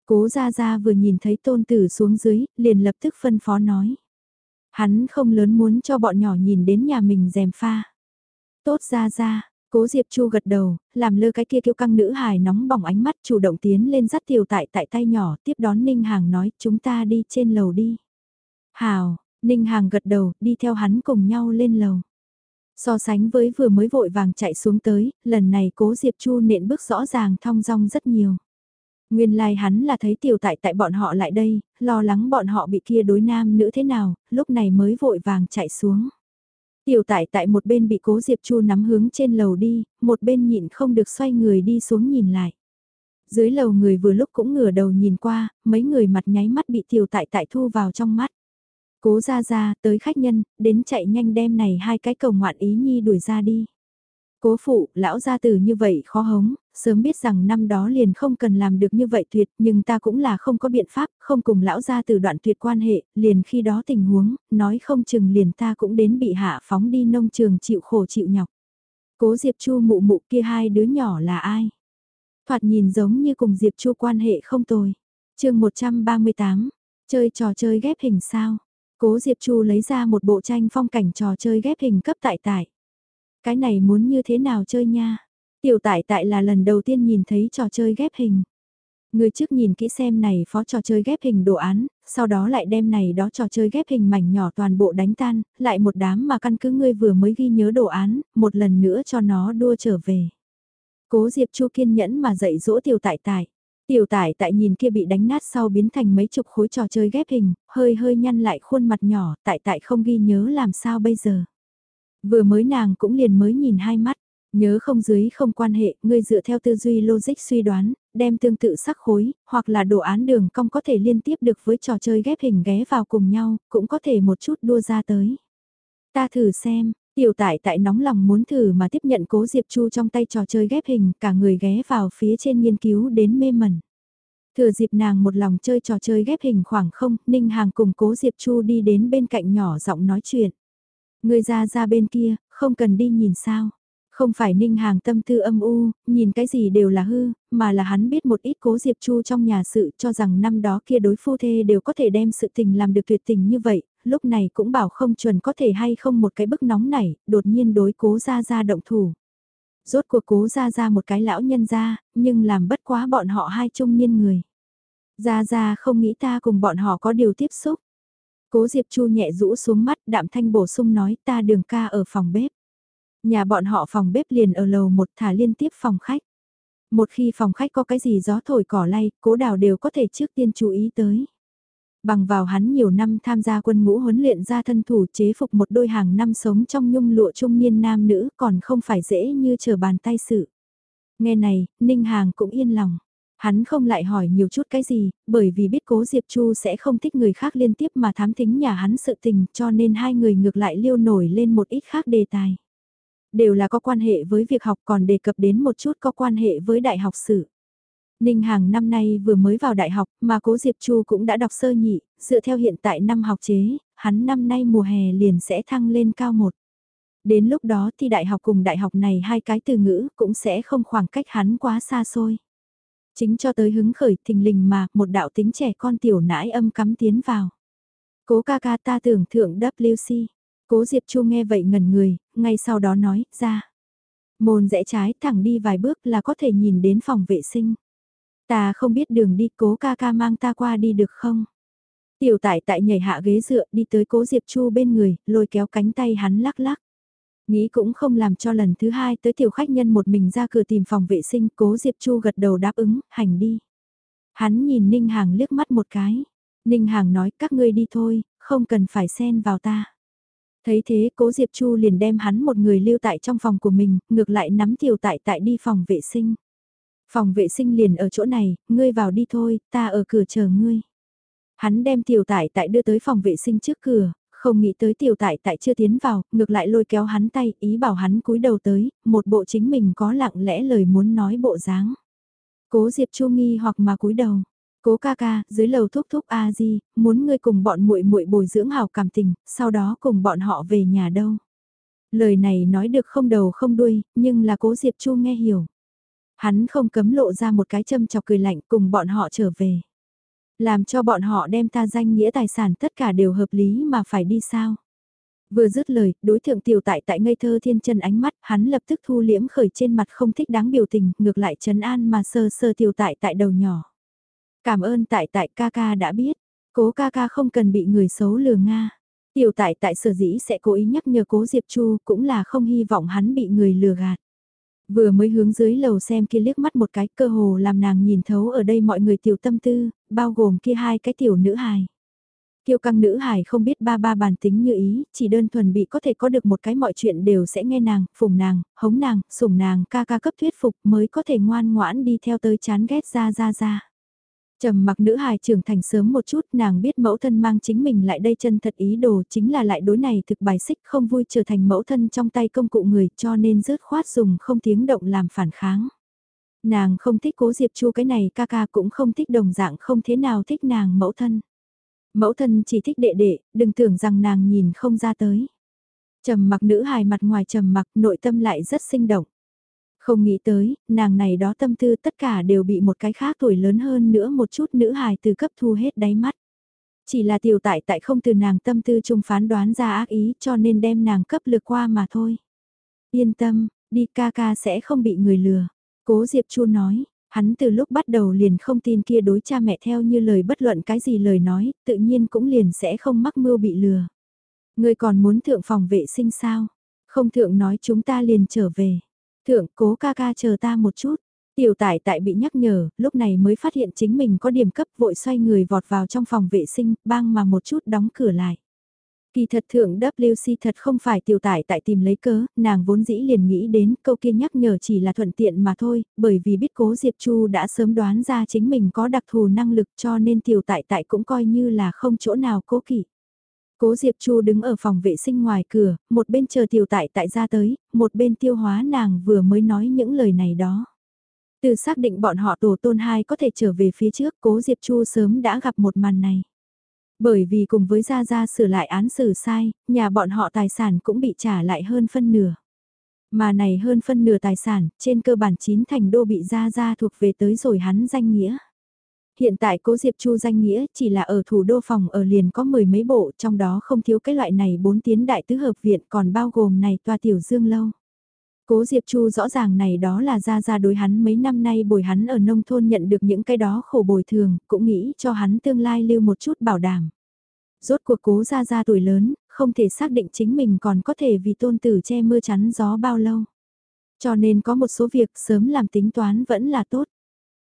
Cố Gia Gia vừa nhìn thấy tôn tử xuống dưới, liền lập tức phân phó nói. Hắn không lớn muốn cho bọn nhỏ nhìn đến nhà mình dèm pha. Tốt Gia Gia, cố Diệp Chu gật đầu, làm lơ cái kia kiêu căng nữ hài nóng bỏng ánh mắt chủ động tiến lên dắt tiểu tại tại tay nhỏ tiếp đón Ninh Hàng nói chúng ta đi trên lầu đi. Hào, Ninh Hàng gật đầu, đi theo hắn cùng nhau lên lầu. So sánh với vừa mới vội vàng chạy xuống tới, lần này cố Diệp Chu nện bước rõ ràng thong dong rất nhiều. Nguyên lai like hắn là thấy tiểu tại tại bọn họ lại đây, lo lắng bọn họ bị kia đối nam nữ thế nào, lúc này mới vội vàng chạy xuống. Tiểu tại tại một bên bị cố Diệp Chu nắm hướng trên lầu đi, một bên nhịn không được xoay người đi xuống nhìn lại. Dưới lầu người vừa lúc cũng ngửa đầu nhìn qua, mấy người mặt nháy mắt bị tiểu tại tại thu vào trong mắt. Cố ra ra, tới khách nhân, đến chạy nhanh đem này hai cái cầu ngoạn ý nhi đuổi ra đi. Cố phụ, lão gia tử như vậy khó hống, sớm biết rằng năm đó liền không cần làm được như vậy tuyệt, nhưng ta cũng là không có biện pháp, không cùng lão gia từ đoạn tuyệt quan hệ, liền khi đó tình huống, nói không chừng liền ta cũng đến bị hạ phóng đi nông trường chịu khổ chịu nhọc. Cố Diệp Chu mụ mụ kia hai đứa nhỏ là ai? Thoạt nhìn giống như cùng Diệp Chu quan hệ không tồi. chương 138, chơi trò chơi ghép hình sao? Cố Diệp Chu lấy ra một bộ tranh phong cảnh trò chơi ghép hình cấp tại tại. Cái này muốn như thế nào chơi nha? Tiểu tại tại là lần đầu tiên nhìn thấy trò chơi ghép hình. Người trước nhìn kỹ xem này phó trò chơi ghép hình đồ án, sau đó lại đem này đó trò chơi ghép hình mảnh nhỏ toàn bộ đánh tan, lại một đám mà căn cứ ngươi vừa mới ghi nhớ đồ án, một lần nữa cho nó đua trở về. Cố Diệp Chu kiên nhẫn mà dạy dỗ tiểu tại tại. Tiểu tải tại nhìn kia bị đánh nát sau biến thành mấy chục khối trò chơi ghép hình, hơi hơi nhăn lại khuôn mặt nhỏ, tại tại không ghi nhớ làm sao bây giờ. Vừa mới nàng cũng liền mới nhìn hai mắt, nhớ không dưới không quan hệ, ngươi dựa theo tư duy logic suy đoán, đem tương tự sắc khối, hoặc là đồ án đường cong có thể liên tiếp được với trò chơi ghép hình ghé vào cùng nhau, cũng có thể một chút đua ra tới. Ta thử xem, Tiểu tại tại nóng lòng muốn thử mà tiếp nhận cố Diệp Chu trong tay trò chơi ghép hình, cả người ghé vào phía trên nghiên cứu đến mê mẩn. Thừa dịp nàng một lòng chơi trò chơi ghép hình khoảng không, Ninh Hàng cùng cố Diệp Chu đi đến bên cạnh nhỏ giọng nói chuyện. Người ra ra bên kia, không cần đi nhìn sao. Không phải ninh hàng tâm tư âm u, nhìn cái gì đều là hư, mà là hắn biết một ít cố Diệp Chu trong nhà sự cho rằng năm đó kia đối phu thê đều có thể đem sự tình làm được tuyệt tình như vậy, lúc này cũng bảo không chuẩn có thể hay không một cái bức nóng này, đột nhiên đối cố ra ra động thủ. Rốt cuộc cố ra ra một cái lão nhân ra, nhưng làm bất quá bọn họ hai trung niên người. Ra ra không nghĩ ta cùng bọn họ có điều tiếp xúc. Cố Diệp Chu nhẹ rũ xuống mắt đạm thanh bổ sung nói ta đường ca ở phòng bếp. Nhà bọn họ phòng bếp liền ở lầu một thả liên tiếp phòng khách. Một khi phòng khách có cái gì gió thổi cỏ lay, cố đào đều có thể trước tiên chú ý tới. Bằng vào hắn nhiều năm tham gia quân ngũ huấn luyện ra thân thủ chế phục một đôi hàng năm sống trong nhung lụa trung niên nam nữ còn không phải dễ như chờ bàn tay sự. Nghe này, Ninh Hàng cũng yên lòng. Hắn không lại hỏi nhiều chút cái gì, bởi vì biết cố Diệp Chu sẽ không thích người khác liên tiếp mà thám thính nhà hắn sự tình cho nên hai người ngược lại liêu nổi lên một ít khác đề tài. Đều là có quan hệ với việc học còn đề cập đến một chút có quan hệ với đại học sử. Ninh Hàng năm nay vừa mới vào đại học mà cố Diệp Chu cũng đã đọc sơ nhị, dựa theo hiện tại năm học chế, hắn năm nay mùa hè liền sẽ thăng lên cao một. Đến lúc đó thì đại học cùng đại học này hai cái từ ngữ cũng sẽ không khoảng cách hắn quá xa xôi. Chính cho tới hứng khởi thình lình mà một đạo tính trẻ con tiểu nãi âm cắm tiến vào. Cố ca ca ta tưởng thượng WC. Cố Diệp Chu nghe vậy ngẩn người, ngay sau đó nói, ra. Môn rẽ trái thẳng đi vài bước là có thể nhìn đến phòng vệ sinh. Ta không biết đường đi cố ca ca mang ta qua đi được không? Tiểu tại tại nhảy hạ ghế dựa đi tới cố Diệp Chu bên người, lôi kéo cánh tay hắn lắc lắc. Nghĩ cũng không làm cho lần thứ hai tới tiểu khách nhân một mình ra cửa tìm phòng vệ sinh, cố Diệp Chu gật đầu đáp ứng, hành đi. Hắn nhìn Ninh Hàng liếc mắt một cái. Ninh Hàng nói các ngươi đi thôi, không cần phải xen vào ta. Thấy thế cố Diệp Chu liền đem hắn một người lưu tại trong phòng của mình, ngược lại nắm tiểu tại tại đi phòng vệ sinh. Phòng vệ sinh liền ở chỗ này, ngươi vào đi thôi, ta ở cửa chờ ngươi. Hắn đem tiểu tại tại đưa tới phòng vệ sinh trước cửa, không nghĩ tới tiểu tại tại chưa tiến vào, ngược lại lôi kéo hắn tay, ý bảo hắn cúi đầu tới, một bộ chính mình có lặng lẽ lời muốn nói bộ dáng. Cố Diệp Chu nghi hoặc mà cúi đầu. Cố ca ca, dưới lầu thúc thúc a di, muốn ngươi cùng bọn muội muội bồi dưỡng hào cảm tình, sau đó cùng bọn họ về nhà đâu. Lời này nói được không đầu không đuôi, nhưng là cố Diệp Chu nghe hiểu. Hắn không cấm lộ ra một cái châm chọc cười lạnh cùng bọn họ trở về. Làm cho bọn họ đem ta danh nghĩa tài sản tất cả đều hợp lý mà phải đi sao. Vừa dứt lời, đối tượng tiểu tại tại ngây thơ thiên chân ánh mắt, hắn lập tức thu liễm khởi trên mặt không thích đáng biểu tình, ngược lại trấn an mà sơ sơ tiểu tại tại đầu nhỏ. Cảm ơn tại tại ca ca đã biết, cố ca ca không cần bị người xấu lừa Nga. Tiểu tại tại sở dĩ sẽ cố ý nhắc nhở cố Diệp Chu cũng là không hy vọng hắn bị người lừa gạt. Vừa mới hướng dưới lầu xem kia liếc mắt một cái cơ hồ làm nàng nhìn thấu ở đây mọi người tiểu tâm tư, bao gồm kia hai cái tiểu nữ hài. Kiêu căng nữ Hải không biết ba ba bản tính như ý, chỉ đơn thuần bị có thể có được một cái mọi chuyện đều sẽ nghe nàng, phùng nàng, hống nàng, sủng nàng, ca ca cấp thuyết phục mới có thể ngoan ngoãn đi theo tới chán ghét ra ra ra. Trầm mặc nữ hài trưởng thành sớm một chút nàng biết mẫu thân mang chính mình lại đây chân thật ý đồ chính là lại đối này thực bài xích không vui trở thành mẫu thân trong tay công cụ người cho nên rớt khoát dùng không tiếng động làm phản kháng. Nàng không thích cố Diệp Chu cái này ca ca cũng không thích đồng dạng không thế nào thích nàng mẫu thân. Mẫu thân chỉ thích đệ đệ, đừng tưởng rằng nàng nhìn không ra tới. Trầm mặc nữ hài mặt ngoài trầm mặc nội tâm lại rất sinh động. Không nghĩ tới, nàng này đó tâm tư tất cả đều bị một cái khác tuổi lớn hơn nữa một chút nữ hài từ cấp thu hết đáy mắt. Chỉ là tiểu tại tại không từ nàng tâm tư chung phán đoán ra ác ý cho nên đem nàng cấp lược qua mà thôi. Yên tâm, đi ca ca sẽ không bị người lừa. Cố Diệp Chu nói, hắn từ lúc bắt đầu liền không tin kia đối cha mẹ theo như lời bất luận cái gì lời nói, tự nhiên cũng liền sẽ không mắc mưu bị lừa. Người còn muốn thượng phòng vệ sinh sao? Không thượng nói chúng ta liền trở về. Thượng cố ca ca chờ ta một chút. Tiểu tải tại bị nhắc nhở, lúc này mới phát hiện chính mình có điểm cấp vội xoay người vọt vào trong phòng vệ sinh, bang mà một chút đóng cửa lại. Kỳ thật thượng WC thật không phải tiểu tải tại tìm lấy cớ, nàng vốn dĩ liền nghĩ đến câu kia nhắc nhở chỉ là thuận tiện mà thôi, bởi vì biết cố Diệp Chu đã sớm đoán ra chính mình có đặc thù năng lực cho nên tiểu tại tại cũng coi như là không chỗ nào cố kỵ. Cố Diệp Chu đứng ở phòng vệ sinh ngoài cửa, một bên chờ tiểu tại tại ra tới, một bên tiêu hóa nàng vừa mới nói những lời này đó. Từ xác định bọn họ tổ tôn hai có thể trở về phía trước, cố Diệp Chu sớm đã gặp một màn này. Bởi vì cùng với Gia Gia sửa lại án xử sai, nhà bọn họ tài sản cũng bị trả lại hơn phân nửa. Mà này hơn phân nửa tài sản, trên cơ bản chín thành đô bị Gia Gia thuộc về tới rồi hắn danh nghĩa hiện tại cố Diệp Chu danh nghĩa chỉ là ở thủ đô phòng ở liền có mười mấy bộ, trong đó không thiếu cái loại này bốn tiến đại tứ hợp viện còn bao gồm này tòa tiểu dương lâu. Cố Diệp Chu rõ ràng này đó là ra ra đối hắn mấy năm nay bồi hắn ở nông thôn nhận được những cái đó khổ bồi thường, cũng nghĩ cho hắn tương lai lưu một chút bảo đảm. Rốt cuộc cố ra ra tuổi lớn, không thể xác định chính mình còn có thể vì tôn tử che mưa chắn gió bao lâu. Cho nên có một số việc sớm làm tính toán vẫn là tốt.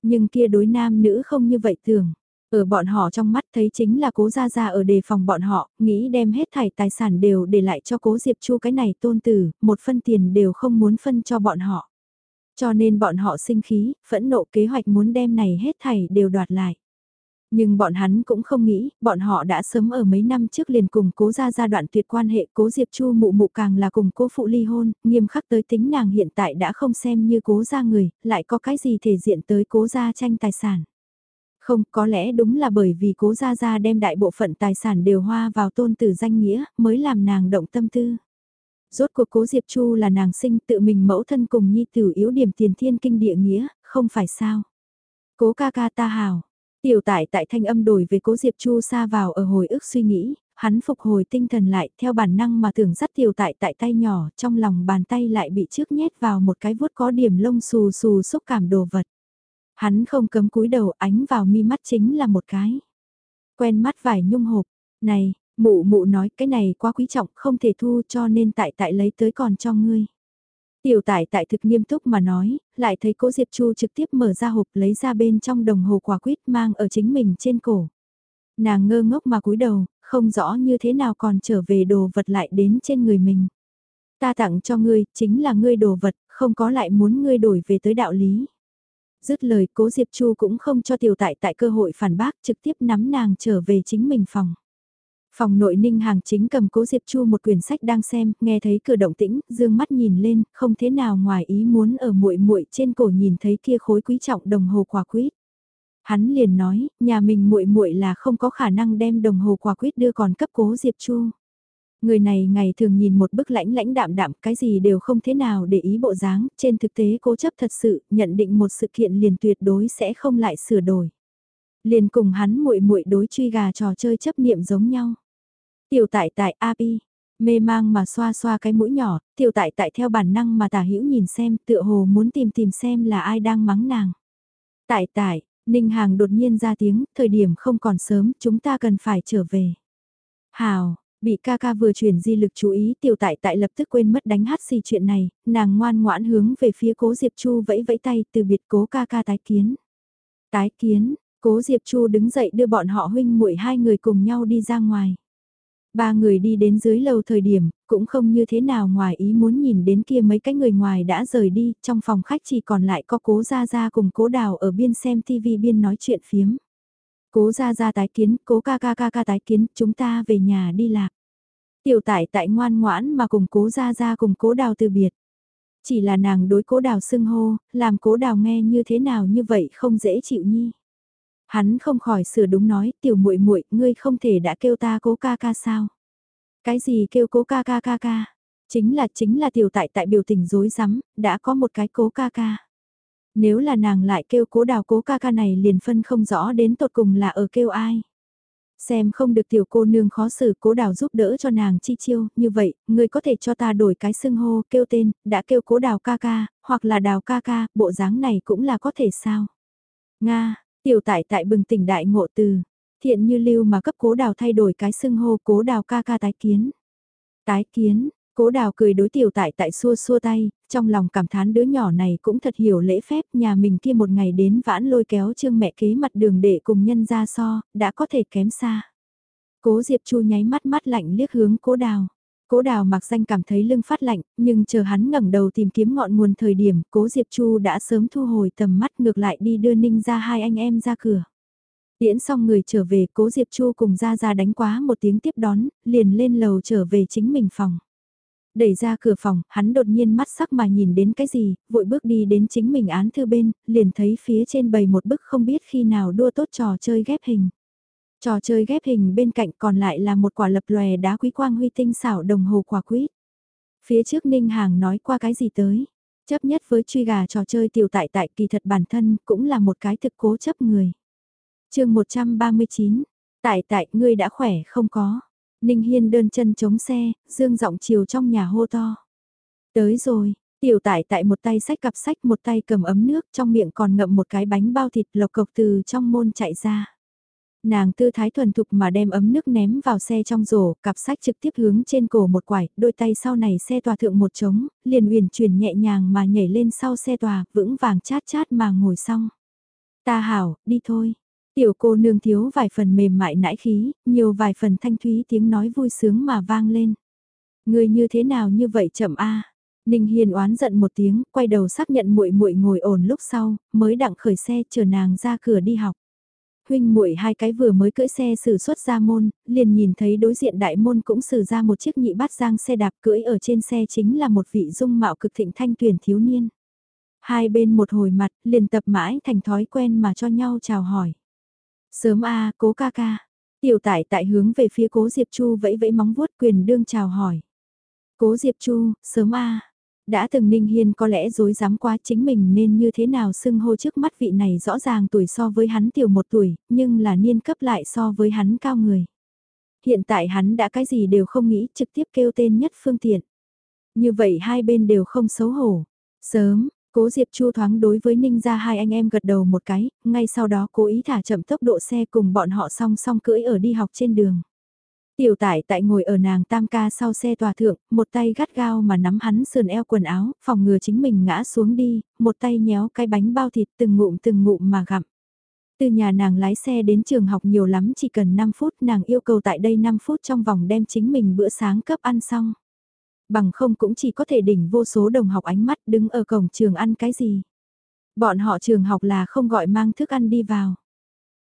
Nhưng kia đối nam nữ không như vậy thường. Ở bọn họ trong mắt thấy chính là cố gia gia ở đề phòng bọn họ, nghĩ đem hết thảy tài sản đều để lại cho cố Diệp Chu cái này tôn tử, một phân tiền đều không muốn phân cho bọn họ. Cho nên bọn họ sinh khí, phẫn nộ kế hoạch muốn đem này hết thảy đều đoạt lại. Nhưng bọn hắn cũng không nghĩ, bọn họ đã sớm ở mấy năm trước liền cùng cố ra giai đoạn tuyệt quan hệ cố Diệp Chu mụ mụ càng là cùng cố phụ ly hôn, nghiêm khắc tới tính nàng hiện tại đã không xem như cố ra người, lại có cái gì thể diện tới cố ra tranh tài sản. Không, có lẽ đúng là bởi vì cố gia gia đem đại bộ phận tài sản đều hoa vào tôn tử danh nghĩa, mới làm nàng động tâm tư. Rốt cuộc cố Diệp Chu là nàng sinh tự mình mẫu thân cùng nhi tử yếu điểm tiền thiên kinh địa nghĩa, không phải sao. Cố ca ca ta hào, tiểu tại tại thanh âm đổi về cố Diệp Chu xa vào ở hồi ức suy nghĩ, hắn phục hồi tinh thần lại theo bản năng mà tưởng dắt tiểu tại tại tay nhỏ trong lòng bàn tay lại bị trước nhét vào một cái vuốt có điểm lông xù xù xúc cảm đồ vật. Hắn không cấm cúi đầu ánh vào mi mắt chính là một cái. Quen mắt vải nhung hộp, này, mụ mụ nói cái này quá quý trọng không thể thu cho nên tại tại lấy tới còn cho ngươi. Tiểu tại tại thực nghiêm túc mà nói, lại thấy cố Diệp Chu trực tiếp mở ra hộp lấy ra bên trong đồng hồ quả quýt mang ở chính mình trên cổ. Nàng ngơ ngốc mà cúi đầu, không rõ như thế nào còn trở về đồ vật lại đến trên người mình. Ta tặng cho ngươi, chính là ngươi đồ vật, không có lại muốn ngươi đổi về tới đạo lý. Dứt lời cố Diệp Chu cũng không cho tiểu tại tại cơ hội phản bác trực tiếp nắm nàng trở về chính mình phòng. Phòng nội ninh hàng chính cầm cố Diệp Chu một quyển sách đang xem, nghe thấy cửa động tĩnh, dương mắt nhìn lên, không thế nào ngoài ý muốn ở muội muội trên cổ nhìn thấy kia khối quý trọng đồng hồ quả quýt. Hắn liền nói, nhà mình muội muội là không có khả năng đem đồng hồ quả quýt đưa còn cấp cố Diệp Chu. Người này ngày thường nhìn một bức lãnh lãnh đạm đạm cái gì đều không thế nào để ý bộ dáng, trên thực tế cố chấp thật sự, nhận định một sự kiện liền tuyệt đối sẽ không lại sửa đổi. Liền cùng hắn muội muội đối truy gà trò chơi chấp niệm giống nhau. Tiểu tại tại Api, mê mang mà xoa xoa cái mũi nhỏ, tiểu tại tại theo bản năng mà tả hữu nhìn xem tựa hồ muốn tìm tìm xem là ai đang mắng nàng. Tại tại, Ninh Hàng đột nhiên ra tiếng, thời điểm không còn sớm, chúng ta cần phải trở về. Hào, Bị ca ca vừa chuyển di lực chú ý tiểu tại tại lập tức quên mất đánh hát xì chuyện này, nàng ngoan ngoãn hướng về phía cố Diệp Chu vẫy vẫy tay từ biệt cố ca ca tái kiến. Tái kiến, cố Diệp Chu đứng dậy đưa bọn họ huynh muội hai người cùng nhau đi ra ngoài. Ba người đi đến dưới lầu thời điểm, cũng không như thế nào ngoài ý muốn nhìn đến kia mấy cái người ngoài đã rời đi, trong phòng khách chỉ còn lại có cố gia gia cùng cố đào ở biên xem TV biên nói chuyện phiếm. Cố gia gia tái kiến, cố ca ca ca ca tái kiến, chúng ta về nhà đi lạc. Tiểu tại tại ngoan ngoãn mà cùng cố gia gia cùng cố đào từ biệt. Chỉ là nàng đối cố đào xưng hô, làm cố đào nghe như thế nào như vậy không dễ chịu nhi. Hắn không khỏi sửa đúng nói, tiểu muội muội ngươi không thể đã kêu ta cố ca ca sao. Cái gì kêu cố ca ca ca ca? Chính là chính là tiểu tại tại biểu tình rối rắm, đã có một cái cố ca ca. Nếu là nàng lại kêu cố đào cố ca ca này liền phân không rõ đến tột cùng là ở kêu ai. Xem không được tiểu cô nương khó xử cố đào giúp đỡ cho nàng chi chiêu, như vậy, người có thể cho ta đổi cái xưng hô, kêu tên, đã kêu cố đào ca ca, hoặc là đào ca ca, bộ dáng này cũng là có thể sao. Nga, tiểu tại tại bừng tỉnh đại ngộ từ, thiện như lưu mà cấp cố đào thay đổi cái xưng hô cố đào ca ca tái kiến. Tái kiến, Cố đào cười đối tiểu tại tại xua xua tay, trong lòng cảm thán đứa nhỏ này cũng thật hiểu lễ phép nhà mình kia một ngày đến vãn lôi kéo trương mẹ kế mặt đường để cùng nhân ra so, đã có thể kém xa. Cố Diệp Chu nháy mắt mắt lạnh liếc hướng cố đào. Cố đào mặc danh cảm thấy lưng phát lạnh, nhưng chờ hắn ngẩng đầu tìm kiếm ngọn nguồn thời điểm, cố Diệp Chu đã sớm thu hồi tầm mắt ngược lại đi đưa ninh ra hai anh em ra cửa. Tiễn xong người trở về, cố Diệp Chu cùng ra ra đánh quá một tiếng tiếp đón, liền lên lầu trở về chính mình phòng. Đẩy ra cửa phòng, hắn đột nhiên mắt sắc mà nhìn đến cái gì, vội bước đi đến chính mình án thư bên, liền thấy phía trên bầy một bức không biết khi nào đua tốt trò chơi ghép hình. Trò chơi ghép hình bên cạnh còn lại là một quả lập lòe đá quý quang huy tinh xảo đồng hồ quả quýt. Phía trước Ninh Hàng nói qua cái gì tới. Chấp nhất với truy gà trò chơi tiểu tại tại kỳ thật bản thân cũng là một cái thực cố chấp người. chương 139, tại tại ngươi đã khỏe không có. Ninh Hiên đơn chân chống xe, dương giọng chiều trong nhà hô to. Tới rồi, tiểu tải tại một tay sách cặp sách một tay cầm ấm nước trong miệng còn ngậm một cái bánh bao thịt lộc cộc từ trong môn chạy ra. Nàng tư thái thuần thục mà đem ấm nước ném vào xe trong rổ, cặp sách trực tiếp hướng trên cổ một quải, đôi tay sau này xe tòa thượng một trống, liền uyển chuyển nhẹ nhàng mà nhảy lên sau xe tòa, vững vàng chát chát mà ngồi xong. Ta hảo, đi thôi. Tiểu cô nương thiếu vài phần mềm mại nãi khí, nhiều vài phần thanh thúy tiếng nói vui sướng mà vang lên. Người như thế nào như vậy chậm a Ninh Hiền oán giận một tiếng, quay đầu xác nhận muội muội ngồi ổn lúc sau, mới đặng khởi xe chờ nàng ra cửa đi học. Huynh muội hai cái vừa mới cưỡi xe xử xuất ra môn, liền nhìn thấy đối diện đại môn cũng xử ra một chiếc nhị bát giang xe đạp cưỡi ở trên xe chính là một vị dung mạo cực thịnh thanh tuyển thiếu niên. Hai bên một hồi mặt, liền tập mãi thành thói quen mà cho nhau chào hỏi. Sớm a cố ca ca. Tiểu tải tại hướng về phía cố Diệp Chu vẫy vẫy móng vuốt quyền đương chào hỏi. Cố Diệp Chu, sớm a đã từng Ninh Hiên có lẽ dối dám quá chính mình nên như thế nào xưng hô trước mắt vị này rõ ràng tuổi so với hắn tiểu một tuổi, nhưng là niên cấp lại so với hắn cao người. Hiện tại hắn đã cái gì đều không nghĩ trực tiếp kêu tên nhất phương tiện. Như vậy hai bên đều không xấu hổ. Sớm, Cố Diệp Chu thoáng đối với Ninh ra hai anh em gật đầu một cái, ngay sau đó cố ý thả chậm tốc độ xe cùng bọn họ song song cưỡi ở đi học trên đường. Tiểu tải tại ngồi ở nàng tam ca sau xe tòa thượng, một tay gắt gao mà nắm hắn sườn eo quần áo, phòng ngừa chính mình ngã xuống đi, một tay nhéo cái bánh bao thịt từng ngụm từng ngụm mà gặm. Từ nhà nàng lái xe đến trường học nhiều lắm chỉ cần 5 phút nàng yêu cầu tại đây 5 phút trong vòng đem chính mình bữa sáng cấp ăn xong bằng không cũng chỉ có thể đỉnh vô số đồng học ánh mắt đứng ở cổng trường ăn cái gì. Bọn họ trường học là không gọi mang thức ăn đi vào.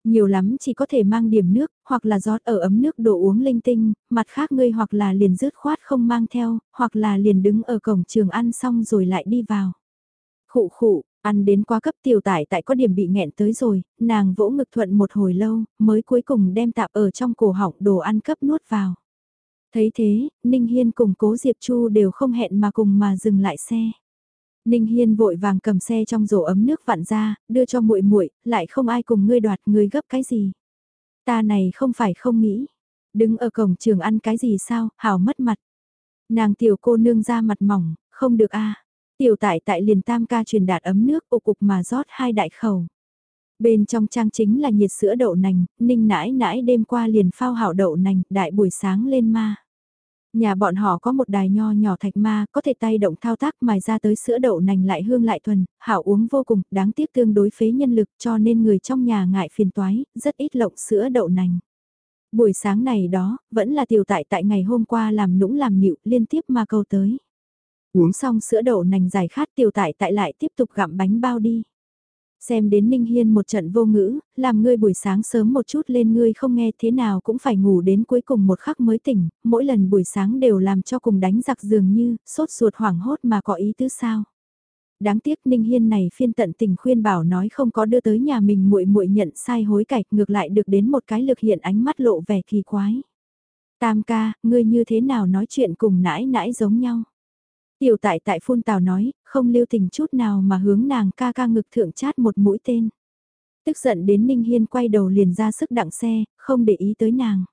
Nhiều lắm chỉ có thể mang điểm nước, hoặc là rót ở ấm nước đồ uống linh tinh, mặt khác ngươi hoặc là liền rứt khoát không mang theo, hoặc là liền đứng ở cổng trường ăn xong rồi lại đi vào. Khụ khụ, ăn đến quá cấp tiểu tải tại có điểm bị nghẹn tới rồi, nàng vỗ ngực thuận một hồi lâu, mới cuối cùng đem tạp ở trong cổ họng đồ ăn cấp nuốt vào. Thấy thế, Ninh Hiên cùng cố Diệp Chu đều không hẹn mà cùng mà dừng lại xe. Ninh Hiên vội vàng cầm xe trong rổ ấm nước vặn ra, đưa cho muội muội, lại không ai cùng ngươi đoạt, ngươi gấp cái gì? Ta này không phải không nghĩ, đứng ở cổng trường ăn cái gì sao, hảo mất mặt. Nàng tiểu cô nương ra mặt mỏng, không được a. Tiểu tại tại liền tam ca truyền đạt ấm nước ụ cục mà rót hai đại khẩu. Bên trong trang chính là nhiệt sữa đậu nành, ninh nãi nãi đêm qua liền phao hảo đậu nành, đại buổi sáng lên ma. Nhà bọn họ có một đài nho nhỏ thạch ma, có thể tay động thao tác mài ra tới sữa đậu nành lại hương lại thuần, hảo uống vô cùng, đáng tiếc tương đối phế nhân lực cho nên người trong nhà ngại phiền toái, rất ít lộng sữa đậu nành. Buổi sáng này đó, vẫn là tiểu tại tại ngày hôm qua làm nũng làm nịu liên tiếp mà câu tới. Uống xong sữa đậu nành giải khát tiểu tại tại lại tiếp tục gặm bánh bao đi. Xem đến Ninh Hiên một trận vô ngữ, làm ngươi buổi sáng sớm một chút lên ngươi không nghe thế nào cũng phải ngủ đến cuối cùng một khắc mới tỉnh, mỗi lần buổi sáng đều làm cho cùng đánh giặc dường như, sốt ruột hoảng hốt mà có ý tứ sao. Đáng tiếc Ninh Hiên này phiên tận tình khuyên bảo nói không có đưa tới nhà mình muội muội nhận sai hối cải, ngược lại được đến một cái lực hiện ánh mắt lộ vẻ kỳ quái. Tam ca, ngươi như thế nào nói chuyện cùng nãi nãi giống nhau. Tiểu tại tại phun tào nói, không lưu tình chút nào mà hướng nàng ca ca ngực thượng chát một mũi tên. Tức giận đến Ninh Hiên quay đầu liền ra sức đặng xe, không để ý tới nàng.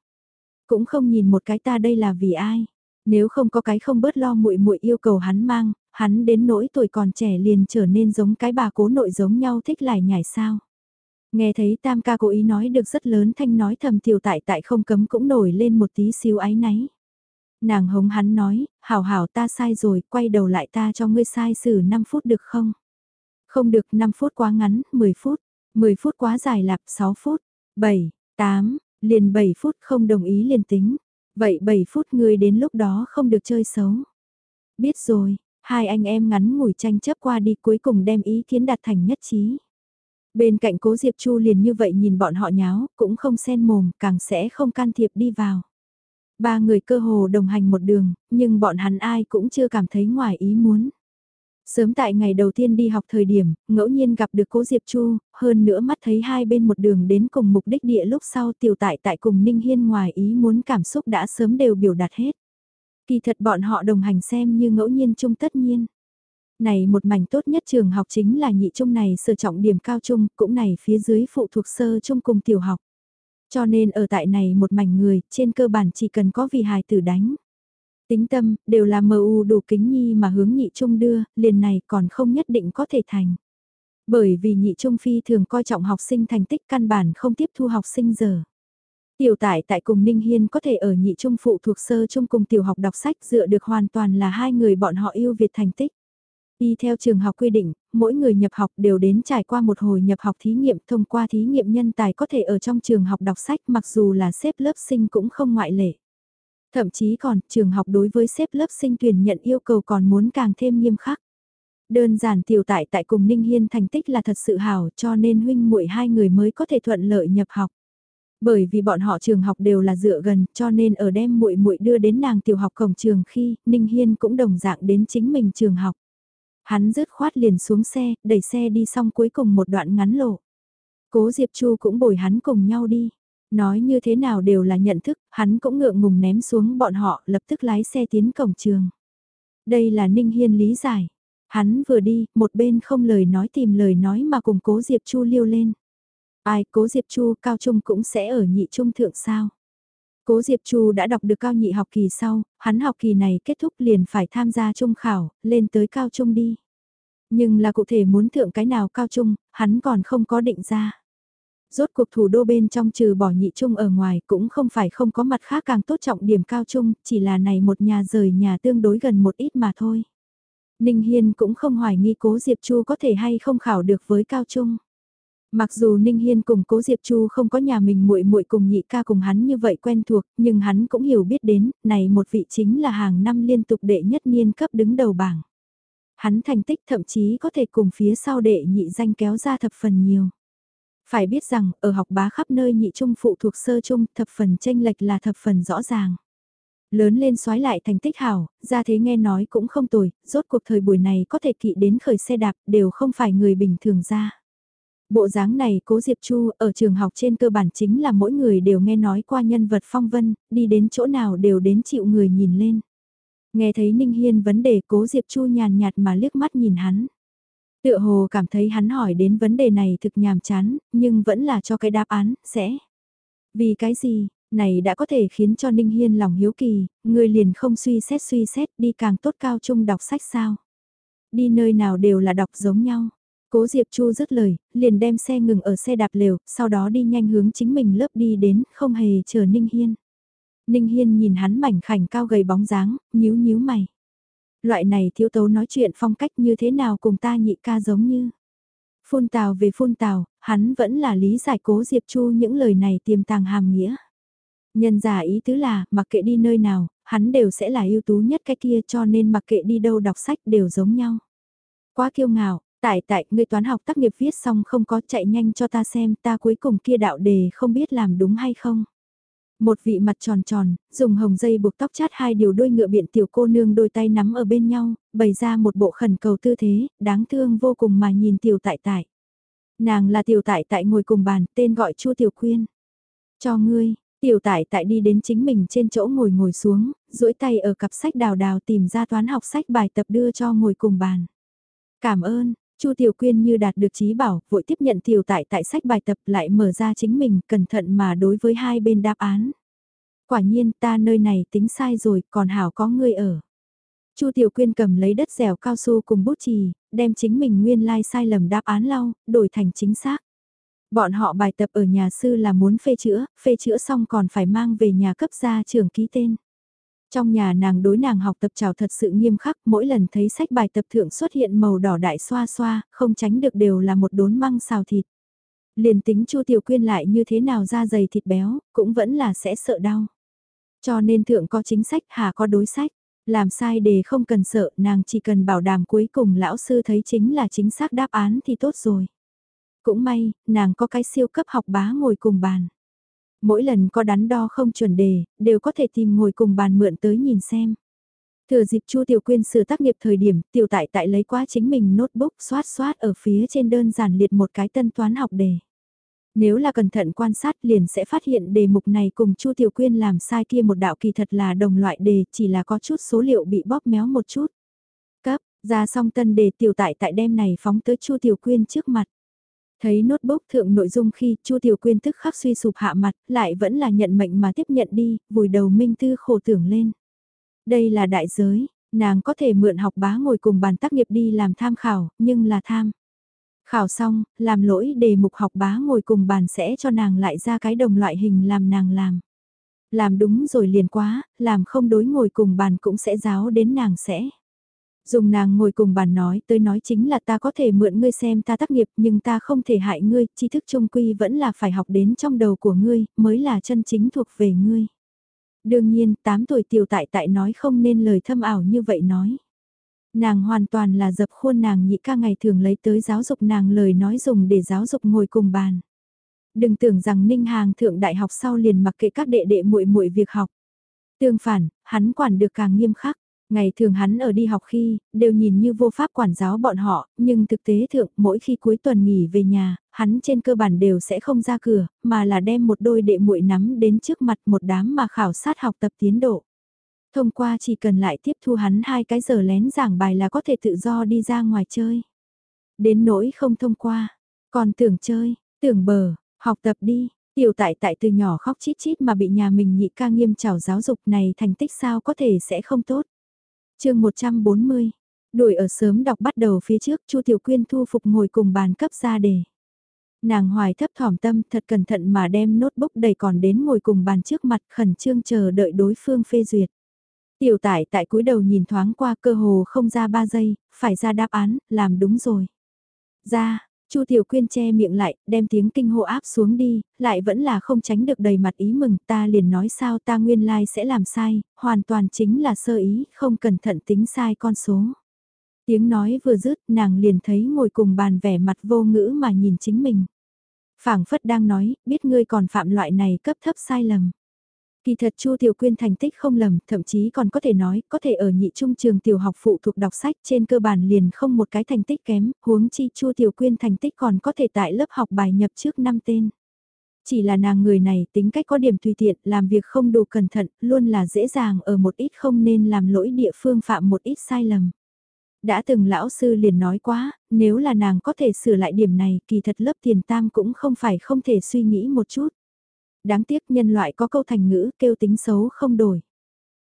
Cũng không nhìn một cái ta đây là vì ai. Nếu không có cái không bớt lo muội muội yêu cầu hắn mang, hắn đến nỗi tuổi còn trẻ liền trở nên giống cái bà cố nội giống nhau thích lại nhảy sao. Nghe thấy tam ca cố ý nói được rất lớn thanh nói thầm tiểu tại tại không cấm cũng nổi lên một tí xíu ái náy. Nàng hống hắn nói, hảo hảo ta sai rồi, quay đầu lại ta cho ngươi sai xử 5 phút được không? Không được 5 phút quá ngắn, 10 phút, 10 phút quá dài lạp 6 phút, 7, 8, liền 7 phút không đồng ý liền tính. Vậy 7 phút ngươi đến lúc đó không được chơi xấu. Biết rồi, hai anh em ngắn ngủi tranh chấp qua đi cuối cùng đem ý kiến đạt thành nhất trí. Bên cạnh cố Diệp Chu liền như vậy nhìn bọn họ nháo, cũng không xen mồm, càng sẽ không can thiệp đi vào. Ba người cơ hồ đồng hành một đường, nhưng bọn hắn ai cũng chưa cảm thấy ngoài ý muốn. Sớm tại ngày đầu tiên đi học thời điểm, ngẫu nhiên gặp được cố Diệp Chu, hơn nữa mắt thấy hai bên một đường đến cùng mục đích địa lúc sau tiểu tại tại cùng Ninh Hiên ngoài ý muốn cảm xúc đã sớm đều biểu đạt hết. Kỳ thật bọn họ đồng hành xem như ngẫu nhiên chung tất nhiên. Này một mảnh tốt nhất trường học chính là nhị trung này sở trọng điểm cao trung, cũng này phía dưới phụ thuộc sơ trung cùng tiểu học. Cho nên ở tại này một mảnh người, trên cơ bản chỉ cần có vì hài tử đánh. Tính tâm, đều là mờ u đủ kính nhi mà hướng nhị trung đưa, liền này còn không nhất định có thể thành. Bởi vì nhị trung phi thường coi trọng học sinh thành tích căn bản không tiếp thu học sinh giờ. Tiểu tại tại cùng Ninh Hiên có thể ở nhị trung phụ thuộc sơ trung cùng tiểu học đọc sách dựa được hoàn toàn là hai người bọn họ yêu Việt thành tích. Y theo trường học quy định, mỗi người nhập học đều đến trải qua một hồi nhập học thí nghiệm thông qua thí nghiệm nhân tài có thể ở trong trường học đọc sách mặc dù là xếp lớp sinh cũng không ngoại lệ. Thậm chí còn, trường học đối với xếp lớp sinh tuyển nhận yêu cầu còn muốn càng thêm nghiêm khắc. Đơn giản tiểu tại tại cùng Ninh Hiên thành tích là thật sự hảo cho nên huynh muội hai người mới có thể thuận lợi nhập học. Bởi vì bọn họ trường học đều là dựa gần, cho nên ở đem muội muội đưa đến nàng tiểu học cổng trường khi, Ninh Hiên cũng đồng dạng đến chính mình trường học. Hắn rứt khoát liền xuống xe, đẩy xe đi xong cuối cùng một đoạn ngắn lộ. Cố Diệp Chu cũng bồi hắn cùng nhau đi. Nói như thế nào đều là nhận thức, hắn cũng ngượng ngùng ném xuống bọn họ lập tức lái xe tiến cổng trường. Đây là Ninh Hiên lý giải. Hắn vừa đi, một bên không lời nói tìm lời nói mà cùng cố Diệp Chu liêu lên. Ai, cố Diệp Chu cao trung cũng sẽ ở nhị trung thượng sao? Cố Diệp Chu đã đọc được cao nhị học kỳ sau, hắn học kỳ này kết thúc liền phải tham gia trung khảo, lên tới cao trung đi. Nhưng là cụ thể muốn thượng cái nào cao trung, hắn còn không có định ra. Rốt cuộc thủ đô bên trong trừ bỏ nhị trung ở ngoài cũng không phải không có mặt khác càng tốt trọng điểm cao trung, chỉ là này một nhà rời nhà tương đối gần một ít mà thôi. Ninh Hiên cũng không hoài nghi cố Diệp Chu có thể hay không khảo được với cao trung. Mặc dù Ninh Hiên cùng Cố Diệp Chu không có nhà mình muội muội cùng nhị ca cùng hắn như vậy quen thuộc, nhưng hắn cũng hiểu biết đến, này một vị chính là hàng năm liên tục đệ nhất niên cấp đứng đầu bảng. Hắn thành tích thậm chí có thể cùng phía sau đệ nhị danh kéo ra thập phần nhiều. Phải biết rằng, ở học bá khắp nơi nhị trung phụ thuộc sơ trung, thập phần tranh lệch là thập phần rõ ràng. Lớn lên xoái lại thành tích hảo, ra thế nghe nói cũng không tồi, rốt cuộc thời buổi này có thể kỵ đến khởi xe đạp đều không phải người bình thường ra. Bộ dáng này cố Diệp Chu ở trường học trên cơ bản chính là mỗi người đều nghe nói qua nhân vật phong vân, đi đến chỗ nào đều đến chịu người nhìn lên. Nghe thấy Ninh Hiên vấn đề cố Diệp Chu nhàn nhạt mà liếc mắt nhìn hắn. Tựa hồ cảm thấy hắn hỏi đến vấn đề này thực nhàm chán, nhưng vẫn là cho cái đáp án, sẽ. Vì cái gì, này đã có thể khiến cho Ninh Hiên lòng hiếu kỳ, người liền không suy xét suy xét đi càng tốt cao trung đọc sách sao. Đi nơi nào đều là đọc giống nhau. Cố Diệp Chu dứt lời, liền đem xe ngừng ở xe đạp lều, sau đó đi nhanh hướng chính mình lớp đi đến, không hề chờ Ninh Hiên. Ninh Hiên nhìn hắn mảnh khảnh cao gầy bóng dáng, nhíu nhíu mày. Loại này thiếu tấu nói chuyện phong cách như thế nào cùng ta nhị ca giống như. Phun tào về phun tào, hắn vẫn là lý giải cố Diệp Chu những lời này tiềm tàng hàm nghĩa. Nhân giả ý tứ là, mặc kệ đi nơi nào, hắn đều sẽ là ưu tú nhất cái kia cho nên mặc kệ đi đâu đọc sách đều giống nhau. Quá kiêu ngạo, Tại tại, người toán học tác nghiệp viết xong không có chạy nhanh cho ta xem ta cuối cùng kia đạo đề không biết làm đúng hay không. Một vị mặt tròn tròn, dùng hồng dây buộc tóc chát hai điều đôi ngựa biện tiểu cô nương đôi tay nắm ở bên nhau, bày ra một bộ khẩn cầu tư thế, đáng thương vô cùng mà nhìn tiểu tại tại. Nàng là tiểu tại tại ngồi cùng bàn, tên gọi Chu Tiểu Quyên. Cho ngươi, tiểu tại tại đi đến chính mình trên chỗ ngồi ngồi xuống, duỗi tay ở cặp sách đào đào tìm ra toán học sách bài tập đưa cho ngồi cùng bàn. Cảm ơn, Chu Tiểu Quyên như đạt được trí bảo, vội tiếp nhận tiểu tại tại sách bài tập lại mở ra chính mình, cẩn thận mà đối với hai bên đáp án. Quả nhiên ta nơi này tính sai rồi, còn hảo có người ở. Chu Tiểu Quyên cầm lấy đất dẻo cao su cùng bút chì, đem chính mình nguyên lai like sai lầm đáp án lau, đổi thành chính xác. Bọn họ bài tập ở nhà sư là muốn phê chữa, phê chữa xong còn phải mang về nhà cấp gia trưởng ký tên. Trong nhà nàng đối nàng học tập trào thật sự nghiêm khắc, mỗi lần thấy sách bài tập thượng xuất hiện màu đỏ đại xoa xoa, không tránh được đều là một đốn măng xào thịt. Liền tính Chu Tiểu Quyên lại như thế nào ra dày thịt béo, cũng vẫn là sẽ sợ đau. Cho nên thượng có chính sách hà có đối sách, làm sai đề không cần sợ, nàng chỉ cần bảo đảm cuối cùng lão sư thấy chính là chính xác đáp án thì tốt rồi. Cũng may, nàng có cái siêu cấp học bá ngồi cùng bàn mỗi lần có đắn đo không chuẩn đề, đều có thể tìm ngồi cùng bàn mượn tới nhìn xem. Thừa dịp Chu Tiểu Quyên sửa tác nghiệp thời điểm, Tiểu Tại Tại lấy qua chính mình notebook xoát xoát ở phía trên đơn giản liệt một cái tân toán học đề. Nếu là cẩn thận quan sát liền sẽ phát hiện đề mục này cùng Chu Tiểu Quyên làm sai kia một đạo kỳ thật là đồng loại đề, chỉ là có chút số liệu bị bóp méo một chút. Cấp, ra xong tân đề Tiểu Tại Tại đem này phóng tới Chu Tiểu Quyên trước mặt. Thấy notebook thượng nội dung khi Chu Tiểu Quyên tức khắc suy sụp hạ mặt, lại vẫn là nhận mệnh mà tiếp nhận đi, vùi đầu minh tư khổ tưởng lên. Đây là đại giới, nàng có thể mượn học bá ngồi cùng bàn tác nghiệp đi làm tham khảo, nhưng là tham. Khảo xong, làm lỗi đề mục học bá ngồi cùng bàn sẽ cho nàng lại ra cái đồng loại hình làm nàng làm. Làm đúng rồi liền quá, làm không đối ngồi cùng bàn cũng sẽ giáo đến nàng sẽ. Dùng nàng ngồi cùng bàn nói tới nói chính là ta có thể mượn ngươi xem ta tác nghiệp nhưng ta không thể hại ngươi, tri thức trung quy vẫn là phải học đến trong đầu của ngươi, mới là chân chính thuộc về ngươi. Đương nhiên, 8 tuổi tiểu tại tại nói không nên lời thâm ảo như vậy nói. Nàng hoàn toàn là dập khuôn nàng nhị ca ngày thường lấy tới giáo dục nàng lời nói dùng để giáo dục ngồi cùng bàn. Đừng tưởng rằng Ninh Hàng thượng đại học sau liền mặc kệ các đệ đệ muội muội việc học. Tương phản, hắn quản được càng nghiêm khắc. Ngày thường hắn ở đi học khi, đều nhìn như vô pháp quản giáo bọn họ, nhưng thực tế thượng mỗi khi cuối tuần nghỉ về nhà, hắn trên cơ bản đều sẽ không ra cửa, mà là đem một đôi đệ muội nắm đến trước mặt một đám mà khảo sát học tập tiến độ. Thông qua chỉ cần lại tiếp thu hắn hai cái giờ lén giảng bài là có thể tự do đi ra ngoài chơi. Đến nỗi không thông qua, còn tưởng chơi, tưởng bờ, học tập đi, tiểu tại tại từ nhỏ khóc chít chít mà bị nhà mình nhị ca nghiêm trào giáo dục này thành tích sao có thể sẽ không tốt chương 140, đuổi ở sớm đọc bắt đầu phía trước Chu Tiểu Quyên thu phục ngồi cùng bàn cấp ra đề. Nàng hoài thấp thỏm tâm thật cẩn thận mà đem notebook đầy còn đến ngồi cùng bàn trước mặt khẩn trương chờ đợi đối phương phê duyệt. Tiểu tải tại cúi đầu nhìn thoáng qua cơ hồ không ra 3 giây, phải ra đáp án, làm đúng rồi. Ra, Chu Tiểu Quyên che miệng lại, đem tiếng kinh hô áp xuống đi, lại vẫn là không tránh được đầy mặt ý mừng, ta liền nói sao ta nguyên lai like sẽ làm sai, hoàn toàn chính là sơ ý, không cẩn thận tính sai con số. Tiếng nói vừa dứt, nàng liền thấy ngồi cùng bàn vẻ mặt vô ngữ mà nhìn chính mình. phảng phất đang nói, biết ngươi còn phạm loại này cấp thấp sai lầm. Kỳ thật Chu Tiểu Quyên thành tích không lầm, thậm chí còn có thể nói, có thể ở nhị trung trường tiểu học phụ thuộc đọc sách trên cơ bản liền không một cái thành tích kém, huống chi Chu Tiểu Quyên thành tích còn có thể tại lớp học bài nhập trước năm tên. Chỉ là nàng người này tính cách có điểm tùy tiện, làm việc không đủ cẩn thận, luôn là dễ dàng ở một ít không nên làm lỗi địa phương phạm một ít sai lầm. Đã từng lão sư liền nói quá, nếu là nàng có thể sửa lại điểm này, kỳ thật lớp tiền tam cũng không phải không thể suy nghĩ một chút. Đáng tiếc nhân loại có câu thành ngữ kêu tính xấu không đổi.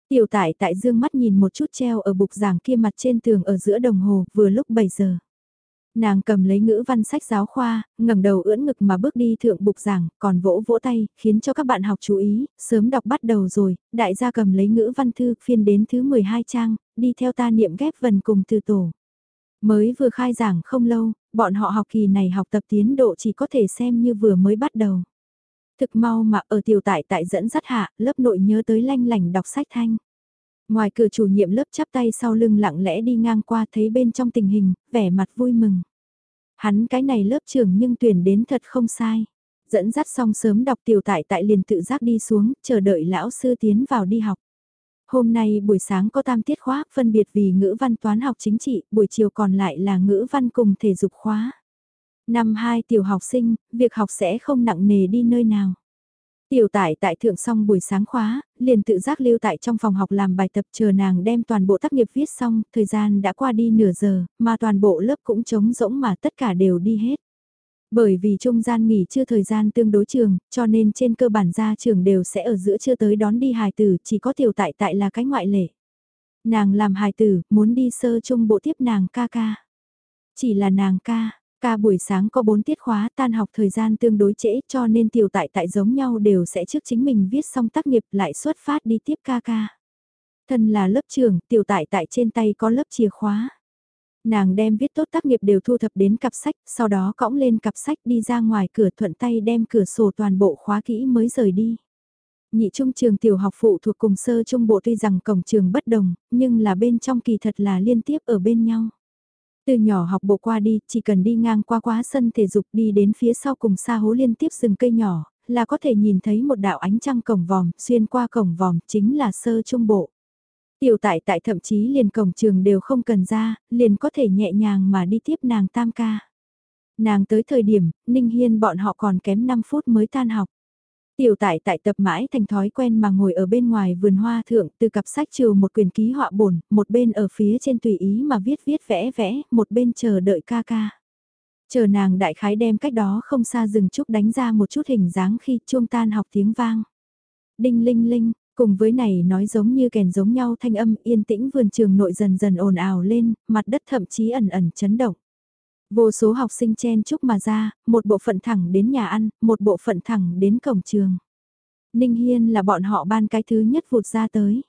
Tiểu tải tại dương mắt nhìn một chút treo ở bục giảng kia mặt trên tường ở giữa đồng hồ vừa lúc 7 giờ. Nàng cầm lấy ngữ văn sách giáo khoa, ngẩng đầu ưỡn ngực mà bước đi thượng bục giảng, còn vỗ vỗ tay, khiến cho các bạn học chú ý, sớm đọc bắt đầu rồi, đại gia cầm lấy ngữ văn thư phiên đến thứ 12 trang, đi theo ta niệm ghép vần cùng từ tổ. Mới vừa khai giảng không lâu, bọn họ học kỳ này học tập tiến độ chỉ có thể xem như vừa mới bắt đầu. Thực mau mà ở tiểu tại tại dẫn dắt hạ, lớp nội nhớ tới lanh lành đọc sách thanh. Ngoài cửa chủ nhiệm lớp chắp tay sau lưng lặng lẽ đi ngang qua thấy bên trong tình hình, vẻ mặt vui mừng. Hắn cái này lớp trưởng nhưng tuyển đến thật không sai. Dẫn dắt xong sớm đọc tiểu tại tại liền tự giác đi xuống, chờ đợi lão sư tiến vào đi học. Hôm nay buổi sáng có tam tiết khóa, phân biệt vì ngữ văn toán học chính trị, buổi chiều còn lại là ngữ văn cùng thể dục khóa. Năm 2 tiểu học sinh, việc học sẽ không nặng nề đi nơi nào. Tiểu tải tại thượng xong buổi sáng khóa, liền tự giác lưu tại trong phòng học làm bài tập chờ nàng đem toàn bộ tác nghiệp viết xong, thời gian đã qua đi nửa giờ, mà toàn bộ lớp cũng trống rỗng mà tất cả đều đi hết. Bởi vì trung gian nghỉ chưa thời gian tương đối trường, cho nên trên cơ bản gia trường đều sẽ ở giữa chưa tới đón đi hài tử, chỉ có tiểu tại tại là cái ngoại lệ. Nàng làm hài tử, muốn đi sơ trung bộ tiếp nàng ca ca. Chỉ là nàng ca, Ca buổi sáng có 4 tiết khóa tan học thời gian tương đối trễ cho nên tiểu tại tại giống nhau đều sẽ trước chính mình viết xong tác nghiệp lại xuất phát đi tiếp ca ca. Thân là lớp trưởng, tiểu tại tại trên tay có lớp chìa khóa. Nàng đem viết tốt tác nghiệp đều thu thập đến cặp sách, sau đó cõng lên cặp sách đi ra ngoài cửa thuận tay đem cửa sổ toàn bộ khóa kỹ mới rời đi. Nhị trung trường tiểu học phụ thuộc cùng sơ trung bộ tuy rằng cổng trường bất đồng, nhưng là bên trong kỳ thật là liên tiếp ở bên nhau. Từ nhỏ học bộ qua đi, chỉ cần đi ngang qua quá sân thể dục đi đến phía sau cùng xa hố liên tiếp rừng cây nhỏ, là có thể nhìn thấy một đạo ánh trăng cổng vòm, xuyên qua cổng vòm, chính là sơ trung bộ. Tiểu tại tại thậm chí liền cổng trường đều không cần ra, liền có thể nhẹ nhàng mà đi tiếp nàng tam ca. Nàng tới thời điểm, Ninh Hiên bọn họ còn kém 5 phút mới tan học. Tiểu tại tại tập mãi thành thói quen mà ngồi ở bên ngoài vườn hoa thượng từ cặp sách trừ một quyền ký họa bổn, một bên ở phía trên tùy ý mà viết viết vẽ vẽ, một bên chờ đợi ca ca. Chờ nàng đại khái đem cách đó không xa rừng trúc đánh ra một chút hình dáng khi chuông tan học tiếng vang. Đinh linh linh, cùng với này nói giống như kèn giống nhau thanh âm yên tĩnh vườn trường nội dần dần ồn ào lên, mặt đất thậm chí ẩn ẩn chấn động. Vô số học sinh chen chúc mà ra, một bộ phận thẳng đến nhà ăn, một bộ phận thẳng đến cổng trường. Ninh Hiên là bọn họ ban cái thứ nhất vụt ra tới.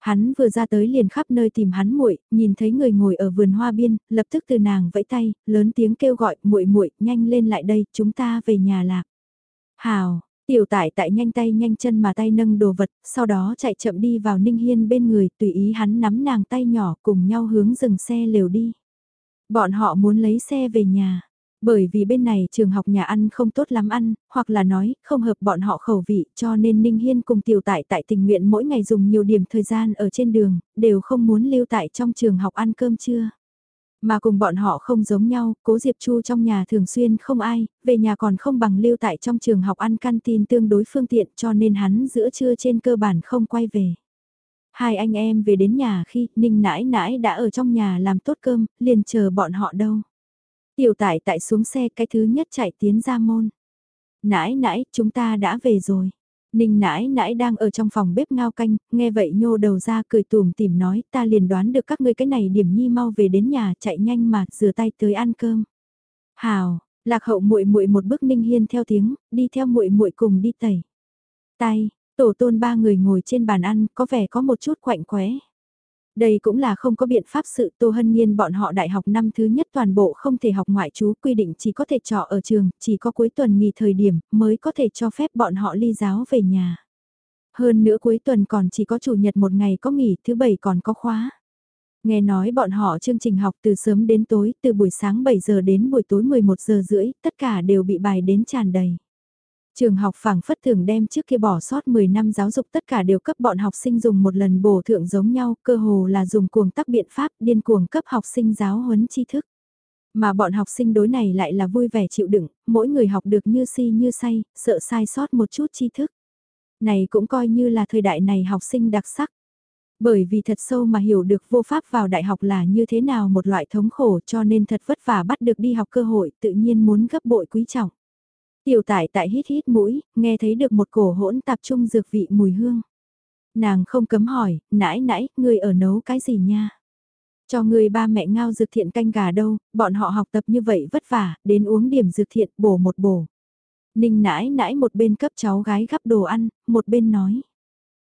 Hắn vừa ra tới liền khắp nơi tìm hắn muội, nhìn thấy người ngồi ở vườn hoa biên, lập tức từ nàng vẫy tay, lớn tiếng kêu gọi, muội muội, nhanh lên lại đây, chúng ta về nhà lạc. Hào, tiểu tại tại nhanh tay nhanh chân mà tay nâng đồ vật, sau đó chạy chậm đi vào Ninh Hiên bên người, tùy ý hắn nắm nàng tay nhỏ cùng nhau hướng dừng xe lều đi. Bọn họ muốn lấy xe về nhà. Bởi vì bên này trường học nhà ăn không tốt lắm ăn, hoặc là nói, không hợp bọn họ khẩu vị, cho nên Ninh Hiên cùng tiểu tại tại tình nguyện mỗi ngày dùng nhiều điểm thời gian ở trên đường, đều không muốn lưu tại trong trường học ăn cơm trưa. Mà cùng bọn họ không giống nhau, cố Diệp Chu trong nhà thường xuyên không ai, về nhà còn không bằng lưu tại trong trường học ăn canteen tương đối phương tiện cho nên hắn giữa trưa trên cơ bản không quay về. Hai anh em về đến nhà khi Ninh nãi nãi đã ở trong nhà làm tốt cơm, liền chờ bọn họ đâu. Tiểu tải tại xuống xe cái thứ nhất chạy tiến ra môn. Nãi nãi, chúng ta đã về rồi. Ninh nãi nãi đang ở trong phòng bếp ngao canh, nghe vậy nhô đầu ra cười tùm tìm nói ta liền đoán được các ngươi cái này điểm nhi mau về đến nhà chạy nhanh mà rửa tay tới ăn cơm. Hào, lạc hậu muội muội một bước ninh hiên theo tiếng, đi theo muội muội cùng đi tẩy. Tay, tổ tôn ba người ngồi trên bàn ăn có vẻ có một chút quạnh quẽ. Đây cũng là không có biện pháp sự Tô Hân Nhiên bọn họ đại học năm thứ nhất toàn bộ không thể học ngoại trú quy định chỉ có thể trọ ở trường, chỉ có cuối tuần nghỉ thời điểm mới có thể cho phép bọn họ ly giáo về nhà. Hơn nữa cuối tuần còn chỉ có chủ nhật một ngày có nghỉ, thứ bảy còn có khóa. Nghe nói bọn họ chương trình học từ sớm đến tối, từ buổi sáng 7 giờ đến buổi tối 11 giờ rưỡi, tất cả đều bị bài đến tràn đầy. Trường học phảng phất thường đem trước kia bỏ sót 10 năm giáo dục tất cả đều cấp bọn học sinh dùng một lần bổ thượng giống nhau, cơ hồ là dùng cuồng tắc biện pháp điên cuồng cấp học sinh giáo huấn tri thức. Mà bọn học sinh đối này lại là vui vẻ chịu đựng, mỗi người học được như si như say, sợ sai sót một chút tri thức. Này cũng coi như là thời đại này học sinh đặc sắc. Bởi vì thật sâu mà hiểu được vô pháp vào đại học là như thế nào một loại thống khổ cho nên thật vất vả bắt được đi học cơ hội tự nhiên muốn gấp bội quý trọng. Tiểu tải tại hít hít mũi, nghe thấy được một cổ hỗn tạp trung dược vị mùi hương. Nàng không cấm hỏi, nãy nãy, người ở nấu cái gì nha? Cho người ba mẹ ngao dược thiện canh gà đâu, bọn họ học tập như vậy vất vả, đến uống điểm dược thiện bổ một bổ. Ninh nãi nãi một bên cấp cháu gái gắp đồ ăn, một bên nói.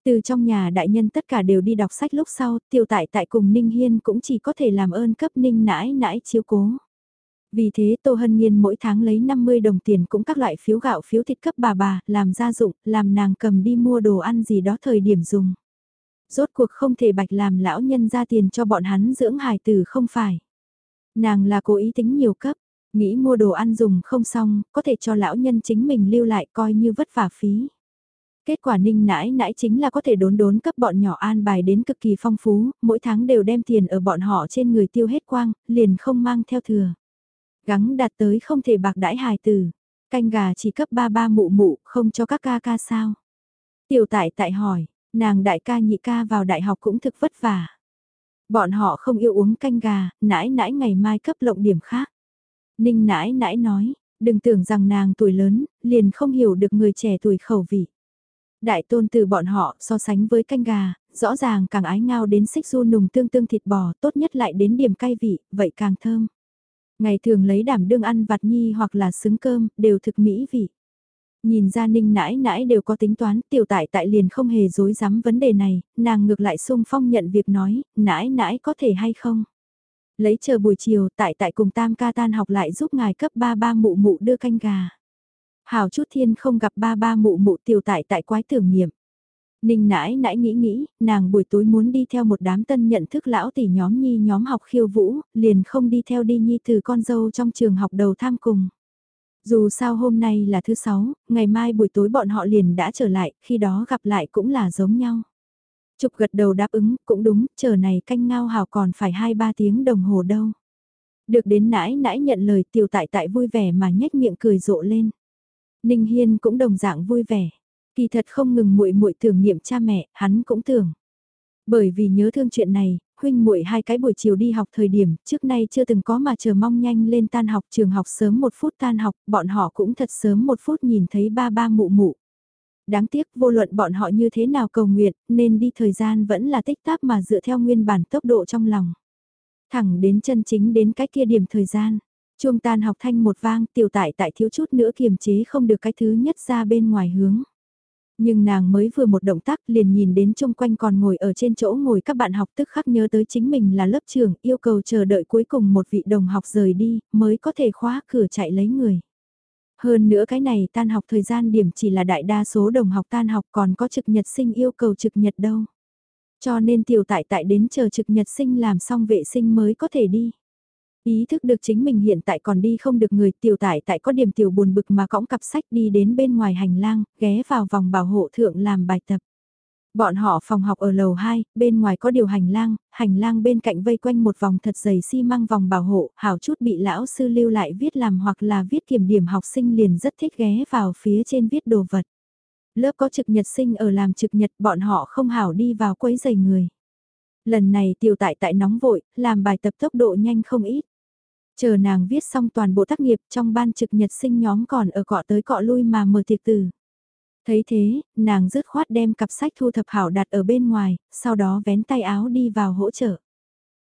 Từ trong nhà đại nhân tất cả đều đi đọc sách lúc sau, tiểu tại tại cùng Ninh Hiên cũng chỉ có thể làm ơn cấp Ninh nãi nãi chiếu cố. Vì thế Tô Hân Nhiên mỗi tháng lấy 50 đồng tiền cũng các loại phiếu gạo phiếu thịt cấp bà bà, làm gia dụng, làm nàng cầm đi mua đồ ăn gì đó thời điểm dùng. Rốt cuộc không thể bạch làm lão nhân ra tiền cho bọn hắn dưỡng hài tử không phải. Nàng là cố ý tính nhiều cấp, nghĩ mua đồ ăn dùng không xong, có thể cho lão nhân chính mình lưu lại coi như vất vả phí. Kết quả ninh nãi nãi chính là có thể đốn đốn cấp bọn nhỏ an bài đến cực kỳ phong phú, mỗi tháng đều đem tiền ở bọn họ trên người tiêu hết quang, liền không mang theo thừa. Gắng đạt tới không thể bạc đãi hài từ. Canh gà chỉ cấp ba ba mụ mụ, không cho các ca ca sao. Tiểu tại tại hỏi, nàng đại ca nhị ca vào đại học cũng thực vất vả. Bọn họ không yêu uống canh gà, nãi nãi ngày mai cấp lộng điểm khác. Ninh nãi nãi nói, đừng tưởng rằng nàng tuổi lớn, liền không hiểu được người trẻ tuổi khẩu vị. Đại tôn từ bọn họ so sánh với canh gà, rõ ràng càng ái ngao đến xích du nùng tương tương thịt bò, tốt nhất lại đến điểm cay vị, vậy càng thơm. Ngày thường lấy đảm đương ăn vặt nhi hoặc là xứng cơm, đều thực mỹ vị. Nhìn ra ninh nãi nãi đều có tính toán, tiểu tại tại liền không hề dối dám vấn đề này, nàng ngược lại sung phong nhận việc nói, nãi nãi có thể hay không. Lấy chờ buổi chiều tại tại cùng tam ca tan học lại giúp ngài cấp ba ba mụ mụ đưa canh gà. Hào chút thiên không gặp ba ba mụ mụ tiểu tại tại quái tưởng niệm. Ninh nãi nãi nghĩ nghĩ, nàng buổi tối muốn đi theo một đám tân nhận thức lão tỷ nhóm nhi nhóm học khiêu vũ, liền không đi theo đi nhi từ con dâu trong trường học đầu tham cùng. Dù sao hôm nay là thứ sáu, ngày mai buổi tối bọn họ liền đã trở lại, khi đó gặp lại cũng là giống nhau. Trục gật đầu đáp ứng, cũng đúng, chờ này canh ngao hào còn phải 2-3 tiếng đồng hồ đâu. Được đến nãi nãi nhận lời tiểu tại tại vui vẻ mà nhếch miệng cười rộ lên. Ninh Hiên cũng đồng dạng vui vẻ. Kỳ thật không ngừng muội muội tưởng niệm cha mẹ, hắn cũng tưởng. Bởi vì nhớ thương chuyện này, huynh muội hai cái buổi chiều đi học thời điểm, trước nay chưa từng có mà chờ mong nhanh lên tan học trường học sớm một phút tan học, bọn họ cũng thật sớm một phút nhìn thấy ba ba mụ mụ. Đáng tiếc vô luận bọn họ như thế nào cầu nguyện, nên đi thời gian vẫn là tích tắc mà dựa theo nguyên bản tốc độ trong lòng. Thẳng đến chân chính đến cái kia điểm thời gian, Chuông tan học thanh một vang tiểu tại tại thiếu chút nữa kiềm chế không được cái thứ nhất ra bên ngoài hướng. Nhưng nàng mới vừa một động tác liền nhìn đến chung quanh còn ngồi ở trên chỗ ngồi các bạn học tức khắc nhớ tới chính mình là lớp trưởng, yêu cầu chờ đợi cuối cùng một vị đồng học rời đi, mới có thể khóa cửa chạy lấy người. Hơn nữa cái này tan học thời gian điểm chỉ là đại đa số đồng học tan học còn có trực nhật sinh yêu cầu trực nhật đâu. Cho nên tiểu tại tại đến chờ trực nhật sinh làm xong vệ sinh mới có thể đi. Ý thức được chính mình hiện tại còn đi không được người tiểu tại tại có điểm tiểu buồn bực mà cõng cặp sách đi đến bên ngoài hành lang, ghé vào vòng bảo hộ thượng làm bài tập. Bọn họ phòng học ở lầu 2, bên ngoài có điều hành lang, hành lang bên cạnh vây quanh một vòng thật dày xi măng vòng bảo hộ, hảo chút bị lão sư lưu lại viết làm hoặc là viết kiểm điểm học sinh liền rất thích ghé vào phía trên viết đồ vật. Lớp có trực nhật sinh ở làm trực nhật bọn họ không hảo đi vào quấy giày người. Lần này tiểu tại tại nóng vội, làm bài tập tốc độ nhanh không ít. Chờ nàng viết xong toàn bộ tác nghiệp trong ban trực nhật sinh nhóm còn ở cọ tới cọ lui mà mở tiệc từ. Thấy thế, nàng dứt khoát đem cặp sách thu thập hảo đặt ở bên ngoài, sau đó vén tay áo đi vào hỗ trợ.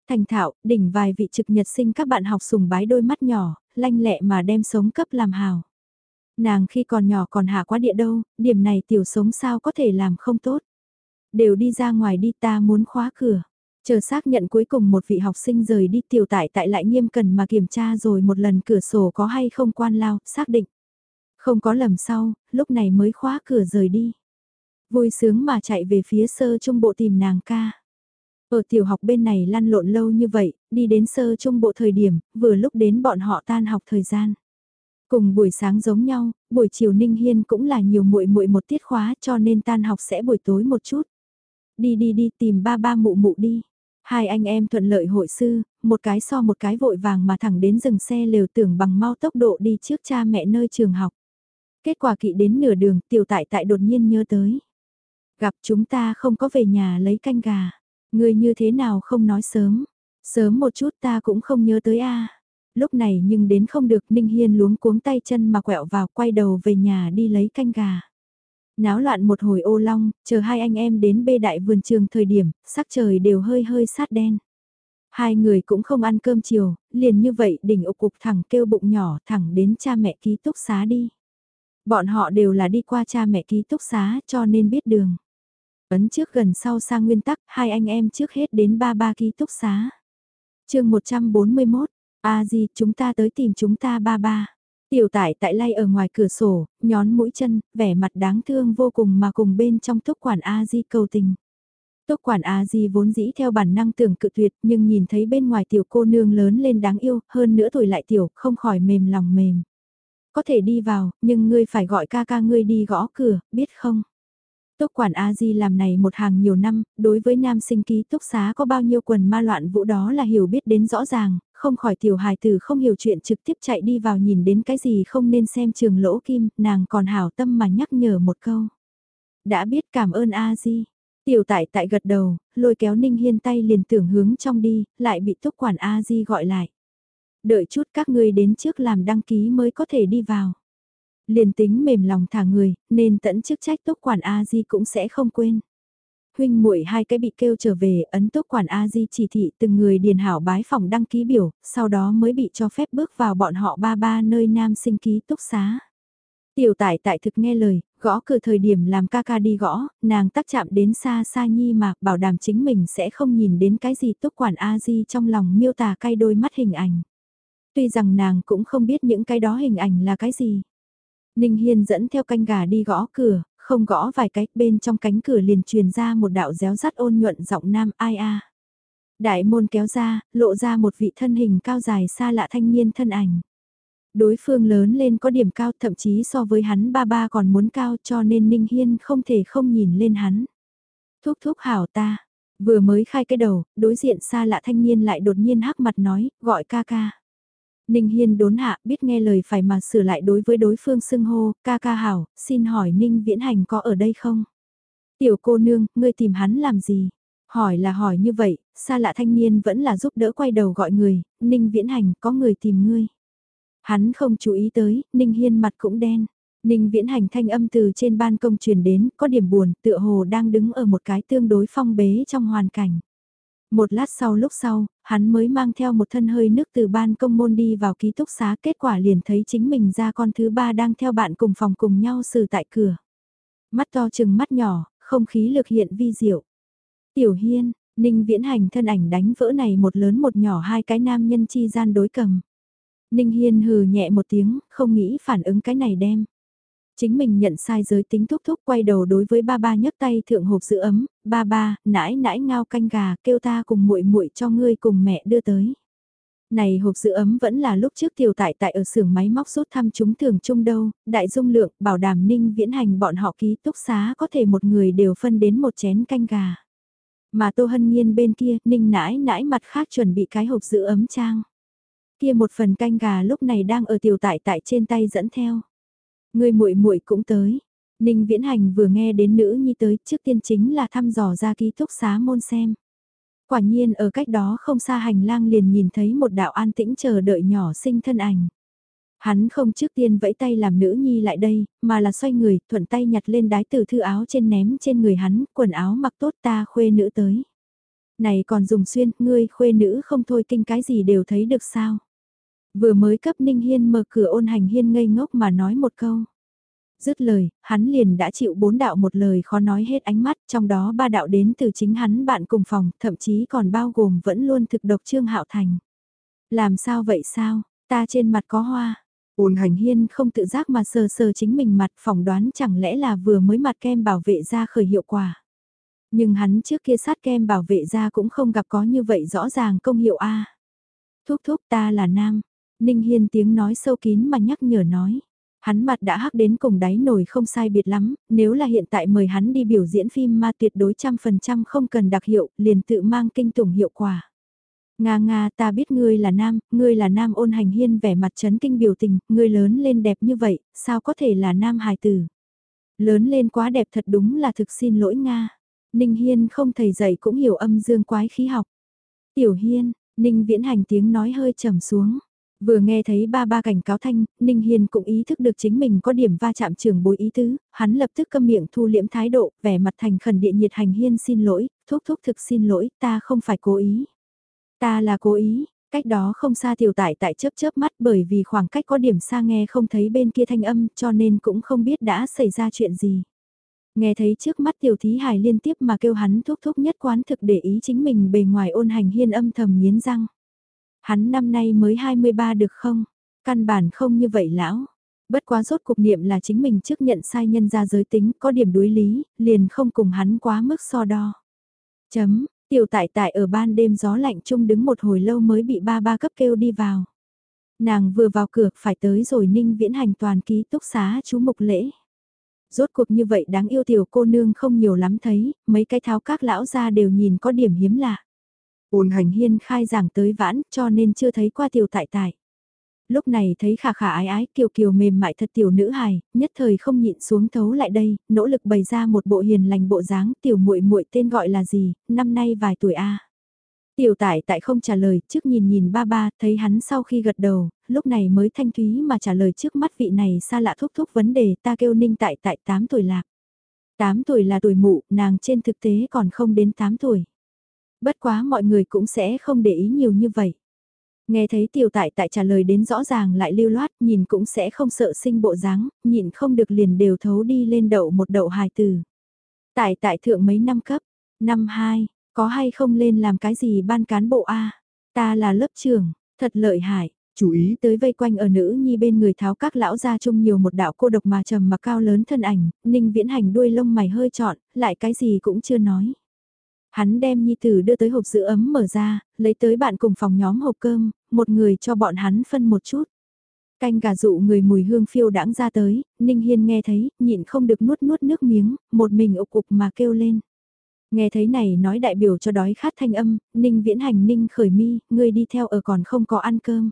Thành thạo, đỉnh vài vị trực nhật sinh các bạn học sùng bái đôi mắt nhỏ, lanh lẹ mà đem sống cấp làm hào. Nàng khi còn nhỏ còn hạ quá địa đâu, điểm này tiểu sống sao có thể làm không tốt. Đều đi ra ngoài đi ta muốn khóa cửa. Chờ xác nhận cuối cùng một vị học sinh rời đi tiểu tại tại lại nghiêm cần mà kiểm tra rồi một lần cửa sổ có hay không quan lao, xác định. Không có lầm sau, lúc này mới khóa cửa rời đi. Vui sướng mà chạy về phía sơ trung bộ tìm nàng ca. Ở tiểu học bên này lăn lộn lâu như vậy, đi đến sơ trung bộ thời điểm, vừa lúc đến bọn họ tan học thời gian. Cùng buổi sáng giống nhau, buổi chiều Ninh Hiên cũng là nhiều muội muội một tiết khóa cho nên tan học sẽ buổi tối một chút. Đi đi đi tìm ba ba mụ mụ đi. Hai anh em thuận lợi hội sư, một cái so một cái vội vàng mà thẳng đến dừng xe lều tưởng bằng mau tốc độ đi trước cha mẹ nơi trường học. Kết quả kỵ đến nửa đường, tiểu tại tại đột nhiên nhớ tới. Gặp chúng ta không có về nhà lấy canh gà. Người như thế nào không nói sớm. Sớm một chút ta cũng không nhớ tới a Lúc này nhưng đến không được Ninh Hiên luống cuống tay chân mà quẹo vào quay đầu về nhà đi lấy canh gà. Náo loạn một hồi ô long, chờ hai anh em đến bê đại vườn trường thời điểm, sắc trời đều hơi hơi sát đen. Hai người cũng không ăn cơm chiều, liền như vậy đỉnh ục cục thẳng kêu bụng nhỏ thẳng đến cha mẹ ký túc xá đi. Bọn họ đều là đi qua cha mẹ ký túc xá cho nên biết đường. Ấn trước gần sau sang nguyên tắc, hai anh em trước hết đến ba ba ký túc xá. chương 141, a di chúng ta tới tìm chúng ta ba ba. Tiểu tải tại lay ở ngoài cửa sổ, nhón mũi chân, vẻ mặt đáng thương vô cùng mà cùng bên trong túc quản A-di cầu tình. Túc quản A-di vốn dĩ theo bản năng tưởng cự tuyệt nhưng nhìn thấy bên ngoài tiểu cô nương lớn lên đáng yêu, hơn nữa tuổi lại tiểu, không khỏi mềm lòng mềm. Có thể đi vào, nhưng ngươi phải gọi ca ca ngươi đi gõ cửa, biết không? Túc quản A-di làm này một hàng nhiều năm, đối với nam sinh ký túc xá có bao nhiêu quần ma loạn vũ đó là hiểu biết đến rõ ràng, không khỏi tiểu hài tử không hiểu chuyện trực tiếp chạy đi vào nhìn đến cái gì không nên xem trường lỗ kim, nàng còn hảo tâm mà nhắc nhở một câu. Đã biết cảm ơn A-di. Tiểu tại tại gật đầu, lôi kéo Ninh Hiên tay liền tưởng hướng trong đi, lại bị túc quản A-di gọi lại. Đợi chút các ngươi đến trước làm đăng ký mới có thể đi vào liền tính mềm lòng thả người, nên tận chức trách túc quản A-di cũng sẽ không quên. Huynh muội hai cái bị kêu trở về, ấn túc quản A-di chỉ thị từng người điền hảo bái phòng đăng ký biểu, sau đó mới bị cho phép bước vào bọn họ ba ba nơi nam sinh ký túc xá. Tiểu tải tại thực nghe lời, gõ cửa thời điểm làm ca ca đi gõ, nàng tác chạm đến xa xa nhi mà bảo đảm chính mình sẽ không nhìn đến cái gì túc quản A-di trong lòng miêu tả cay đôi mắt hình ảnh. Tuy rằng nàng cũng không biết những cái đó hình ảnh là cái gì. Ninh Hiên dẫn theo canh gà đi gõ cửa, không gõ vài cái, bên trong cánh cửa liền truyền ra một đạo réo rắt ôn nhuận giọng nam ai a. Đại môn kéo ra, lộ ra một vị thân hình cao dài xa lạ thanh niên thân ảnh. Đối phương lớn lên có điểm cao thậm chí so với hắn ba ba còn muốn cao cho nên Ninh Hiên không thể không nhìn lên hắn. Thúc thúc hảo ta, vừa mới khai cái đầu, đối diện xa lạ thanh niên lại đột nhiên hắc mặt nói, gọi ca ca. Ninh Hiên đốn hạ biết nghe lời phải mà sửa lại đối với đối phương xưng hô, ca ca hảo, xin hỏi Ninh Viễn Hành có ở đây không? Tiểu cô nương, ngươi tìm hắn làm gì? Hỏi là hỏi như vậy, xa lạ thanh niên vẫn là giúp đỡ quay đầu gọi người, Ninh Viễn Hành có người tìm ngươi. Hắn không chú ý tới, Ninh Hiên mặt cũng đen. Ninh Viễn Hành thanh âm từ trên ban công truyền đến, có điểm buồn, tựa hồ đang đứng ở một cái tương đối phong bế trong hoàn cảnh. Một lát sau lúc sau, hắn mới mang theo một thân hơi nước từ ban công môn đi vào ký túc xá kết quả liền thấy chính mình ra con thứ ba đang theo bạn cùng phòng cùng nhau xử tại cửa. Mắt to chừng mắt nhỏ, không khí lực hiện vi diệu. Tiểu Hiên, Ninh Viễn Hành thân ảnh đánh vỡ này một lớn một nhỏ hai cái nam nhân chi gian đối cầm. Ninh Hiên hừ nhẹ một tiếng, không nghĩ phản ứng cái này đem. Chính mình nhận sai giới tính thúc thúc quay đầu đối với ba ba nhấc tay thượng hộp giữ ấm, ba ba, nãi nãi ngao canh gà kêu ta cùng muội muội cho ngươi cùng mẹ đưa tới. Này hộp giữ ấm vẫn là lúc trước tiểu tại tại ở xưởng máy móc rút thăm chúng thường chung đâu, đại dung lượng, bảo đảm ninh viễn hành bọn họ ký túc xá có thể một người đều phân đến một chén canh gà. Mà Tô Hân Nhiên bên kia, ninh nãi nãi mặt khác chuẩn bị cái hộp giữ ấm trang. Kia một phần canh gà lúc này đang ở tiểu tại tại trên tay dẫn theo. Người muội muội cũng tới. Ninh Viễn Hành vừa nghe đến nữ nhi tới, trước tiên chính là thăm dò ra ký túc xá môn xem. Quả nhiên ở cách đó không xa hành lang liền nhìn thấy một đạo an tĩnh chờ đợi nhỏ sinh thân ảnh. Hắn không trước tiên vẫy tay làm nữ nhi lại đây, mà là xoay người, thuận tay nhặt lên đái từ thư áo trên ném trên người hắn, quần áo mặc tốt ta khuê nữ tới. Này còn dùng xuyên, ngươi khuê nữ không thôi kinh cái gì đều thấy được sao. Vừa mới cấp Ninh Hiên mở cửa ôn hành hiên ngây ngốc mà nói một câu. Dứt lời, hắn liền đã chịu bốn đạo một lời khó nói hết ánh mắt, trong đó ba đạo đến từ chính hắn bạn cùng phòng, thậm chí còn bao gồm vẫn luôn thực độc Trương Hạo Thành. Làm sao vậy sao, ta trên mặt có hoa. Ôn hành hiên không tự giác mà sờ sờ chính mình mặt phỏng đoán chẳng lẽ là vừa mới mặt kem bảo vệ ra khởi hiệu quả. Nhưng hắn trước kia sát kem bảo vệ ra cũng không gặp có như vậy rõ ràng công hiệu A. Thúc thúc ta là nam, Ninh Hiên tiếng nói sâu kín mà nhắc nhở nói. Hắn mặt đã hắc đến cùng đáy nổi không sai biệt lắm, nếu là hiện tại mời hắn đi biểu diễn phim ma tuyệt đối trăm phần trăm không cần đặc hiệu, liền tự mang kinh tủng hiệu quả. Nga nga ta biết ngươi là nam, ngươi là nam ôn hành hiên vẻ mặt chấn kinh biểu tình, ngươi lớn lên đẹp như vậy, sao có thể là nam hài tử. Lớn lên quá đẹp thật đúng là thực xin lỗi Nga. Ninh Hiên không thầy dạy cũng hiểu âm dương quái khí học. Tiểu Hiên, Ninh viễn hành tiếng nói hơi trầm xuống. Vừa nghe thấy ba ba cảnh cáo thanh, Ninh hiền cũng ý thức được chính mình có điểm va chạm trường bối ý tứ, hắn lập tức câm miệng thu liễm thái độ, vẻ mặt thành khẩn địa nhiệt hành Hiên xin lỗi, thúc thúc thực xin lỗi, ta không phải cố ý. Ta là cố ý, cách đó không xa tiểu tại tại chớp chớp mắt bởi vì khoảng cách có điểm xa nghe không thấy bên kia thanh âm cho nên cũng không biết đã xảy ra chuyện gì. Nghe thấy trước mắt tiểu thí hài liên tiếp mà kêu hắn thúc thúc nhất quán thực để ý chính mình bề ngoài ôn hành hiên âm thầm nghiến răng. Hắn năm nay mới 23 được không? Căn bản không như vậy lão. Bất quá rốt cục niệm là chính mình trước nhận sai nhân ra giới tính có điểm đối lý, liền không cùng hắn quá mức so đo. Chấm, tiểu tại tại ở ban đêm gió lạnh chung đứng một hồi lâu mới bị ba ba cấp kêu đi vào. Nàng vừa vào cửa phải tới rồi ninh viễn hành toàn ký túc xá chú mục lễ. Rốt cuộc như vậy đáng yêu tiểu cô nương không nhiều lắm thấy, mấy cái tháo các lão ra đều nhìn có điểm hiếm lạ. Uồn hành hiên khai giảng tới vãn cho nên chưa thấy qua tiểu tại tại. Lúc này thấy khả khả ái ái kiều kiều mềm mại thật tiểu nữ hài, nhất thời không nhịn xuống thấu lại đây, nỗ lực bày ra một bộ hiền lành bộ dáng tiểu muội muội tên gọi là gì, năm nay vài tuổi a Tiểu tại tại không trả lời, trước nhìn nhìn ba ba, thấy hắn sau khi gật đầu, lúc này mới thanh thúy mà trả lời trước mắt vị này xa lạ thúc thúc vấn đề ta kêu ninh tại tại 8 tuổi lạc. 8 tuổi là tuổi mụ, nàng trên thực tế còn không đến 8 tuổi. Bất quá mọi người cũng sẽ không để ý nhiều như vậy. Nghe thấy tiểu tại tại trả lời đến rõ ràng lại lưu loát, nhìn cũng sẽ không sợ sinh bộ dáng, nhìn không được liền đều thấu đi lên đậu một đậu hài từ. Tại tại thượng mấy năm cấp, năm 2, có hay không lên làm cái gì ban cán bộ A, ta là lớp trưởng, thật lợi hại. Chú ý tới vây quanh ở nữ nhi bên người tháo các lão ra chung nhiều một đạo cô độc mà trầm mà cao lớn thân ảnh, ninh viễn hành đuôi lông mày hơi trọn, lại cái gì cũng chưa nói. Hắn đem nhi tử đưa tới hộp giữ ấm mở ra, lấy tới bạn cùng phòng nhóm hộp cơm, một người cho bọn hắn phân một chút. Canh gà dụ người mùi hương phiêu đãng ra tới, Ninh Hiên nghe thấy, nhịn không được nuốt nuốt nước miếng, một mình ục cục mà kêu lên. Nghe thấy này nói đại biểu cho đói khát thanh âm, Ninh viễn hành Ninh khởi mi, người đi theo ở còn không có ăn cơm.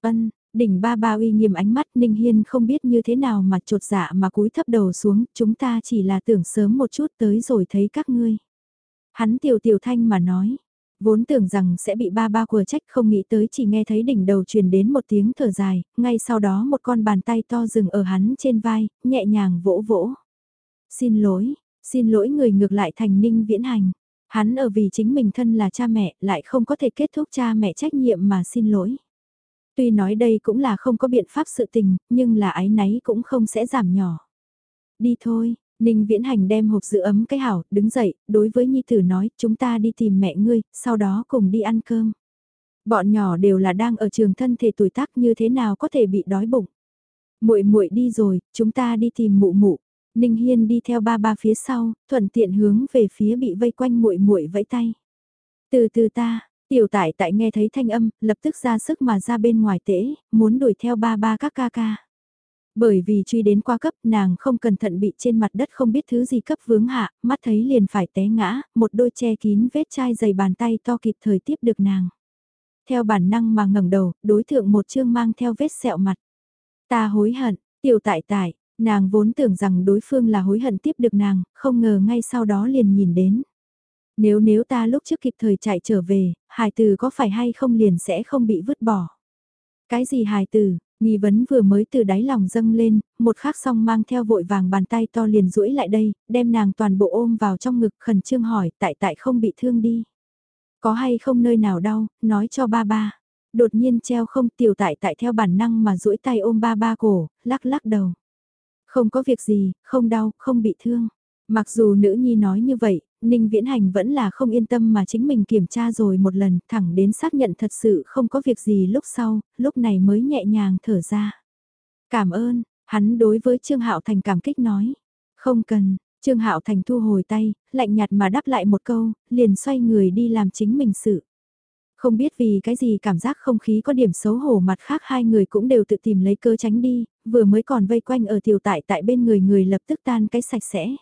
Ân, đỉnh ba ba uy nghiêm ánh mắt Ninh Hiên không biết như thế nào mà trột dạ mà cúi thấp đầu xuống, chúng ta chỉ là tưởng sớm một chút tới rồi thấy các ngươi. Hắn tiểu tiểu thanh mà nói, vốn tưởng rằng sẽ bị ba ba của trách không nghĩ tới chỉ nghe thấy đỉnh đầu truyền đến một tiếng thở dài, ngay sau đó một con bàn tay to dừng ở hắn trên vai, nhẹ nhàng vỗ vỗ. Xin lỗi, xin lỗi người ngược lại thành ninh viễn hành. Hắn ở vì chính mình thân là cha mẹ lại không có thể kết thúc cha mẹ trách nhiệm mà xin lỗi. Tuy nói đây cũng là không có biện pháp sự tình, nhưng là ái náy cũng không sẽ giảm nhỏ. Đi thôi, Ninh Viễn Hành đem hộp giữ ấm cái hảo, đứng dậy, đối với Nhi Tử nói, chúng ta đi tìm mẹ ngươi, sau đó cùng đi ăn cơm. Bọn nhỏ đều là đang ở trường thân thể tuổi tác như thế nào có thể bị đói bụng. Muội muội đi rồi, chúng ta đi tìm mụ mụ. Ninh Hiên đi theo ba ba phía sau, thuận tiện hướng về phía bị vây quanh muội muội vẫy tay. Từ từ ta, tiểu tại tại nghe thấy thanh âm, lập tức ra sức mà ra bên ngoài tễ, muốn đuổi theo ba ba các ca ca. Bởi vì truy đến qua cấp nàng không cẩn thận bị trên mặt đất không biết thứ gì cấp vướng hạ, mắt thấy liền phải té ngã, một đôi che kín vết chai dày bàn tay to kịp thời tiếp được nàng. Theo bản năng mà ngẩng đầu, đối thượng một chương mang theo vết sẹo mặt. Ta hối hận, tiểu tại tại, nàng vốn tưởng rằng đối phương là hối hận tiếp được nàng, không ngờ ngay sau đó liền nhìn đến. Nếu nếu ta lúc trước kịp thời chạy trở về, hài từ có phải hay không liền sẽ không bị vứt bỏ. Cái gì hài từ, Nghi vấn vừa mới từ đáy lòng dâng lên, một khắc song mang theo vội vàng bàn tay to liền duỗi lại đây, đem nàng toàn bộ ôm vào trong ngực khẩn trương hỏi tại tại không bị thương đi. Có hay không nơi nào đau, nói cho ba ba. Đột nhiên treo không tiểu tại tại theo bản năng mà duỗi tay ôm ba ba cổ, lắc lắc đầu. Không có việc gì, không đau, không bị thương. Mặc dù nữ nhi nói như vậy, Ninh Viễn Hành vẫn là không yên tâm mà chính mình kiểm tra rồi một lần, thẳng đến xác nhận thật sự không có việc gì lúc sau, lúc này mới nhẹ nhàng thở ra. Cảm ơn, hắn đối với Trương Hạo Thành cảm kích nói. Không cần, Trương Hạo Thành thu hồi tay, lạnh nhạt mà đáp lại một câu, liền xoay người đi làm chính mình sự. Không biết vì cái gì cảm giác không khí có điểm xấu hổ mặt khác hai người cũng đều tự tìm lấy cơ tránh đi, vừa mới còn vây quanh ở tiểu tại tại bên người người lập tức tan cái sạch sẽ.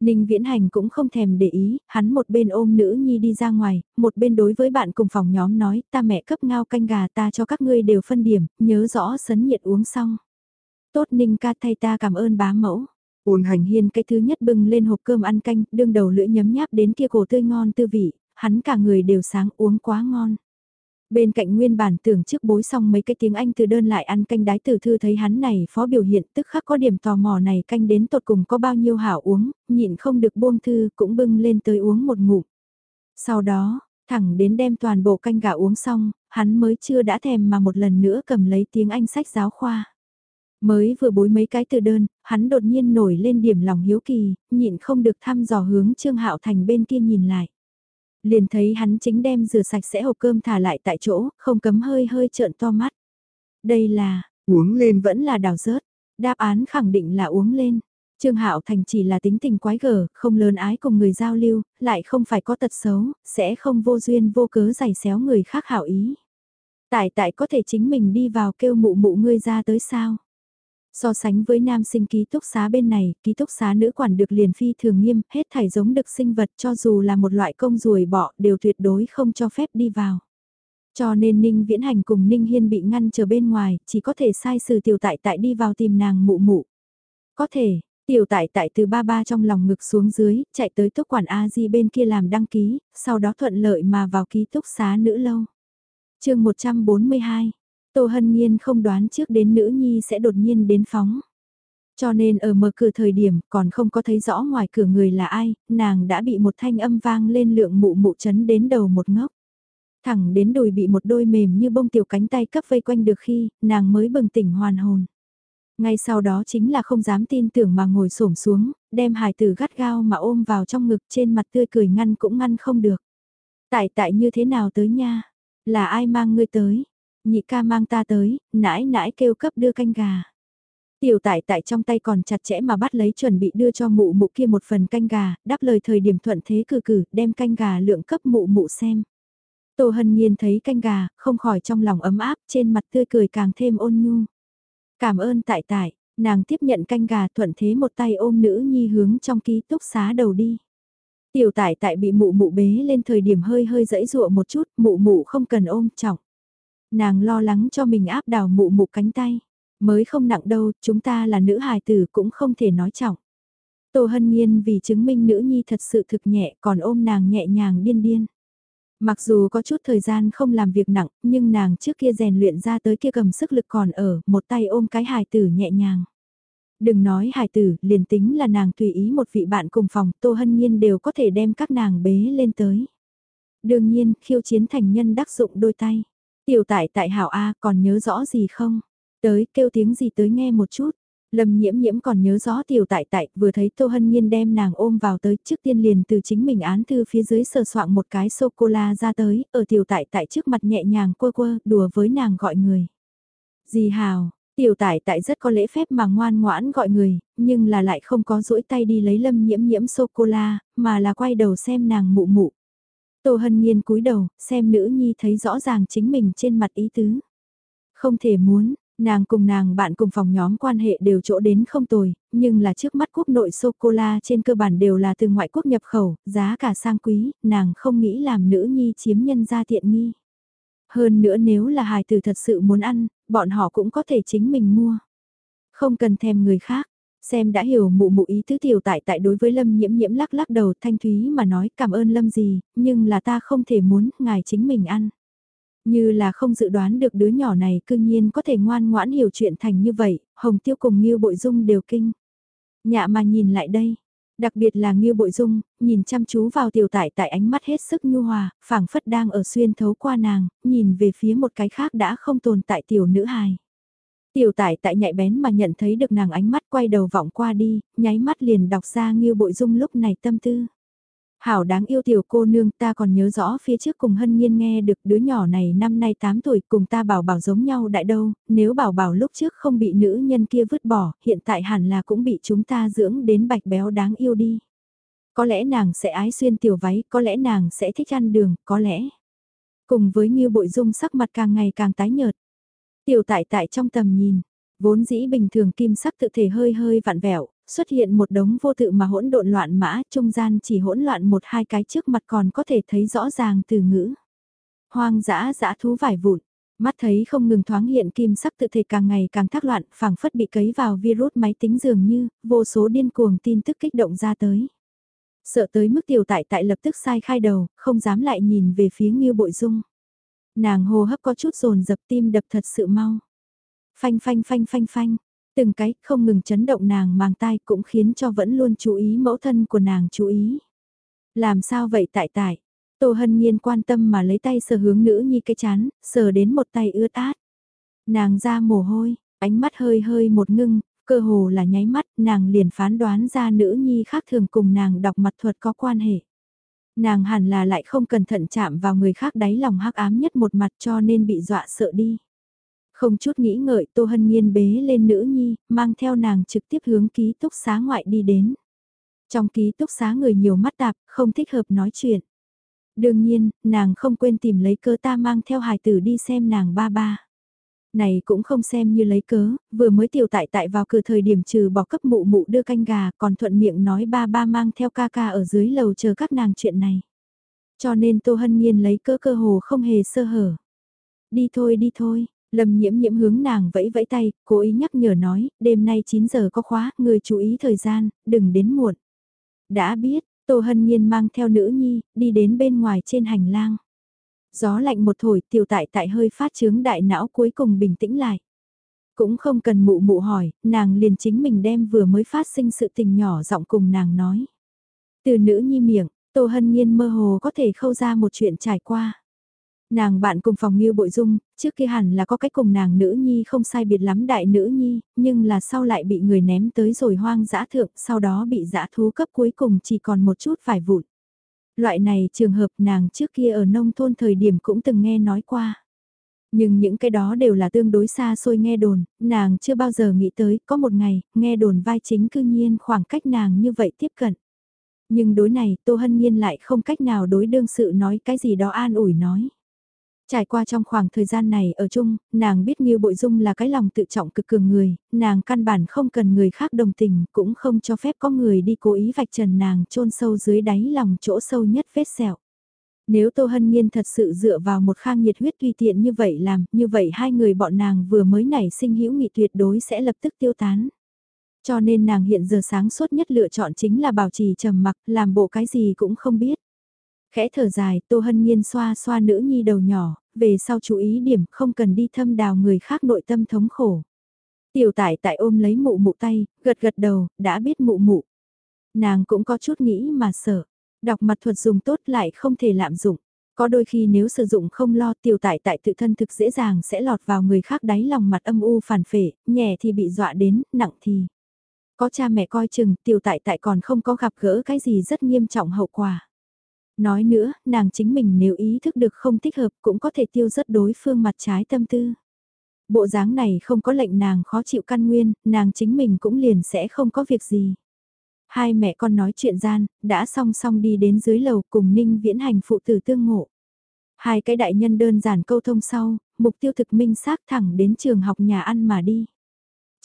Ninh Viễn Hành cũng không thèm để ý, hắn một bên ôm nữ nhi đi ra ngoài, một bên đối với bạn cùng phòng nhóm nói, ta mẹ cấp ngao canh gà ta cho các ngươi đều phân điểm, nhớ rõ sấn nhiệt uống xong. Tốt Ninh ca thay ta cảm ơn bá mẫu. Ôn hành hiên cái thứ nhất bưng lên hộp cơm ăn canh, đương đầu lưỡi nhấm nháp đến kia cổ tươi ngon tư vị, hắn cả người đều sáng uống quá ngon. Bên cạnh nguyên bản tưởng trước bối xong mấy cái tiếng Anh từ đơn lại ăn canh đái tử thư thấy hắn này phó biểu hiện tức khắc có điểm tò mò này canh đến tột cùng có bao nhiêu hảo uống, nhịn không được buông thư cũng bưng lên tới uống một ngụm. Sau đó, thẳng đến đem toàn bộ canh gà uống xong, hắn mới chưa đã thèm mà một lần nữa cầm lấy tiếng Anh sách giáo khoa. Mới vừa bối mấy cái từ đơn, hắn đột nhiên nổi lên điểm lòng hiếu kỳ, nhịn không được thăm dò hướng Trương Hạo Thành bên kia nhìn lại liền thấy hắn chính đem rửa sạch sẽ hộp cơm thả lại tại chỗ, không cấm hơi hơi trợn to mắt. Đây là, uống lên vẫn là đào rớt, đáp án khẳng định là uống lên. Trương Hạo Thành chỉ là tính tình quái gở, không lớn ái cùng người giao lưu, lại không phải có tật xấu, sẽ không vô duyên vô cớ giày xéo người khác hảo ý. Tại tại có thể chính mình đi vào kêu mụ mụ ngươi ra tới sao? So sánh với nam sinh ký túc xá bên này, ký túc xá nữ quản được liền phi thường nghiêm, hết thảy giống được sinh vật cho dù là một loại công ruồi bọ đều tuyệt đối không cho phép đi vào. Cho nên Ninh Viễn Hành cùng Ninh Hiên bị ngăn chờ bên ngoài, chỉ có thể sai sự tiểu tại tại đi vào tìm nàng mụ mụ. Có thể, tiểu tại tại từ ba ba trong lòng ngực xuống dưới, chạy tới túc quản A-di bên kia làm đăng ký, sau đó thuận lợi mà vào ký túc xá nữ lâu. chương 142 Tô Hân Nhiên không đoán trước đến nữ nhi sẽ đột nhiên đến phóng. Cho nên ở mở cửa thời điểm còn không có thấy rõ ngoài cửa người là ai, nàng đã bị một thanh âm vang lên lượng mụ mụ chấn đến đầu một ngốc. Thẳng đến đùi bị một đôi mềm như bông tiểu cánh tay cấp vây quanh được khi, nàng mới bừng tỉnh hoàn hồn. Ngay sau đó chính là không dám tin tưởng mà ngồi xổm xuống, đem hài tử gắt gao mà ôm vào trong ngực trên mặt tươi cười ngăn cũng ngăn không được. Tại tại như thế nào tới nha? Là ai mang ngươi tới? Nhị ca mang ta tới, nãi nãi kêu cấp đưa canh gà. Tiểu tại tại trong tay còn chặt chẽ mà bắt lấy chuẩn bị đưa cho mụ mụ kia một phần canh gà, đáp lời thời điểm thuận thế cử cử, đem canh gà lượng cấp mụ mụ xem. Tô Hân Nhiên thấy canh gà, không khỏi trong lòng ấm áp, trên mặt tươi cười càng thêm ôn nhu. Cảm ơn tại tại, nàng tiếp nhận canh gà thuận thế một tay ôm nữ nhi hướng trong ký túc xá đầu đi. Tiểu tại tại bị mụ mụ bế lên thời điểm hơi hơi dẫy dụa một chút, mụ mụ không cần ôm trọng. Nàng lo lắng cho mình áp đào mụ mụ cánh tay. Mới không nặng đâu, chúng ta là nữ hài tử cũng không thể nói trọng. Tô Hân Nhiên vì chứng minh nữ nhi thật sự thực nhẹ còn ôm nàng nhẹ nhàng điên điên. Mặc dù có chút thời gian không làm việc nặng, nhưng nàng trước kia rèn luyện ra tới kia cầm sức lực còn ở, một tay ôm cái hài tử nhẹ nhàng. Đừng nói hài tử, liền tính là nàng tùy ý một vị bạn cùng phòng, Tô Hân Nhiên đều có thể đem các nàng bế lên tới. Đương nhiên, khiêu chiến thành nhân đắc dụng đôi tay. Tiểu tại tại hảo A còn nhớ rõ gì không? Tới kêu tiếng gì tới nghe một chút. Lâm nhiễm nhiễm còn nhớ rõ tiểu tại tại vừa thấy Tô Hân Nhiên đem nàng ôm vào tới trước tiên liền từ chính mình án thư phía dưới sờ soạn một cái sô-cô-la ra tới, ở tiểu tại tại trước mặt nhẹ nhàng quơ quơ, đùa với nàng gọi người. Dì hào, tiểu tại tại rất có lễ phép mà ngoan ngoãn gọi người, nhưng là lại không có duỗi tay đi lấy lâm nhiễm nhiễm sô-cô-la, mà là quay đầu xem nàng mụ mụ. Tô Hân Nhiên cúi đầu, xem nữ nhi thấy rõ ràng chính mình trên mặt ý tứ. Không thể muốn, nàng cùng nàng bạn cùng phòng nhóm quan hệ đều chỗ đến không tồi, nhưng là trước mắt quốc nội sô-cô-la trên cơ bản đều là từ ngoại quốc nhập khẩu, giá cả sang quý, nàng không nghĩ làm nữ nhi chiếm nhân gia tiện nghi. Hơn nữa nếu là hài tử thật sự muốn ăn, bọn họ cũng có thể chính mình mua. Không cần thèm người khác, Xem đã hiểu mụ mụ ý tứ tiểu tại tại đối với Lâm nhiễm nhiễm lắc lắc đầu thanh thúy mà nói cảm ơn Lâm gì, nhưng là ta không thể muốn, ngài chính mình ăn. Như là không dự đoán được đứa nhỏ này cư nhiên có thể ngoan ngoãn hiểu chuyện thành như vậy, Hồng Tiêu cùng nghiêu Bội Dung đều kinh. Nhạ mà nhìn lại đây, đặc biệt là nghiêu Bội Dung, nhìn chăm chú vào tiểu tại tại ánh mắt hết sức nhu hòa, phảng phất đang ở xuyên thấu qua nàng, nhìn về phía một cái khác đã không tồn tại tiểu nữ hài. Tiểu tải tại nhạy bén mà nhận thấy được nàng ánh mắt quay đầu vọng qua đi, nháy mắt liền đọc ra nghiêu bội dung lúc này tâm tư. Hảo đáng yêu tiểu cô nương ta còn nhớ rõ phía trước cùng hân nhiên nghe được đứa nhỏ này năm nay 8 tuổi cùng ta bảo bảo giống nhau đại đâu, nếu bảo bảo lúc trước không bị nữ nhân kia vứt bỏ, hiện tại hẳn là cũng bị chúng ta dưỡng đến bạch béo đáng yêu đi. Có lẽ nàng sẽ ái xuyên tiểu váy, có lẽ nàng sẽ thích ăn đường, có lẽ. Cùng với như bội dung sắc mặt càng ngày càng tái nhợt. Tiểu tại tại trong tầm nhìn, vốn dĩ bình thường kim sắc tự thể hơi hơi vặn vẹo, xuất hiện một đống vô tự mà hỗn độn loạn mã, trung gian chỉ hỗn loạn một hai cái trước mặt còn có thể thấy rõ ràng từ ngữ. Hoang dã dã thú vải vụn, mắt thấy không ngừng thoáng hiện kim sắc tự thể càng ngày càng thác loạn, phảng phất bị cấy vào virus máy tính dường như, vô số điên cuồng tin tức kích động ra tới. Sợ tới mức tiểu tại tại lập tức sai khai đầu, không dám lại nhìn về phía Ngưu Bội Dung. Nàng hô hấp có chút rồn dập tim đập thật sự mau. Phanh phanh phanh phanh phanh, từng cái không ngừng chấn động nàng màng tai cũng khiến cho vẫn luôn chú ý mẫu thân của nàng chú ý. Làm sao vậy tại tại? Tô Hân Nhiên quan tâm mà lấy tay sờ hướng nữ nhi cái chán, sờ đến một tay ướt át. Nàng ra mồ hôi, ánh mắt hơi hơi một ngưng, cơ hồ là nháy mắt, nàng liền phán đoán ra nữ nhi khác thường cùng nàng đọc mặt thuật có quan hệ. Nàng hẳn là lại không cẩn thận chạm vào người khác đáy lòng hắc ám nhất một mặt cho nên bị dọa sợ đi. Không chút nghĩ ngợi Tô Hân Nhiên bế lên nữ nhi, mang theo nàng trực tiếp hướng ký túc xá ngoại đi đến. Trong ký túc xá người nhiều mắt tạp, không thích hợp nói chuyện. Đương nhiên, nàng không quên tìm lấy cơ ta mang theo hài tử đi xem nàng ba ba. Này cũng không xem như lấy cớ, vừa mới tiểu tại tại vào cửa thời điểm trừ bỏ cấp mụ mụ đưa canh gà còn thuận miệng nói ba ba mang theo ca ca ở dưới lầu chờ các nàng chuyện này. Cho nên Tô Hân Nhiên lấy cớ cơ hồ không hề sơ hở. Đi thôi đi thôi, Lâm nhiễm nhiễm hướng nàng vẫy vẫy tay, cố ý nhắc nhở nói, đêm nay 9 giờ có khóa, người chú ý thời gian, đừng đến muộn. Đã biết, Tô Hân Nhiên mang theo nữ nhi, đi đến bên ngoài trên hành lang. Gió lạnh một thổi tiểu tại tại hơi phát chướng đại não cuối cùng bình tĩnh lại. Cũng không cần mụ mụ hỏi, nàng liền chính mình đem vừa mới phát sinh sự tình nhỏ giọng cùng nàng nói. Từ nữ nhi miệng, Tô Hân Nhiên mơ hồ có thể khâu ra một chuyện trải qua. Nàng bạn cùng phòng nghiêu bội dung, trước kia hẳn là có cách cùng nàng nữ nhi không sai biệt lắm đại nữ nhi, nhưng là sau lại bị người ném tới rồi hoang dã thượng, sau đó bị dã thú cấp cuối cùng chỉ còn một chút phải vụn. Loại này trường hợp nàng trước kia ở nông thôn thời điểm cũng từng nghe nói qua. Nhưng những cái đó đều là tương đối xa xôi nghe đồn, nàng chưa bao giờ nghĩ tới có một ngày, nghe đồn vai chính cư nhiên khoảng cách nàng như vậy tiếp cận. Nhưng đối này Tô Hân Nhiên lại không cách nào đối đương sự nói cái gì đó an ủi nói. Trải qua trong khoảng thời gian này ở chung, nàng biết Nghiêu Bội Dung là cái lòng tự trọng cực cường người, nàng căn bản không cần người khác đồng tình, cũng không cho phép có người đi cố ý vạch trần nàng chôn sâu dưới đáy lòng chỗ sâu nhất vết sẹo. Nếu Tô Hân Nhiên thật sự dựa vào một khang nhiệt huyết tùy tiện như vậy làm, như vậy hai người bọn nàng vừa mới nảy sinh hữu nghị tuyệt đối sẽ lập tức tiêu tán. Cho nên nàng hiện giờ sáng suốt nhất lựa chọn chính là bảo trì trầm mặc, làm bộ cái gì cũng không biết. Khẽ thở dài, Tô Hân Nhiên xoa xoa nữ nhi đầu nhỏ, về sau chú ý điểm không cần đi thâm đào người khác nội tâm thống khổ. Tiểu tại tại ôm lấy mụ mụ tay, gật gật đầu, đã biết mụ mụ. Nàng cũng có chút nghĩ mà sợ. Đọc mặt thuật dùng tốt lại không thể lạm dụng. Có đôi khi nếu sử dụng không lo tiểu tại tại tự thân thực dễ dàng sẽ lọt vào người khác đáy lòng mặt âm u phản phệ, nhẹ thì bị dọa đến, nặng thì. Có cha mẹ coi chừng tiểu tại tại còn không có gặp gỡ cái gì rất nghiêm trọng hậu quả. Nói nữa, nàng chính mình nếu ý thức được không thích hợp cũng có thể tiêu rất đối phương mặt trái tâm tư. Bộ dáng này không có lệnh nàng khó chịu căn nguyên, nàng chính mình cũng liền sẽ không có việc gì. Hai mẹ con nói chuyện gian, đã song song đi đến dưới lầu cùng Ninh Viễn Hành phụ tử tương ngộ. Hai cái đại nhân đơn giản câu thông sau, mục tiêu thực minh xác thẳng đến trường học nhà ăn mà đi.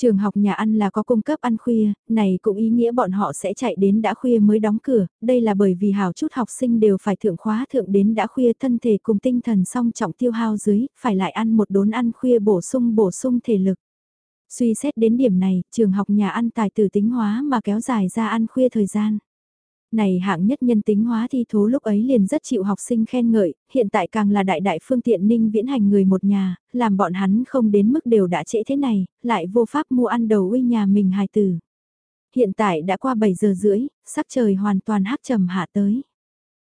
Trường học nhà ăn là có cung cấp ăn khuya, này cũng ý nghĩa bọn họ sẽ chạy đến đã khuya mới đóng cửa, đây là bởi vì hảo chút học sinh đều phải thượng khóa thượng đến đã khuya thân thể cùng tinh thần song trọng tiêu hao dưới, phải lại ăn một đốn ăn khuya bổ sung bổ sung thể lực. Suy xét đến điểm này, trường học nhà ăn tài tử tính hóa mà kéo dài ra ăn khuya thời gian. Này hạng nhất nhân tính hóa thi thố lúc ấy liền rất chịu học sinh khen ngợi, hiện tại càng là đại đại phương tiện ninh viễn hành người một nhà, làm bọn hắn không đến mức đều đã trễ thế này, lại vô pháp mua ăn đầu uy nhà mình hài tử. Hiện tại đã qua 7 giờ rưỡi, sắc trời hoàn toàn hắc trầm hạ tới.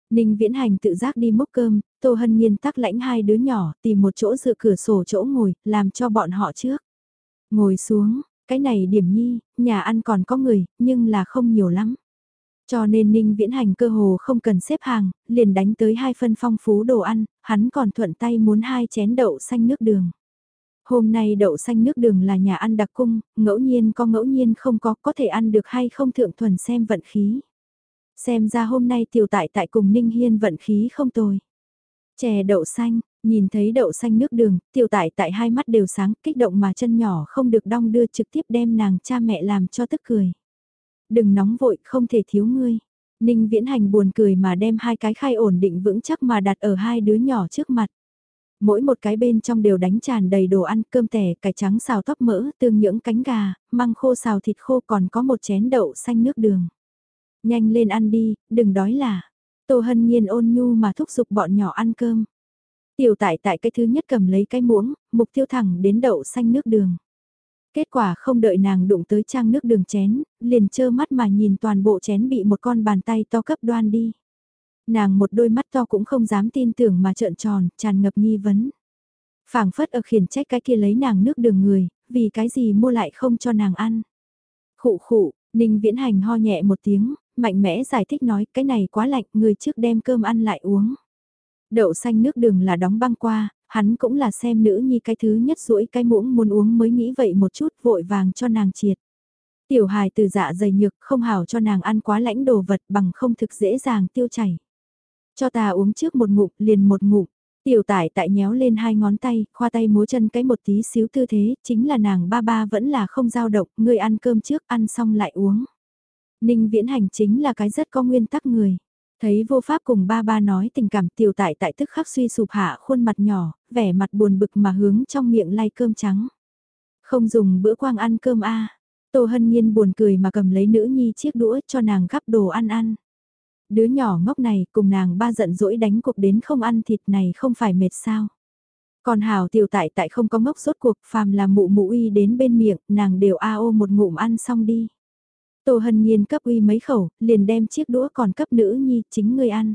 Ninh viễn hành tự giác đi múc cơm, Tô Hân Nhiên tắc lãnh hai đứa nhỏ tìm một chỗ dựa cửa sổ chỗ ngồi, làm cho bọn họ trước. Ngồi xuống, cái này điểm nhi, nhà ăn còn có người, nhưng là không nhiều lắm. Cho nên Ninh Viễn Hành cơ hồ không cần xếp hàng, liền đánh tới hai phân phong phú đồ ăn, hắn còn thuận tay muốn hai chén đậu xanh nước đường. Hôm nay đậu xanh nước đường là nhà ăn đặc cung, ngẫu nhiên có ngẫu nhiên không có, có thể ăn được hay không thượng thuần xem vận khí. Xem ra hôm nay tiểu tại tại cùng Ninh Hiên vận khí không tồi. Chè đậu xanh, nhìn thấy đậu xanh nước đường, tiểu tại tại hai mắt đều sáng, kích động mà chân nhỏ không được đong đưa trực tiếp đem nàng cha mẹ làm cho tức cười. Đừng nóng vội, không thể thiếu ngươi. Ninh viễn hành buồn cười mà đem hai cái khay ổn định vững chắc mà đặt ở hai đứa nhỏ trước mặt. Mỗi một cái bên trong đều đánh tràn đầy đồ ăn cơm tẻ, cải trắng xào tóc mỡ, tương những cánh gà, măng khô xào thịt khô còn có một chén đậu xanh nước đường. Nhanh lên ăn đi, đừng đói là. Tô Hân Nhiên ôn nhu mà thúc giục bọn nhỏ ăn cơm. Tiểu tại tại cái thứ nhất cầm lấy cái muỗng, mục tiêu thẳng đến đậu xanh nước đường. Kết quả không đợi nàng đụng tới trang nước đường chén, liền trơ mắt mà nhìn toàn bộ chén bị một con bàn tay to cấp đoan đi. Nàng một đôi mắt to cũng không dám tin tưởng mà trợn tròn, tràn ngập nghi vấn. phảng phất ở khiển trách cái kia lấy nàng nước đường người, vì cái gì mua lại không cho nàng ăn. Khụ khụ, Ninh Viễn Hành ho nhẹ một tiếng, mạnh mẽ giải thích nói cái này quá lạnh, người trước đem cơm ăn lại uống. Đậu xanh nước đường là đóng băng qua, hắn cũng là xem nữ nhi cái thứ nhất rũi cái muỗng muốn uống mới nghĩ vậy một chút vội vàng cho nàng triệt. Tiểu hài từ dạ dày nhược không hảo cho nàng ăn quá lãnh đồ vật bằng không thực dễ dàng tiêu chảy. Cho ta uống trước một ngụm liền một ngụm. Tiểu tải tại nhéo lên hai ngón tay, khoa tay múa chân cái một tí xíu tư thế, chính là nàng ba ba vẫn là không giao động, người ăn cơm trước ăn xong lại uống. Ninh viễn hành chính là cái rất có nguyên tắc người. Thấy vô pháp cùng ba ba nói tình cảm tiểu tại tại tức khắc suy sụp hạ khuôn mặt nhỏ, vẻ mặt buồn bực mà hướng trong miệng lay cơm trắng. Không dùng bữa quang ăn cơm a Tô Hân Nhiên buồn cười mà cầm lấy nữ nhi chiếc đũa cho nàng gắp đồ ăn ăn. Đứa nhỏ ngốc này cùng nàng ba giận dỗi đánh cuộc đến không ăn thịt này không phải mệt sao. Còn hào tiểu tại tại không có ngốc rốt cuộc phàm là mụ mụ y đến bên miệng, nàng đều a ô một ngụm ăn xong đi. Tô Hân Nhiên cấp uy mấy khẩu, liền đem chiếc đũa còn cấp nữ nhi chính người ăn.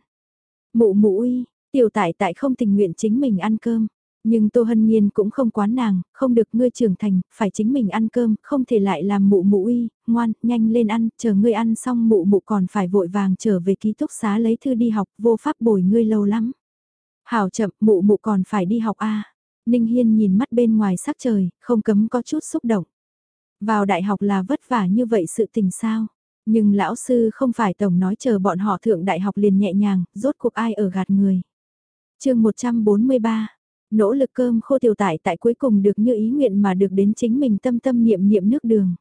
Mụ mụ uy, tiểu tại tại không tình nguyện chính mình ăn cơm. Nhưng Tô Hân Nhiên cũng không quán nàng, không được ngươi trưởng thành, phải chính mình ăn cơm, không thể lại làm mụ mụ uy, ngoan, nhanh lên ăn, chờ ngươi ăn xong mụ mụ còn phải vội vàng trở về ký túc xá lấy thư đi học, vô pháp bồi ngươi lâu lắm. Hảo chậm, mụ mụ còn phải đi học a Ninh Hiên nhìn mắt bên ngoài sắc trời, không cấm có chút xúc động. Vào đại học là vất vả như vậy sự tình sao? Nhưng lão sư không phải tổng nói chờ bọn họ thượng đại học liền nhẹ nhàng, rốt cuộc ai ở gạt người. chương 143, nỗ lực cơm khô tiểu tải tại cuối cùng được như ý nguyện mà được đến chính mình tâm tâm niệm niệm nước đường.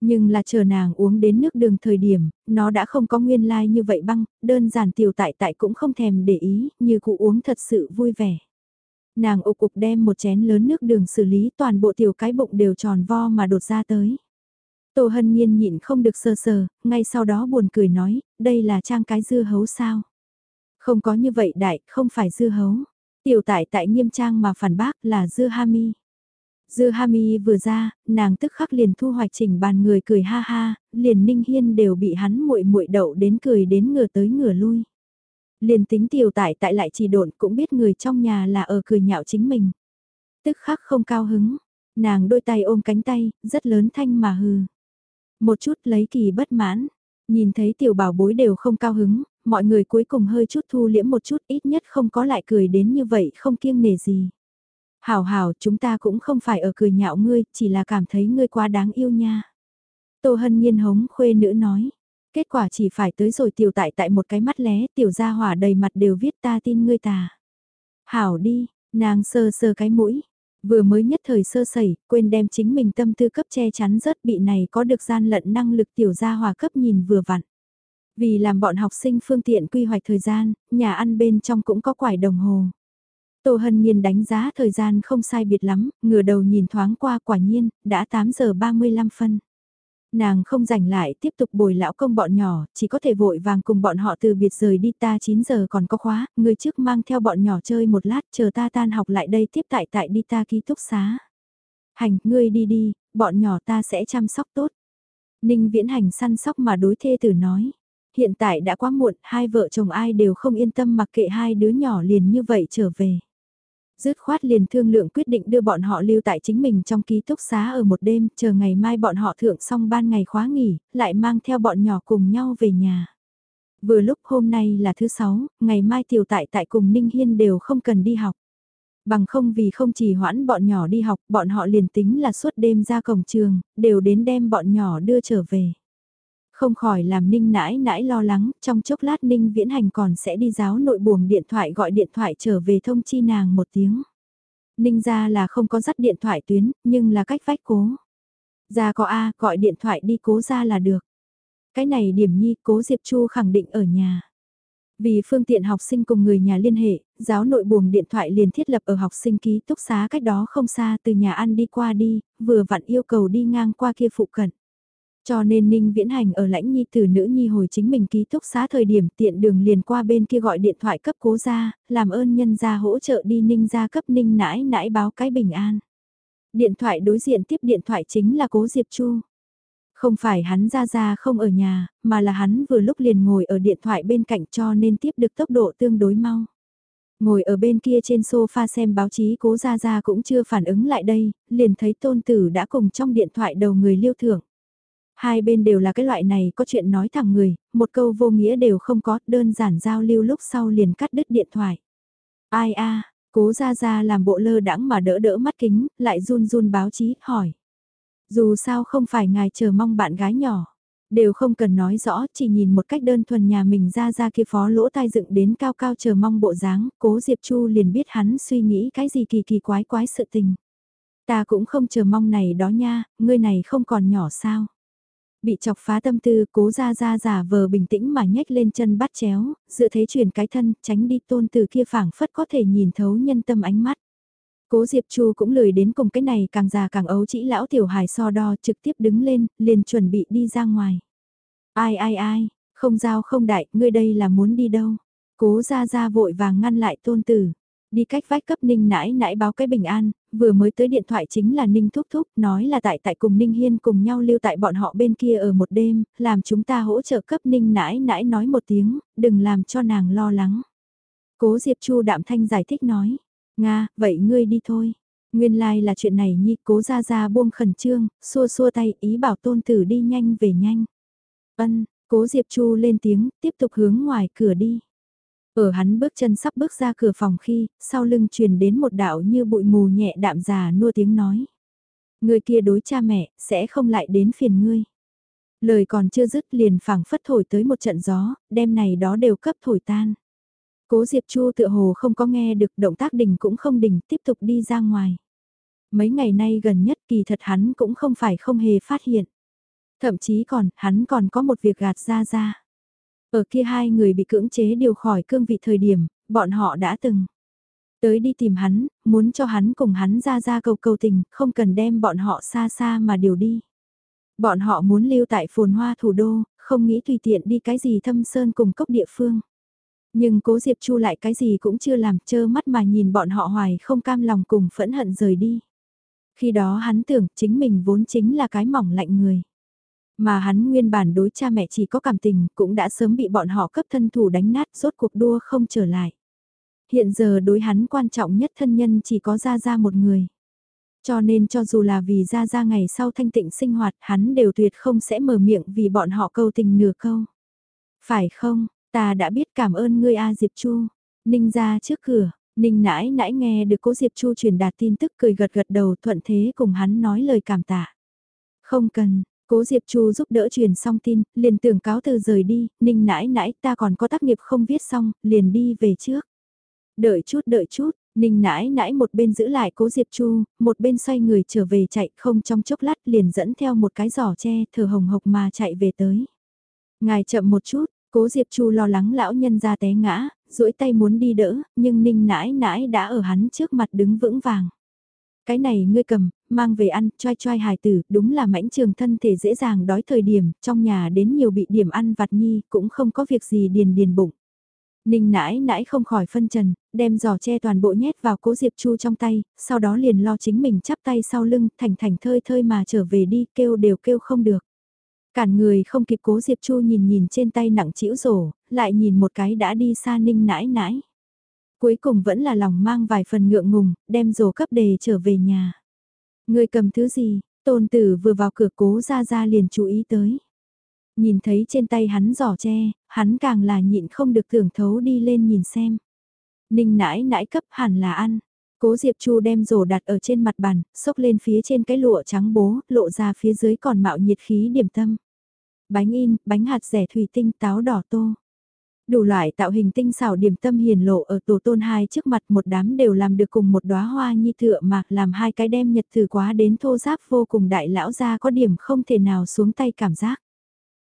Nhưng là chờ nàng uống đến nước đường thời điểm, nó đã không có nguyên lai like như vậy băng, đơn giản tiểu tại tại cũng không thèm để ý, như cụ uống thật sự vui vẻ. Nàng ục cục đem một chén lớn nước đường xử lý toàn bộ tiểu cái bụng đều tròn vo mà đột ra tới. Tô Hân Nhiên nhịn không được sơ sờ, ngay sau đó buồn cười nói, đây là trang cái dưa hấu sao. Không có như vậy đại, không phải dưa hấu. Tiểu tại tại nghiêm trang mà phản bác là dưa hami. dưa Hami vừa ra, nàng tức khắc liền thu hoạch chỉnh bàn người cười ha ha, liền Ninh Hiên đều bị hắn muội muội đậu đến cười đến ngửa tới ngửa lui. Liền tính tiểu tại tại lại chỉ độn cũng biết người trong nhà là ở cười nhạo chính mình. Tức khắc không cao hứng, nàng đôi tay ôm cánh tay, rất lớn thanh mà hừ. Một chút lấy kỳ bất mãn, nhìn thấy tiểu bảo bối đều không cao hứng, mọi người cuối cùng hơi chút thu liễm một chút ít nhất không có lại cười đến như vậy không kiêng nề gì. Hảo hảo chúng ta cũng không phải ở cười nhạo ngươi, chỉ là cảm thấy ngươi quá đáng yêu nha. Tô hân nhiên hống khuê nữ nói. Kết quả chỉ phải tới rồi tiểu tại tại một cái mắt lé tiểu gia hỏa đầy mặt đều viết ta tin ngươi tà. Hảo đi, nàng sơ sơ cái mũi. Vừa mới nhất thời sơ sẩy, quên đem chính mình tâm tư cấp che chắn rất bị này có được gian lận năng lực tiểu gia hòa cấp nhìn vừa vặn. Vì làm bọn học sinh phương tiện quy hoạch thời gian, nhà ăn bên trong cũng có quải đồng hồ. Tô Hân Nhiên đánh giá thời gian không sai biệt lắm, ngửa đầu nhìn thoáng qua quả nhiên, đã 8 giờ 35 phân. Nàng không rảnh lại tiếp tục bồi lão công bọn nhỏ, chỉ có thể vội vàng cùng bọn họ từ biệt rời đi ta 9 giờ còn có khóa, người trước mang theo bọn nhỏ chơi một lát chờ ta tan học lại đây tiếp tại tại đi ta ký túc xá. Hành, ngươi đi đi, bọn nhỏ ta sẽ chăm sóc tốt. Ninh viễn hành săn sóc mà đối thê tử nói. Hiện tại đã quá muộn, hai vợ chồng ai đều không yên tâm mặc kệ hai đứa nhỏ liền như vậy trở về dứt khoát liền thương lượng quyết định đưa bọn họ lưu tại chính mình trong ký túc xá ở một đêm, chờ ngày mai bọn họ thượng xong ban ngày khóa nghỉ, lại mang theo bọn nhỏ cùng nhau về nhà. Vừa lúc hôm nay là thứ sáu, ngày mai tiểu tại tại cùng Ninh Hiên đều không cần đi học. Bằng không vì không chỉ hoãn bọn nhỏ đi học, bọn họ liền tính là suốt đêm ra cổng trường, đều đến đem bọn nhỏ đưa trở về. Không khỏi làm Ninh nãi nãi lo lắng, trong chốc lát Ninh viễn hành còn sẽ đi giáo nội buồng điện thoại gọi điện thoại trở về thông chi nàng một tiếng. Ninh ra là không có dắt điện thoại tuyến, nhưng là cách vách cố. Ra có A, gọi điện thoại đi cố ra là được. Cái này điểm nhi cố Diệp Chu khẳng định ở nhà. Vì phương tiện học sinh cùng người nhà liên hệ, giáo nội buồng điện thoại liền thiết lập ở học sinh ký túc xá cách đó không xa từ nhà ăn đi qua đi, vừa vặn yêu cầu đi ngang qua kia phụ cận. Cho nên Ninh Viễn Hành ở lãnh nhi từ nữ nhi hồi chính mình ký túc xá thời điểm tiện đường liền qua bên kia gọi điện thoại cấp cố gia làm ơn nhân gia hỗ trợ đi Ninh gia cấp Ninh nãi nãi báo cái bình an. Điện thoại đối diện tiếp điện thoại chính là cố Diệp Chu. Không phải hắn ra ra không ở nhà, mà là hắn vừa lúc liền ngồi ở điện thoại bên cạnh cho nên tiếp được tốc độ tương đối mau. Ngồi ở bên kia trên sofa xem báo chí cố ra ra cũng chưa phản ứng lại đây, liền thấy tôn tử đã cùng trong điện thoại đầu người liêu thưởng. Hai bên đều là cái loại này có chuyện nói thẳng người, một câu vô nghĩa đều không có, đơn giản giao lưu lúc sau liền cắt đứt điện thoại. Ai a cố ra ra làm bộ lơ đãng mà đỡ đỡ mắt kính, lại run run báo chí, hỏi. Dù sao không phải ngài chờ mong bạn gái nhỏ, đều không cần nói rõ, chỉ nhìn một cách đơn thuần nhà mình ra ra kia phó lỗ tai dựng đến cao cao chờ mong bộ dáng, cố Diệp Chu liền biết hắn suy nghĩ cái gì kỳ kỳ quái quái sự tình. Ta cũng không chờ mong này đó nha, ngươi này không còn nhỏ sao. Bị chọc phá tâm tư cố ra ra giả vờ bình tĩnh mà nhếch lên chân bắt chéo, dựa thế chuyển cái thân, tránh đi tôn từ kia phảng phất có thể nhìn thấu nhân tâm ánh mắt. Cố Diệp Chu cũng lười đến cùng cái này càng già càng ấu chỉ lão tiểu hài so đo trực tiếp đứng lên, liền chuẩn bị đi ra ngoài. Ai ai ai, không giao không đại, ngươi đây là muốn đi đâu? Cố ra ra vội vàng ngăn lại tôn tử. Đi cách vách cấp Ninh nãi nãi báo cái bình an, vừa mới tới điện thoại chính là Ninh Thúc Thúc, nói là tại tại cùng Ninh Hiên cùng nhau lưu tại bọn họ bên kia ở một đêm, làm chúng ta hỗ trợ cấp Ninh nãi nãi nói một tiếng, đừng làm cho nàng lo lắng. Cố Diệp Chu đạm thanh giải thích nói, Nga, vậy ngươi đi thôi. Nguyên lai like là chuyện này nhi cố ra ra buông khẩn trương, xua xua tay ý bảo tôn tử đi nhanh về nhanh. Ân, cố Diệp Chu lên tiếng, tiếp tục hướng ngoài cửa đi. Ở hắn bước chân sắp bước ra cửa phòng khi, sau lưng truyền đến một đạo như bụi mù nhẹ đạm già nua tiếng nói. Người kia đối cha mẹ, sẽ không lại đến phiền ngươi. Lời còn chưa dứt liền phảng phất thổi tới một trận gió, đêm này đó đều cấp thổi tan. Cố Diệp Chu tựa hồ không có nghe được động tác đình cũng không đình tiếp tục đi ra ngoài. Mấy ngày nay gần nhất kỳ thật hắn cũng không phải không hề phát hiện. Thậm chí còn, hắn còn có một việc gạt ra ra. Ở kia hai người bị cưỡng chế điều khỏi cương vị thời điểm, bọn họ đã từng tới đi tìm hắn, muốn cho hắn cùng hắn ra ra cầu cầu tình, không cần đem bọn họ xa xa mà điều đi. Bọn họ muốn lưu tại phồn hoa thủ đô, không nghĩ tùy tiện đi cái gì thâm sơn cùng cốc địa phương. Nhưng cố Diệp Chu lại cái gì cũng chưa làm, chơ mắt mà nhìn bọn họ hoài không cam lòng cùng phẫn hận rời đi. Khi đó hắn tưởng chính mình vốn chính là cái mỏng lạnh người. Mà hắn nguyên bản đối cha mẹ chỉ có cảm tình cũng đã sớm bị bọn họ cấp thân thủ đánh nát rốt cuộc đua không trở lại. Hiện giờ đối hắn quan trọng nhất thân nhân chỉ có Gia Gia một người. Cho nên cho dù là vì Gia Gia ngày sau thanh tịnh sinh hoạt hắn đều tuyệt không sẽ mở miệng vì bọn họ câu tình nửa câu. Phải không, ta đã biết cảm ơn ngươi A Diệp Chu. Ninh ra trước cửa, Ninh nãi nãi nghe được cố Diệp Chu truyền đạt tin tức cười gật gật đầu thuận thế cùng hắn nói lời cảm tạ. Không cần, cố Diệp Chu giúp đỡ truyền xong tin, liền tưởng cáo từ rời đi, Ninh nãi nãi ta còn có tác nghiệp không viết xong, liền đi về trước. Đợi chút đợi chút, Ninh nãi nãi một bên giữ lại cố Diệp Chu, một bên xoay người trở về chạy không trong chốc lát liền dẫn theo một cái giỏ tre thở hồng hộc mà chạy về tới. Ngài chậm một chút, cố Diệp Chu lo lắng lão nhân ra té ngã, duỗi tay muốn đi đỡ, nhưng Ninh nãi nãi đã ở hắn trước mặt đứng vững vàng. Cái này ngươi cầm, mang về ăn, choi choi hài tử, đúng là mãnh trường thân thể dễ dàng đói thời điểm, trong nhà đến nhiều bị điểm ăn vặt nhi, cũng không có việc gì điền điền bụng. Ninh nãi nãi không khỏi phân trần, đem giò che toàn bộ nhét vào cố Diệp Chu trong tay, sau đó liền lo chính mình chắp tay sau lưng, thành thành thơi thơi mà trở về đi, kêu đều kêu không được. Cản người không kịp cố Diệp Chu nhìn nhìn trên tay nặng chĩu rổ, lại nhìn một cái đã đi xa ninh nãi nãi. Cuối cùng vẫn là lòng mang vài phần ngượng ngùng, đem rổ cấp đề trở về nhà. Người cầm thứ gì, tôn tử vừa vào cửa cố ra ra liền chú ý tới. Nhìn thấy trên tay hắn giỏ tre, hắn càng là nhịn không được tưởng thấu đi lên nhìn xem. Ninh nãi nãi cấp hẳn là ăn. Cố Diệp Chu đem rổ đặt ở trên mặt bàn, xốc lên phía trên cái lụa trắng bố, lộ ra phía dưới còn mạo nhiệt khí điểm tâm. Bánh in, bánh hạt rẻ thủy tinh, táo đỏ tô. Đủ loại tạo hình tinh xảo điểm tâm hiền lộ ở tổ tôn hai trước mặt một đám đều làm được cùng một đóa hoa nhi thựa mạc làm hai cái đem nhật thử quá đến thô giáp vô cùng đại lão ra có điểm không thể nào xuống tay cảm giác.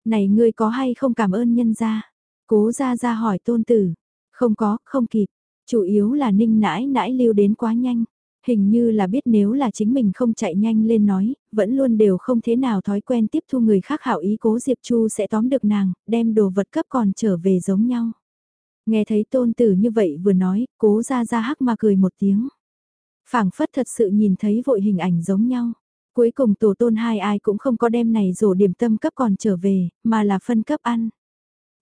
Này ngươi có hay không cảm ơn nhân gia? Cố ra ra hỏi tôn tử. Không có, không kịp. Chủ yếu là ninh nãi nãi lưu đến quá nhanh. Hình như là biết nếu là chính mình không chạy nhanh lên nói, vẫn luôn đều không thế nào thói quen tiếp thu người khác hảo ý cố Diệp Chu sẽ tóm được nàng, đem đồ vật cấp còn trở về giống nhau. Nghe thấy tôn tử như vậy vừa nói, cố ra ra hắc mà cười một tiếng. phảng phất thật sự nhìn thấy vội hình ảnh giống nhau. Cuối cùng tổ tôn hai ai cũng không có đem này rổ điểm tâm cấp còn trở về, mà là phân cấp ăn.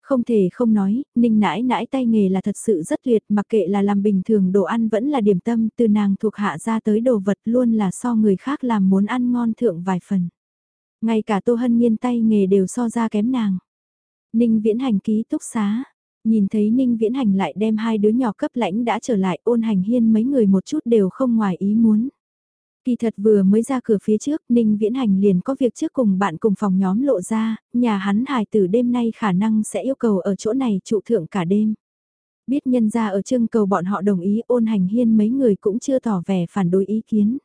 Không thể không nói, ninh nãi nãi tay nghề là thật sự rất tuyệt mặc kệ là làm bình thường đồ ăn vẫn là điểm tâm từ nàng thuộc hạ ra tới đồ vật luôn là so người khác làm muốn ăn ngon thượng vài phần. Ngay cả tô hân nhiên tay nghề đều so ra kém nàng. Ninh viễn hành ký túc xá, nhìn thấy Ninh Viễn Hành lại đem hai đứa nhỏ cấp lãnh đã trở lại ôn hành hiên mấy người một chút đều không ngoài ý muốn. Kỳ thật vừa mới ra cửa phía trước, Ninh Viễn Hành liền có việc trước cùng bạn cùng phòng nhóm lộ ra, nhà hắn hài tử đêm nay khả năng sẽ yêu cầu ở chỗ này trụ thượng cả đêm. Biết nhân ra ở trưng cầu bọn họ đồng ý ôn hành hiên mấy người cũng chưa tỏ vẻ phản đối ý kiến.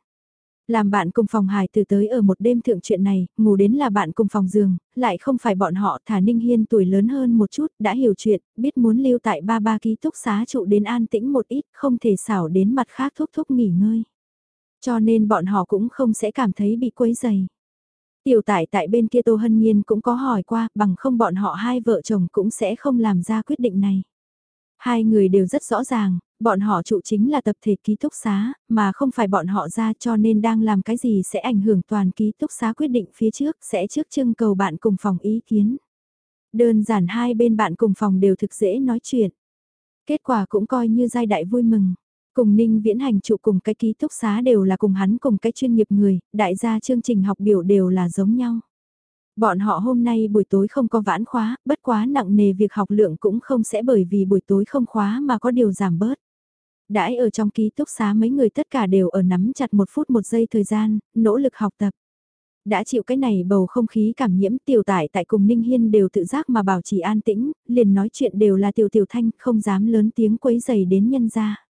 Làm bạn cùng phòng hài tử tới ở một đêm thượng chuyện này, ngủ đến là bạn cùng phòng giường, lại không phải bọn họ thả Ninh Hiên tuổi lớn hơn một chút, đã hiểu chuyện, biết muốn lưu tại ba ba ký túc xá trụ đến an tĩnh một ít, không thể xảo đến mặt khác thúc thúc nghỉ ngơi. Cho nên bọn họ cũng không sẽ cảm thấy bị quấy dày. Tiểu tại tại bên kia Tô Hân Nhiên cũng có hỏi qua, bằng không bọn họ hai vợ chồng cũng sẽ không làm ra quyết định này. Hai người đều rất rõ ràng, bọn họ trụ chính là tập thể ký túc xá, mà không phải bọn họ ra cho nên đang làm cái gì sẽ ảnh hưởng toàn ký túc xá quyết định phía trước, sẽ trước trưng cầu bạn cùng phòng ý kiến. Đơn giản hai bên bạn cùng phòng đều thực dễ nói chuyện. Kết quả cũng coi như giai đại vui mừng. Cùng Ninh Viễn Hành trụ cùng cái ký túc xá đều là cùng hắn cùng cái chuyên nghiệp người, đại gia chương trình học biểu đều là giống nhau. Bọn họ hôm nay buổi tối không có vãn khóa, bất quá nặng nề việc học lượng cũng không sẽ bởi vì buổi tối không khóa mà có điều giảm bớt. Đãi ở trong ký túc xá mấy người tất cả đều ở nắm chặt một phút một giây thời gian, nỗ lực học tập. Đã chịu cái này bầu không khí cảm nhiễm tiểu tải tại cùng Ninh Hiên đều tự giác mà bảo trì an tĩnh, liền nói chuyện đều là tiểu tiểu thanh, không dám lớn tiếng quấy giày đến nhân gia.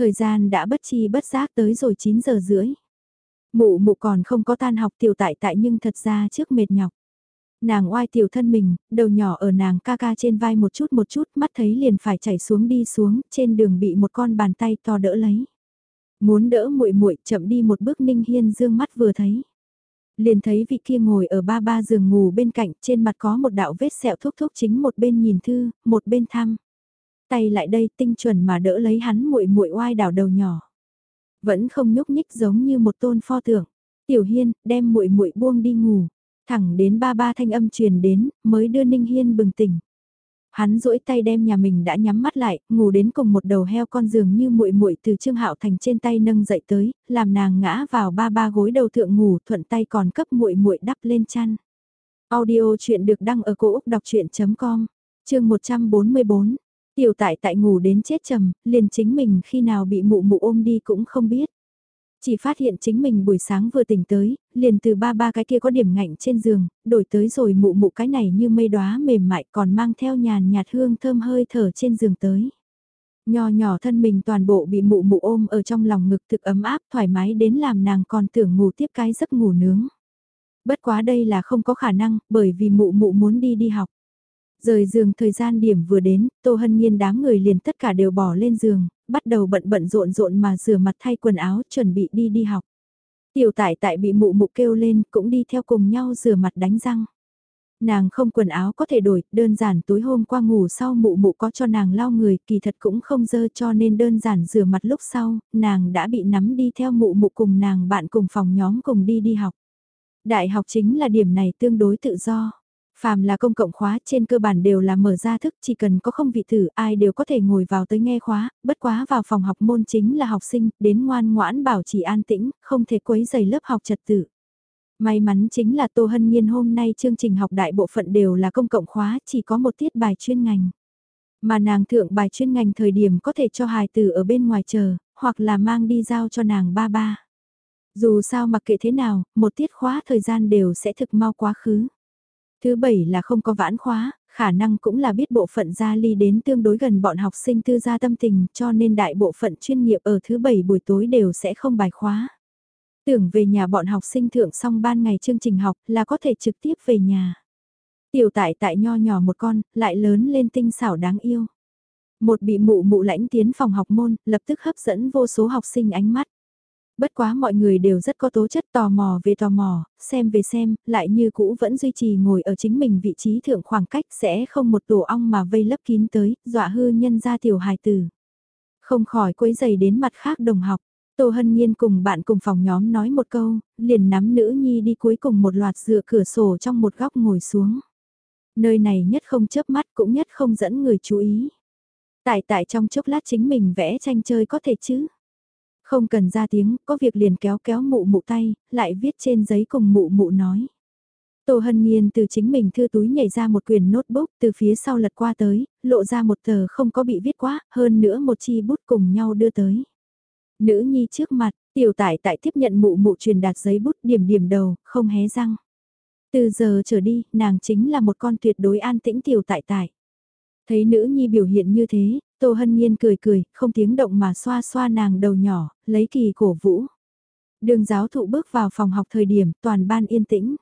Thời gian đã bất chi bất giác tới rồi 9 giờ rưỡi. Mụ mụ còn không có tan học tiểu tại tại nhưng thật ra trước mệt nhọc. Nàng oai tiểu thân mình, đầu nhỏ ở nàng ca ca trên vai một chút một chút mắt thấy liền phải chảy xuống đi xuống, trên đường bị một con bàn tay to đỡ lấy. Muốn đỡ muội muội chậm đi một bước ninh hiên dương mắt vừa thấy. Liền thấy vị kia ngồi ở ba ba giường ngủ bên cạnh trên mặt có một đạo vết sẹo thúc thúc chính một bên nhìn thư, một bên thăm tay lại đây tinh chuẩn mà đỡ lấy hắn muội muội oai đảo đầu nhỏ. Vẫn không nhúc nhích giống như một tôn pho tượng. Tiểu Hiên, đem muội muội buông đi ngủ. Thẳng đến ba ba thanh âm truyền đến, mới đưa Ninh Hiên bừng tỉnh. Hắn duỗi tay đem nhà mình đã nhắm mắt lại, ngủ đến cùng một đầu heo con giường như muội muội từ Trương Hạo Thành trên tay nâng dậy tới, làm nàng ngã vào ba ba gối đầu thượng ngủ, thuận tay còn cấp muội muội đắp lên chăn. Audio chuyện được đăng ở cổ Úc đọc chuyện.com, chương 144. Tiểu tại tại ngủ đến chết trầm, liền chính mình khi nào bị mụ mụ ôm đi cũng không biết. Chỉ phát hiện chính mình buổi sáng vừa tỉnh tới, liền từ ba ba cái kia có điểm ngạnh trên giường, đổi tới rồi mụ mụ cái này như mây đóa mềm mại còn mang theo nhàn nhạt hương thơm hơi thở trên giường tới. Nho nhỏ thân mình toàn bộ bị mụ mụ ôm ở trong lòng ngực thực ấm áp thoải mái đến làm nàng còn tưởng ngủ tiếp cái giấc ngủ nướng. Bất quá đây là không có khả năng bởi vì mụ mụ muốn đi đi học. Rời giường thời gian điểm vừa đến, Tô Hân Nhiên đám người liền tất cả đều bỏ lên giường, bắt đầu bận bận rộn rộn mà rửa mặt thay quần áo chuẩn bị đi đi học. Tiểu tại tại bị mụ mụ kêu lên cũng đi theo cùng nhau rửa mặt đánh răng. Nàng không quần áo có thể đổi, đơn giản tối hôm qua ngủ sau mụ mụ có cho nàng lau người, kỳ thật cũng không dơ cho nên đơn giản rửa mặt lúc sau, nàng đã bị nắm đi theo mụ mụ cùng nàng bạn cùng phòng nhóm cùng đi đi học. Đại học chính là điểm này tương đối tự do. Phàm là công cộng khóa trên cơ bản đều là mở ra thức, chỉ cần có không vị thử ai đều có thể ngồi vào tới nghe khóa, bất quá vào phòng học môn chính là học sinh, đến ngoan ngoãn bảo trì an tĩnh, không thể quấy dày lớp học trật tự. May mắn chính là Tô Hân Nhiên hôm nay chương trình học đại bộ phận đều là công cộng khóa, chỉ có một tiết bài chuyên ngành. Mà nàng thượng bài chuyên ngành thời điểm có thể cho hài tử ở bên ngoài chờ, hoặc là mang đi giao cho nàng ba ba. Dù sao mặc kệ thế nào, một tiết khóa thời gian đều sẽ thực mau quá khứ. Thứ bảy là không có vãn khóa, khả năng cũng là biết bộ phận gia ly đến tương đối gần bọn học sinh tư gia tâm tình cho nên đại bộ phận chuyên nghiệp ở thứ bảy buổi tối đều sẽ không bài khóa. Tưởng về nhà bọn học sinh thượng xong ban ngày chương trình học là có thể trực tiếp về nhà. Tiểu tại tại nho nhỏ một con, lại lớn lên tinh xảo đáng yêu. Một bị mụ mụ lãnh tiến phòng học môn, lập tức hấp dẫn vô số học sinh ánh mắt. Bất quá mọi người đều rất có tố chất tò mò về tò mò, xem về xem, lại như cũ vẫn duy trì ngồi ở chính mình vị trí thượng khoảng cách sẽ không một tổ ong mà vây lấp kín tới, dọa hư nhân ra tiểu hài tử. Không khỏi quấy giày đến mặt khác đồng học. Tô Hân Nhiên cùng bạn cùng phòng nhóm nói một câu, liền nắm nữ nhi đi cuối cùng một loạt dựa cửa sổ trong một góc ngồi xuống. Nơi này nhất không chớp mắt cũng nhất không dẫn người chú ý. Tại tại trong chốc lát chính mình vẽ tranh chơi có thể chứ. Không cần ra tiếng, có việc liền kéo kéo mụ mụ tay, lại viết trên giấy cùng mụ mụ nói. Tô Hân Nhiên từ chính mình thư túi nhảy ra một quyển notebook từ phía sau lật qua tới, lộ ra một tờ không có bị viết quá, hơn nữa một chi bút cùng nhau đưa tới. Nữ nhi trước mặt, tiểu tải tại tiếp nhận mụ mụ truyền đạt giấy bút điểm điểm đầu, không hé răng. Từ giờ trở đi, nàng chính là một con tuyệt đối an tĩnh tiểu tại tại. Thấy nữ nhi biểu hiện như thế, Tô Hân Nhiên cười cười, không tiếng động mà xoa xoa nàng đầu nhỏ, lấy kỳ cổ vũ. Đường giáo thụ bước vào phòng học thời điểm toàn ban yên tĩnh.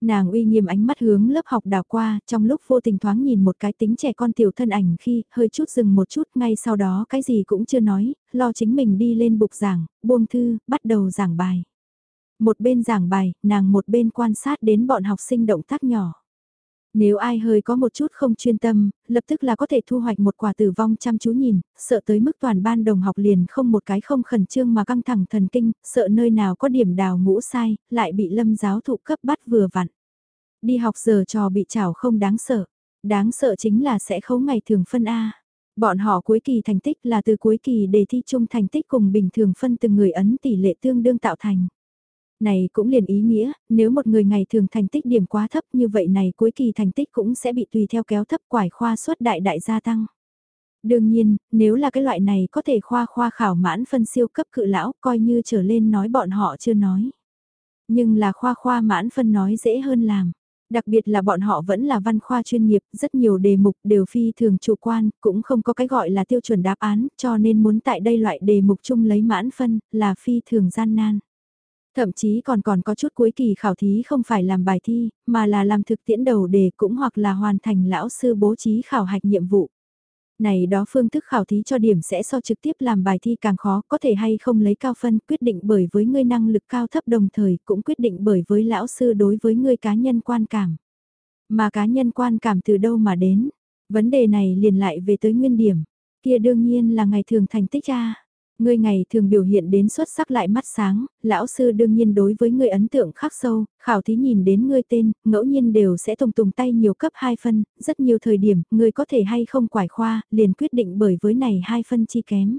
Nàng uy nghiêm ánh mắt hướng lớp học đào qua, trong lúc vô tình thoáng nhìn một cái tính trẻ con tiểu thân ảnh khi hơi chút dừng một chút ngay sau đó cái gì cũng chưa nói, lo chính mình đi lên bục giảng, buông thư, bắt đầu giảng bài. Một bên giảng bài, nàng một bên quan sát đến bọn học sinh động tác nhỏ. Nếu ai hơi có một chút không chuyên tâm, lập tức là có thể thu hoạch một quả tử vong chăm chú nhìn, sợ tới mức toàn ban đồng học liền không một cái không khẩn trương mà căng thẳng thần kinh, sợ nơi nào có điểm đào ngũ sai, lại bị lâm giáo thụ cấp bắt vừa vặn. Đi học giờ trò bị chảo không đáng sợ, đáng sợ chính là sẽ khấu ngày thường phân A. Bọn họ cuối kỳ thành tích là từ cuối kỳ đề thi chung thành tích cùng bình thường phân từng người ấn tỷ lệ tương đương tạo thành này cũng liền ý nghĩa, nếu một người ngày thường thành tích điểm quá thấp như vậy này cuối kỳ thành tích cũng sẽ bị tùy theo kéo thấp quải khoa suất đại đại gia tăng. Đương nhiên, nếu là cái loại này có thể khoa khoa khảo mãn phân siêu cấp cự lão coi như trở lên nói bọn họ chưa nói. Nhưng là khoa khoa mãn phân nói dễ hơn làm. Đặc biệt là bọn họ vẫn là văn khoa chuyên nghiệp, rất nhiều đề mục đều phi thường chủ quan, cũng không có cái gọi là tiêu chuẩn đáp án, cho nên muốn tại đây loại đề mục chung lấy mãn phân, là phi thường gian nan. Thậm chí còn còn có chút cuối kỳ khảo thí không phải làm bài thi, mà là làm thực tiễn đầu đề cũng hoặc là hoàn thành lão sư bố trí khảo hạch nhiệm vụ. Này đó phương thức khảo thí cho điểm sẽ so trực tiếp làm bài thi càng khó, có thể hay không lấy cao phân quyết định bởi với ngươi năng lực cao thấp đồng thời cũng quyết định bởi với lão sư đối với ngươi cá nhân quan cảm. Mà cá nhân quan cảm từ đâu mà đến? Vấn đề này liền lại về tới nguyên điểm, kia đương nhiên là ngày thường thành tích ra Ngươi ngày thường biểu hiện đến xuất sắc lại mắt sáng, lão sư đương nhiên đối với ngươi ấn tượng khắc sâu, khảo thí nhìn đến ngươi tên, ngẫu nhiên đều sẽ tùng tùng tay nhiều cấp 2 phân, rất nhiều thời điểm, ngươi có thể hay không quải khoa, liền quyết định bởi với này 2 phân chi kém.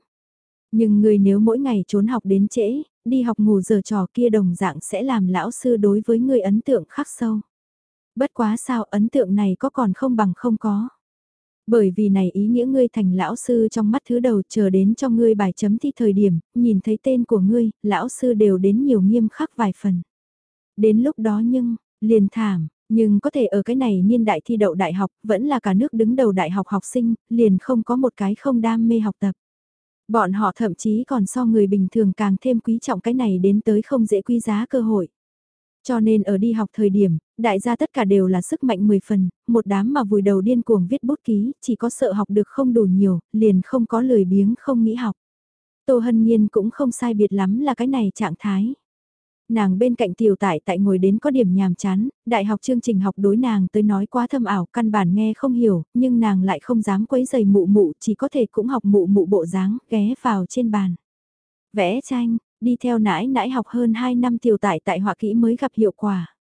Nhưng ngươi nếu mỗi ngày trốn học đến trễ, đi học ngủ giờ trò kia đồng dạng sẽ làm lão sư đối với ngươi ấn tượng khắc sâu. Bất quá sao ấn tượng này có còn không bằng không có. Bởi vì này ý nghĩa ngươi thành lão sư trong mắt thứ đầu chờ đến cho ngươi bài chấm thi thời điểm, nhìn thấy tên của ngươi, lão sư đều đến nhiều nghiêm khắc vài phần. Đến lúc đó nhưng, liền thảm, nhưng có thể ở cái này niên đại thi đậu đại học, vẫn là cả nước đứng đầu đại học học sinh, liền không có một cái không đam mê học tập. Bọn họ thậm chí còn so người bình thường càng thêm quý trọng cái này đến tới không dễ quý giá cơ hội. Cho nên ở đi học thời điểm, đại gia tất cả đều là sức mạnh 10 phần, một đám mà vùi đầu điên cuồng viết bút ký, chỉ có sợ học được không đủ nhiều, liền không có lười biếng không nghĩ học. Tô Hân Nhiên cũng không sai biệt lắm là cái này trạng thái. Nàng bên cạnh tiểu tại tại ngồi đến có điểm nhàm chán, đại học chương trình học đối nàng tới nói quá thâm ảo, căn bản nghe không hiểu, nhưng nàng lại không dám quấy giày mụ mụ, chỉ có thể cũng học mụ mụ bộ dáng, ghé vào trên bàn. Vẽ tranh, đi theo nãi nãi học hơn 2 năm tiểu tại tại họa kỹ mới gặp hiệu quả.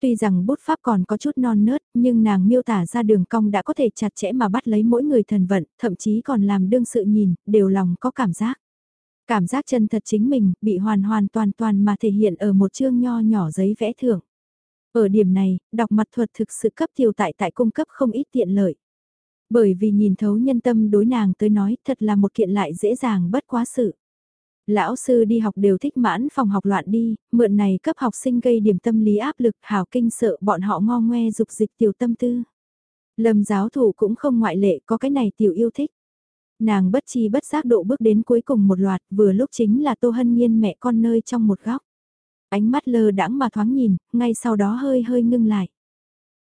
Tuy rằng bút pháp còn có chút non nớt, nhưng nàng miêu tả ra đường cong đã có thể chặt chẽ mà bắt lấy mỗi người thần vận, thậm chí còn làm đương sự nhìn, đều lòng có cảm giác. Cảm giác chân thật chính mình, bị hoàn hoàn toàn toàn mà thể hiện ở một chương nho nhỏ giấy vẽ thưởng. Ở điểm này, đọc mặt thuật thực sự cấp tiểu tại tại cung cấp không ít tiện lợi. Bởi vì nhìn thấu nhân tâm đối nàng tới nói thật là một kiện lại dễ dàng bất quá sự. Lão sư đi học đều thích mãn phòng học loạn đi, mượn này cấp học sinh gây điểm tâm lý áp lực hào kinh sợ bọn họ ngo ngoe dục dịch tiểu tâm tư. Lâm giáo thủ cũng không ngoại lệ có cái này tiểu yêu thích. Nàng bất chi bất giác độ bước đến cuối cùng một loạt vừa lúc chính là Tô Hân Nhiên mẹ con nơi trong một góc. Ánh mắt lơ đãng mà thoáng nhìn, ngay sau đó hơi hơi ngưng lại.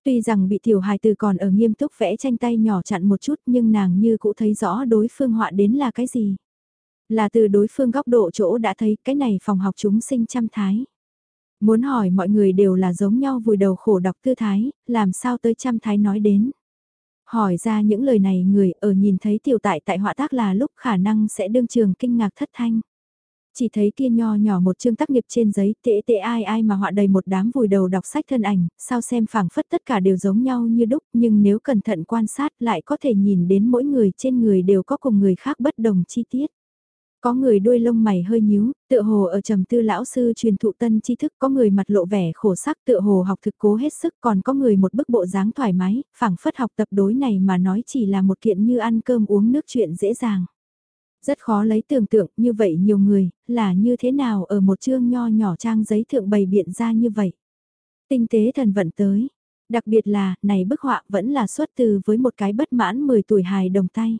Tuy rằng bị tiểu hài từ còn ở nghiêm túc vẽ tranh tay nhỏ chặn một chút nhưng nàng như cũng thấy rõ đối phương họa đến là cái gì. Là từ đối phương góc độ chỗ đã thấy cái này phòng học chúng sinh trăm thái. Muốn hỏi mọi người đều là giống nhau vùi đầu khổ đọc tư thái, làm sao tới trăm thái nói đến. Hỏi ra những lời này người ở nhìn thấy tiểu tại tại họa tác là lúc khả năng sẽ đương trường kinh ngạc thất thanh. Chỉ thấy kia nho nhỏ một chương tác nghiệp trên giấy tệ tệ ai ai mà họa đầy một đám vùi đầu đọc sách thân ảnh, sao xem phảng phất tất cả đều giống nhau như đúc nhưng nếu cẩn thận quan sát lại có thể nhìn đến mỗi người trên người đều có cùng người khác bất đồng chi tiết. Có người đuôi lông mày hơi nhíu, tựa hồ ở trầm tư lão sư truyền thụ tân tri thức, có người mặt lộ vẻ khổ sắc tựa hồ học thực cố hết sức, còn có người một bức bộ dáng thoải mái, phảng phất học tập đối này mà nói chỉ là một kiện như ăn cơm uống nước chuyện dễ dàng. Rất khó lấy tưởng tượng như vậy nhiều người, là như thế nào ở một chương nho nhỏ trang giấy thượng bày biện ra như vậy. Tinh tế thần vận tới, đặc biệt là, này bức họa vẫn là xuất từ với một cái bất mãn 10 tuổi hài đồng tay.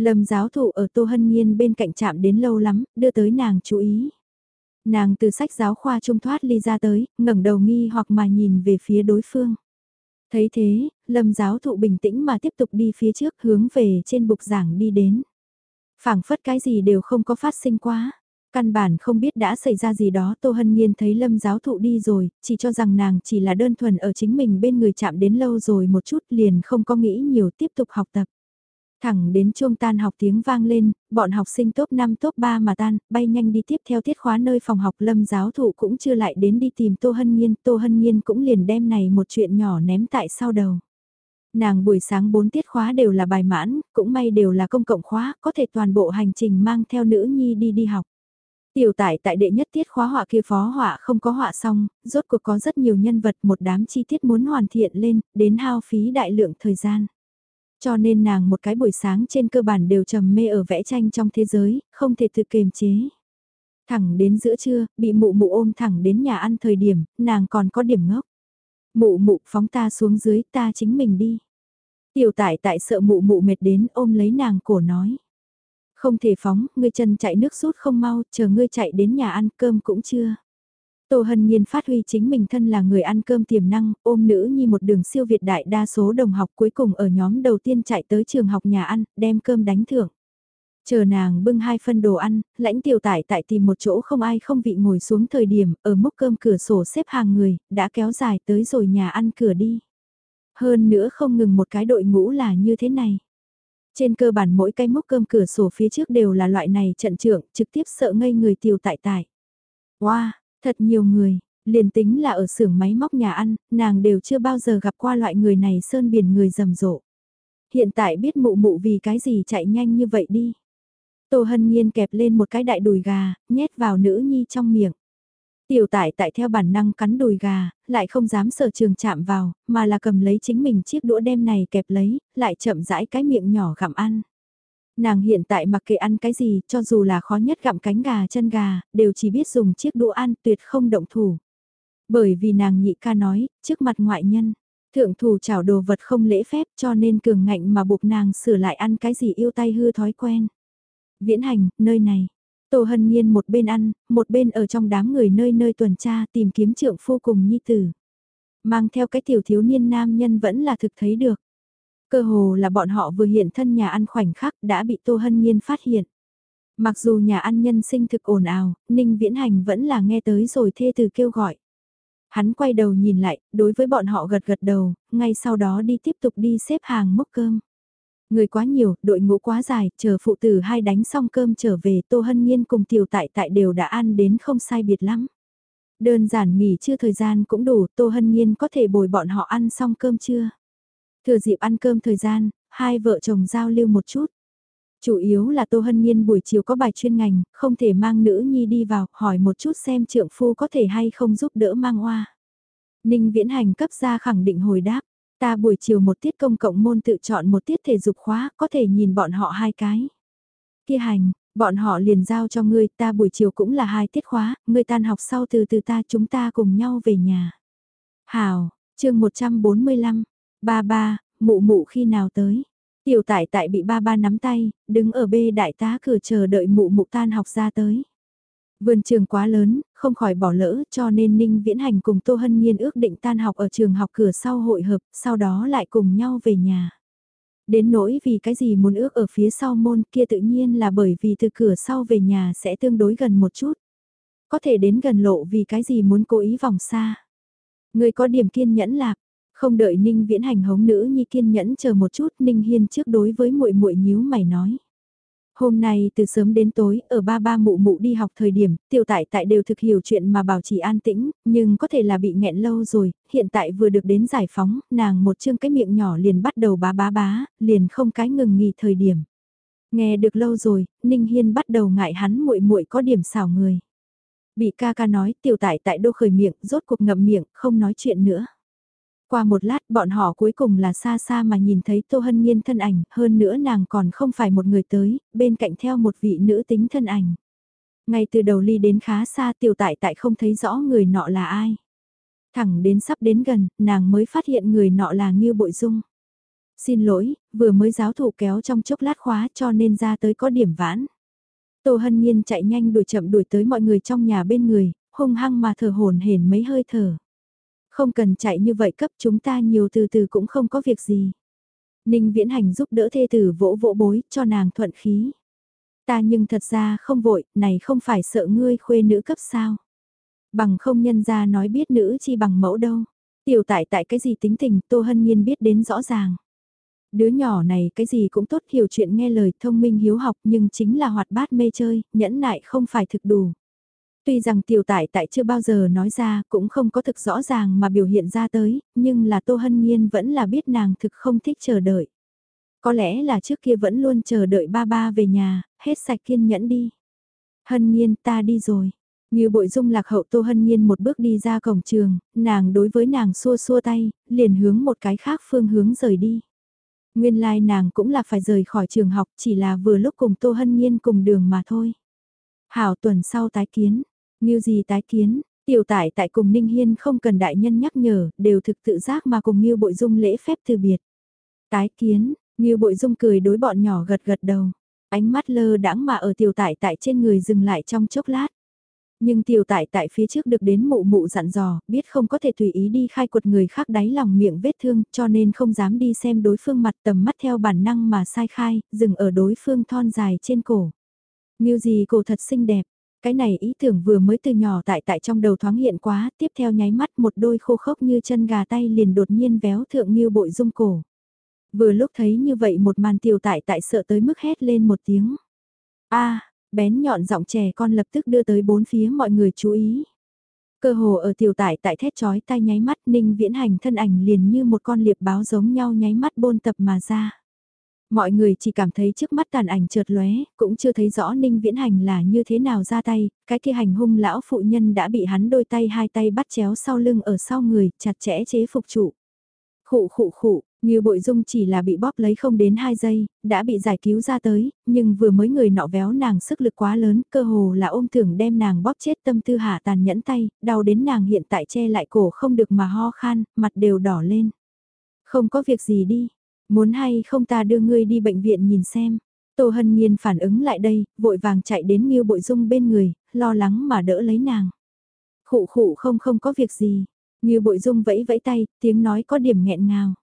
Lâm giáo thụ ở Tô Hân Nhiên bên cạnh chạm đến lâu lắm, đưa tới nàng chú ý. Nàng từ sách giáo khoa trung thoát ly ra tới, ngẩng đầu nghi hoặc mà nhìn về phía đối phương. Thấy thế, lâm giáo thụ bình tĩnh mà tiếp tục đi phía trước hướng về trên bục giảng đi đến. phảng phất cái gì đều không có phát sinh quá. Căn bản không biết đã xảy ra gì đó Tô Hân Nhiên thấy lâm giáo thụ đi rồi, chỉ cho rằng nàng chỉ là đơn thuần ở chính mình bên người chạm đến lâu rồi một chút liền không có nghĩ nhiều tiếp tục học tập. Thẳng đến chuông tan học tiếng vang lên, bọn học sinh top 5 top 3 mà tan, bay nhanh đi tiếp theo tiết khóa nơi phòng học lâm giáo thụ cũng chưa lại đến đi tìm Tô Hân Nhiên, Tô Hân Nhiên cũng liền đem này một chuyện nhỏ ném tại sau đầu. Nàng buổi sáng 4 tiết khóa đều là bài mãn, cũng may đều là công cộng khóa, có thể toàn bộ hành trình mang theo nữ nhi đi đi học. Tiểu tại tại đệ nhất tiết khóa họa kia phó họa không có họa xong, rốt cuộc có rất nhiều nhân vật một đám chi tiết muốn hoàn thiện lên, đến hao phí đại lượng thời gian. Cho nên nàng một cái buổi sáng trên cơ bản đều trầm mê ở vẽ tranh trong thế giới, không thể tự kiềm chế. Thẳng đến giữa trưa, bị mụ mụ ôm thẳng đến nhà ăn thời điểm, nàng còn có điểm ngốc. Mụ mụ phóng ta xuống dưới ta chính mình đi. Tiểu tại tại sợ mụ mụ mệt đến ôm lấy nàng cổ nói. Không thể phóng, ngươi chân chạy nước rút không mau, chờ ngươi chạy đến nhà ăn cơm cũng chưa. Tô Hân Nhiên phát huy chính mình thân là người ăn cơm tiềm năng, ôm nữ nhi một đường siêu việt đại đa số đồng học cuối cùng ở nhóm đầu tiên chạy tới trường học nhà ăn, đem cơm đánh thưởng. Chờ nàng bưng hai phân đồ ăn, lãnh tiểu tải tại tìm một chỗ không ai không vị ngồi xuống thời điểm, ở mốc cơm cửa sổ xếp hàng người, đã kéo dài tới rồi nhà ăn cửa đi. Hơn nữa không ngừng một cái đội ngũ là như thế này. Trên cơ bản mỗi cái mốc cơm cửa sổ phía trước đều là loại này trận trưởng, trực tiếp sợ ngây người tiểu tại tại. Wow, thật nhiều người, liền tính là ở xưởng máy móc nhà ăn, nàng đều chưa bao giờ gặp qua loại người này sơn biển người rầm rộ. Hiện tại biết mụ mụ vì cái gì chạy nhanh như vậy đi. Tô Hân Nhiên kẹp lên một cái đại đùi gà, nhét vào nữ nhi trong miệng. Tiểu tại tại theo bản năng cắn đùi gà, lại không dám sở trường chạm vào, mà là cầm lấy chính mình chiếc đũa đem này kẹp lấy, lại chậm rãi cái miệng nhỏ gặm ăn. Nàng hiện tại mặc kệ ăn cái gì, cho dù là khó nhất gặm cánh gà chân gà, đều chỉ biết dùng chiếc đũa ăn tuyệt không động thủ. Bởi vì nàng nhị ca nói, trước mặt ngoại nhân, thượng thủ chảo đồ vật không lễ phép cho nên cường ngạnh mà buộc nàng sửa lại ăn cái gì yêu tay hư thói quen. Viễn hành, nơi này. Tô Hân Nhiên một bên ăn, một bên ở trong đám người nơi nơi tuần tra tìm kiếm trượng phu cùng nhi tử. Mang theo cái tiểu thiếu niên nam nhân vẫn là thực thấy được. Cơ hồ là bọn họ vừa hiện thân nhà ăn khoảnh khắc đã bị Tô Hân Nhiên phát hiện. Mặc dù nhà ăn nhân sinh thực ồn ào, Ninh Viễn Hành vẫn là nghe tới rồi thê từ kêu gọi. Hắn quay đầu nhìn lại, đối với bọn họ gật gật đầu, ngay sau đó đi tiếp tục đi xếp hàng mốc cơm. Người quá nhiều, đội ngũ quá dài, chờ phụ tử hai đánh xong cơm trở về Tô Hân Nhiên cùng tiểu tại tại đều đã ăn đến không sai biệt lắm. Đơn giản nghỉ chưa thời gian cũng đủ, Tô Hân Nhiên có thể bồi bọn họ ăn xong cơm chưa? Thừa dịp ăn cơm thời gian, hai vợ chồng giao lưu một chút. Chủ yếu là Tô Hân Nhiên buổi chiều có bài chuyên ngành, không thể mang nữ nhi đi vào, hỏi một chút xem trượng phu có thể hay không giúp đỡ mang hoa. Ninh Viễn Hành cấp ra khẳng định hồi đáp, ta buổi chiều một tiết công cộng môn tự chọn một tiết thể dục khóa, có thể nhìn bọn họ hai cái. Kia hành, bọn họ liền giao cho ngươi, ta buổi chiều cũng là hai tiết khóa, ngươi tan học sau từ từ ta chúng ta cùng nhau về nhà. Hào, chương 145, ba ba, mụ mụ khi nào tới? Tiểu tại tại bị ba ba nắm tay, đứng ở bê đại tá cửa chờ đợi mụ mụ tan học ra tới. Vườn trường quá lớn, không khỏi bỏ lỡ cho nên Ninh Viễn Hành cùng Tô Hân Nhiên ước định tan học ở trường học cửa sau hội hợp, sau đó lại cùng nhau về nhà. Đến nỗi vì cái gì muốn ước ở phía sau môn kia tự nhiên là bởi vì từ cửa sau về nhà sẽ tương đối gần một chút. Có thể đến gần lộ vì cái gì muốn cố ý vòng xa. Người có điểm kiên nhẫn lạc, không đợi Ninh Viễn Hành hống nữ nhi kiên nhẫn chờ một chút, Ninh Hiên trước đối với muội muội nhíu mày nói. Hôm nay từ sớm đến tối, ở ba ba mụ mụ đi học thời điểm, tiểu tại tại đều thực hiểu chuyện mà bảo trì an tĩnh, nhưng có thể là bị nghẹn lâu rồi, hiện tại vừa được đến giải phóng, nàng một chương cái miệng nhỏ liền bắt đầu bá bá bá, liền không cái ngừng nghỉ thời điểm. Nghe được lâu rồi, Ninh Hiên bắt đầu ngại hắn muội muội có điểm xảo người. Bị ca ca nói, tiểu tại tại đô khởi miệng, rốt cuộc ngậm miệng, không nói chuyện nữa. Qua một lát bọn họ cuối cùng là xa xa mà nhìn thấy Tô Hân Nhiên thân ảnh, hơn nữa nàng còn không phải một người tới, bên cạnh theo một vị nữ tính thân ảnh. Ngay từ đầu ly đến khá xa tiểu tại tại không thấy rõ người nọ là ai. Thẳng đến sắp đến gần, nàng mới phát hiện người nọ là Nghiêu Bội Dung. Xin lỗi, vừa mới giáo thủ kéo trong chốc lát khóa cho nên ra tới có điểm vãn. Tô Hân Nhiên chạy nhanh đuổi chậm đuổi tới mọi người trong nhà bên người, hung hăng mà thở hồn hển mấy hơi thở. Không cần chạy như vậy cấp chúng ta nhiều từ từ cũng không có việc gì. Ninh viễn hành giúp đỡ thê tử vỗ vỗ bối cho nàng thuận khí. Ta nhưng thật ra không vội, này không phải sợ ngươi khuê nữ cấp sao. Bằng không nhân ra nói biết nữ chi bằng mẫu đâu. Tiểu tại tại cái gì tính tình Tô Hân Nhiên biết đến rõ ràng. Đứa nhỏ này cái gì cũng tốt hiểu chuyện nghe lời thông minh hiếu học nhưng chính là hoạt bát mê chơi, nhẫn nại không phải thực đủ. Tuy rằng tiểu tại tại chưa bao giờ nói ra cũng không có thực rõ ràng mà biểu hiện ra tới, nhưng là Tô Hân Nhiên vẫn là biết nàng thực không thích chờ đợi. Có lẽ là trước kia vẫn luôn chờ đợi ba ba về nhà, hết sạch kiên nhẫn đi. Hân Nhiên ta đi rồi. Như bội dung lạc hậu Tô Hân Nhiên một bước đi ra cổng trường, nàng đối với nàng xua xua tay, liền hướng một cái khác phương hướng rời đi. Nguyên lai like nàng cũng là phải rời khỏi trường học chỉ là vừa lúc cùng Tô Hân Nhiên cùng đường mà thôi. Hảo tuần sau tái kiến, Nghiêu gì tái kiến, tiểu tải tại cùng Ninh Hiên không cần đại nhân nhắc nhở, đều thực tự giác mà cùng Ngưu Bội Dung lễ phép từ biệt. Tái kiến, Ngưu Bội Dung cười đối bọn nhỏ gật gật đầu, ánh mắt lơ đãng mà ở tiểu tải tại trên người dừng lại trong chốc lát. Nhưng tiểu tải tại phía trước được đến mụ mụ dặn dò, biết không có thể tùy ý đi khai quật người khác đáy lòng miệng vết thương, cho nên không dám đi xem đối phương mặt tầm mắt theo bản năng mà sai khai, dừng ở đối phương thon dài trên cổ. Nghiêu gì cổ thật xinh đẹp, cái này ý tưởng vừa mới từ nhỏ tại tại trong đầu thoáng hiện quá, tiếp theo nháy mắt một đôi khô khốc như chân gà tay liền đột nhiên véo thượng như bội dung cổ. Vừa lúc thấy như vậy một màn tiểu tại tại sợ tới mức hét lên một tiếng. a bén nhọn giọng trẻ con lập tức đưa tới bốn phía mọi người chú ý. Cơ hồ ở tiểu tại tại thét chói tai nháy mắt ninh viễn hành thân ảnh liền như một con liệp báo giống nhau nháy mắt bôn tập mà ra. Mọi người chỉ cảm thấy trước mắt tàn ảnh chợt lóe, cũng chưa thấy rõ Ninh Viễn Hành là như thế nào ra tay, cái kia hành hung lão phụ nhân đã bị hắn đôi tay hai tay bắt chéo sau lưng ở sau người, chặt chẽ chế phục trụ. Khụ khụ khụ, như bội dung chỉ là bị bóp lấy không đến 2 giây, đã bị giải cứu ra tới, nhưng vừa mới người nọ véo nàng sức lực quá lớn, cơ hồ là ôm tưởng đem nàng bóp chết tâm tư hạ tàn nhẫn tay, đau đến nàng hiện tại che lại cổ không được mà ho khan, mặt đều đỏ lên. Không có việc gì đi, muốn hay không ta đưa ngươi đi bệnh viện nhìn xem. Tô Hân Nhiên phản ứng lại đây, vội vàng chạy đến Nghiêu Bội Dung bên người, lo lắng mà đỡ lấy nàng. Khụ khụ không không có việc gì, Nghiêu Bội Dung vẫy vẫy tay, tiếng nói có điểm nghẹn ngào.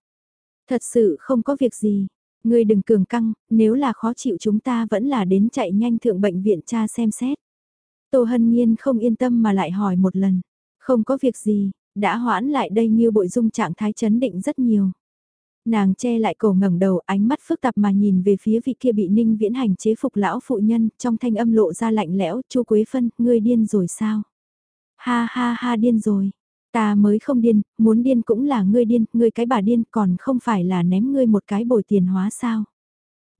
Thật sự không có việc gì. Ngươi đừng cường căng, nếu là khó chịu chúng ta vẫn là đến chạy nhanh thượng bệnh viện cha xem xét. Tô Hân Nhiên không yên tâm mà lại hỏi một lần. Không có việc gì, đã hoãn lại đây như bội dung trạng thái chấn định rất nhiều. Nàng che lại cổ ngẩng đầu ánh mắt phức tạp mà nhìn về phía vị kia bị ninh viễn hành chế phục lão phụ nhân trong thanh âm lộ ra lạnh lẽo chu Quế Phân, ngươi điên rồi sao? Ha ha ha điên rồi, Ta mới không điên, muốn điên cũng là ngươi điên, ngươi cái bà điên còn không phải là ném ngươi một cái bồi tiền hóa sao.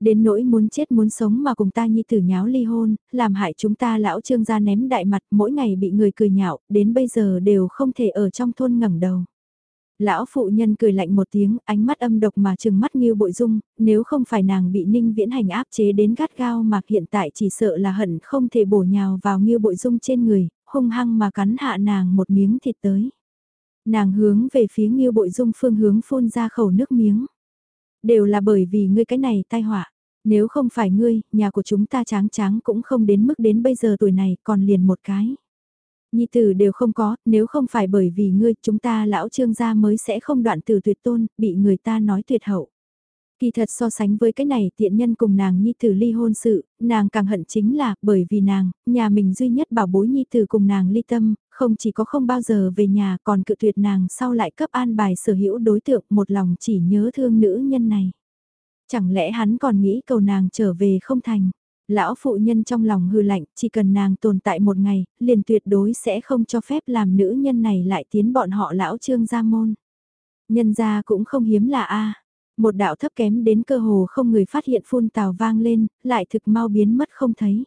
Đến nỗi muốn chết muốn sống mà cùng ta nhi tử nháo ly hôn, làm hại chúng ta lão trương gia ném đại mặt mỗi ngày bị người cười nhạo, đến bây giờ đều không thể ở trong thôn ngẩng đầu. Lão phụ nhân cười lạnh một tiếng, ánh mắt âm độc mà trừng mắt như bội dung, nếu không phải nàng bị ninh viễn hành áp chế đến gắt gao mà hiện tại chỉ sợ là hận không thể bổ nhào vào nghiêu bội dung trên người, hung hăng mà cắn hạ nàng một miếng thịt tới. Nàng hướng về phía nghiêu Bội Dung phương hướng phun ra khẩu nước miếng. Đều là bởi vì ngươi cái này tai họa. Nếu không phải ngươi, nhà của chúng ta tráng tráng cũng không đến mức đến bây giờ tuổi này còn liền một cái. Nhi tử đều không có, nếu không phải bởi vì ngươi, chúng ta lão trương gia mới sẽ không đoạn từ tuyệt tôn, bị người ta nói tuyệt hậu. Kỳ thật so sánh với cái này tiện nhân cùng nàng nhi tử ly hôn sự, nàng càng hận chính là bởi vì nàng, nhà mình duy nhất bảo bối nhi tử cùng nàng ly tâm, không chỉ có không bao giờ về nhà còn cự tuyệt nàng sau lại cấp an bài sở hữu đối tượng một lòng chỉ nhớ thương nữ nhân này. Chẳng lẽ hắn còn nghĩ cầu nàng trở về không thành? Lão phụ nhân trong lòng hư lạnh, chỉ cần nàng tồn tại một ngày, liền tuyệt đối sẽ không cho phép làm nữ nhân này lại tiến bọn họ lão trương gia môn. Nhân gia cũng không hiếm là a một đạo thấp kém đến cơ hồ không người phát hiện phun tào vang lên, lại thực mau biến mất không thấy.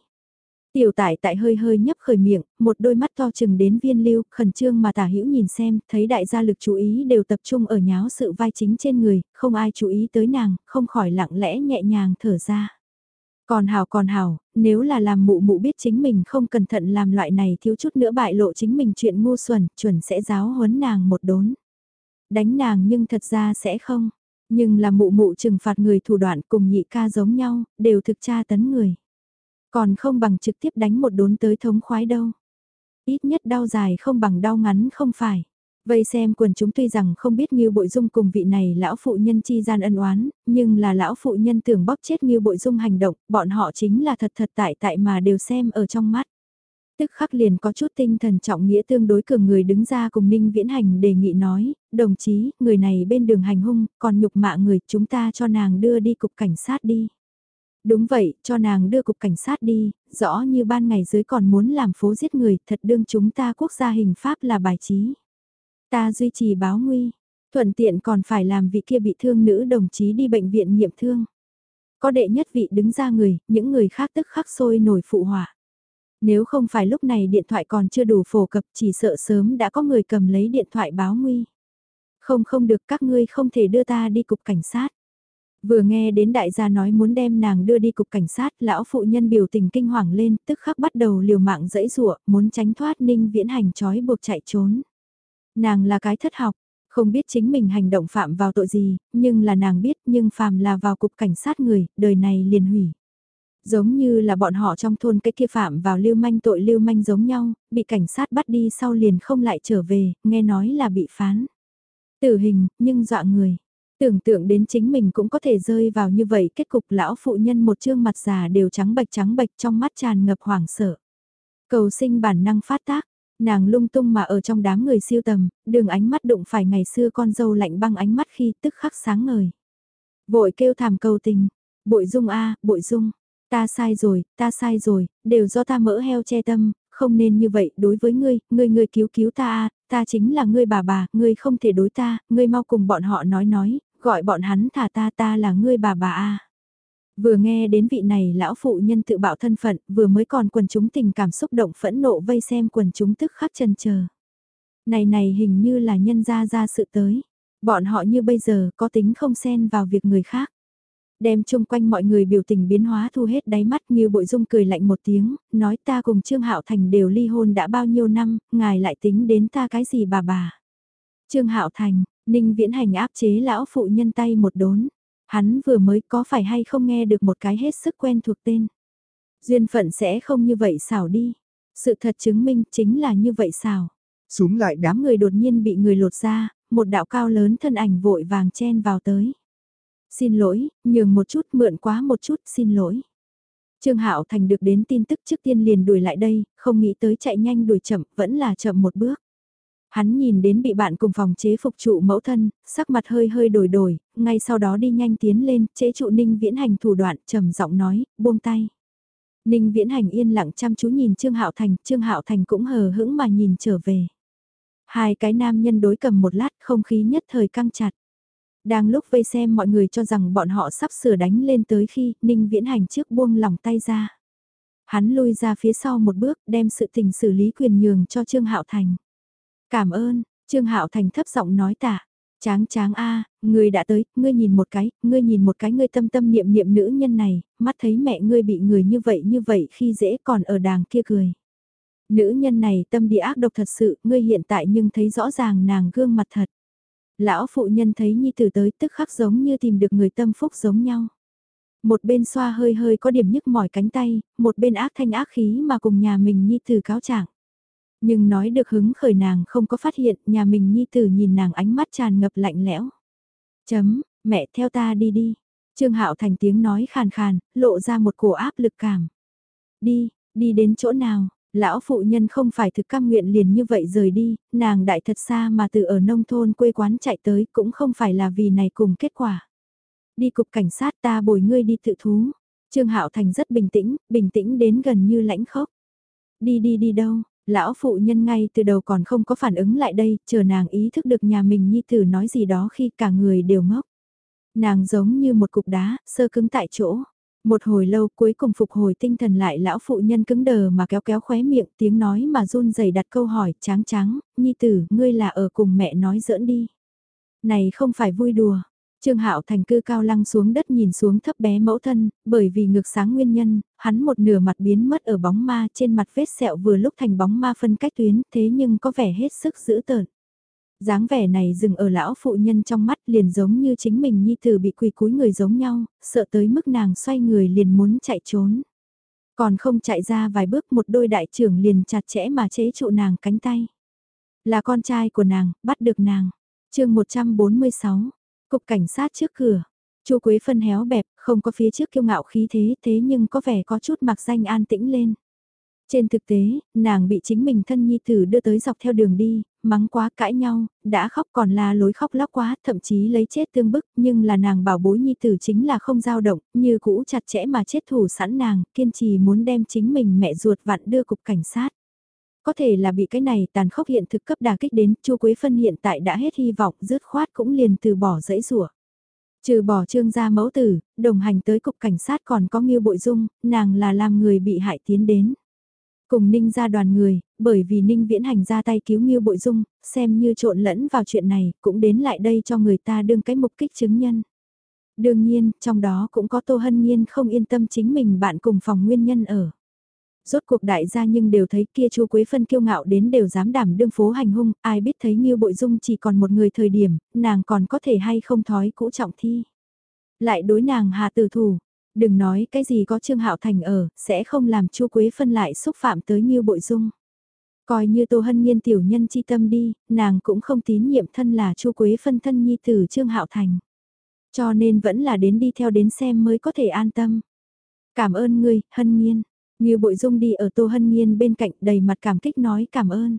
Tiểu tải tại hơi hơi nhấp khởi miệng, một đôi mắt to chừng đến viên lưu, khẩn trương mà tả hữu nhìn xem, thấy đại gia lực chú ý đều tập trung ở nháo sự vai chính trên người, không ai chú ý tới nàng, không khỏi lặng lẽ nhẹ nhàng thở ra. Còn hào còn hào, nếu là làm mụ mụ biết chính mình không cẩn thận làm loại này thiếu chút nữa bại lộ chính mình chuyện ngu xuẩn, chuẩn sẽ giáo huấn nàng một đốn. Đánh nàng nhưng thật ra sẽ không, nhưng là mụ mụ trừng phạt người thủ đoạn cùng nhị ca giống nhau, đều thực tra tấn người. Còn không bằng trực tiếp đánh một đốn tới thống khoái đâu. Ít nhất đau dài không bằng đau ngắn không phải. Vây xem quần chúng tuy rằng không biết như bội dung cùng vị này lão phụ nhân chi gian ân oán, nhưng là lão phụ nhân tưởng bóp chết như bội dung hành động, bọn họ chính là thật thật tại tại mà đều xem ở trong mắt. Tức khắc liền có chút tinh thần trọng nghĩa tương đối cường người đứng ra cùng Ninh Viễn Hành đề nghị nói, đồng chí, người này bên đường hành hung, còn nhục mạ người chúng ta cho nàng đưa đi cục cảnh sát đi. Đúng vậy, cho nàng đưa cục cảnh sát đi, rõ như ban ngày dưới còn muốn làm phố giết người, thật đương chúng ta quốc gia hình pháp là bài trí. Ta duy trì báo nguy, thuận tiện còn phải làm vị kia bị thương nữ đồng chí đi bệnh viện nghiệm thương. Có đệ nhất vị đứng ra người, những người khác tức khắc sôi nổi phụ hỏa. Nếu không phải lúc này điện thoại còn chưa đủ phổ cập chỉ sợ sớm đã có người cầm lấy điện thoại báo nguy. Không không được các ngươi không thể đưa ta đi cục cảnh sát. Vừa nghe đến đại gia nói muốn đem nàng đưa đi cục cảnh sát, lão phụ nhân biểu tình kinh hoàng lên, tức khắc bắt đầu liều mạng dẫy rụa, muốn tránh thoát ninh viễn hành trói buộc chạy trốn. Nàng là cái thất học, không biết chính mình hành động phạm vào tội gì, nhưng là nàng biết nhưng phàm là vào cục cảnh sát người, đời này liền hủy. Giống như là bọn họ trong thôn cái kia phạm vào lưu manh tội lưu manh giống nhau, bị cảnh sát bắt đi sau liền không lại trở về, nghe nói là bị phán. Tử hình, nhưng dọa người. Tưởng tượng đến chính mình cũng có thể rơi vào như vậy kết cục lão phụ nhân một trương mặt già đều trắng bạch trắng bạch trong mắt tràn ngập hoảng sợ. Cầu sinh bản năng phát tác, nàng lung tung mà ở trong đám người siêu tầm, đường ánh mắt đụng phải ngày xưa con dâu lạnh băng ánh mắt khi tức khắc sáng ngời. Vội kêu thảm cầu tình, bội dung a bội dung, ta sai rồi, ta sai rồi, đều do ta mỡ heo che tâm, không nên như vậy đối với ngươi, ngươi ngươi cứu cứu ta a ta chính là ngươi bà bà, ngươi không thể đối ta, ngươi mau cùng bọn họ nói nói, gọi bọn hắn thả ta ta là ngươi bà bà a Vừa nghe đến vị này lão phụ nhân tự bạo thân phận, vừa mới còn quần chúng tình cảm xúc động phẫn nộ vây xem quần chúng tức khắc chân chờ. Này này hình như là nhân ra ra sự tới. Bọn họ như bây giờ có tính không xen vào việc người khác. Đem chung quanh mọi người biểu tình biến hóa thu hết đáy mắt như bội dung cười lạnh một tiếng, nói ta cùng Trương Hạo Thành đều ly hôn đã bao nhiêu năm, ngài lại tính đến ta cái gì bà bà. Trương Hạo Thành, Ninh Viễn Hành áp chế lão phụ nhân tay một đốn. Hắn vừa mới có phải hay không nghe được một cái hết sức quen thuộc tên. Duyên phận sẽ không như vậy xảo đi. Sự thật chứng minh chính là như vậy xảo. Xuống lại đám người đột nhiên bị người lột ra, một đạo cao lớn thân ảnh vội vàng chen vào tới. Xin lỗi, nhường một chút mượn quá một chút, xin lỗi. Trương Hạo Thành được đến tin tức trước tiên liền đuổi lại đây, không nghĩ tới chạy nhanh đuổi chậm, vẫn là chậm một bước. Hắn nhìn đến bị bạn cùng phòng chế phục trụ mẫu thân, sắc mặt hơi hơi đổi đổi, ngay sau đó đi nhanh tiến lên, chế trụ Ninh Viễn Hành thủ đoạn, trầm giọng nói, buông tay. Ninh Viễn Hành yên lặng chăm chú nhìn Trương Hạo Thành, Trương Hạo Thành cũng hờ hững mà nhìn trở về. Hai cái nam nhân đối cầm một lát không khí nhất thời căng chặt. Đang lúc vây xem mọi người cho rằng bọn họ sắp sửa đánh lên tới khi Ninh Viễn Hành trước buông lòng tay ra. Hắn lui ra phía sau một bước đem sự tình xử lý quyền nhường cho Trương Hạo Thành. Cảm ơn, Trương Hạo Thành thấp giọng nói tạ. Tráng tráng a, ngươi đã tới, ngươi nhìn một cái, ngươi nhìn một cái ngươi tâm tâm niệm niệm nữ nhân này, mắt thấy mẹ ngươi bị người như vậy như vậy khi dễ còn ở đàng kia cười. Nữ nhân này tâm địa ác độc thật sự, ngươi hiện tại nhưng thấy rõ ràng nàng gương mặt thật. Lão phụ nhân thấy Nhi Tử tới tức khắc giống như tìm được người tâm phúc giống nhau. Một bên xoa hơi hơi có điểm nhức mỏi cánh tay, một bên ác thanh ác khí mà cùng nhà mình Nhi Tử cáo trạng. Nhưng nói được hứng khởi nàng không có phát hiện nhà mình Nhi Tử nhìn nàng ánh mắt tràn ngập lạnh lẽo. Chấm, mẹ theo ta đi đi. Trương Hạo thành tiếng nói khàn khàn, lộ ra một cổ áp lực cảm. Đi, đi đến chỗ nào, Lão phụ nhân không phải thực cam nguyện liền như vậy rời đi, nàng đại thật xa mà từ ở nông thôn quê quán chạy tới cũng không phải là vì này cùng kết quả. Đi cục cảnh sát ta bồi ngươi đi tự thú. Trương Hạo Thành rất bình tĩnh, bình tĩnh đến gần như lãnh khốc. Đi đi đi đâu, lão phụ nhân ngay từ đầu còn không có phản ứng lại đây, chờ nàng ý thức được nhà mình nhi tử nói gì đó khi cả người đều ngốc. Nàng giống như một cục đá, sơ cứng tại chỗ. Một hồi lâu cuối cùng phục hồi tinh thần lại lão phụ nhân cứng đờ mà kéo kéo khóe miệng tiếng nói mà run rẩy đặt câu hỏi tráng trắng, nhi tử, ngươi là ở cùng mẹ nói giỡn đi. Này không phải vui đùa. Trương Hạo thành cư cao lăng xuống đất nhìn xuống thấp bé mẫu thân, bởi vì ngược sáng nguyên nhân, hắn một nửa mặt biến mất ở bóng ma trên mặt vết sẹo vừa lúc thành bóng ma phân cách tuyến, thế nhưng có vẻ hết sức dữ tợn dáng vẻ này dừng ở lão phụ nhân trong mắt liền giống như chính mình nhi tử bị quỳ cúi người giống nhau, sợ tới mức nàng xoay người liền muốn chạy trốn. Còn không chạy ra vài bước một đôi đại trưởng liền chặt chẽ mà chế trụ nàng cánh tay. Là con trai của nàng, bắt được nàng. chương 146, Cục Cảnh sát trước cửa. chu Quế phân héo bẹp, không có phía trước kiêu ngạo khí thế thế nhưng có vẻ có chút mặc danh an tĩnh lên. Trên thực tế, nàng bị chính mình thân nhi tử đưa tới dọc theo đường đi, mắng quá cãi nhau, đã khóc còn là lối khóc lóc quá, thậm chí lấy chết tương bức, nhưng là nàng bảo bối nhi tử chính là không dao động, như cũ chặt chẽ mà chết thủ sẵn nàng, kiên trì muốn đem chính mình mẹ ruột vặn đưa cục cảnh sát. Có thể là bị cái này tàn khốc hiện thực cấp đà kích đến, Chu Quế Phân hiện tại đã hết hy vọng, dứt khoát cũng liền từ bỏ dãy rủa. Trừ bỏ trương gia mẫu tử, đồng hành tới cục cảnh sát còn có Ngưu Bội Dung, nàng là làm người bị hại tiến đến. Cùng Ninh ra đoàn người, bởi vì Ninh viễn hành ra tay cứu Nghiêu Bội Dung, xem như trộn lẫn vào chuyện này, cũng đến lại đây cho người ta đương cái mục kích chứng nhân. Đương nhiên, trong đó cũng có Tô Hân Nhiên không yên tâm chính mình bạn cùng phòng nguyên nhân ở. Rốt cuộc đại gia nhưng đều thấy kia chu Quế Phân kiêu ngạo đến đều dám đảm đương phố hành hung, ai biết thấy như Bội Dung chỉ còn một người thời điểm, nàng còn có thể hay không thói cũ trọng thi. Lại đối nàng hà tử thủ, Đừng nói cái gì có Trương Hạo Thành ở, sẽ không làm Chu Quế phân lại xúc phạm tới như Bội Dung. Coi như Tô Hân Nhiên tiểu nhân chi tâm đi, nàng cũng không tín nhiệm thân là Chu Quế phân thân nhi tử Trương Hạo Thành. Cho nên vẫn là đến đi theo đến xem mới có thể an tâm. Cảm ơn ngươi, Hân Nhiên như Bội Dung đi ở Tô Hân Nhiên bên cạnh đầy mặt cảm kích nói cảm ơn.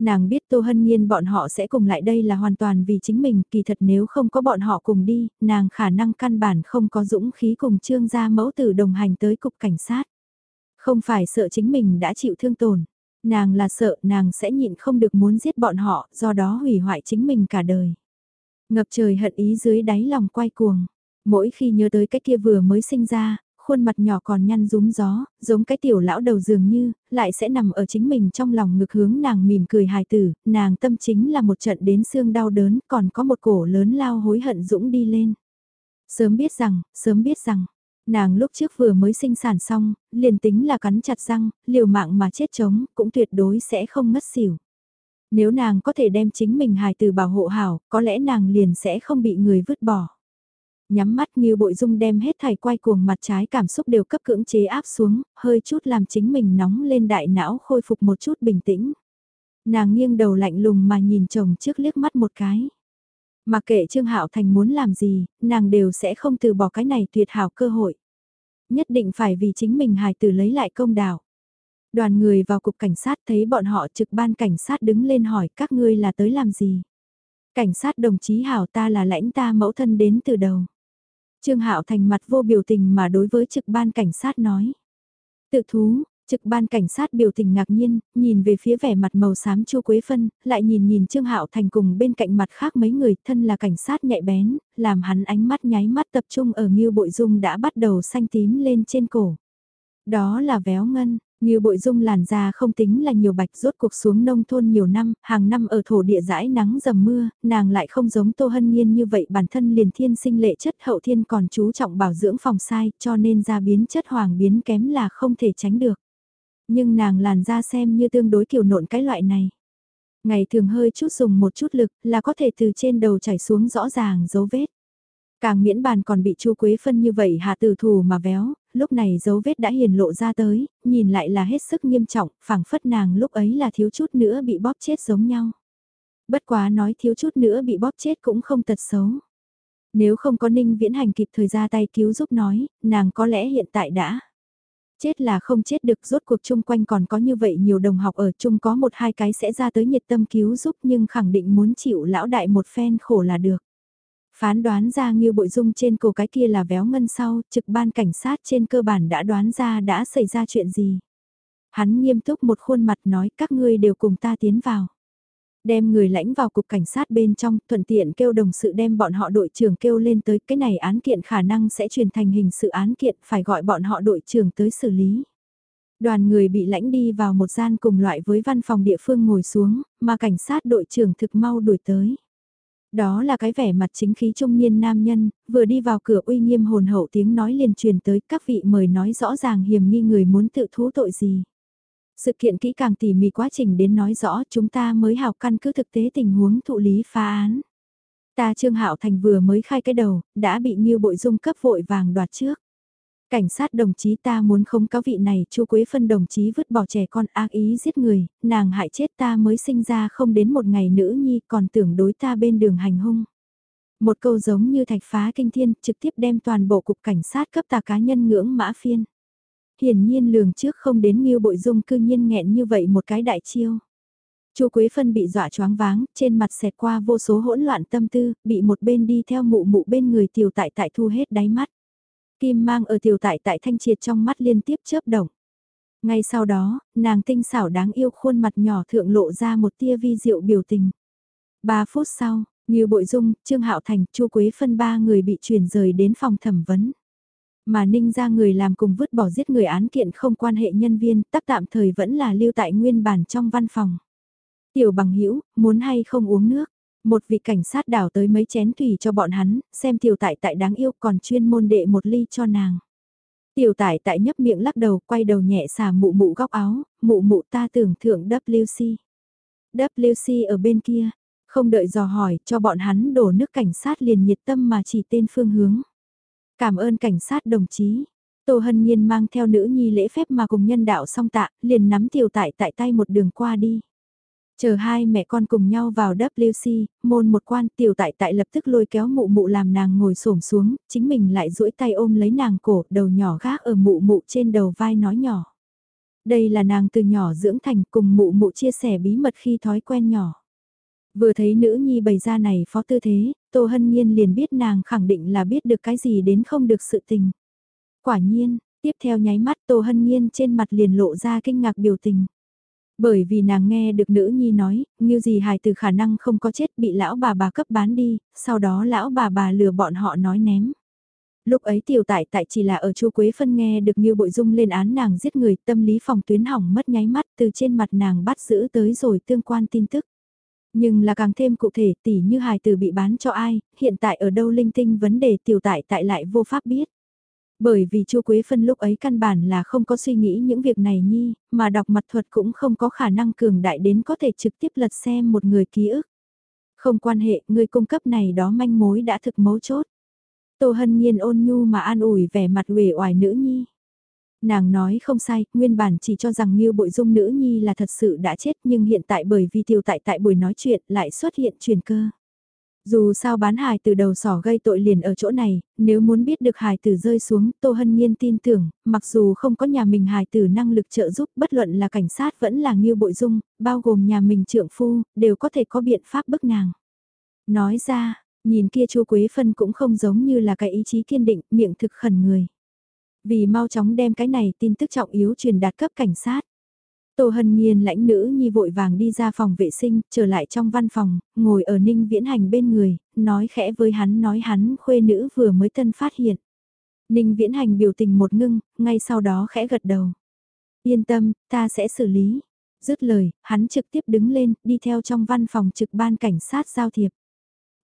Nàng biết Tô Hân Nhiên bọn họ sẽ cùng lại đây là hoàn toàn vì chính mình, kỳ thật nếu không có bọn họ cùng đi, nàng khả năng căn bản không có dũng khí cùng trương gia mẫu tử đồng hành tới cục cảnh sát. Không phải sợ chính mình đã chịu thương tổn, nàng là sợ nàng sẽ nhịn không được muốn giết bọn họ, do đó hủy hoại chính mình cả đời. Ngập trời hận ý dưới đáy lòng quay cuồng. Mỗi khi nhớ tới cái kia vừa mới sinh ra, khuôn mặt nhỏ còn nhăn rúm gió, giống cái tiểu lão đầu dường như, lại sẽ nằm ở chính mình trong lòng ngực hướng nàng mỉm cười hài tử, nàng tâm chính là một trận đến xương đau đớn, còn có một cổ lớn lao hối hận dũng đi lên. Sớm biết rằng, sớm biết rằng, nàng lúc trước vừa mới sinh sản xong, liền tính là cắn chặt răng, liều mạng mà chết chống, cũng tuyệt đối sẽ không ngất xỉu. Nếu nàng có thể đem chính mình hài tử bảo hộ hảo, có lẽ nàng liền sẽ không bị người vứt bỏ nhắm mắt như bội dung đem hết thảy quay cuồng mặt trái cảm xúc đều cấp cưỡng chế áp xuống, hơi chút làm chính mình nóng lên đại não khôi phục một chút bình tĩnh. Nàng nghiêng đầu lạnh lùng mà nhìn chồng trước liếc mắt một cái. Mà kệ Trương Hạo Thành muốn làm gì, nàng đều sẽ không từ bỏ cái này tuyệt hảo cơ hội. Nhất định phải vì chính mình hài tử lấy lại công đạo. Đoàn người vào cục cảnh sát thấy bọn họ trực ban cảnh sát đứng lên hỏi các ngươi là tới làm gì. Cảnh sát đồng chí Hảo ta là lãnh ta mẫu thân đến từ đầu. Trương Hạo thành mặt vô biểu tình mà đối với trực ban cảnh sát nói. Tự thú, trực ban cảnh sát biểu tình ngạc nhiên, nhìn về phía vẻ mặt màu xám Chu Quế Phân, lại nhìn nhìn Trương Hạo thành cùng bên cạnh mặt khác mấy người, thân là cảnh sát nhạy bén, làm hắn ánh mắt nháy mắt tập trung ở Ngưu Bội Dung đã bắt đầu xanh tím lên trên cổ. Đó là véo ngân, như bội dung làn da không tính là nhiều bạch rốt cuộc xuống nông thôn nhiều năm, hàng năm ở thổ địa dãi nắng dầm mưa, nàng lại không giống Tô Hân Nhiên như vậy bản thân liền thiên sinh lệ chất hậu thiên còn chú trọng bảo dưỡng phòng sai cho nên da biến chất hoàng biến kém là không thể tránh được. Nhưng nàng làn da xem như tương đối kiểu nộn cái loại này. Ngày thường hơi chút dùng một chút lực là có thể từ trên đầu chảy xuống rõ ràng dấu vết. Càng miễn bàn còn bị Chu Quế Phân như vậy hạ tử thù mà véo, lúc này dấu vết đã hiền lộ ra tới, nhìn lại là hết sức nghiêm trọng, phảng phất nàng lúc ấy là thiếu chút nữa bị bóp chết giống nhau. Bất quá nói thiếu chút nữa bị bóp chết cũng không tật xấu. Nếu không có ninh viễn hành kịp thời ra tay cứu giúp nói, nàng có lẽ hiện tại đã. Chết là không chết được rốt cuộc chung quanh còn có như vậy nhiều đồng học ở chung có một hai cái sẽ ra tới nhiệt tâm cứu giúp nhưng khẳng định muốn chịu lão đại một phen khổ là được. Phán đoán ra như bội dung trên cổ cái kia là véo ngân sau, trực ban cảnh sát trên cơ bản đã đoán ra đã xảy ra chuyện gì. Hắn nghiêm túc một khuôn mặt nói các ngươi đều cùng ta tiến vào. Đem người lãnh vào cục cảnh sát bên trong, thuận tiện kêu đồng sự đem bọn họ đội trưởng kêu lên tới cái này án kiện khả năng sẽ truyền thành hình sự án kiện phải gọi bọn họ đội trưởng tới xử lý. Đoàn người bị lãnh đi vào một gian cùng loại với văn phòng địa phương ngồi xuống, mà cảnh sát đội trưởng thực mau đuổi tới. Đó là cái vẻ mặt chính khí trung niên nam nhân, vừa đi vào cửa uy nghiêm hồn hậu tiếng nói liền truyền tới các vị mời nói rõ ràng hiểm nghi người muốn tự thú tội gì. Sự kiện kỹ càng tỉ mỉ quá trình đến nói rõ chúng ta mới học căn cứ thực tế tình huống thụ lý phá án. Ta Trương Hạo Thành vừa mới khai cái đầu, đã bị như bội dung cấp vội vàng đoạt trước. Cảnh sát đồng chí ta muốn không cáo vị này, chu Quế Phân đồng chí vứt bỏ trẻ con ác ý giết người, nàng hại chết ta mới sinh ra không đến một ngày nữ nhi còn tưởng đối ta bên đường hành hung. Một câu giống như thạch phá kinh thiên trực tiếp đem toàn bộ cục cảnh sát cấp tà cá nhân ngưỡng mã phiên. Hiển nhiên lường trước không đến như bội dung cư nhiên nghẹn như vậy một cái đại chiêu. Chu Quế Phân bị dọa choáng váng, trên mặt xẹt qua vô số hỗn loạn tâm tư, bị một bên đi theo mụ mụ bên người tiểu tại tại thu hết đáy mắt. Kim mang ở tiểu tại tại thanh triệt trong mắt liên tiếp chớp động. Ngay sau đó, nàng tinh xảo đáng yêu khuôn mặt nhỏ thượng lộ ra một tia vi diệu biểu tình. Ba phút sau, như bội dung, Trương Hạo Thành, Chu Quế phân ba người bị chuyển rời đến phòng thẩm vấn. Mà ninh ra người làm cùng vứt bỏ giết người án kiện không quan hệ nhân viên, tắc tạm thời vẫn là lưu tại nguyên bản trong văn phòng. Tiểu bằng hữu muốn hay không uống nước? Một vị cảnh sát đảo tới mấy chén thủy cho bọn hắn, xem tiểu tại tại đáng yêu còn chuyên môn đệ một ly cho nàng. Tiểu tại tại nhấp miệng lắc đầu, quay đầu nhẹ xà mụ mụ góc áo, mụ mụ ta tưởng thượng WC. WC ở bên kia, không đợi dò hỏi, cho bọn hắn đổ nước cảnh sát liền nhiệt tâm mà chỉ tên phương hướng. Cảm ơn cảnh sát đồng chí. Tô Hân Nhiên mang theo nữ nhi lễ phép mà cùng nhân đạo song tạ, liền nắm tiểu tại tại tay một đường qua đi. Chờ hai mẹ con cùng nhau vào WC, môn một quan tiểu tại tại lập tức lôi kéo mụ mụ làm nàng ngồi xổm xuống, chính mình lại duỗi tay ôm lấy nàng cổ, đầu nhỏ gác ở mụ mụ trên đầu vai nói nhỏ. Đây là nàng từ nhỏ dưỡng thành cùng mụ mụ chia sẻ bí mật khi thói quen nhỏ. Vừa thấy nữ nhi bày ra này phó tư thế, Tô Hân Nhiên liền biết nàng khẳng định là biết được cái gì đến không được sự tình. Quả nhiên, tiếp theo nháy mắt Tô Hân Nhiên trên mặt liền lộ ra kinh ngạc biểu tình. Bởi vì nàng nghe được nữ nhi nói, như gì hài từ khả năng không có chết bị lão bà bà cấp bán đi, sau đó lão bà bà lừa bọn họ nói ném. Lúc ấy tiểu tại tại chỉ là ở chu Quế Phân nghe được như bội dung lên án nàng giết người tâm lý phòng tuyến hỏng mất nháy mắt từ trên mặt nàng bắt giữ tới rồi tương quan tin tức. Nhưng là càng thêm cụ thể tỉ như hài từ bị bán cho ai, hiện tại ở đâu linh tinh vấn đề tiểu tại tại lại vô pháp biết. Bởi vì Chu Quế Phân lúc ấy căn bản là không có suy nghĩ những việc này nhi, mà đọc mặt thuật cũng không có khả năng cường đại đến có thể trực tiếp lật xem một người ký ức. Không quan hệ, người cung cấp này đó manh mối đã thực mấu chốt. Tô Hân Nhiên ôn nhu mà an ủi vẻ mặt uể oải nữ nhi. Nàng nói không sai, nguyên bản chỉ cho rằng Ngưu Bội Dung nữ nhi là thật sự đã chết nhưng hiện tại bởi vì tiêu tại tại buổi nói chuyện lại xuất hiện truyền cơ. Dù sao bán hài từ đầu sỏ gây tội liền ở chỗ này, nếu muốn biết được hài tử rơi xuống, Tô Hân Nhiên tin tưởng, mặc dù không có nhà mình hài tử năng lực trợ giúp bất luận là cảnh sát vẫn là nghiêu bội dung, bao gồm nhà mình trượng phu, đều có thể có biện pháp bức nàng. Nói ra, nhìn kia chu Quế Phân cũng không giống như là cái ý chí kiên định, miệng thực khẩn người. Vì mau chóng đem cái này tin tức trọng yếu truyền đạt cấp cảnh sát. Tô Hân Nhiên lãnh nữ nhi vội vàng đi ra phòng vệ sinh, trở lại trong văn phòng, ngồi ở ninh viễn hành bên người, nói khẽ với hắn nói hắn khuê nữ vừa mới tân phát hiện. Ninh viễn hành biểu tình một ngưng, ngay sau đó khẽ gật đầu. Yên tâm, ta sẽ xử lý. Dứt lời, hắn trực tiếp đứng lên, đi theo trong văn phòng trực ban cảnh sát giao thiệp.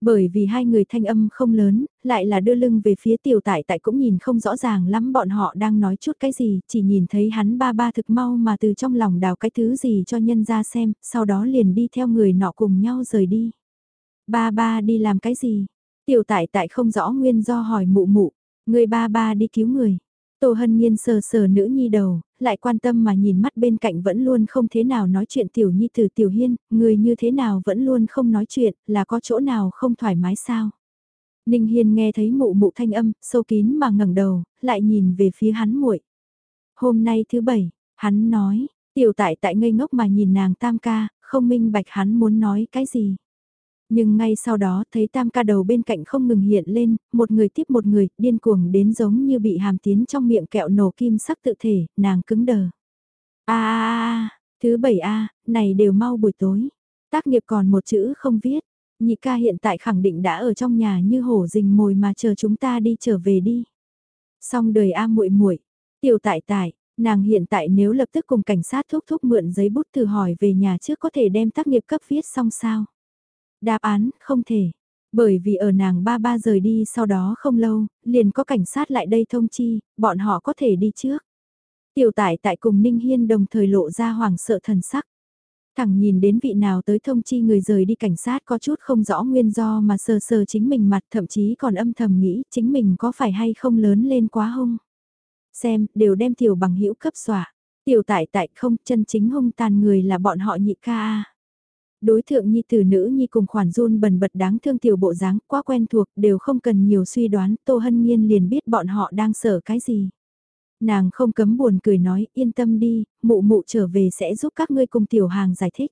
Bởi vì hai người thanh âm không lớn, lại là đưa lưng về phía tiểu tại tại cũng nhìn không rõ ràng lắm bọn họ đang nói chút cái gì, chỉ nhìn thấy hắn ba ba thực mau mà từ trong lòng đào cái thứ gì cho nhân ra xem, sau đó liền đi theo người nọ cùng nhau rời đi. Ba ba đi làm cái gì? Tiểu tại tại không rõ nguyên do hỏi mụ mụ, người ba ba đi cứu người. Tô Hân Nhiên sờ sờ nữ nhi đầu, lại quan tâm mà nhìn mắt bên cạnh vẫn luôn không thế nào nói chuyện tiểu nhi từ tiểu hiên, người như thế nào vẫn luôn không nói chuyện, là có chỗ nào không thoải mái sao? Ninh Hiên nghe thấy mụ mụ thanh âm, sâu kín mà ngẩng đầu, lại nhìn về phía hắn muội. Hôm nay thứ bảy, hắn nói, tiểu tại tại ngây ngốc mà nhìn nàng tam ca, không minh bạch hắn muốn nói cái gì. Nhưng ngay sau đó thấy tam ca đầu bên cạnh không ngừng hiện lên, một người tiếp một người, điên cuồng đến giống như bị hàm tiến trong miệng kẹo nổ kim sắc tự thể, nàng cứng đờ. a a thứ bảy a này đều mau buổi tối. Tác nghiệp còn một chữ không viết. Nhị ca hiện tại khẳng định đã ở trong nhà như hổ rình mồi mà chờ chúng ta đi trở về đi. Xong đời a muội muội tiểu tại tại, nàng hiện tại nếu lập tức cùng cảnh sát thúc thúc mượn giấy bút từ hỏi về nhà trước có thể đem tác nghiệp cấp viết xong sao. Đáp án, không thể. Bởi vì ở nàng ba ba rời đi sau đó không lâu, liền có cảnh sát lại đây thông chi, bọn họ có thể đi trước. Tiểu tải tại cùng Ninh Hiên đồng thời lộ ra hoàng sợ thần sắc. Thẳng nhìn đến vị nào tới thông chi người rời đi cảnh sát có chút không rõ nguyên do mà sờ sờ chính mình mặt thậm chí còn âm thầm nghĩ chính mình có phải hay không lớn lên quá hung. Xem, đều đem tiểu bằng hữu cấp xỏa. Tiểu tại tại không chân chính hung tàn người là bọn họ nhị ca a Đối thượng nhi tử nữ nhi cùng khoản run bần bật đáng thương tiểu bộ dáng quá quen thuộc đều không cần nhiều suy đoán Tô Hân Nhiên liền biết bọn họ đang sợ cái gì. Nàng không cấm buồn cười nói yên tâm đi, mụ mụ trở về sẽ giúp các ngươi cùng tiểu hàng giải thích.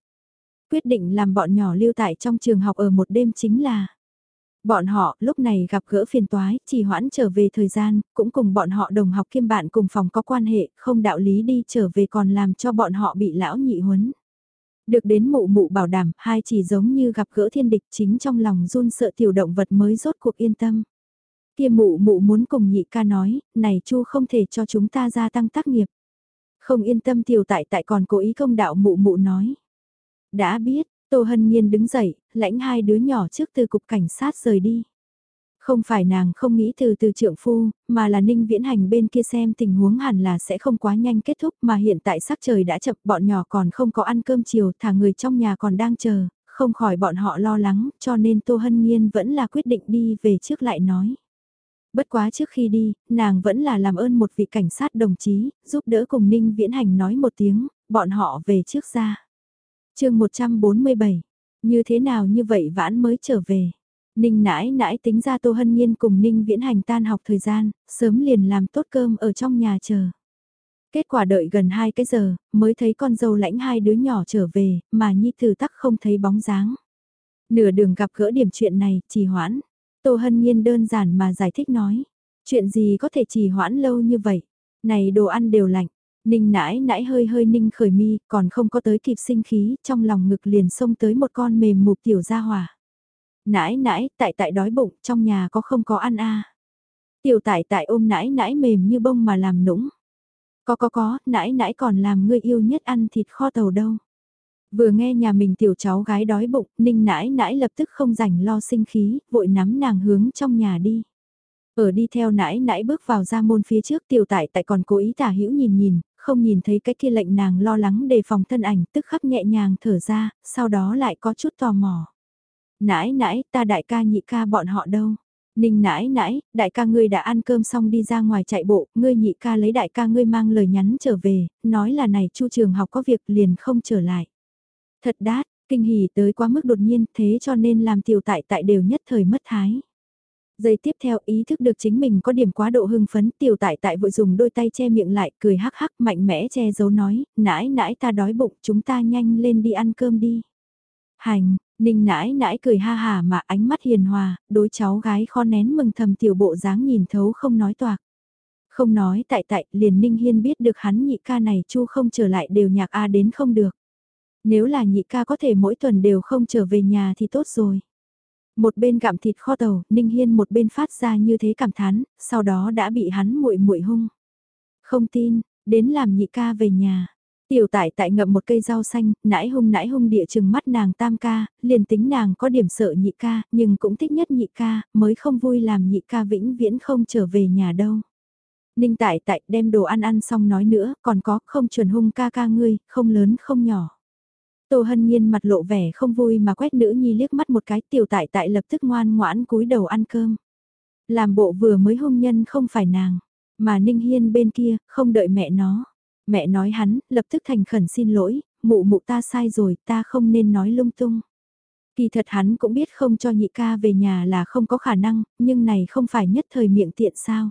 Quyết định làm bọn nhỏ lưu tại trong trường học ở một đêm chính là Bọn họ lúc này gặp gỡ phiền toái, chỉ hoãn trở về thời gian, cũng cùng bọn họ đồng học kiêm bạn cùng phòng có quan hệ, không đạo lý đi trở về còn làm cho bọn họ bị lão nhị huấn. Được đến mụ mụ bảo đảm, hai chỉ giống như gặp gỡ thiên địch chính trong lòng run sợ tiểu động vật mới rốt cuộc yên tâm. Kia mụ mụ muốn cùng nhị ca nói, này chu không thể cho chúng ta gia tăng tác nghiệp. Không yên tâm tiểu tại tại còn cố ý công đạo mụ mụ nói. Đã biết, Tô Hân Nhiên đứng dậy, lãnh hai đứa nhỏ trước từ cục cảnh sát rời đi. Không phải nàng không nghĩ từ từ trượng phu, mà là ninh viễn hành bên kia xem tình huống hẳn là sẽ không quá nhanh kết thúc mà hiện tại sắc trời đã chập bọn nhỏ còn không có ăn cơm chiều thả người trong nhà còn đang chờ, không khỏi bọn họ lo lắng cho nên Tô Hân Nhiên vẫn là quyết định đi về trước lại nói. Bất quá trước khi đi, nàng vẫn là làm ơn một vị cảnh sát đồng chí, giúp đỡ cùng Ninh Viễn Hành nói một tiếng, bọn họ về trước ra. chương 147, như thế nào như vậy vãn mới trở về. Ninh nãi nãi tính ra Tô Hân Nhiên cùng Ninh viễn hành tan học thời gian, sớm liền làm tốt cơm ở trong nhà chờ. Kết quả đợi gần 2 cái giờ, mới thấy con dâu lãnh hai đứa nhỏ trở về, mà Nhi Tử tắc không thấy bóng dáng. Nửa đường gặp gỡ điểm chuyện này, trì hoãn. Tô Hân Nhiên đơn giản mà giải thích nói. Chuyện gì có thể trì hoãn lâu như vậy? Này đồ ăn đều lạnh. Ninh nãi nãi hơi hơi ninh khởi mi, còn không có tới kịp sinh khí, trong lòng ngực liền xông tới một con mềm mục tiểu gia hỏa. Nãi nãi, tại tại đói bụng, trong nhà có không có ăn a Tiểu tại tại ôm nãi nãi mềm như bông mà làm nũng. Có có có, nãi nãi còn làm người yêu nhất ăn thịt kho tàu đâu. Vừa nghe nhà mình tiểu cháu gái đói bụng, ninh nãi nãi lập tức không rảnh lo sinh khí, vội nắm nàng hướng trong nhà đi. Ở đi theo nãi nãi bước vào ra môn phía trước tiểu tại tại còn cố ý tả hữu nhìn nhìn, không nhìn thấy cái kia lệnh nàng lo lắng đề phòng thân ảnh tức khắc nhẹ nhàng thở ra, sau đó lại có chút tò mò. Nãi nãi, ta đại ca nhị ca bọn họ đâu? Ninh nãi nãi, đại ca ngươi đã ăn cơm xong đi ra ngoài chạy bộ, ngươi nhị ca lấy đại ca ngươi mang lời nhắn trở về, nói là này chu trường học có việc liền không trở lại. Thật đát, kinh hỉ tới quá mức đột nhiên thế cho nên làm tiểu tại tại đều nhất thời mất thái. Giây tiếp theo ý thức được chính mình có điểm quá độ hưng phấn tiểu tại tại vội dùng đôi tay che miệng lại cười hắc hắc mạnh mẽ che giấu nói, nãi nãi ta đói bụng chúng ta nhanh lên đi ăn cơm đi. Hành, ninh nãi nãi cười ha hà mà ánh mắt hiền hòa, đối cháu gái kho nén mừng thầm tiểu bộ dáng nhìn thấu không nói toạc. Không nói tại tại liền ninh hiên biết được hắn nhị ca này chu không trở lại đều nhạc A đến không được. Nếu là nhị ca có thể mỗi tuần đều không trở về nhà thì tốt rồi. Một bên gặm thịt kho tàu, Ninh Hiên một bên phát ra như thế cảm thán, sau đó đã bị hắn muội muội hung. Không tin, đến làm nhị ca về nhà. Tiểu tại tại ngậm một cây rau xanh, nãi hung nãi hung địa chừng mắt nàng tam ca, liền tính nàng có điểm sợ nhị ca, nhưng cũng thích nhất nhị ca, mới không vui làm nhị ca vĩnh viễn không trở về nhà đâu. Ninh tại tại đem đồ ăn ăn xong nói nữa, còn có không chuẩn hung ca ca ngươi, không lớn không nhỏ. Tô Hân Nhiên mặt lộ vẻ không vui mà quét nữ nhi liếc mắt một cái tiểu tại tại lập tức ngoan ngoãn cúi đầu ăn cơm. Làm bộ vừa mới hôn nhân không phải nàng, mà Ninh Hiên bên kia, không đợi mẹ nó. Mẹ nói hắn, lập tức thành khẩn xin lỗi, mụ mụ ta sai rồi, ta không nên nói lung tung. Kỳ thật hắn cũng biết không cho nhị ca về nhà là không có khả năng, nhưng này không phải nhất thời miệng tiện sao.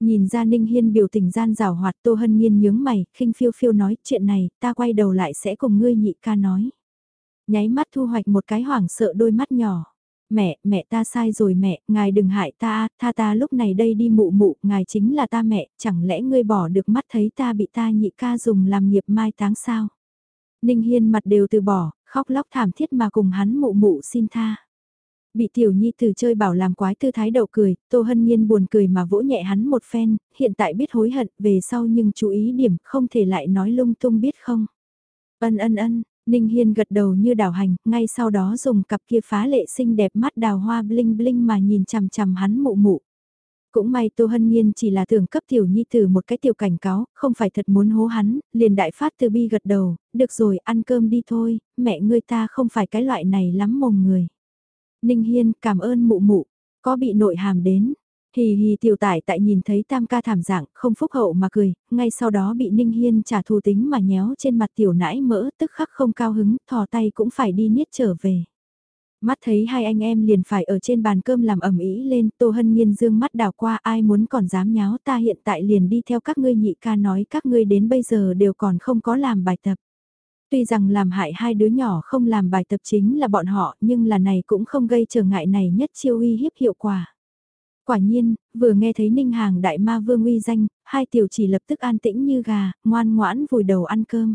Nhìn ra Ninh Hiên biểu tình gian rào hoạt Tô Hân Nhiên nhướng mày, khinh phiêu phiêu nói chuyện này, ta quay đầu lại sẽ cùng ngươi nhị ca nói. Nháy mắt thu hoạch một cái hoảng sợ đôi mắt nhỏ. Mẹ, mẹ ta sai rồi mẹ, ngài đừng hại ta, tha ta lúc này đây đi mụ mụ, ngài chính là ta mẹ, chẳng lẽ ngươi bỏ được mắt thấy ta bị ta nhị ca dùng làm nghiệp mai táng sao? Ninh Hiên mặt đều từ bỏ, khóc lóc thảm thiết mà cùng hắn mụ mụ xin tha. Bị tiểu nhi từ chơi bảo làm quái tư thái đậu cười, Tô Hân Nhiên buồn cười mà vỗ nhẹ hắn một phen, hiện tại biết hối hận về sau nhưng chú ý điểm không thể lại nói lung tung biết không. Ân ân ân, Ninh Hiên gật đầu như đào hành, ngay sau đó dùng cặp kia phá lệ xinh đẹp mắt đào hoa bling bling mà nhìn chằm chằm hắn mụ mụ. Cũng may Tô Hân Nhiên chỉ là tưởng cấp tiểu nhi từ một cái tiểu cảnh cáo, không phải thật muốn hố hắn, liền đại phát từ bi gật đầu, được rồi ăn cơm đi thôi, mẹ ngươi ta không phải cái loại này lắm mồm người. Ninh Hiên cảm ơn mụ mụ, có bị nội hàm đến. Hì hì tiểu tải tại nhìn thấy tam ca thảm dạng, không phúc hậu mà cười, ngay sau đó bị Ninh Hiên trả thù tính mà nhéo trên mặt tiểu nãi mỡ tức khắc không cao hứng, thò tay cũng phải đi niết trở về. Mắt thấy hai anh em liền phải ở trên bàn cơm làm ẩm ý lên, Tô Hân Nhiên dương mắt đào qua ai muốn còn dám nháo ta hiện tại liền đi theo các ngươi nhị ca nói các ngươi đến bây giờ đều còn không có làm bài tập. Tuy rằng làm hại hai đứa nhỏ không làm bài tập chính là bọn họ nhưng là này cũng không gây trở ngại này nhất chiêu uy hiếp hiệu quả. Quả nhiên, vừa nghe thấy Ninh Hàng đại ma vương uy danh, hai tiểu chỉ lập tức an tĩnh như gà, ngoan ngoãn vùi đầu ăn cơm.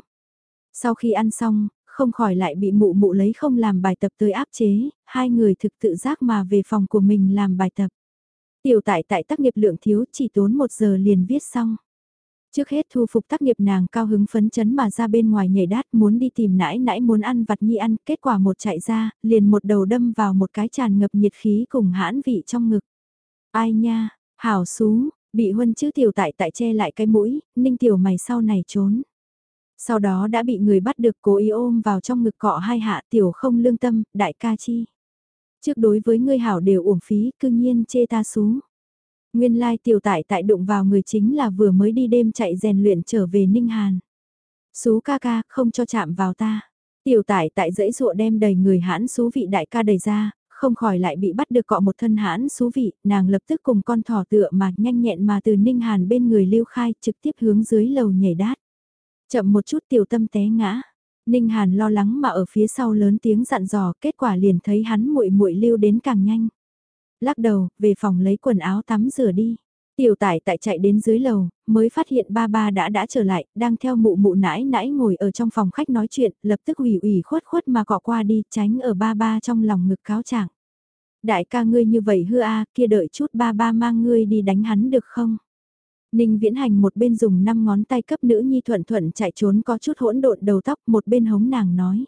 Sau khi ăn xong, không khỏi lại bị mụ mụ lấy không làm bài tập tới áp chế, hai người thực tự giác mà về phòng của mình làm bài tập. Tiểu tại tại tác nghiệp lượng thiếu chỉ tốn một giờ liền viết xong. Trước hết thu phục tác nghiệp nàng cao hứng phấn chấn mà ra bên ngoài nhảy đát muốn đi tìm nãi nãi muốn ăn vặt nhi ăn, kết quả một chạy ra, liền một đầu đâm vào một cái tràn ngập nhiệt khí cùng hãn vị trong ngực. Ai nha, hảo xú, bị huân chứ tiểu tại tại che lại cái mũi, ninh tiểu mày sau này trốn. Sau đó đã bị người bắt được cố ý ôm vào trong ngực cọ hai hạ tiểu không lương tâm, đại ca chi. Trước đối với ngươi hảo đều uổng phí, cương nhiên chê ta xú. Nguyên lai tiểu tại tại đụng vào người chính là vừa mới đi đêm chạy rèn luyện trở về Ninh Hàn. Xú ca ca, không cho chạm vào ta. Tiểu tại tại dãy dụa đem đầy người hãn xú vị đại ca đầy ra, không khỏi lại bị bắt được cọ một thân hãn xú vị, nàng lập tức cùng con thỏ tựa mà nhanh nhẹn mà từ Ninh Hàn bên người lưu khai trực tiếp hướng dưới lầu nhảy đát. Chậm một chút tiểu tâm té ngã. Ninh Hàn lo lắng mà ở phía sau lớn tiếng dặn dò, kết quả liền thấy hắn muội muội lưu đến càng nhanh. Lắc đầu, về phòng lấy quần áo tắm rửa đi. Tiểu tải tại chạy đến dưới lầu, mới phát hiện ba ba đã đã trở lại, đang theo mụ mụ nãi nãi ngồi ở trong phòng khách nói chuyện, lập tức ủy ủy khuất khuất mà cọ qua đi, tránh ở ba ba trong lòng ngực cáo trạng. Đại ca ngươi như vậy hư a kia đợi chút ba ba mang ngươi đi đánh hắn được không? Ninh viễn hành một bên dùng năm ngón tay cấp nữ nhi thuận thuận chạy trốn có chút hỗn độn đầu tóc, một bên hống nàng nói.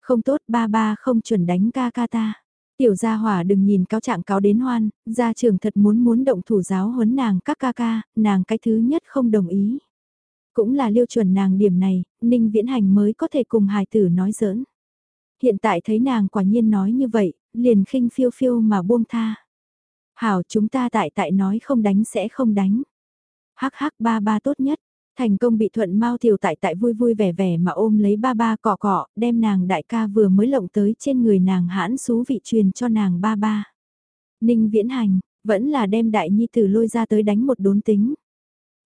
Không tốt ba ba không chuẩn đánh ca ca ta. Tiểu gia hỏa đừng nhìn cáo trạng cáo đến hoan, gia trưởng thật muốn muốn động thủ giáo huấn nàng các ca ca, nàng cái thứ nhất không đồng ý. Cũng là liêu chuẩn nàng điểm này, Ninh Viễn Hành mới có thể cùng hài tử nói giỡn. Hiện tại thấy nàng quả nhiên nói như vậy, liền khinh phiêu phiêu mà buông tha. Hảo chúng ta tại tại nói không đánh sẽ không đánh. Hắc hắc ba ba tốt nhất, Thành công bị thuận mau tiểu tại tại vui vui vẻ vẻ mà ôm lấy ba ba cọ cọ, đem nàng đại ca vừa mới lộng tới trên người nàng hãn xú vị truyền cho nàng ba ba. Ninh viễn hành, vẫn là đem đại nhi tử lôi ra tới đánh một đốn tính.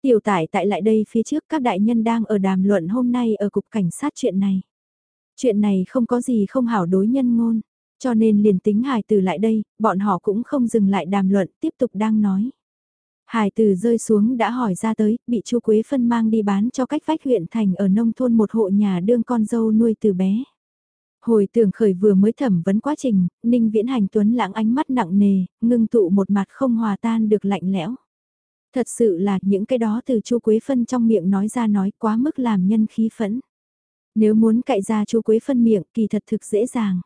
Tiểu tải tại lại đây phía trước các đại nhân đang ở đàm luận hôm nay ở cục cảnh sát chuyện này. Chuyện này không có gì không hảo đối nhân ngôn, cho nên liền tính hài từ lại đây, bọn họ cũng không dừng lại đàm luận tiếp tục đang nói. Hải từ rơi xuống đã hỏi ra tới, bị chu Quế Phân mang đi bán cho cách vách huyện thành ở nông thôn một hộ nhà đương con dâu nuôi từ bé. Hồi tưởng khởi vừa mới thẩm vấn quá trình, Ninh Viễn Hành Tuấn lãng ánh mắt nặng nề, ngưng tụ một mặt không hòa tan được lạnh lẽo. Thật sự là những cái đó từ chu Quế Phân trong miệng nói ra nói quá mức làm nhân khí phẫn. Nếu muốn cậy ra chu Quế Phân miệng kỳ thật thực dễ dàng.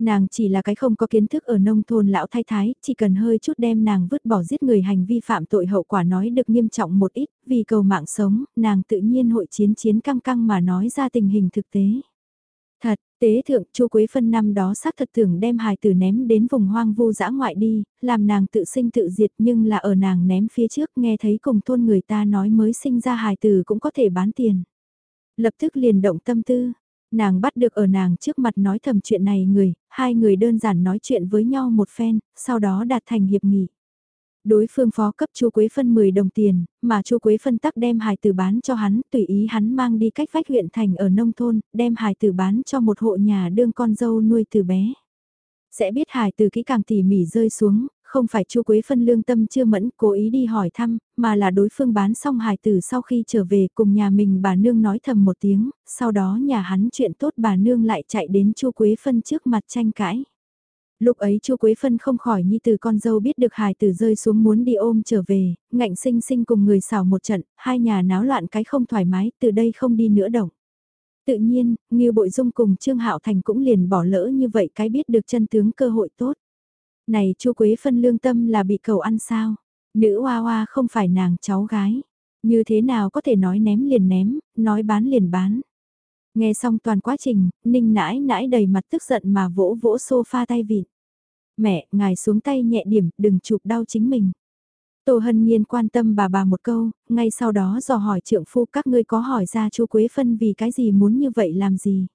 Nàng chỉ là cái không có kiến thức ở nông thôn lão thái thái, chỉ cần hơi chút đem nàng vứt bỏ giết người hành vi phạm tội hậu quả nói được nghiêm trọng một ít, vì cầu mạng sống, nàng tự nhiên hội chiến chiến căng căng mà nói ra tình hình thực tế. Thật, tế thượng chu Quế Phân năm đó xác thật tưởng đem hài tử ném đến vùng hoang vu dã ngoại đi, làm nàng tự sinh tự diệt nhưng là ở nàng ném phía trước nghe thấy cùng thôn người ta nói mới sinh ra hài tử cũng có thể bán tiền. Lập tức liền động tâm tư, Nàng bắt được ở nàng trước mặt nói thầm chuyện này người, hai người đơn giản nói chuyện với nhau một phen, sau đó đạt thành hiệp nghị. Đối phương phó cấp chu Quế Phân 10 đồng tiền, mà chu Quế Phân tắc đem hài tử bán cho hắn, tùy ý hắn mang đi cách vách huyện thành ở nông thôn, đem hài tử bán cho một hộ nhà đương con dâu nuôi từ bé. Sẽ biết hài tử kỹ càng tỉ mỉ rơi xuống, không phải chu Quế Phân lương tâm chưa mẫn cố ý đi hỏi thăm, mà là đối phương bán xong hài tử sau khi trở về cùng nhà mình bà nương nói thầm một tiếng, sau đó nhà hắn chuyện tốt bà nương lại chạy đến chu Quế Phân trước mặt tranh cãi. Lúc ấy chu Quế Phân không khỏi nhi từ con dâu biết được hài tử rơi xuống muốn đi ôm trở về, ngạnh sinh sinh cùng người xảo một trận, hai nhà náo loạn cái không thoải mái, từ đây không đi nữa động. Tự nhiên, Nghiêu Bội Dung cùng Trương Hạo Thành cũng liền bỏ lỡ như vậy cái biết được chân tướng cơ hội tốt. Này chu Quế Phân lương tâm là bị cầu ăn sao? Nữ hoa hoa không phải nàng cháu gái. Như thế nào có thể nói ném liền ném, nói bán liền bán. Nghe xong toàn quá trình, ninh nãi nãi đầy mặt tức giận mà vỗ vỗ sofa tay vịt. Mẹ, ngài xuống tay nhẹ điểm, đừng chụp đau chính mình. Tô Hân Nhiên quan tâm bà bà một câu, ngay sau đó dò hỏi trượng phu các ngươi có hỏi ra chu Quế Phân vì cái gì muốn như vậy làm gì.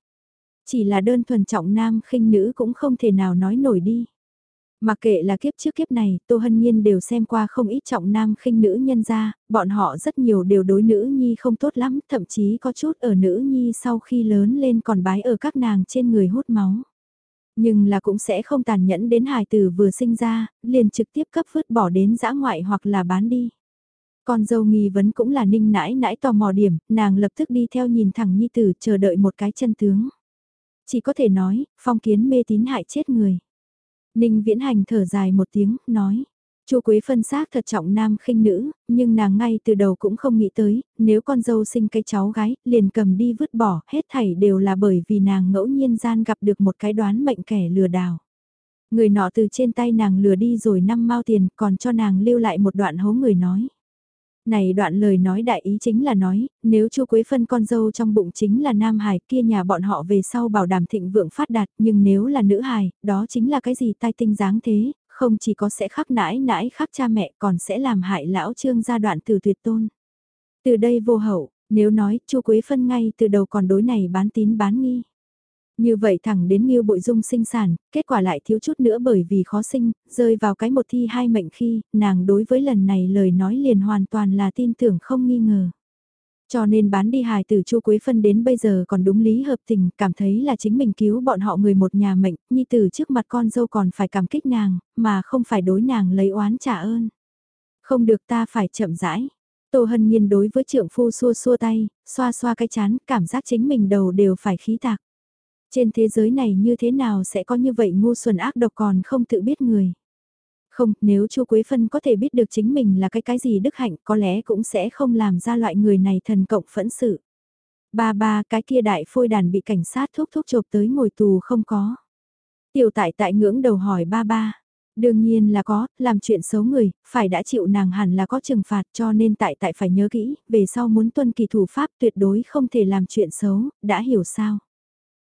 Chỉ là đơn thuần trọng nam khinh nữ cũng không thể nào nói nổi đi. Mà kệ là kiếp trước kiếp này, Tô Hân Nhiên đều xem qua không ít trọng nam khinh nữ nhân ra, bọn họ rất nhiều đều đối nữ nhi không tốt lắm, thậm chí có chút ở nữ nhi sau khi lớn lên còn bái ở các nàng trên người hút máu. Nhưng là cũng sẽ không tàn nhẫn đến hài tử vừa sinh ra, liền trực tiếp cấp vứt bỏ đến dã ngoại hoặc là bán đi. Con dâu nghi vấn cũng là ninh nãi nãi tò mò điểm, nàng lập tức đi theo nhìn thẳng nhi tử chờ đợi một cái chân tướng. Chỉ có thể nói, phong kiến mê tín hại chết người. Ninh Viễn Hành thở dài một tiếng, nói. Chu Quế phân xác thật trọng nam khinh nữ, nhưng nàng ngay từ đầu cũng không nghĩ tới, nếu con dâu sinh cái cháu gái, liền cầm đi vứt bỏ, hết thảy đều là bởi vì nàng ngẫu nhiên gian gặp được một cái đoán mệnh kẻ lừa đảo. Người nọ từ trên tay nàng lừa đi rồi năm mao tiền, còn cho nàng lưu lại một đoạn hố người nói. Này đoạn lời nói đại ý chính là nói, nếu chu Quế Phân con dâu trong bụng chính là nam hài kia nhà bọn họ về sau bảo đảm thịnh vượng phát đạt, nhưng nếu là nữ hài, đó chính là cái gì tai tinh dáng thế, không chỉ có sẽ khắc nãi nãi khắc cha mẹ còn sẽ làm hại lão trương gia đoạn từ tuyệt tôn. Từ đây vô hậu, nếu nói chu Quế Phân ngay từ đầu còn đối này bán tín bán nghi. Như vậy thẳng đến Ngưu Bội Dung sinh sản, kết quả lại thiếu chút nữa bởi vì khó sinh, rơi vào cái một thi hai mệnh khi, nàng đối với lần này lời nói liền hoàn toàn là tin tưởng không nghi ngờ. Cho nên bán đi hài từ Chu Quế Phân đến bây giờ còn đúng lý hợp tình, cảm thấy là chính mình cứu bọn họ người một nhà mệnh, nhi từ trước mặt con dâu còn phải cảm kích nàng, mà không phải đối nàng lấy oán trả ơn. Không được ta phải chậm rãi. Tô Hân Nhiên đối với trượng phu xua xua tay, xoa xoa cái chán, cảm giác chính mình đầu đều phải khí tạc. Trên thế giới này như thế nào sẽ có như vậy ngu xuẩn ác độc còn không tự biết người. Không, nếu Chu Quế Phân có thể biết được chính mình là cái cái gì đức hạnh có lẽ cũng sẽ không làm ra loại người này thần cộng phẫn sự. Ba ba cái kia đại phôi đàn bị cảnh sát thúc thúc chộp tới ngồi tù không có. Tiểu tại tại ngưỡng đầu hỏi ba ba. Đương nhiên là có, làm chuyện xấu người, phải đã chịu nàng hẳn là có trừng phạt cho nên tại tại phải nhớ kỹ, về sau muốn tuân kỳ thủ pháp tuyệt đối không thể làm chuyện xấu, đã hiểu sao.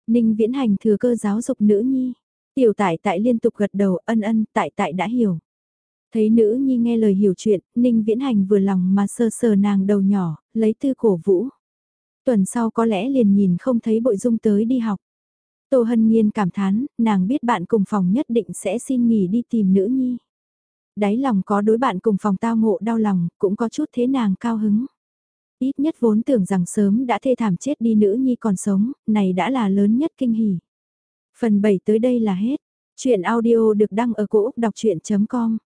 Ninh viễn hành thừa cơ giáo dục nữ nhi. Tiểu tại tại liên tục gật đầu ân ân tại tại đã hiểu. Thấy nữ nhi nghe lời hiểu chuyện, Ninh viễn hành vừa lòng mà sơ sờ nàng đầu nhỏ, lấy tư cổ vũ. Tuần sau có lẽ liền nhìn không thấy bội dung tới đi học. Tô Hân Nhiên cảm thán, nàng biết bạn cùng phòng nhất định sẽ xin nghỉ đi tìm nữ nhi. Đáy lòng có đối bạn cùng phòng tao ngộ đau lòng, cũng có chút thế nàng cao hứng. Ít nhất vốn tưởng rằng sớm đã thê thảm chết đi nữ nhi còn sống, này đã là lớn nhất kinh hỉ. Phần 7 tới đây là hết. Chuyện audio được đăng ở cổ Úc đọc chuyện.com